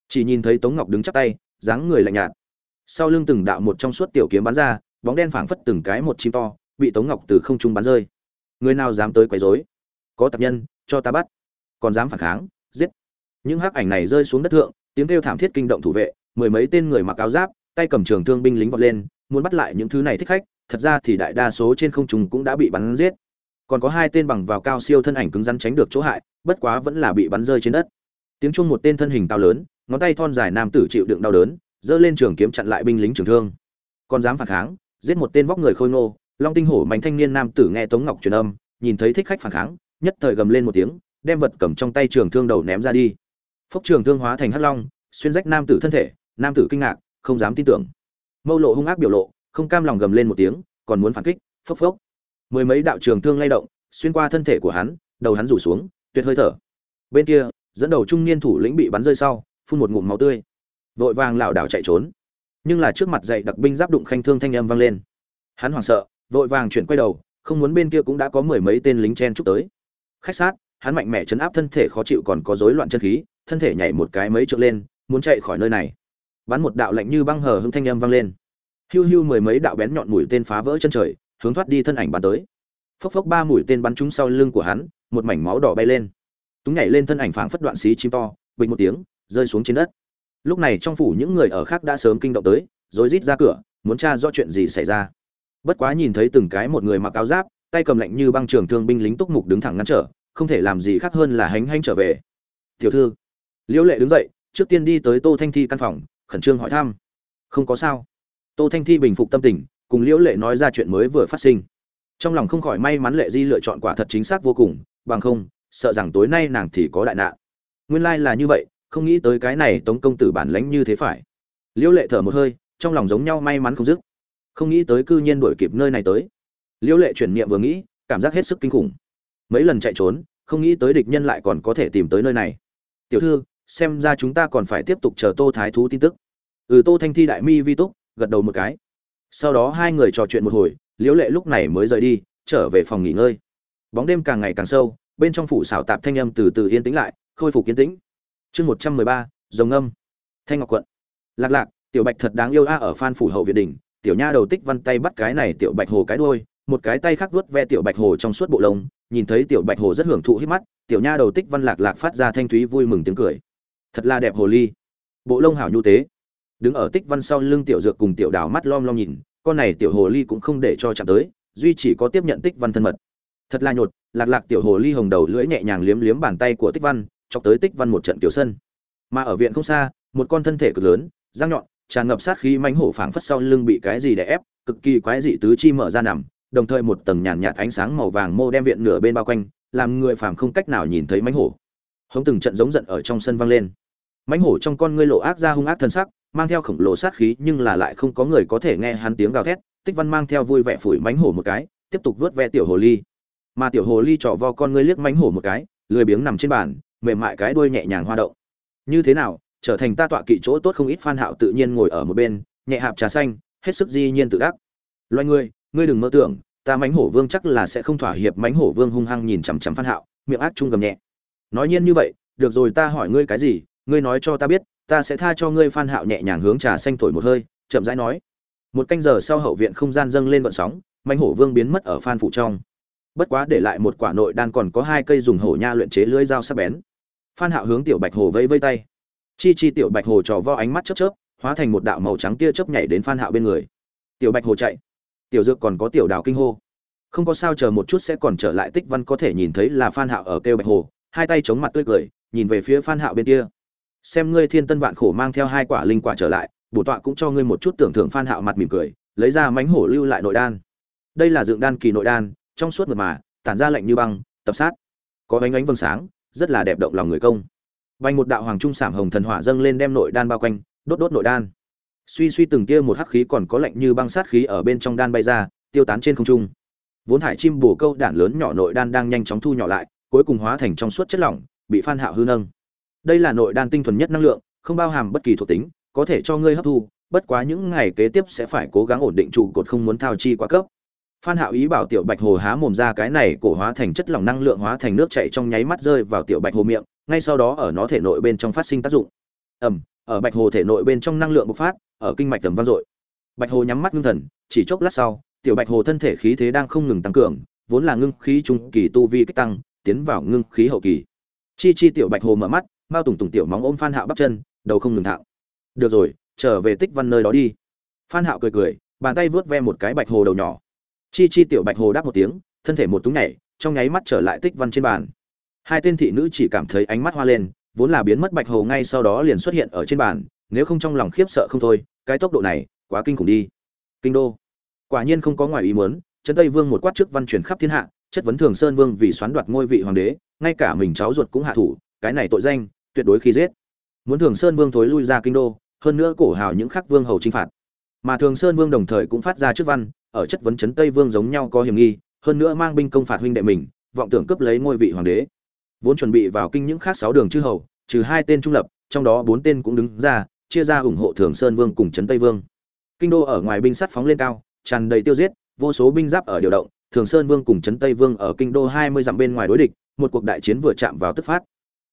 Chỉ nhìn thấy tống ngọc đứng chắp tay, dáng người lạnh nhạt. Sau lưng từng đạo một trong suốt tiểu kiếm bắn ra, bóng đen phảng phất từng cái một chim to, bị tống ngọc từ không trung bắn rơi. Người nào dám tới quấy rối? Có tập nhân, cho ta bắt. Còn dám phản kháng, giết. Những hắc ảnh này rơi xuống đất thượng, tiếng kêu thảm thiết kinh động thủ vệ, mười mấy tên người mặc áo giáp, tay cầm trường thương binh lính vọt lên, muốn bắt lại những thứ này thích khách thật ra thì đại đa số trên không trung cũng đã bị bắn giết. Còn có hai tên bằng vào cao siêu thân ảnh cứng rắn tránh được chỗ hại, bất quá vẫn là bị bắn rơi trên đất. Tiếng chuông một tên thân hình cao lớn, ngón tay thon dài nam tử chịu đựng đau đớn, giơ lên trường kiếm chặn lại binh lính trường thương. Còn dám phản kháng, giết một tên vóc người khôi ngô, long tinh hổ mạnh thanh niên nam tử nghe tống ngọc truyền âm, nhìn thấy thích khách phản kháng, nhất thời gầm lên một tiếng, đem vật cầm trong tay trường thương đầu ném ra đi. Phốc trường thương hóa thành hắc long, xuyên rách nam tử thân thể, nam tử kinh ngạc, không dám tin tưởng. Mâu lộ hung ác biểu lộ không cam lòng gầm lên một tiếng, còn muốn phản kích, phốc phốc. Mười mấy đạo trường thương lay động, xuyên qua thân thể của hắn, đầu hắn rủ xuống, tuyệt hơi thở. Bên kia, dẫn đầu trung niên thủ lĩnh bị bắn rơi sau, phun một ngụm máu tươi. Vội vàng lảo đảo chạy trốn. Nhưng là trước mặt dậy đặc binh giáp đụng khanh thương thanh âm vang lên. Hắn hoảng sợ, vội vàng chuyển quay đầu, không muốn bên kia cũng đã có mười mấy tên lính chen chúc tới. Khách sát, hắn mạnh mẽ chấn áp thân thể khó chịu còn có rối loạn chân khí, thân thể nhảy một cái mấy trượng lên, muốn chạy khỏi nơi này. Bắn một đạo lạnh như băng hờ hưng thanh âm vang lên hưu hưu mười mấy đạo bén nhọn mũi tên phá vỡ chân trời, hướng thoát đi thân ảnh bắn tới. Phốc phốc ba mũi tên bắn trúng sau lưng của hắn, một mảnh máu đỏ bay lên. Túng nhảy lên thân ảnh phảng phất đoạn xí chim to, bình một tiếng, rơi xuống trên đất. Lúc này trong phủ những người ở khác đã sớm kinh động tới, rồi rít ra cửa, muốn tra rõ chuyện gì xảy ra. Bất quá nhìn thấy từng cái một người mặc áo giáp, tay cầm lạnh như băng trường thương binh lính túc mục đứng thẳng ngăn trở, không thể làm gì khác hơn là hánh hánh trở về. Tiểu thư. Liễu lệ đứng dậy, trước tiên đi tới tô thanh thi căn phòng, khẩn trương hỏi thăm. Không có sao tô thanh thi bình phục tâm tình, cùng liễu lệ nói ra chuyện mới vừa phát sinh. Trong lòng không khỏi may mắn lệ di lựa chọn quả thật chính xác vô cùng, bằng không, sợ rằng tối nay nàng thì có đại nạn. Nguyên lai là như vậy, không nghĩ tới cái này tống công tử bản lãnh như thế phải. Liễu lệ thở một hơi, trong lòng giống nhau may mắn không dứt. Không nghĩ tới cư nhiên đuổi kịp nơi này tới. Liễu lệ chuyển niệm vừa nghĩ, cảm giác hết sức kinh khủng. Mấy lần chạy trốn, không nghĩ tới địch nhân lại còn có thể tìm tới nơi này. Tiểu thư, xem ra chúng ta còn phải tiếp tục chờ tô thái thú tin tức. Ừ tô thanh thi đại mi vi túc gật đầu một cái. Sau đó hai người trò chuyện một hồi, liễu lệ lúc này mới rời đi, trở về phòng nghỉ ngơi. Bóng đêm càng ngày càng sâu, bên trong phủ xảo tạp thanh âm từ từ yên tĩnh lại, khôi phục yên tĩnh. Chương một trăm mười ba dòng âm. Thanh ngọc quận. Lạc lạc, tiểu bạch thật đáng yêu a ở phan phủ hậu việt đình. Tiểu nha đầu tích văn tay bắt cái này tiểu bạch hồ cái đuôi, một cái tay khác vuốt ve tiểu bạch hồ trong suốt bộ lông, nhìn thấy tiểu bạch hồ rất hưởng thụ hít mắt, tiểu nha đầu tích văn lạc lạc phát ra thanh thúy vui mừng tiếng cười. Thật là đẹp hồ ly. Bộ lông hảo nhu tế đứng ở tích văn sau lưng tiểu dược cùng tiểu đào mắt lom lom nhìn, con này tiểu hồ ly cũng không để cho chạm tới, duy chỉ có tiếp nhận tích văn thân mật. Thật là nhột, lạc lạc tiểu hồ ly hồng đầu lưỡi nhẹ nhàng liếm liếm bàn tay của tích văn, chọc tới tích văn một trận tiểu sân. Mà ở viện không xa, một con thân thể cực lớn, răng nhọn, tràn ngập sát khí mánh hổ phảng phất sau lưng bị cái gì đè ép, cực kỳ quái dị tứ chi mở ra nằm, đồng thời một tầng nhàn nhạt ánh sáng màu vàng mô đem viện nửa bên bao quanh, làm người phàm không cách nào nhìn thấy mánh hổ. Hống từng trận giống giận ở trong sân vang lên. Mánh hổ trong con ngươi lộ ác ra hung ác thân sắc mang theo khổng lồ sát khí nhưng là lại không có người có thể nghe hắn tiếng gào thét, tích văn mang theo vui vẻ phủi mánh hổ một cái, tiếp tục vớt ve tiểu hồ ly. Mà tiểu hồ ly trỏ vo con ngươi liếc mánh hổ một cái, lười biếng nằm trên bàn, mềm mại cái đuôi nhẹ nhàng hoa động. Như thế nào, trở thành ta tọa kỵ chỗ tốt không ít phan hạo tự nhiên ngồi ở một bên, nhẹ hạp trà xanh, hết sức di nhiên tự đắc. Loài ngươi ngươi đừng mơ tưởng, ta mánh hổ vương chắc là sẽ không thỏa hiệp mánh hổ vương hung hăng nhìn chằm chằm phan hạo, miệng ác trung gầm nhẹ. Nói nhiên như vậy, được rồi ta hỏi ngươi cái gì, ngươi nói cho ta biết ta sẽ tha cho ngươi phan hạo nhẹ nhàng hướng trà xanh thổi một hơi, chậm rãi nói. Một canh giờ sau hậu viện không gian dâng lên gợn sóng manh hổ vương biến mất ở phan phủ trong. Bất quá để lại một quả nội đan còn có hai cây dùng hổ nha luyện chế lưỡi dao sắc bén. Phan hạo hướng tiểu bạch hồ vẫy vẫy tay. Chi chi tiểu bạch hồ trò vo ánh mắt chớp chớp, hóa thành một đạo màu trắng tia chớp nhảy đến phan hạo bên người. Tiểu bạch hồ chạy. Tiểu dược còn có tiểu đào kinh hô. Không có sao chờ một chút sẽ còn trở lại, tích văn có thể nhìn thấy là phan hạo ở kêu bạch hồ, hai tay chống mặt tươi cười, nhìn về phía phan hạo bên kia xem ngươi thiên tân vạn khổ mang theo hai quả linh quả trở lại, bổ tọa cũng cho ngươi một chút tưởng thưởng phan hạo mặt mỉm cười, lấy ra mánh hổ lưu lại nội đan. Đây là dựng đan kỳ nội đan, trong suốt mượt mà, tản ra lạnh như băng, tập sát. Có ánh ánh vầng sáng, rất là đẹp động lòng người công. Vành một đạo hoàng trung sảm hồng thần hỏa dâng lên đem nội đan bao quanh, đốt đốt nội đan. Suy suy từng tia một hắc khí còn có lạnh như băng sát khí ở bên trong đan bay ra, tiêu tán trên không trung. Vốn thải chim bổ câu đản lớn nhỏ nội đan đang nhanh chóng thu nhỏ lại, cuối cùng hóa thành trong suốt chất lỏng, bị phan hạo hư nâng đây là nội đan tinh thuần nhất năng lượng, không bao hàm bất kỳ thuộc tính, có thể cho ngươi hấp thu, bất quá những ngày kế tiếp sẽ phải cố gắng ổn định trụ cột không muốn thao chi quá cấp. Phan hạo ý bảo tiểu bạch hồ há mồm ra cái này cổ hóa thành chất lỏng năng lượng hóa thành nước chảy trong nháy mắt rơi vào tiểu bạch hồ miệng, ngay sau đó ở nó thể nội bên trong phát sinh tác dụng. Ầm, ở bạch hồ thể nội bên trong năng lượng bộc phát, ở kinh mạch tầm vang dội. Bạch hồ nhắm mắt ngưng thần, chỉ chốc lát sau, tiểu bạch hồ thân thể khí thế đang không ngừng tăng cường, vốn là ngưng khí trung kỳ tu vi kích tăng, tiến vào ngưng khí hậu kỳ. Chi chi tiểu bạch hồ mở mắt mao tùng tùng tiểu móng ôm phan hạo bắp chân, đầu không ngừng thạo được rồi, trở về tích văn nơi đó đi. Phan hạo cười cười, bàn tay vớt ve một cái bạch hồ đầu nhỏ. Chi chi tiểu bạch hồ đáp một tiếng, thân thể một túng nhảy, trong nháy mắt trở lại tích văn trên bàn. Hai tên thị nữ chỉ cảm thấy ánh mắt hoa lên, vốn là biến mất bạch hồ ngay sau đó liền xuất hiện ở trên bàn, nếu không trong lòng khiếp sợ không thôi, cái tốc độ này, quá kinh khủng đi. Kinh đô. Quả nhiên không có ngoài ý muốn trấn tây vương một quát trước văn truyền khắp thiên hạ, chất vấn thường sơn vương vì xoán đoạt ngôi vị hoàng đế, ngay cả mình cháu ruột cũng hạ thủ, cái này tội danh tuyệt đối khi giết. Muốn thường sơn vương thối lui ra kinh đô, hơn nữa cổ hào những khắc vương hầu chinh phạt. Mà thường sơn vương đồng thời cũng phát ra trước văn, ở chất vấn chấn tây vương giống nhau có hiểm nghi, hơn nữa mang binh công phạt huynh đệ mình, vọng tưởng cướp lấy ngôi vị hoàng đế. Vốn chuẩn bị vào kinh những khác sáu đường chư hầu, trừ hai tên trung lập, trong đó bốn tên cũng đứng ra, chia ra ủng hộ thường sơn vương cùng chấn tây vương. Kinh đô ở ngoài binh sắt phóng lên cao, tràn đầy tiêu giết, vô số binh giáp ở điều động, thường sơn vương cùng chấn tây vương ở kinh đô hai mươi dặm bên ngoài đối địch, một cuộc đại chiến vừa chạm vào tức phát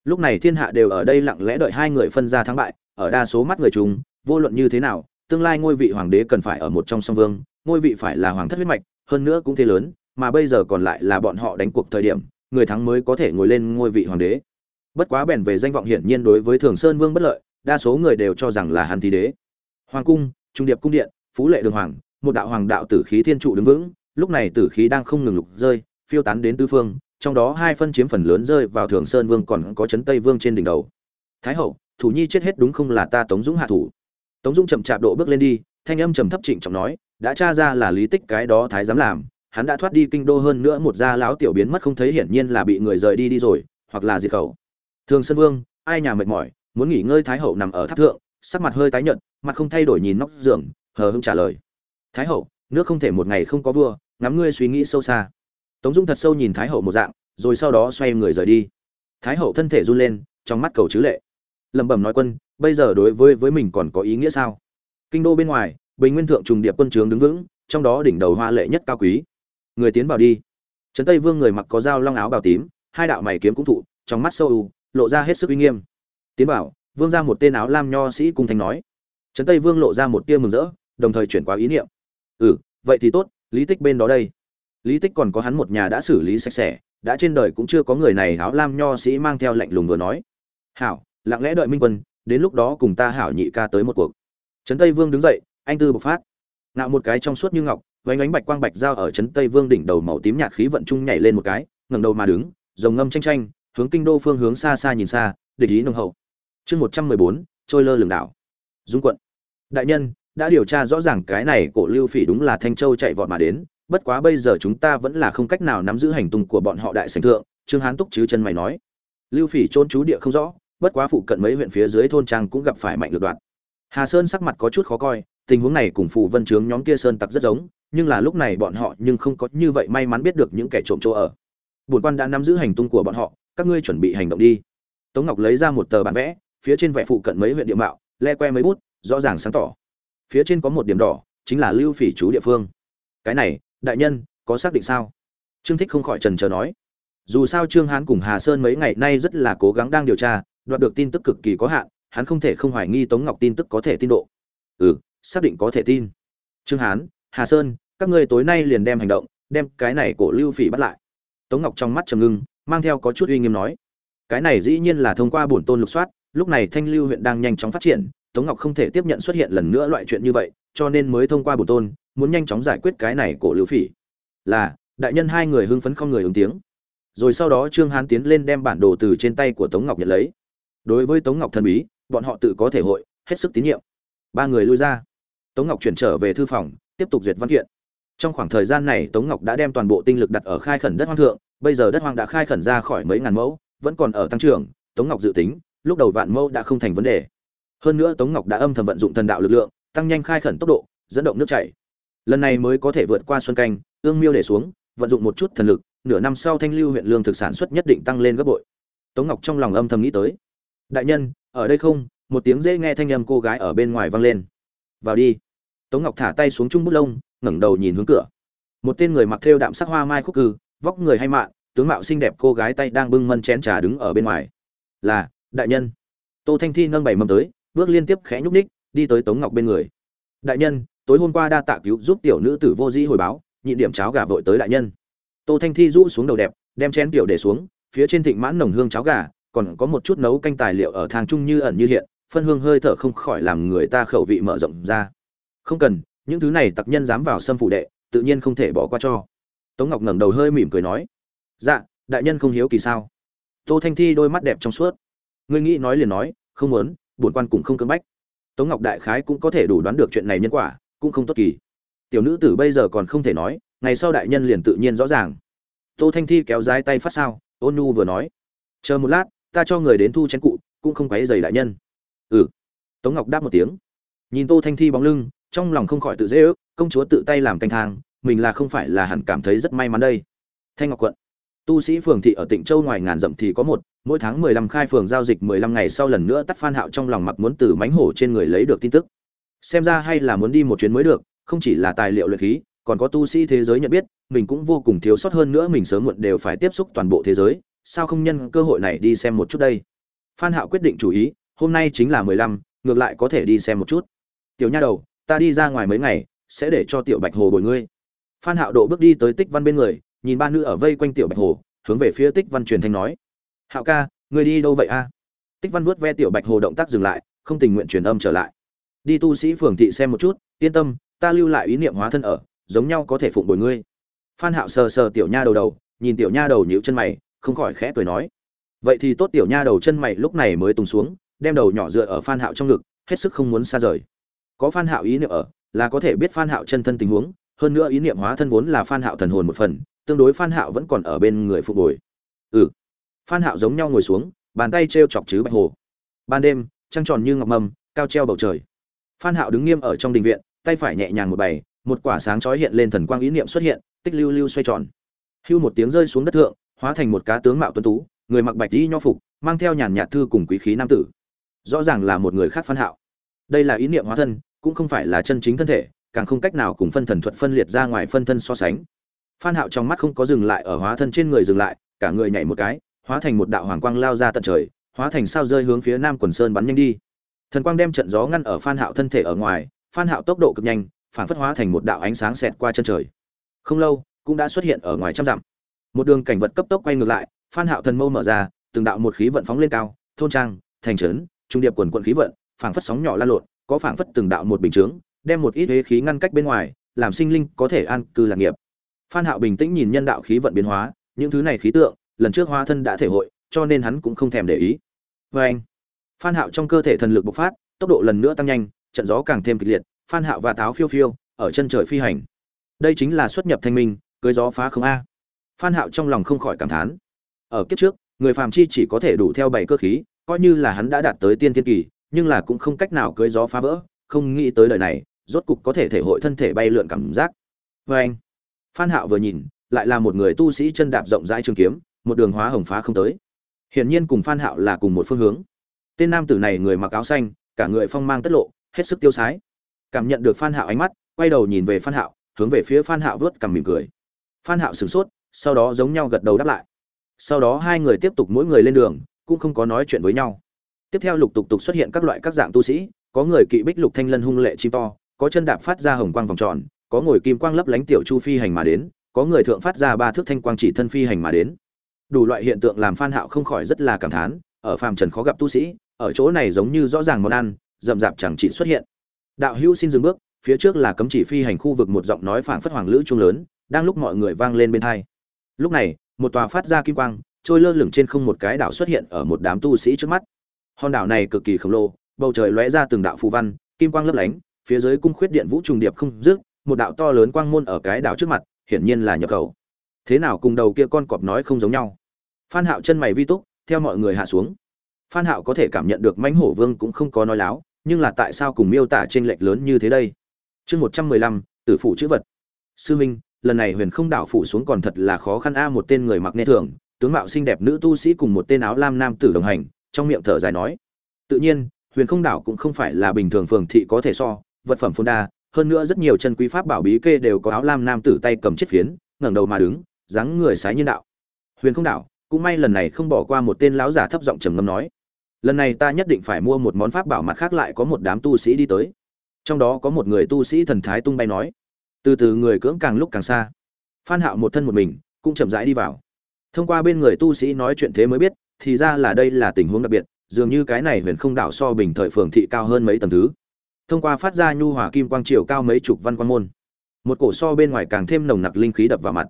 lúc này thiên hạ đều ở đây lặng lẽ đợi hai người phân ra thắng bại, ở đa số mắt người chúng vô luận như thế nào, tương lai ngôi vị hoàng đế cần phải ở một trong song vương, ngôi vị phải là hoàng thất huyết mạch, hơn nữa cũng thế lớn, mà bây giờ còn lại là bọn họ đánh cuộc thời điểm, người thắng mới có thể ngồi lên ngôi vị hoàng đế. Bất quá bèn về danh vọng hiển nhiên đối với thường sơn vương bất lợi, đa số người đều cho rằng là hắn thi đế. Hoàng cung, trung điệp cung điện, phú lệ đường hoàng, một đạo hoàng đạo tử khí thiên trụ đứng vững, lúc này tử khí đang không ngừng lục rơi, phiêu tán đến tứ phương trong đó hai phân chiếm phần lớn rơi vào thường sơn vương còn có chấn tây vương trên đỉnh đầu. Thái hậu, thủ nhi chết hết đúng không là ta tống dũng hạ thủ. Tống dũng chậm chạp độ bước lên đi, thanh âm trầm thấp trịnh trọng nói, đã tra ra là lý tích cái đó thái dám làm, hắn đã thoát đi kinh đô hơn nữa một gia lão tiểu biến mất không thấy hiển nhiên là bị người rời đi đi rồi, hoặc là diệt khẩu. Thường sơn vương, ai nhà mệt mỏi, muốn nghỉ ngơi thái hậu nằm ở tháp thượng, sắc mặt hơi tái nhợt, mặt không thay đổi nhìn nóc giường, hờ hững trả lời. Thái hậu, nước không thể một ngày không có vua, ngắm ngươi suy nghĩ sâu xa tống dung thật sâu nhìn thái hậu một dạng, rồi sau đó xoay người rời đi. Thái hậu thân thể run lên, trong mắt cầu chứ lệ. Lẩm bẩm nói quân, bây giờ đối với với mình còn có ý nghĩa sao? Kinh đô bên ngoài, bình nguyên thượng trùng điệp quân trướng đứng vững, trong đó đỉnh đầu hoa lệ nhất cao quý. Người tiến vào đi. Trấn tây vương người mặc có dao long áo bào tím, hai đạo mày kiếm cũng thụ, trong mắt sâu u, lộ ra hết sức uy nghiêm. Tiến vào, vương ra một tên áo lam nho sĩ cung thành nói. Trấn tây vương lộ ra một tia mừng rỡ, đồng thời chuyển qua ý niệm. Ừ vậy thì tốt, lý tích bên đó đây lý tích còn có hắn một nhà đã xử lý sạch sẽ, đã trên đời cũng chưa có người này háo lam nho sĩ mang theo lạnh lùng vừa nói. Hảo, lặng lẽ đợi minh quân, đến lúc đó cùng ta hảo nhị ca tới một cuộc. Trấn tây vương đứng dậy, anh tư bộc phát. Nạo một cái trong suốt như ngọc, vánh ánh bạch quang bạch dao ở trấn tây vương đỉnh đầu màu tím nhạt khí vận trung nhảy lên một cái, ngẩng đầu mà đứng, rồng ngâm tranh tranh hướng kinh đô phương hướng xa xa nhìn xa, địch ý nồng hậu. Chương một trăm mười bốn, trôi lơ lường đảo. Dung quận. Đại nhân, đã điều tra rõ ràng cái này cổ lưu phỉ đúng là thanh châu chạy vọt mà đến bất quá bây giờ chúng ta vẫn là không cách nào nắm giữ hành tung của bọn họ đại sảnh thượng, trương hán túc chứ chân mày nói. Lưu phỉ trôn chú địa không rõ, bất quá phụ cận mấy huyện phía dưới thôn trang cũng gặp phải mạnh lực đoạn. Hà sơn sắc mặt có chút khó coi, tình huống này cùng phụ vân trướng nhóm kia sơn tặc rất giống, nhưng là lúc này bọn họ nhưng không có như vậy may mắn biết được những kẻ trộm chỗ ở. Bổn quan đã nắm giữ hành tung của bọn họ, các ngươi chuẩn bị hành động đi. Tống ngọc lấy ra một tờ bản vẽ, phía trên vẽ phụ cận mấy huyện địa mạo, le que mấy bút, rõ ràng sáng tỏ. Phía trên có một điểm đỏ, chính là lưu phỉ chú địa phương. Cái này đại nhân, có xác định sao? Trương thích không khỏi trần chờ nói. Dù sao trương hán cùng hà sơn mấy ngày nay rất là cố gắng đang điều tra, đoạt được tin tức cực kỳ có hạn, hắn không thể không hoài nghi tống ngọc tin tức có thể tin độ. Ừ xác định có thể tin. Trương hán, hà sơn, các ngươi tối nay liền đem hành động, đem cái này của lưu phỉ bắt lại. Tống ngọc trong mắt trầm ngưng, mang theo có chút uy nghiêm nói. Cái này dĩ nhiên là thông qua bổn tôn lục soát, lúc này thanh lưu huyện đang nhanh chóng phát triển, tống ngọc không thể tiếp nhận xuất hiện lần nữa loại chuyện như vậy, cho nên mới thông qua bổn tôn muốn nhanh chóng giải quyết cái này cổ lưu phỉ. Là, đại nhân hai người hưng phấn không người ứng tiếng. Rồi sau đó trương hán tiến lên đem bản đồ từ trên tay của tống ngọc nhận lấy. Đối với tống ngọc thần bí, bọn họ tự có thể hội, hết sức tín nhiệm. Ba người lui ra. Tống ngọc chuyển trở về thư phòng, tiếp tục duyệt văn kiện. Trong khoảng thời gian này, tống ngọc đã đem toàn bộ tinh lực đặt ở khai khẩn đất hoang thượng, bây giờ đất hoang đã khai khẩn ra khỏi mấy ngàn mẫu, vẫn còn ở tăng trưởng, tống ngọc dự tính, lúc đầu vạn mẫu đã không thành vấn đề. Hơn nữa tống ngọc đã âm thầm vận dụng thần đạo lực lượng, tăng nhanh khai khẩn tốc độ, dẫn động nước chảy lần này mới có thể vượt qua xuân canh, ương miêu để xuống, vận dụng một chút thần lực, nửa năm sau thanh lưu huyện lương thực sản xuất nhất định tăng lên gấp bội. Tống ngọc trong lòng âm thầm nghĩ tới. Đại nhân, ở đây không? Một tiếng dễ nghe thanh âm cô gái ở bên ngoài vang lên. Vào đi. Tống ngọc thả tay xuống chung bút lông, ngẩng đầu nhìn hướng cửa. Một tên người mặc thêu đạm sắc hoa mai khúc cư, vóc người hay mạ tướng mạo xinh đẹp cô gái tay đang bưng mân chén trà đứng ở bên ngoài. Là, đại nhân. Tô thanh thi nâng bảy mâm tới, bước liên tiếp khẽ nhúc ních đi tới tống ngọc bên người. Đại nhân tối hôm qua đa tạ cứu giúp tiểu nữ tử vô dĩ hồi báo, nhịn điểm cháo gà vội tới đại nhân. Tô thanh thi rũ xuống đầu đẹp, đem chén tiểu để xuống, phía trên thịnh mãn nồng hương cháo gà, còn có một chút nấu canh tài liệu ở thang trung như ẩn như hiện, phân hương hơi thở không khỏi làm người ta khẩu vị mở rộng ra. Không cần, những thứ này tặc nhân dám vào xâm phủ đệ, tự nhiên không thể bỏ qua cho. Tống ngọc ngẩng đầu hơi mỉm cười nói dạ đại nhân không hiếu kỳ sao? Tô thanh thi đôi mắt đẹp trong suốt. Ngươi nghĩ nói liền nói, không muốn, bổn quan cũng không cưỡng bách. Tống ngọc đại khái cũng có thể đủ đoán được chuyện này nhân quả cũng không tốt kỳ. Tiểu nữ tử bây giờ còn không thể nói, ngày sau đại nhân liền tự nhiên rõ ràng. Tô thanh thi kéo dài tay phát sao, ôn nhu vừa nói. Chờ một lát, ta cho người đến thu chén cụ, cũng không quấy rầy đại nhân. Ừ. Tống ngọc đáp một tiếng. Nhìn tô thanh thi bóng lưng, trong lòng không khỏi tự dễ ước, công chúa tự tay làm canh thang, mình là không phải là hẳn cảm thấy rất may mắn đây. Thanh ngọc quận. Tu sĩ phường thị ở tịnh châu ngoài ngàn dặm thì có một, mỗi tháng mười lăm khai phường giao dịch mười lăm ngày sau lần nữa tắt phan hạo trong lòng mặc muốn từ mánh hổ trên người lấy được tin tức xem ra hay là muốn đi một chuyến mới được, không chỉ là tài liệu luyện khí, còn có tu sĩ thế giới nhận biết, mình cũng vô cùng thiếu sót hơn nữa mình sớm muộn đều phải tiếp xúc toàn bộ thế giới, sao không nhân cơ hội này đi xem một chút đây? Phan hạo quyết định chủ ý, hôm nay chính là mười lăm, ngược lại có thể đi xem một chút. Tiểu nha đầu, ta đi ra ngoài mấy ngày, sẽ để cho tiểu bạch hồ bồi ngươi. Phan hạo độ bước đi tới tích văn bên người, nhìn ba nữ ở vây quanh tiểu bạch hồ, hướng về phía tích văn truyền thanh nói. Hạo ca, ngươi đi đâu vậy a? Tích văn vuốt ve tiểu bạch hồ động tác dừng lại, không tình nguyện truyền âm trở lại đi tu sĩ phường thị xem một chút, yên tâm, ta lưu lại ý niệm hóa thân ở, giống nhau có thể phụng bồi ngươi. Phan hạo sờ sờ tiểu nha đầu đầu, nhìn tiểu nha đầu nhíu chân mày, không khỏi khẽ cười nói. Vậy thì tốt tiểu nha đầu chân mày lúc này mới tùng xuống, đem đầu nhỏ dựa ở phan hạo trong ngực, hết sức không muốn xa rời. Có phan hạo ý niệm ở, là có thể biết phan hạo chân thân tình huống, hơn nữa ý niệm hóa thân vốn là phan hạo thần hồn một phần, tương đối phan hạo vẫn còn ở bên người phục bồi. Ừ. Phan hạo giống nhau ngồi xuống, bàn tay treo chọc chứ bạch hồ. Ban đêm, trăng tròn như ngọc mầm, cao treo bầu trời phan hạo đứng nghiêm ở trong đình viện, tay phải nhẹ nhàng một bày, một quả sáng chói hiện lên thần quang ý niệm xuất hiện, tích lưu lưu xoay tròn. Hưu một tiếng rơi xuống đất thượng, hóa thành một cá tướng mạo tuấn tú, người mặc bạch y nho phục, mang theo nhàn nhạt thư cùng quý khí nam tử. Rõ ràng là một người khác phan hạo. Đây là ý niệm hóa thân, cũng không phải là chân chính thân thể, càng không cách nào cùng phân thần thuật phân liệt ra ngoài phân thân so sánh. Phan hạo trong mắt không có dừng lại, ở hóa thân trên người dừng lại, cả người nhảy một cái, hóa thành một đạo hoàng quang lao ra tận trời, hóa thành sao rơi hướng phía nam quần sơn bắn nhanh đi thần quang đem trận gió ngăn ở phan hạo thân thể ở ngoài, phan hạo tốc độ cực nhanh, phản phất hóa thành một đạo ánh sáng xẹt qua chân trời. Không lâu, cũng đã xuất hiện ở ngoài trăm dặm. Một đường cảnh vật cấp tốc quay ngược lại, phan hạo thần mâu mở ra, từng đạo một khí vận phóng lên cao, thôn trang, thành trấn, trung điệp quần quận khí vận, phảng phất sóng nhỏ lan lộn, có phảng phất từng đạo một bình chướng, đem một ít thế khí ngăn cách bên ngoài, làm sinh linh có thể an cư lạc nghiệp. Phan hạo bình tĩnh nhìn nhân đạo khí vận biến hóa, những thứ này khí tượng, lần trước hóa thân đã thể hội, cho nên hắn cũng không thèm để ý. Với anh phan hạo trong cơ thể thần lực bộc phát, tốc độ lần nữa tăng nhanh, trận gió càng thêm kịch liệt, phan hạo và táo phiêu phiêu ở chân trời phi hành. Đây chính là xuất nhập thanh minh, cưới gió phá không a. Phan hạo trong lòng không khỏi cảm thán. Ở kiếp trước, người phàm chi chỉ có thể đủ theo bảy cơ khí, coi như là hắn đã đạt tới tiên thiên kỳ, nhưng là cũng không cách nào cưới gió phá vỡ, không nghĩ tới đời này, rốt cục có thể thể hội thân thể bay lượn cảm giác. Với anh, phan hạo vừa nhìn, lại là một người tu sĩ chân đạp rộng rãi trường kiếm, một đường hóa hồng phá không tới. Hiển nhiên cùng phan hạo là cùng một phương hướng tên nam tử này người mặc áo xanh, cả người phong mang tất lộ, hết sức tiêu sái. Cảm nhận được phan hạo ánh mắt, quay đầu nhìn về phan hạo, hướng về phía phan hạo vớt cằm mỉm cười. Phan hạo sửng sốt, sau đó giống nhau gật đầu đáp lại. Sau đó hai người tiếp tục mỗi người lên đường, cũng không có nói chuyện với nhau. Tiếp theo lục tục tục xuất hiện các loại các dạng tu sĩ, có người kỵ bích lục thanh lân hung lệ chim to, có chân đạp phát ra hồng quang vòng tròn, có ngồi kim quang lấp lánh tiểu chu phi hành mà đến, có người thượng phát ra ba thước thanh quang chỉ thân phi hành mà đến. Đủ loại hiện tượng làm phan hạo không khỏi rất là cảm thán ở phàm trần khó gặp tu sĩ, ở chỗ này giống như rõ ràng món ăn, rậm rạp chẳng chỉ xuất hiện. Đạo hữu xin dừng bước, phía trước là cấm chỉ phi hành khu vực một giọng nói phảng phất hoàng lữ trung lớn, đang lúc mọi người vang lên bên hai. Lúc này, một tòa phát ra kim quang, trôi lơ lửng trên không một cái đảo xuất hiện ở một đám tu sĩ trước mắt. Hòn đảo này cực kỳ khổng lồ, bầu trời lóe ra từng đạo phù văn, kim quang lấp lánh, phía dưới cung khuyết điện vũ trùng điệp không dứt, một đạo to lớn quang môn ở cái đảo trước mặt, hiển nhiên là nhập khẩu. Thế nào cùng đầu kia con cọp nói không giống nhau. Phan hạo chân mày vi túc theo mọi người hạ xuống. Phan hạo có thể cảm nhận được mãnh hổ vương cũng không có nói láo, nhưng là tại sao cùng miêu tả trên lệch lớn như thế đây? Chương một trăm mười lăm, tử phụ chữ vật. Sư minh, lần này huyền không đảo phủ xuống còn thật là khó khăn a, một tên người mặc nê thường, tướng mạo xinh đẹp nữ tu sĩ cùng một tên áo lam nam tử đồng hành, trong miệng thở dài nói. Tự nhiên, huyền không đảo cũng không phải là bình thường phường thị có thể so, vật phẩm phôn đa, hơn nữa rất nhiều chân quý pháp bảo bí kê đều có áo lam nam tử tay cầm chiếc phiến, ngẩng đầu mà đứng, dáng người sái nhiên đạo. Huyền không đảo cũng may lần này không bỏ qua một tên lão giả thấp giọng trầm ngâm nói, lần này ta nhất định phải mua một món pháp bảo mặt khác lại có một đám tu sĩ đi tới. Trong đó có một người tu sĩ thần thái tung bay nói, từ từ người cưỡng càng lúc càng xa. Phan hạo một thân một mình, cũng chậm rãi đi vào. Thông qua bên người tu sĩ nói chuyện thế mới biết, thì ra là đây là tình huống đặc biệt, dường như cái này huyền không đảo so bình thời phường thị cao hơn mấy tầng thứ. Thông qua phát ra nhu hòa kim quang triều cao mấy chục văn quan môn, một cổ so bên ngoài càng thêm nồng nặc linh khí đập vào mặt.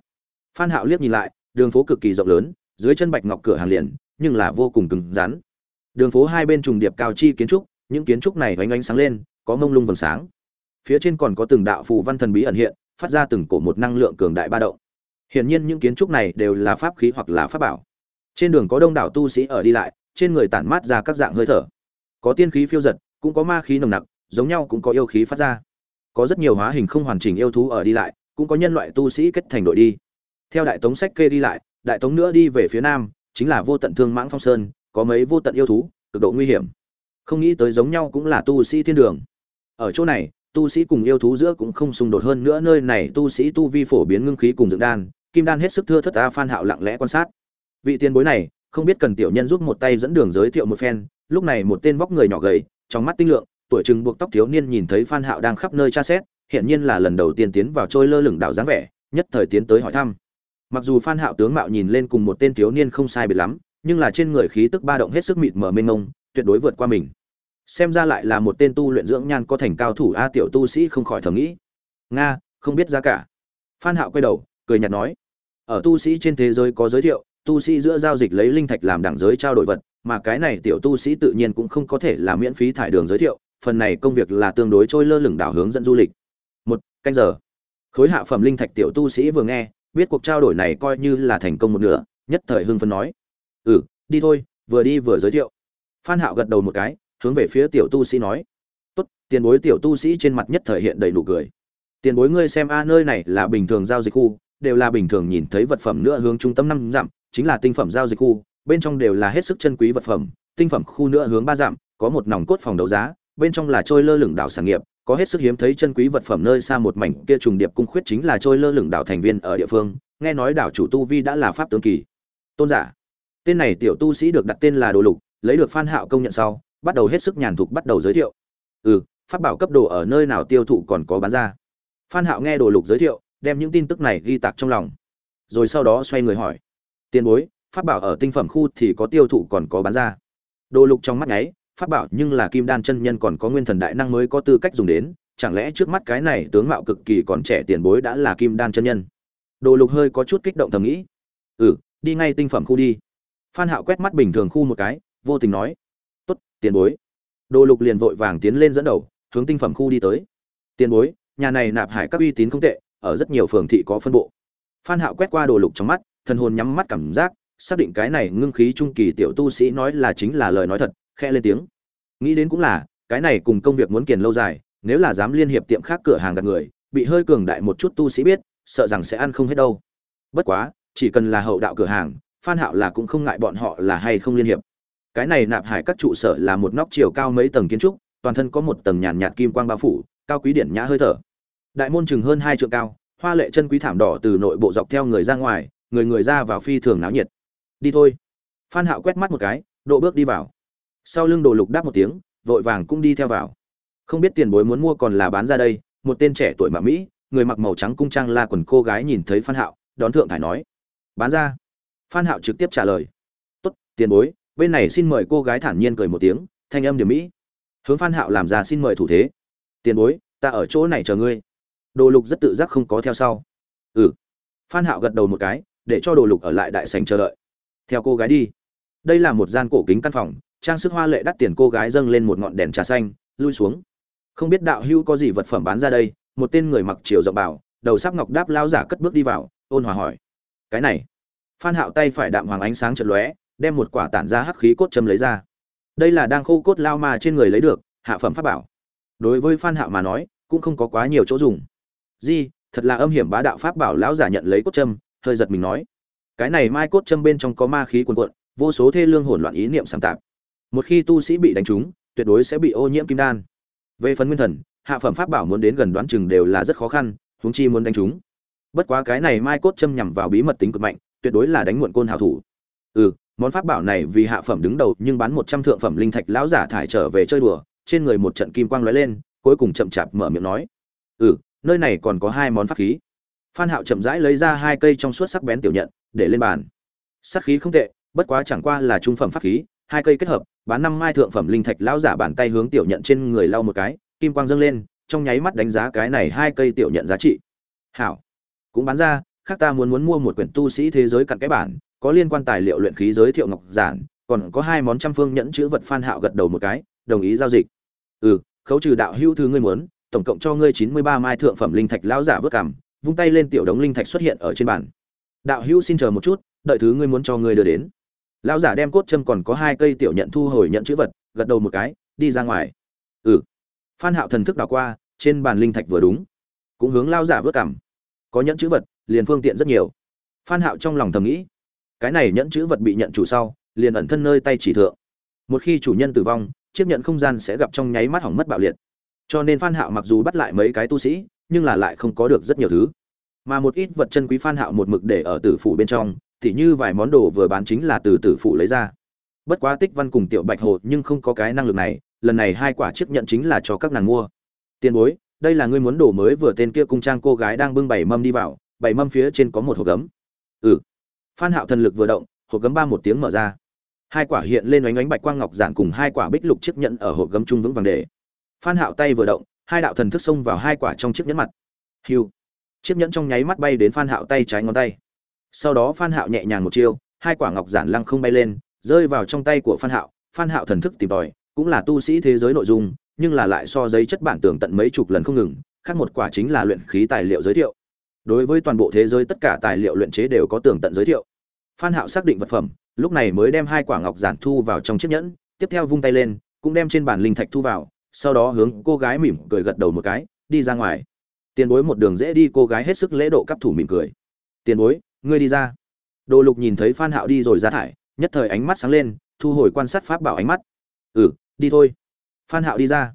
Phan hạo liếc nhìn lại, đường phố cực kỳ rộng lớn dưới chân bạch ngọc cửa hàng liền, nhưng là vô cùng cứng rắn. Đường phố hai bên trùng điệp cao chi kiến trúc, những kiến trúc này oanh oanh sáng lên, có mông lung vầng sáng. Phía trên còn có từng đạo phù văn thần bí ẩn hiện, phát ra từng cổ một năng lượng cường đại ba động. Hiển nhiên những kiến trúc này đều là pháp khí hoặc là pháp bảo. Trên đường có đông đảo tu sĩ ở đi lại, trên người tản mát ra các dạng hơi thở. Có tiên khí phiêu giật, cũng có ma khí nồng nặc, giống nhau cũng có yêu khí phát ra. Có rất nhiều hóa hình không hoàn chỉnh yêu thú ở đi lại, cũng có nhân loại tu sĩ kết thành đội đi. Theo đại tống sách kê đi lại đại tống nữa đi về phía nam, chính là vô tận thương mãng phong sơn, có mấy vô tận yêu thú, cực độ nguy hiểm. Không nghĩ tới giống nhau cũng là tu sĩ thiên đường. Ở chỗ này, tu sĩ cùng yêu thú giữa cũng không xung đột hơn nữa, nơi này tu sĩ tu vi phổ biến ngưng khí cùng dựng đan, kim đan hết sức thưa thất ta phan hạo lặng lẽ quan sát. Vị tiền bối này, không biết cần tiểu nhân giúp một tay dẫn đường giới thiệu một phen, lúc này một tên vóc người nhỏ gầy, trong mắt tinh lượng, tuổi trừng buộc tóc thiếu niên nhìn thấy phan hạo đang khắp nơi tra xét hiện nhiên là lần đầu tiên tiến vào trôi lơ lửng đảo dáng vẻ, nhất thời tiến tới hỏi thăm mặc dù phan hạo tướng mạo nhìn lên cùng một tên thiếu niên không sai biệt lắm, nhưng là trên người khí tức ba động hết sức mịt mờ mênh mông, tuyệt đối vượt qua mình. Xem ra lại là một tên tu luyện dưỡng nhan có thành cao thủ a tiểu tu sĩ không khỏi thầm nghĩ. Nga, không biết giá cả. Phan hạo quay đầu, cười nhạt nói. Ở tu sĩ trên thế giới có giới thiệu, tu sĩ giữa giao dịch lấy linh thạch làm đẳng giới trao đổi vật, mà cái này tiểu tu sĩ tự nhiên cũng không có thể là miễn phí thải đường giới thiệu, phần này công việc là tương đối trôi lơ lửng đảo hướng dẫn du lịch. Một, canh giờ. Khối hạ phẩm linh thạch tiểu tu sĩ vừa nghe biết cuộc trao đổi này coi như là thành công một nửa, nhất thời hưng phấn nói. Ừ đi thôi, vừa đi vừa giới thiệu. Phan hạo gật đầu một cái, hướng về phía tiểu tu sĩ nói. Tốt, tiền bối tiểu tu sĩ trên mặt nhất thời hiện đầy nụ cười. Tiền bối ngươi xem a, nơi này là bình thường giao dịch khu, đều là bình thường nhìn thấy vật phẩm nữa hướng trung tâm năm dặm, chính là tinh phẩm giao dịch khu, bên trong đều là hết sức chân quý vật phẩm, tinh phẩm khu nữa hướng ba dặm, có một nòng cốt phòng đấu giá, bên trong là trôi lơ lửng đảo sản nghiệp có hết sức hiếm thấy chân quý vật phẩm nơi xa một mảnh kia trùng điệp cung khuyết chính là trôi lơ lửng đảo thành viên ở địa phương, nghe nói đảo chủ tu vi đã là pháp tướng kỳ. Tôn giả. Tên này tiểu tu sĩ được đặt tên là đồ lục, lấy được phan hạo công nhận sau, bắt đầu hết sức nhàn thục bắt đầu giới thiệu. Ừ pháp bảo cấp đồ ở nơi nào tiêu thụ còn có bán ra. Phan hạo nghe đồ lục giới thiệu, đem những tin tức này ghi tạc trong lòng. Rồi sau đó xoay người hỏi. Tiền bối, pháp bảo ở tinh phẩm khu thì có tiêu thụ còn có bán ra. Đồ lục trong mắt nháy pháp bảo nhưng là kim đan chân nhân còn có nguyên thần đại năng mới có tư cách dùng đến, chẳng lẽ trước mắt cái này tướng mạo cực kỳ còn trẻ tiền bối đã là kim đan chân nhân? Đồ lục hơi có chút kích động thầm nghĩ. Ừ đi ngay tinh phẩm khu đi. Phan hạo quét mắt bình thường khu một cái, vô tình nói. Tốt, tiền bối. Đồ lục liền vội vàng tiến lên dẫn đầu, hướng tinh phẩm khu đi tới. Tiền bối, nhà này nạp hải các uy tín không tệ, ở rất nhiều phường thị có phân bộ. Phan hạo quét qua đồ lục trong mắt, thần hồn nhắm mắt cảm giác, xác định cái này ngưng khí trung kỳ tiểu tu sĩ nói là chính là lời nói thật khẽ lên tiếng. Nghĩ đến cũng là, cái này cùng công việc muốn kiền lâu dài, nếu là dám liên hiệp tiệm khác cửa hàng gạt người, bị hơi cường đại một chút tu sĩ biết, sợ rằng sẽ ăn không hết đâu. Bất quá, chỉ cần là hậu đạo cửa hàng, phan hạo là cũng không ngại bọn họ là hay không liên hiệp. Cái này nạp hải các trụ sở là một nóc chiều cao mấy tầng kiến trúc, toàn thân có một tầng nhàn nhạt kim quang bao phủ, cao quý điển nhã hơi thở. Đại môn chừng hơn hai trượng cao, hoa lệ chân quý thảm đỏ từ nội bộ dọc theo người ra ngoài, người người ra vào phi thường náo nhiệt. Đi thôi. Phan hạo quét mắt một cái, độ bước đi vào sau lưng đồ lục đáp một tiếng, vội vàng cũng đi theo vào. Không biết tiền bối muốn mua còn là bán ra đây, một tên trẻ tuổi mà mỹ, người mặc màu trắng cung trang la quần cô gái nhìn thấy phan hạo, đón thượng thải nói, bán ra. Phan hạo trực tiếp trả lời, tốt, tiền bối, bên này xin mời cô gái thản nhiên cười một tiếng, thanh âm điểm mỹ. Hướng phan hạo làm ra xin mời thủ thế, tiền bối, ta ở chỗ này chờ ngươi. Đồ lục rất tự giác không có theo sau. Ừ. Phan hạo gật đầu một cái, để cho đồ lục ở lại đại sảnh chờ đợi. Theo cô gái đi. Đây là một gian cổ kính căn phòng trang sức hoa lệ đắt tiền cô gái dâng lên một ngọn đèn trà xanh, lui xuống. Không biết đạo hữu có gì vật phẩm bán ra đây? Một tên người mặc chiều rộng bảo, đầu sắp ngọc đáp lao giả cất bước đi vào, ôn hòa hỏi. Cái này. Phan hạo tay phải đạm hoàng ánh sáng chật lóe, đem một quả tản ra hắc khí cốt châm lấy ra. Đây là đang khô cốt lao mà trên người lấy được, hạ phẩm pháp bảo. Đối với phan hạo mà nói, cũng không có quá nhiều chỗ dùng. Di, thật là âm hiểm bá đạo pháp bảo lão giả nhận lấy cốt châm, hơi giật mình nói. Cái này mai cốt châm bên trong có ma khí cuồn cuộn, vô số thê lương hỗn loạn ý niệm sáng tạp một khi tu sĩ bị đánh trúng, tuyệt đối sẽ bị ô nhiễm kim đan. Về phần nguyên thần, hạ phẩm pháp bảo muốn đến gần đoán chừng đều là rất khó khăn, huống chi muốn đánh trúng. Bất quá cái này mai cốt châm nhằm vào bí mật tính cực mạnh, tuyệt đối là đánh muộn côn hảo thủ. Ừ món pháp bảo này vì hạ phẩm đứng đầu, nhưng bán một trăm thượng phẩm linh thạch lão giả thải trở về chơi đùa, trên người một trận kim quang lóe lên, cuối cùng chậm chạp mở miệng nói. Ừ nơi này còn có hai món pháp khí. Phan hạo chậm rãi lấy ra hai cây trong suốt sắc bén tiểu nhận, để lên bàn. Sắc khí không tệ, bất quá chẳng qua là trung phẩm pháp khí hai cây kết hợp, bán năm mai thượng phẩm linh thạch lão giả bàn tay hướng tiểu nhận trên người lau một cái, kim quang dâng lên, trong nháy mắt đánh giá cái này hai cây tiểu nhận giá trị. Hảo. Cũng bán ra, khác ta muốn muốn mua một quyển tu sĩ thế giới cặn cái bản, có liên quan tài liệu luyện khí giới thiệu ngọc giản, còn có hai món trăm phương nhẫn chữ vật phan hạo gật đầu một cái, đồng ý giao dịch. Ừ khấu trừ đạo hữu thư ngươi muốn, tổng cộng cho ngươi chín mươi ba mai thượng phẩm linh thạch lão giả vớt cằm vung tay lên tiểu đống linh thạch xuất hiện ở trên bàn. Đạo hữu xin chờ một chút, đợi thứ ngươi muốn cho ngươi đưa đến lão giả đem cốt châm còn có hai cây tiểu nhận thu hồi nhận chữ vật, gật đầu một cái, đi ra ngoài. Ừ. Phan hạo thần thức đảo qua, trên bàn linh thạch vừa đúng. Cũng hướng lão giả vớt cảm có nhẫn chữ vật, liền phương tiện rất nhiều. Phan hạo trong lòng thầm nghĩ, cái này nhẫn chữ vật bị nhận chủ sau, liền ẩn thân nơi tay chỉ thượng. Một khi chủ nhân tử vong, chiếc nhận không gian sẽ gặp trong nháy mắt hỏng mất bạo liệt. Cho nên phan hạo mặc dù bắt lại mấy cái tu sĩ, nhưng là lại không có được rất nhiều thứ. Mà một ít vật chân quý phan hạo một mực để ở tử phủ bên trong thì như vài món đồ vừa bán chính là từ tử phụ lấy ra. Bất quá tích văn cùng tiểu bạch hồ nhưng không có cái năng lực này, lần này hai quả chiếc nhận chính là cho các nàng mua. Tiền bối, đây là ngươi muốn đồ mới vừa tên kia cung trang cô gái đang bưng bảy mâm đi vào, bảy mâm phía trên có một hộp gấm. Ừ. Phan hạo thần lực vừa động, hộp gấm ba một tiếng mở ra. Hai quả hiện lên oánh oánh bạch quang ngọc giản cùng hai quả bích lục chiếc nhẫn ở hộp gấm trung vững vàng để. Phan hạo tay vừa động, hai đạo thần thức xông vào hai quả trong chiếc nhẫn mặt. Hiu chiếc nhẫn trong nháy mắt bay đến phan hạo tay trái ngón tay sau đó phan hạo nhẹ nhàng một chiêu, hai quả ngọc giản lăng không bay lên, rơi vào trong tay của phan hạo. Phan hạo thần thức tìm tòi, cũng là tu sĩ thế giới nội dung, nhưng là lại so giấy chất bản tường tận mấy chục lần không ngừng, khác một quả chính là luyện khí tài liệu giới thiệu. Đối với toàn bộ thế giới tất cả tài liệu luyện chế đều có tường tận giới thiệu. Phan hạo xác định vật phẩm, lúc này mới đem hai quả ngọc giản thu vào trong chiếc nhẫn, tiếp theo vung tay lên, cũng đem trên bàn linh thạch thu vào, sau đó hướng cô gái mỉm cười gật đầu một cái, đi ra ngoài. Tiền bối một đường dễ đi, cô gái hết sức lễ độ cấp thủ mỉm cười. Tiền bối ngươi đi ra. Đồ lục nhìn thấy phan hạo đi rồi ra thải, nhất thời ánh mắt sáng lên, thu hồi quan sát pháp bảo ánh mắt. Ừ đi thôi. Phan hạo đi ra.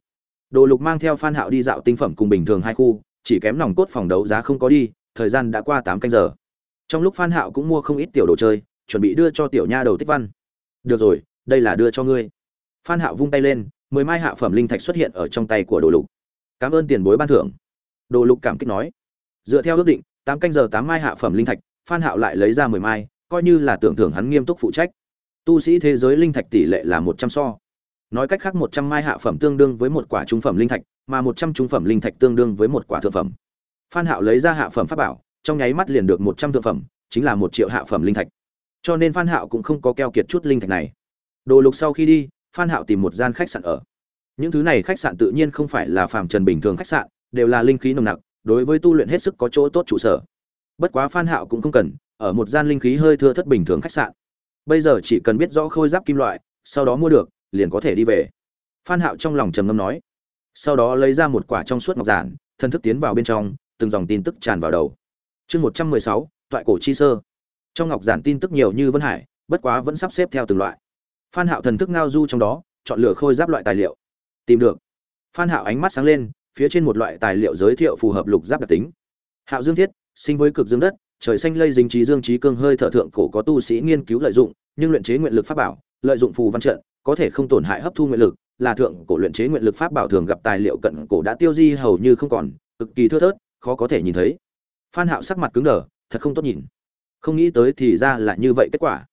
Đồ lục mang theo phan hạo đi dạo tinh phẩm cùng bình thường hai khu, chỉ kém nòng cốt phòng đấu giá không có đi, thời gian đã qua tám canh giờ. Trong lúc phan hạo cũng mua không ít tiểu đồ chơi, chuẩn bị đưa cho tiểu nha đầu tích văn. Được rồi, đây là đưa cho ngươi. Phan hạo vung tay lên, mười mai hạ phẩm linh thạch xuất hiện ở trong tay của đồ lục. Cảm ơn tiền bối ban thưởng. Đồ lục cảm kích nói. Dựa theo ước định, tám canh giờ tám mai hạ phẩm linh thạch phan hạo lại lấy ra mười mai, coi như là tưởng thưởng hắn nghiêm túc phụ trách. Tu sĩ thế giới linh thạch tỷ lệ là một trăm so. Nói cách khác một trăm mai hạ phẩm tương đương với một quả trung phẩm linh thạch, mà một trăm trung phẩm linh thạch tương đương với một quả thượng phẩm. Phan hạo lấy ra hạ phẩm pháp bảo, trong nháy mắt liền được một trăm thượng phẩm, chính là một triệu hạ phẩm linh thạch. Cho nên phan hạo cũng không có keo kiệt chút linh thạch này. Đồ lục sau khi đi, phan hạo tìm một gian khách sạn ở. Những thứ này khách sạn tự nhiên không phải là phàm trần bình thường khách sạn, đều là linh khí nồng nặc, đối với tu luyện hết sức có chỗ tốt trụ sở bất quá phan hạo cũng không cần ở một gian linh khí hơi thưa thất bình thường khách sạn. Bây giờ chỉ cần biết rõ khôi giáp kim loại sau đó mua được liền có thể đi về. Phan hạo trong lòng trầm ngâm nói. Sau đó lấy ra một quả trong suốt ngọc giản thân thức tiến vào bên trong từng dòng tin tức tràn vào đầu. Chương 116, toại cổ chi sơ. Trong ngọc giản tin tức nhiều như vân hải bất quá vẫn sắp xếp theo từng loại. Phan hạo thần thức ngao du trong đó chọn lựa khôi giáp loại tài liệu. Tìm được. Phan hạo ánh mắt sáng lên phía trên một loại tài liệu giới thiệu phù hợp lục giáp đặc tính. Hạo dương thiết sinh với cực dương đất, trời xanh lây dính trí dương trí cương hơi thở thượng cổ có tu sĩ nghiên cứu lợi dụng, nhưng luyện chế nguyện lực pháp bảo, lợi dụng phù văn trận, có thể không tổn hại hấp thu nguyện lực, là thượng cổ luyện chế nguyện lực pháp bảo thường gặp tài liệu cận cổ đã tiêu di hầu như không còn, cực kỳ thưa thớt, khó có thể nhìn thấy. Phan hạo sắc mặt cứng đờ, thật không tốt nhìn. Không nghĩ tới thì ra là như vậy kết quả.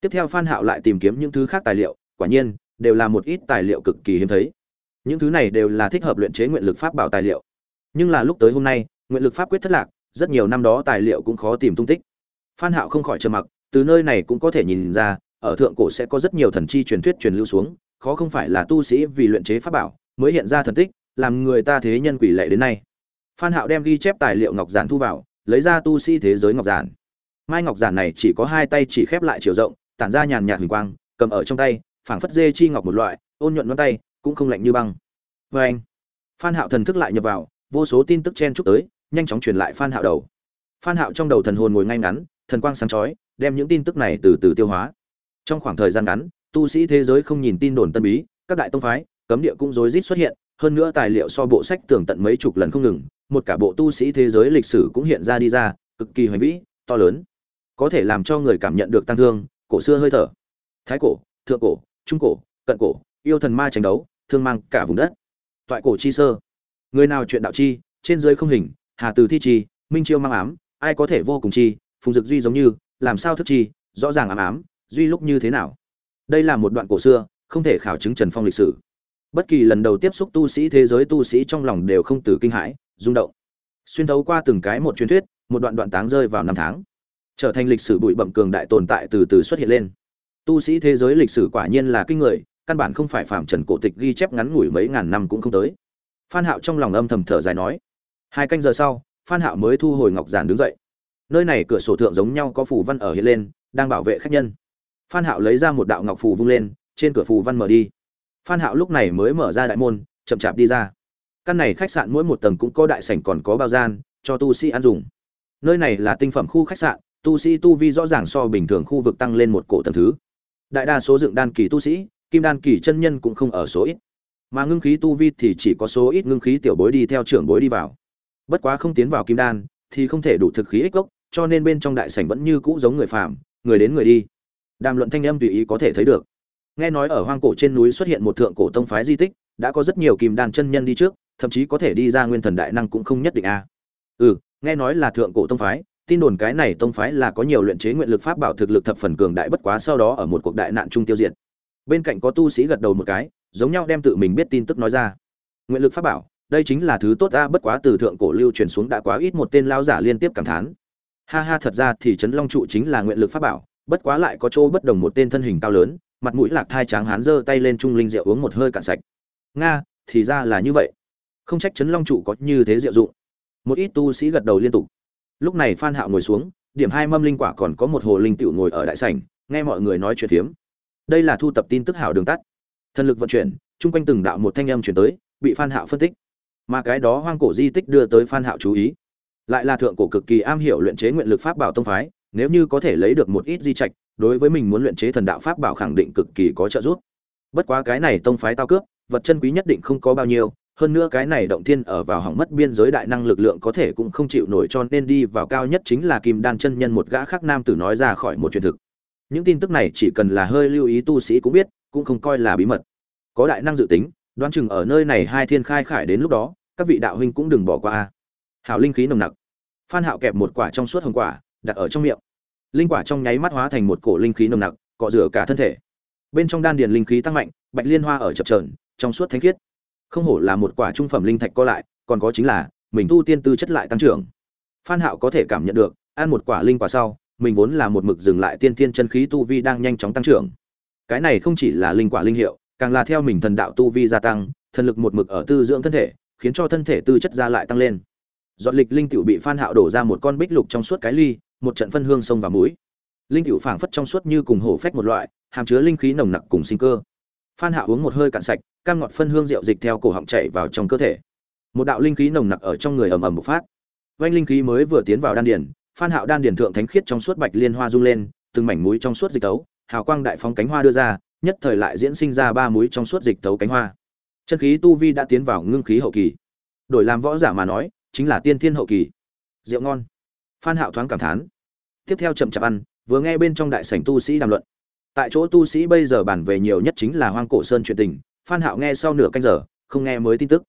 Tiếp theo phan hạo lại tìm kiếm những thứ khác tài liệu, quả nhiên, đều là một ít tài liệu cực kỳ hiếm thấy. Những thứ này đều là thích hợp luyện chế nguyện lực pháp bảo tài liệu. Nhưng là lúc tới hôm nay, nguyện lực pháp quyết thất lạc rất nhiều năm đó tài liệu cũng khó tìm tung tích. Phan hạo không khỏi trầm mặc, từ nơi này cũng có thể nhìn ra, ở thượng cổ sẽ có rất nhiều thần chi truyền thuyết truyền lưu xuống, khó không phải là tu sĩ vì luyện chế pháp bảo mới hiện ra thần tích, làm người ta thế nhân quỷ lệ đến nay. Phan hạo đem ghi chép tài liệu ngọc giản thu vào, lấy ra tu sĩ thế giới ngọc giản. Mai ngọc giản này chỉ có hai tay chỉ khép lại chiều rộng, tản ra nhàn nhạt huỳnh quang, cầm ở trong tay, phảng phất dê chi ngọc một loại, ôn nhuận ngón tay, cũng không lạnh như băng. Vê anh phan hạo thần thức lại nhập vào, vô số tin tức chen chúc tới nhanh chóng truyền lại phan hạo đầu. Phan hạo trong đầu thần hồn ngồi ngay ngắn, thần quang sáng chói, đem những tin tức này từ từ tiêu hóa. Trong khoảng thời gian ngắn, tu sĩ thế giới không nhìn tin đồn tân bí, các đại tông phái, cấm địa cũng rối rít xuất hiện, hơn nữa tài liệu so bộ sách tưởng tận mấy chục lần không ngừng, một cả bộ tu sĩ thế giới lịch sử cũng hiện ra đi ra, cực kỳ hoành vĩ, to lớn. Có thể làm cho người cảm nhận được tăng thương, cổ xưa hơi thở. Thái cổ, thượng cổ, trung cổ, cận cổ, yêu thần ma tranh đấu, thương mang cả vùng đất. Toại cổ chi sơ. Người nào chuyện đạo chi, trên dưới không hình hà từ thi chi, minh chiêu mang ám, ai có thể vô cùng chi, phùng dực duy giống như, làm sao thức chi, rõ ràng ám ám, duy lúc như thế nào? Đây là một đoạn cổ xưa, không thể khảo chứng trần phong lịch sử. Bất kỳ lần đầu tiếp xúc tu sĩ thế giới tu sĩ trong lòng đều không từ kinh hãi, rung động. Xuyên thấu qua từng cái một truyền thuyết, một đoạn đoạn táng rơi vào năm tháng. Trở thành lịch sử bụi bậm cường đại tồn tại từ từ xuất hiện lên. Tu sĩ thế giới lịch sử quả nhiên là kinh người, căn bản không phải phạm trần cổ tịch ghi chép ngắn ngủi mấy ngàn năm cũng không tới. Phan hạo trong lòng âm thầm thở dài nói hai canh giờ sau, phan hạo mới thu hồi ngọc giản đứng dậy. Nơi này cửa sổ thượng giống nhau có phù văn ở hiện lên, đang bảo vệ khách nhân. Phan hạo lấy ra một đạo ngọc phù vung lên, trên cửa phù văn mở đi. Phan hạo lúc này mới mở ra đại môn, chậm chạp đi ra. Căn này khách sạn mỗi một tầng cũng có đại sảnh còn có bao gian, cho tu sĩ ăn dùng. Nơi này là tinh phẩm khu khách sạn, tu sĩ tu vi rõ ràng so bình thường khu vực tăng lên một cổ tầng thứ. Đại đa số dựng đan kỳ tu sĩ, kim đan kỳ chân nhân cũng không ở số ít. Mà ngưng khí tu vi thì chỉ có số ít ngưng khí tiểu bối đi theo trưởng bối đi vào bất quá không tiến vào kim đan, thì không thể đủ thực khí ích gốc, cho nên bên trong đại sảnh vẫn như cũ giống người phàm, người đến người đi. Đàm luận thanh âm tùy ý có thể thấy được. Nghe nói ở hoang cổ trên núi xuất hiện một thượng cổ tông phái di tích, đã có rất nhiều kim đan chân nhân đi trước, thậm chí có thể đi ra nguyên thần đại năng cũng không nhất định a. Ừ nghe nói là thượng cổ tông phái, tin đồn cái này tông phái là có nhiều luyện chế nguyện lực pháp bảo thực lực thập phần cường đại bất quá sau đó ở một cuộc đại nạn trung tiêu diệt. Bên cạnh có tu sĩ gật đầu một cái, giống nhau đem tự mình biết tin tức nói ra. Nguyện lực pháp bảo đây chính là thứ tốt ta, bất quá từ thượng cổ lưu truyền xuống đã quá ít một tên lao giả liên tiếp cảm thán. Ha ha, thật ra thì trấn long trụ chính là nguyện lực pháp bảo, bất quá lại có chỗ bất đồng một tên thân hình cao lớn, mặt mũi lạc thai tráng hán giơ tay lên trung linh rượu uống một hơi cạn sạch. Nga, thì ra là như vậy. Không trách trấn long trụ có như thế diệu dụng. Một ít tu sĩ gật đầu liên tục. Lúc này phan hạo ngồi xuống, điểm hai mâm linh quả còn có một hồ linh tiểu ngồi ở đại sảnh, nghe mọi người nói chuyện phiếm. Đây là thu tập tin tức hảo đường tắt. Thần lực vận chuyển, chung quanh từng đạo một thanh âm chuyển tới, bị phan hạo phân tích mà cái đó hoang cổ di tích đưa tới phan hạo chú ý. Lại là thượng cổ cực kỳ am hiểu luyện chế nguyện lực pháp bảo tông phái, nếu như có thể lấy được một ít di trạch, đối với mình muốn luyện chế thần đạo pháp bảo khẳng định cực kỳ có trợ giúp. Bất quá cái này tông phái tao cướp, vật chân quý nhất định không có bao nhiêu, hơn nữa cái này động thiên ở vào hỏng mất biên giới đại năng lực lượng có thể cũng không chịu nổi cho nên đi vào cao nhất chính là kim đan chân nhân một gã khác nam tử nói ra khỏi một truyền thực. Những tin tức này chỉ cần là hơi lưu ý tu sĩ cũng biết, cũng không coi là bí mật. Có đại năng dự tính đoán chừng ở nơi này hai thiên khai khải đến lúc đó, các vị đạo huynh cũng đừng bỏ qua a. hảo linh khí nồng nặc. Phan hạo kẹp một quả trong suốt hồng quả, đặt ở trong miệng. Linh quả trong nháy mắt hóa thành một cổ linh khí nồng nặc, cọ rửa cả thân thể. Bên trong đan điền linh khí tăng mạnh, bạch liên hoa ở chập chờn, trong suốt thánh khiết. Không hổ là một quả trung phẩm linh thạch co lại, còn có chính là, mình tu tiên tư chất lại tăng trưởng. Phan hạo có thể cảm nhận được, ăn một quả linh quả sau, mình vốn là một mực dừng lại tiên tiên chân khí tu vi đang nhanh chóng tăng trưởng. Cái này không chỉ là linh quả linh hiệu càng là theo mình thần đạo tu vi gia tăng, thần lực một mực ở tư dưỡng thân thể, khiến cho thân thể tư chất ra lại tăng lên. Giọt lịch linh tiểu bị phan hạo đổ ra một con bích lục trong suốt cái ly, một trận phân hương sông và mũi. Linh tiểu phảng phất trong suốt như cùng hổ phách một loại, hàm chứa linh khí nồng nặc cùng sinh cơ. Phan hạo uống một hơi cạn sạch, cam ngọt phân hương rượu dịch theo cổ họng chảy vào trong cơ thể. Một đạo linh khí nồng nặc ở trong người ầm ầm bộc phát. Vanh linh khí mới vừa tiến vào đan điền, phan hạo đan điền thượng thánh khiết trong suốt bạch liên hoa rung lên, từng mảnh mũi trong suốt dịch tấu, hào quang đại phóng cánh hoa đưa ra nhất thời lại diễn sinh ra ba mũi trong suốt dịch tấu cánh hoa. Chân khí tu vi đã tiến vào ngưng khí hậu kỳ. Đổi làm võ giả mà nói, chính là tiên thiên hậu kỳ. Rượu ngon. Phan hạo thoáng cảm thán. Tiếp theo chậm chạp ăn, vừa nghe bên trong đại sảnh tu sĩ đàm luận. Tại chỗ tu sĩ bây giờ bàn về nhiều nhất chính là hoang cổ sơn chuyện tình, phan hạo nghe sau nửa canh giờ, không nghe mới tin tức.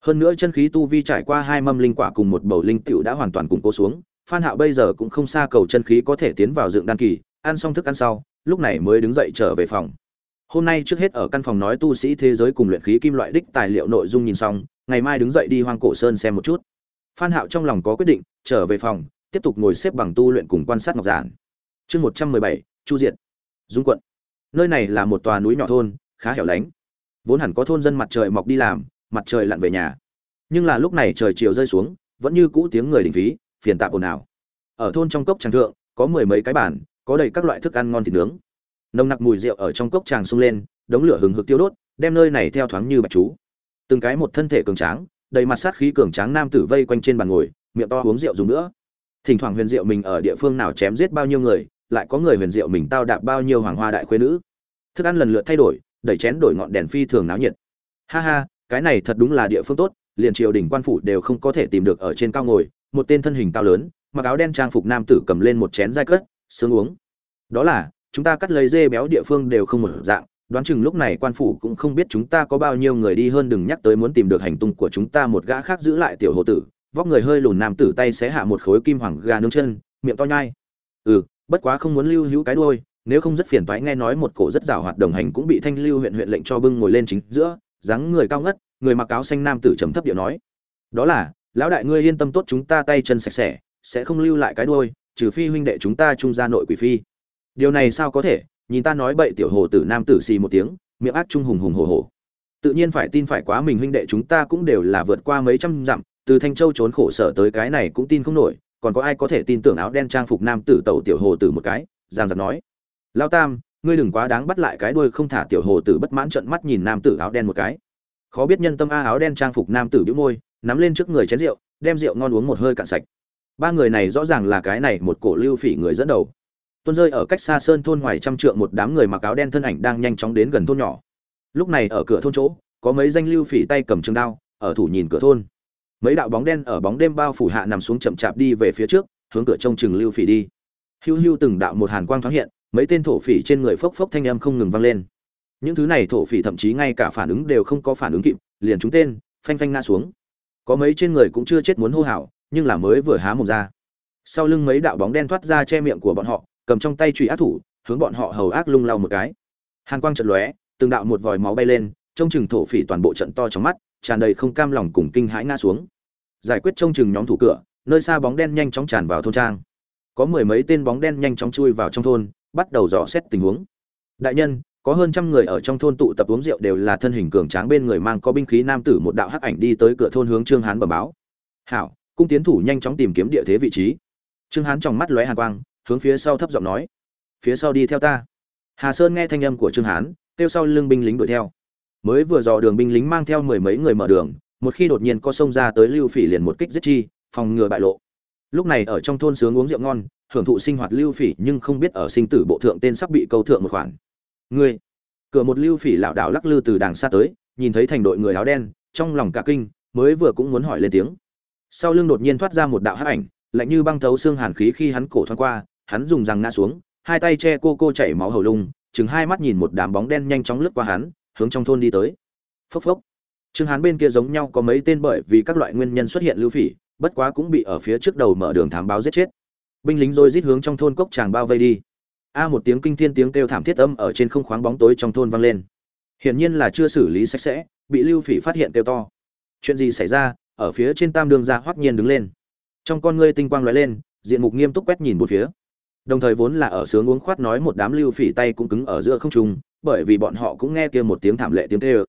Hơn nữa chân khí tu vi trải qua hai mâm linh quả cùng một bầu linh tiểu đã hoàn toàn củng cố xuống, phan hạo bây giờ cũng không xa cầu chân khí có thể tiến vào dựng đan kỳ, ăn xong thức ăn sau, lúc này mới đứng dậy trở về phòng hôm nay trước hết ở căn phòng nói tu sĩ thế giới cùng luyện khí kim loại đích tài liệu nội dung nhìn xong, ngày mai đứng dậy đi hoang cổ sơn xem một chút. Phan hạo trong lòng có quyết định, trở về phòng, tiếp tục ngồi xếp bằng tu luyện cùng quan sát ngọc giản. Chương một trăm mười bảy, chu diệt. Dung quận. Nơi này là một tòa núi nhỏ thôn, khá hẻo lánh. Vốn hẳn có thôn dân mặt trời mọc đi làm, mặt trời lặn về nhà. Nhưng là lúc này trời chiều rơi xuống, vẫn như cũ tiếng người đình phí, phiền tạp ồn ào. Ở thôn trong cốc tràng thượng, có mười mấy cái bàn, có đầy các loại thức ăn ngon thịt nướng nồng nặc mùi rượu ở trong cốc tràng sung lên, đống lửa hừng hực tiêu đốt, đem nơi này theo thoáng như bạch chú. Từng cái một thân thể cường tráng, đầy mặt sát khí cường tráng nam tử vây quanh trên bàn ngồi, miệng to uống rượu dùng nữa. Thỉnh thoảng huyền diệu mình ở địa phương nào chém giết bao nhiêu người, lại có người huyền diệu mình tao đạp bao nhiêu hoàng hoa đại khuê nữ. Thức ăn lần lượt thay đổi, đẩy chén đổi ngọn đèn phi thường náo nhiệt. Ha ha, cái này thật đúng là địa phương tốt, liền triều đình quan phủ đều không có thể tìm được ở trên cao ngồi, một tên thân hình cao lớn, mặc áo đen trang phục nam tử cầm lên một chén dai cất, sướng uống. Đó là chúng ta cắt lấy dê béo địa phương đều không một dạng, đoán chừng lúc này quan phủ cũng không biết chúng ta có bao nhiêu người đi hơn đừng nhắc tới muốn tìm được hành tung của chúng ta một gã khác giữ lại tiểu hồ tử, vóc người hơi lùn nam tử tay xé hạ một khối kim hoàng gà nướng chân, miệng to nhai. Ừ bất quá không muốn lưu hữu cái đuôi, nếu không rất phiền toái nghe nói một cổ rất rào hoạt đồng hành cũng bị thanh lưu huyện huyện lệnh cho bưng ngồi lên chính giữa, dáng người cao ngất, người mặc áo xanh nam tử trầm thấp điệu nói. Đó là, lão đại ngươi yên tâm tốt chúng ta tay chân sạch sẽ sẽ không lưu lại cái đuôi, trừ phi huynh đệ chúng ta trung gia nội quỷ phi điều này sao có thể? Nhìn ta nói bậy tiểu hồ tử nam tử xì một tiếng, miệng ác trung hùng hùng hồ hồ tự nhiên phải tin phải quá mình huynh đệ chúng ta cũng đều là vượt qua mấy trăm dặm, từ thanh châu trốn khổ sở tới cái này cũng tin không nổi, còn có ai có thể tin tưởng áo đen trang phục nam tử tẩu tiểu hồ tử một cái? Giang giật nói. Lao tam, ngươi đừng quá đáng bắt lại cái đuôi không thả tiểu hồ tử bất mãn trận mắt nhìn nam tử áo đen một cái. Khó biết nhân tâm a áo đen trang phục nam tử bĩu môi, nắm lên trước người chén rượu, đem rượu ngon uống một hơi cạn sạch. Ba người này rõ ràng là cái này một cổ lưu phỉ người dẫn đầu tuôn rơi ở cách xa sơn thôn ngoài trăm trượng một đám người mặc áo đen thân ảnh đang nhanh chóng đến gần thôn nhỏ. Lúc này ở cửa thôn chỗ, có mấy danh lưu phỉ tay cầm trường đao, ở thủ nhìn cửa thôn. Mấy đạo bóng đen ở bóng đêm bao phủ hạ nằm xuống chậm chạp đi về phía trước, hướng cửa trông chừng lưu phỉ đi. Hưu hưu từng đạo một hàn quang thoáng hiện, mấy tên thổ phỉ trên người phốc phốc thanh âm không ngừng vang lên. Những thứ này thổ phỉ thậm chí ngay cả phản ứng đều không có phản ứng kịp, liền chúng tên, phanh phanh ngã xuống. Có mấy trên người cũng chưa chết muốn hô hào, nhưng là mới vừa há mồm ra. Sau lưng mấy đạo bóng đen thoát ra che miệng của bọn họ cầm trong tay truy ác thủ, hướng bọn họ hầu ác lung lau một cái. Hàn quang trận lóe, từng đạo một vòi máu bay lên, trông chừng thổ phỉ toàn bộ trận to trong mắt, tràn đầy không cam lòng cùng kinh hãi ngã xuống. Giải quyết trông chừng nhóm thủ cửa, nơi xa bóng đen nhanh chóng tràn vào thôn trang. Có mười mấy tên bóng đen nhanh chóng chui vào trong thôn, bắt đầu dò xét tình huống. Đại nhân, có hơn trăm người ở trong thôn tụ tập uống rượu đều là thân hình cường tráng bên người mang có binh khí nam tử một đạo hắc ảnh đi tới cửa thôn hướng trương hán bẩm báo. Hảo, cung tiến thủ nhanh chóng tìm kiếm địa thế vị trí. Trương hán trong mắt lóe hàn quang hướng phía sau thấp giọng nói, phía sau đi theo ta. Hà sơn nghe thanh âm của trương hán, kêu sau lưng binh lính đuổi theo. Mới vừa dò đường binh lính mang theo mười mấy người mở đường, một khi đột nhiên có sông ra tới lưu phỉ liền một kích giết chi, phòng ngừa bại lộ. Lúc này ở trong thôn sướng uống rượu ngon, hưởng thụ sinh hoạt lưu phỉ nhưng không biết ở sinh tử bộ thượng tên sắp bị câu thượng một khoản. Người cửa một lưu phỉ lảo đảo lắc lư từ đàng xa tới, nhìn thấy thành đội người áo đen, trong lòng cả kinh, mới vừa cũng muốn hỏi lên tiếng. Sau lưng đột nhiên thoát ra một đạo hắc ảnh, lạnh như băng thấu xương hàn khí khi hắn cổ thoáng qua hắn dùng răng ngã xuống, hai tay che cô cô chảy máu hầu lung chừng hai mắt nhìn một đám bóng đen nhanh chóng lướt qua hắn, hướng trong thôn đi tới. Phốc phốc. Trương hán bên kia giống nhau có mấy tên bởi vì các loại nguyên nhân xuất hiện lưu phỉ, bất quá cũng bị ở phía trước đầu mở đường thám báo giết chết. Binh lính rồi rít hướng trong thôn cốc chàng bao vây đi. A một tiếng kinh thiên tiếng kêu thảm thiết âm ở trên không khoáng bóng tối trong thôn vang lên. Hiển nhiên là chưa xử lý sạch sẽ, bị lưu phỉ phát hiện kêu to. Chuyện gì xảy ra? Ở phía trên tam đường ra hoắc nhiên đứng lên. Trong con ngươi tinh quang lóe lên, diện mục nghiêm túc quét nhìn một phía đồng thời vốn là ở sướng uống khoát nói một đám lưu phỉ tay cũng cứng ở giữa không trung, bởi vì bọn họ cũng nghe kia một tiếng thảm lệ tiếng kêu.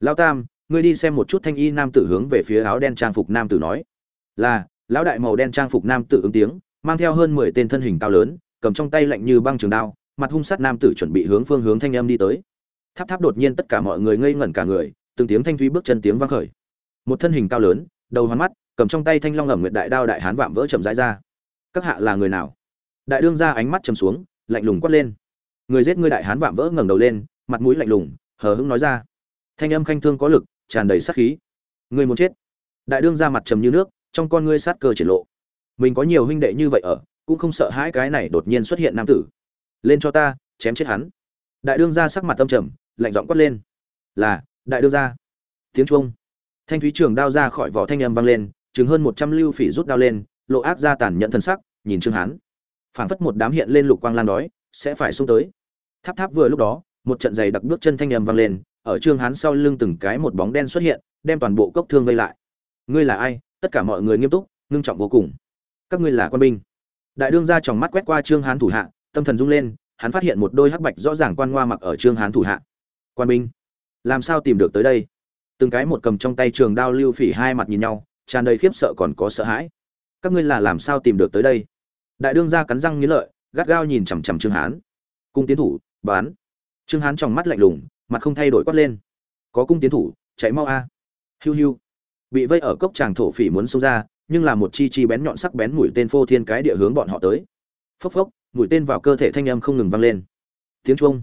Lao tam, ngươi đi xem một chút thanh y nam tử hướng về phía áo đen trang phục nam tử nói. Là, lão đại màu đen trang phục nam tử ứng tiếng, mang theo hơn mười tên thân hình cao lớn, cầm trong tay lạnh như băng trường đao, mặt hung sát nam tử chuẩn bị hướng phương hướng thanh âm đi tới. Tháp tháp đột nhiên tất cả mọi người ngây ngẩn cả người, từng tiếng thanh thúy bước chân tiếng vang khởi. Một thân hình cao lớn, đầu hoán mắt, cầm trong tay thanh long ẩm nguyệt đại đao đại hán vạm vỡ chậm rãi ra. Các hạ là người nào? Đại đương ra ánh mắt chầm xuống, lạnh lùng quát lên. Người giết ngươi đại hán vạm vỡ ngẩng đầu lên, mặt mũi lạnh lùng, hờ hững nói ra. Thanh âm khanh thương có lực, tràn đầy sát khí. Ngươi muốn chết. Đại đương ra mặt trầm như nước, trong con ngươi sát cơ triển lộ. Mình có nhiều huynh đệ như vậy ở, cũng không sợ hãi cái này đột nhiên xuất hiện nam tử. Lên cho ta, chém chết hắn. Đại đương ra sắc mặt tâm trầm, lạnh giọng quát lên. Là, đại đương ra. Tiếng chuông. Thanh thúy trường đao ra khỏi vỏ thanh âm vang lên, chừng hơn một trăm lưu phỉ rút đao lên, lộ ác ra tàn nhẫn thân sắc, nhìn trương hán phảng phất một đám hiện lên lục quang lan đói, sẽ phải xuống tới. Tháp tháp vừa lúc đó, một trận giày đặc bước chân thanh âm vang lên, ở trương hán sau lưng từng cái một bóng đen xuất hiện, đem toàn bộ cốc thương vây lại. Ngươi là ai? Tất cả mọi người nghiêm túc, ngưng trọng vô cùng. Các ngươi là quân binh. Đại đương ra tròng mắt quét qua trương hán thủ hạ, tâm thần rung lên, hắn phát hiện một đôi hắc bạch rõ ràng quan ngoa mặc ở trương hán thủ hạ. Quan binh, làm sao tìm được tới đây? Từng cái một cầm trong tay trường đao lưu phỉ hai mặt nhìn nhau, tràn đầy khiếp sợ còn có sợ hãi. Các ngươi là làm sao tìm được tới đây? Đại đương gia cắn răng nghĩ lợi, gắt gao nhìn chằm chằm trương hán. Cung tiến thủ, bán. Trương hán trong mắt lạnh lùng, mặt không thay đổi quát lên. Có cung tiến thủ, chạy mau a. À. hiu hiu. Bị vây ở cốc tràng thổ phỉ muốn xông ra, nhưng là một chi chi bén nhọn sắc bén mũi tên phô thiên cái địa hướng bọn họ tới. Phốc phốc, mũi tên vào cơ thể thanh âm không ngừng vang lên. Tiếng chuông.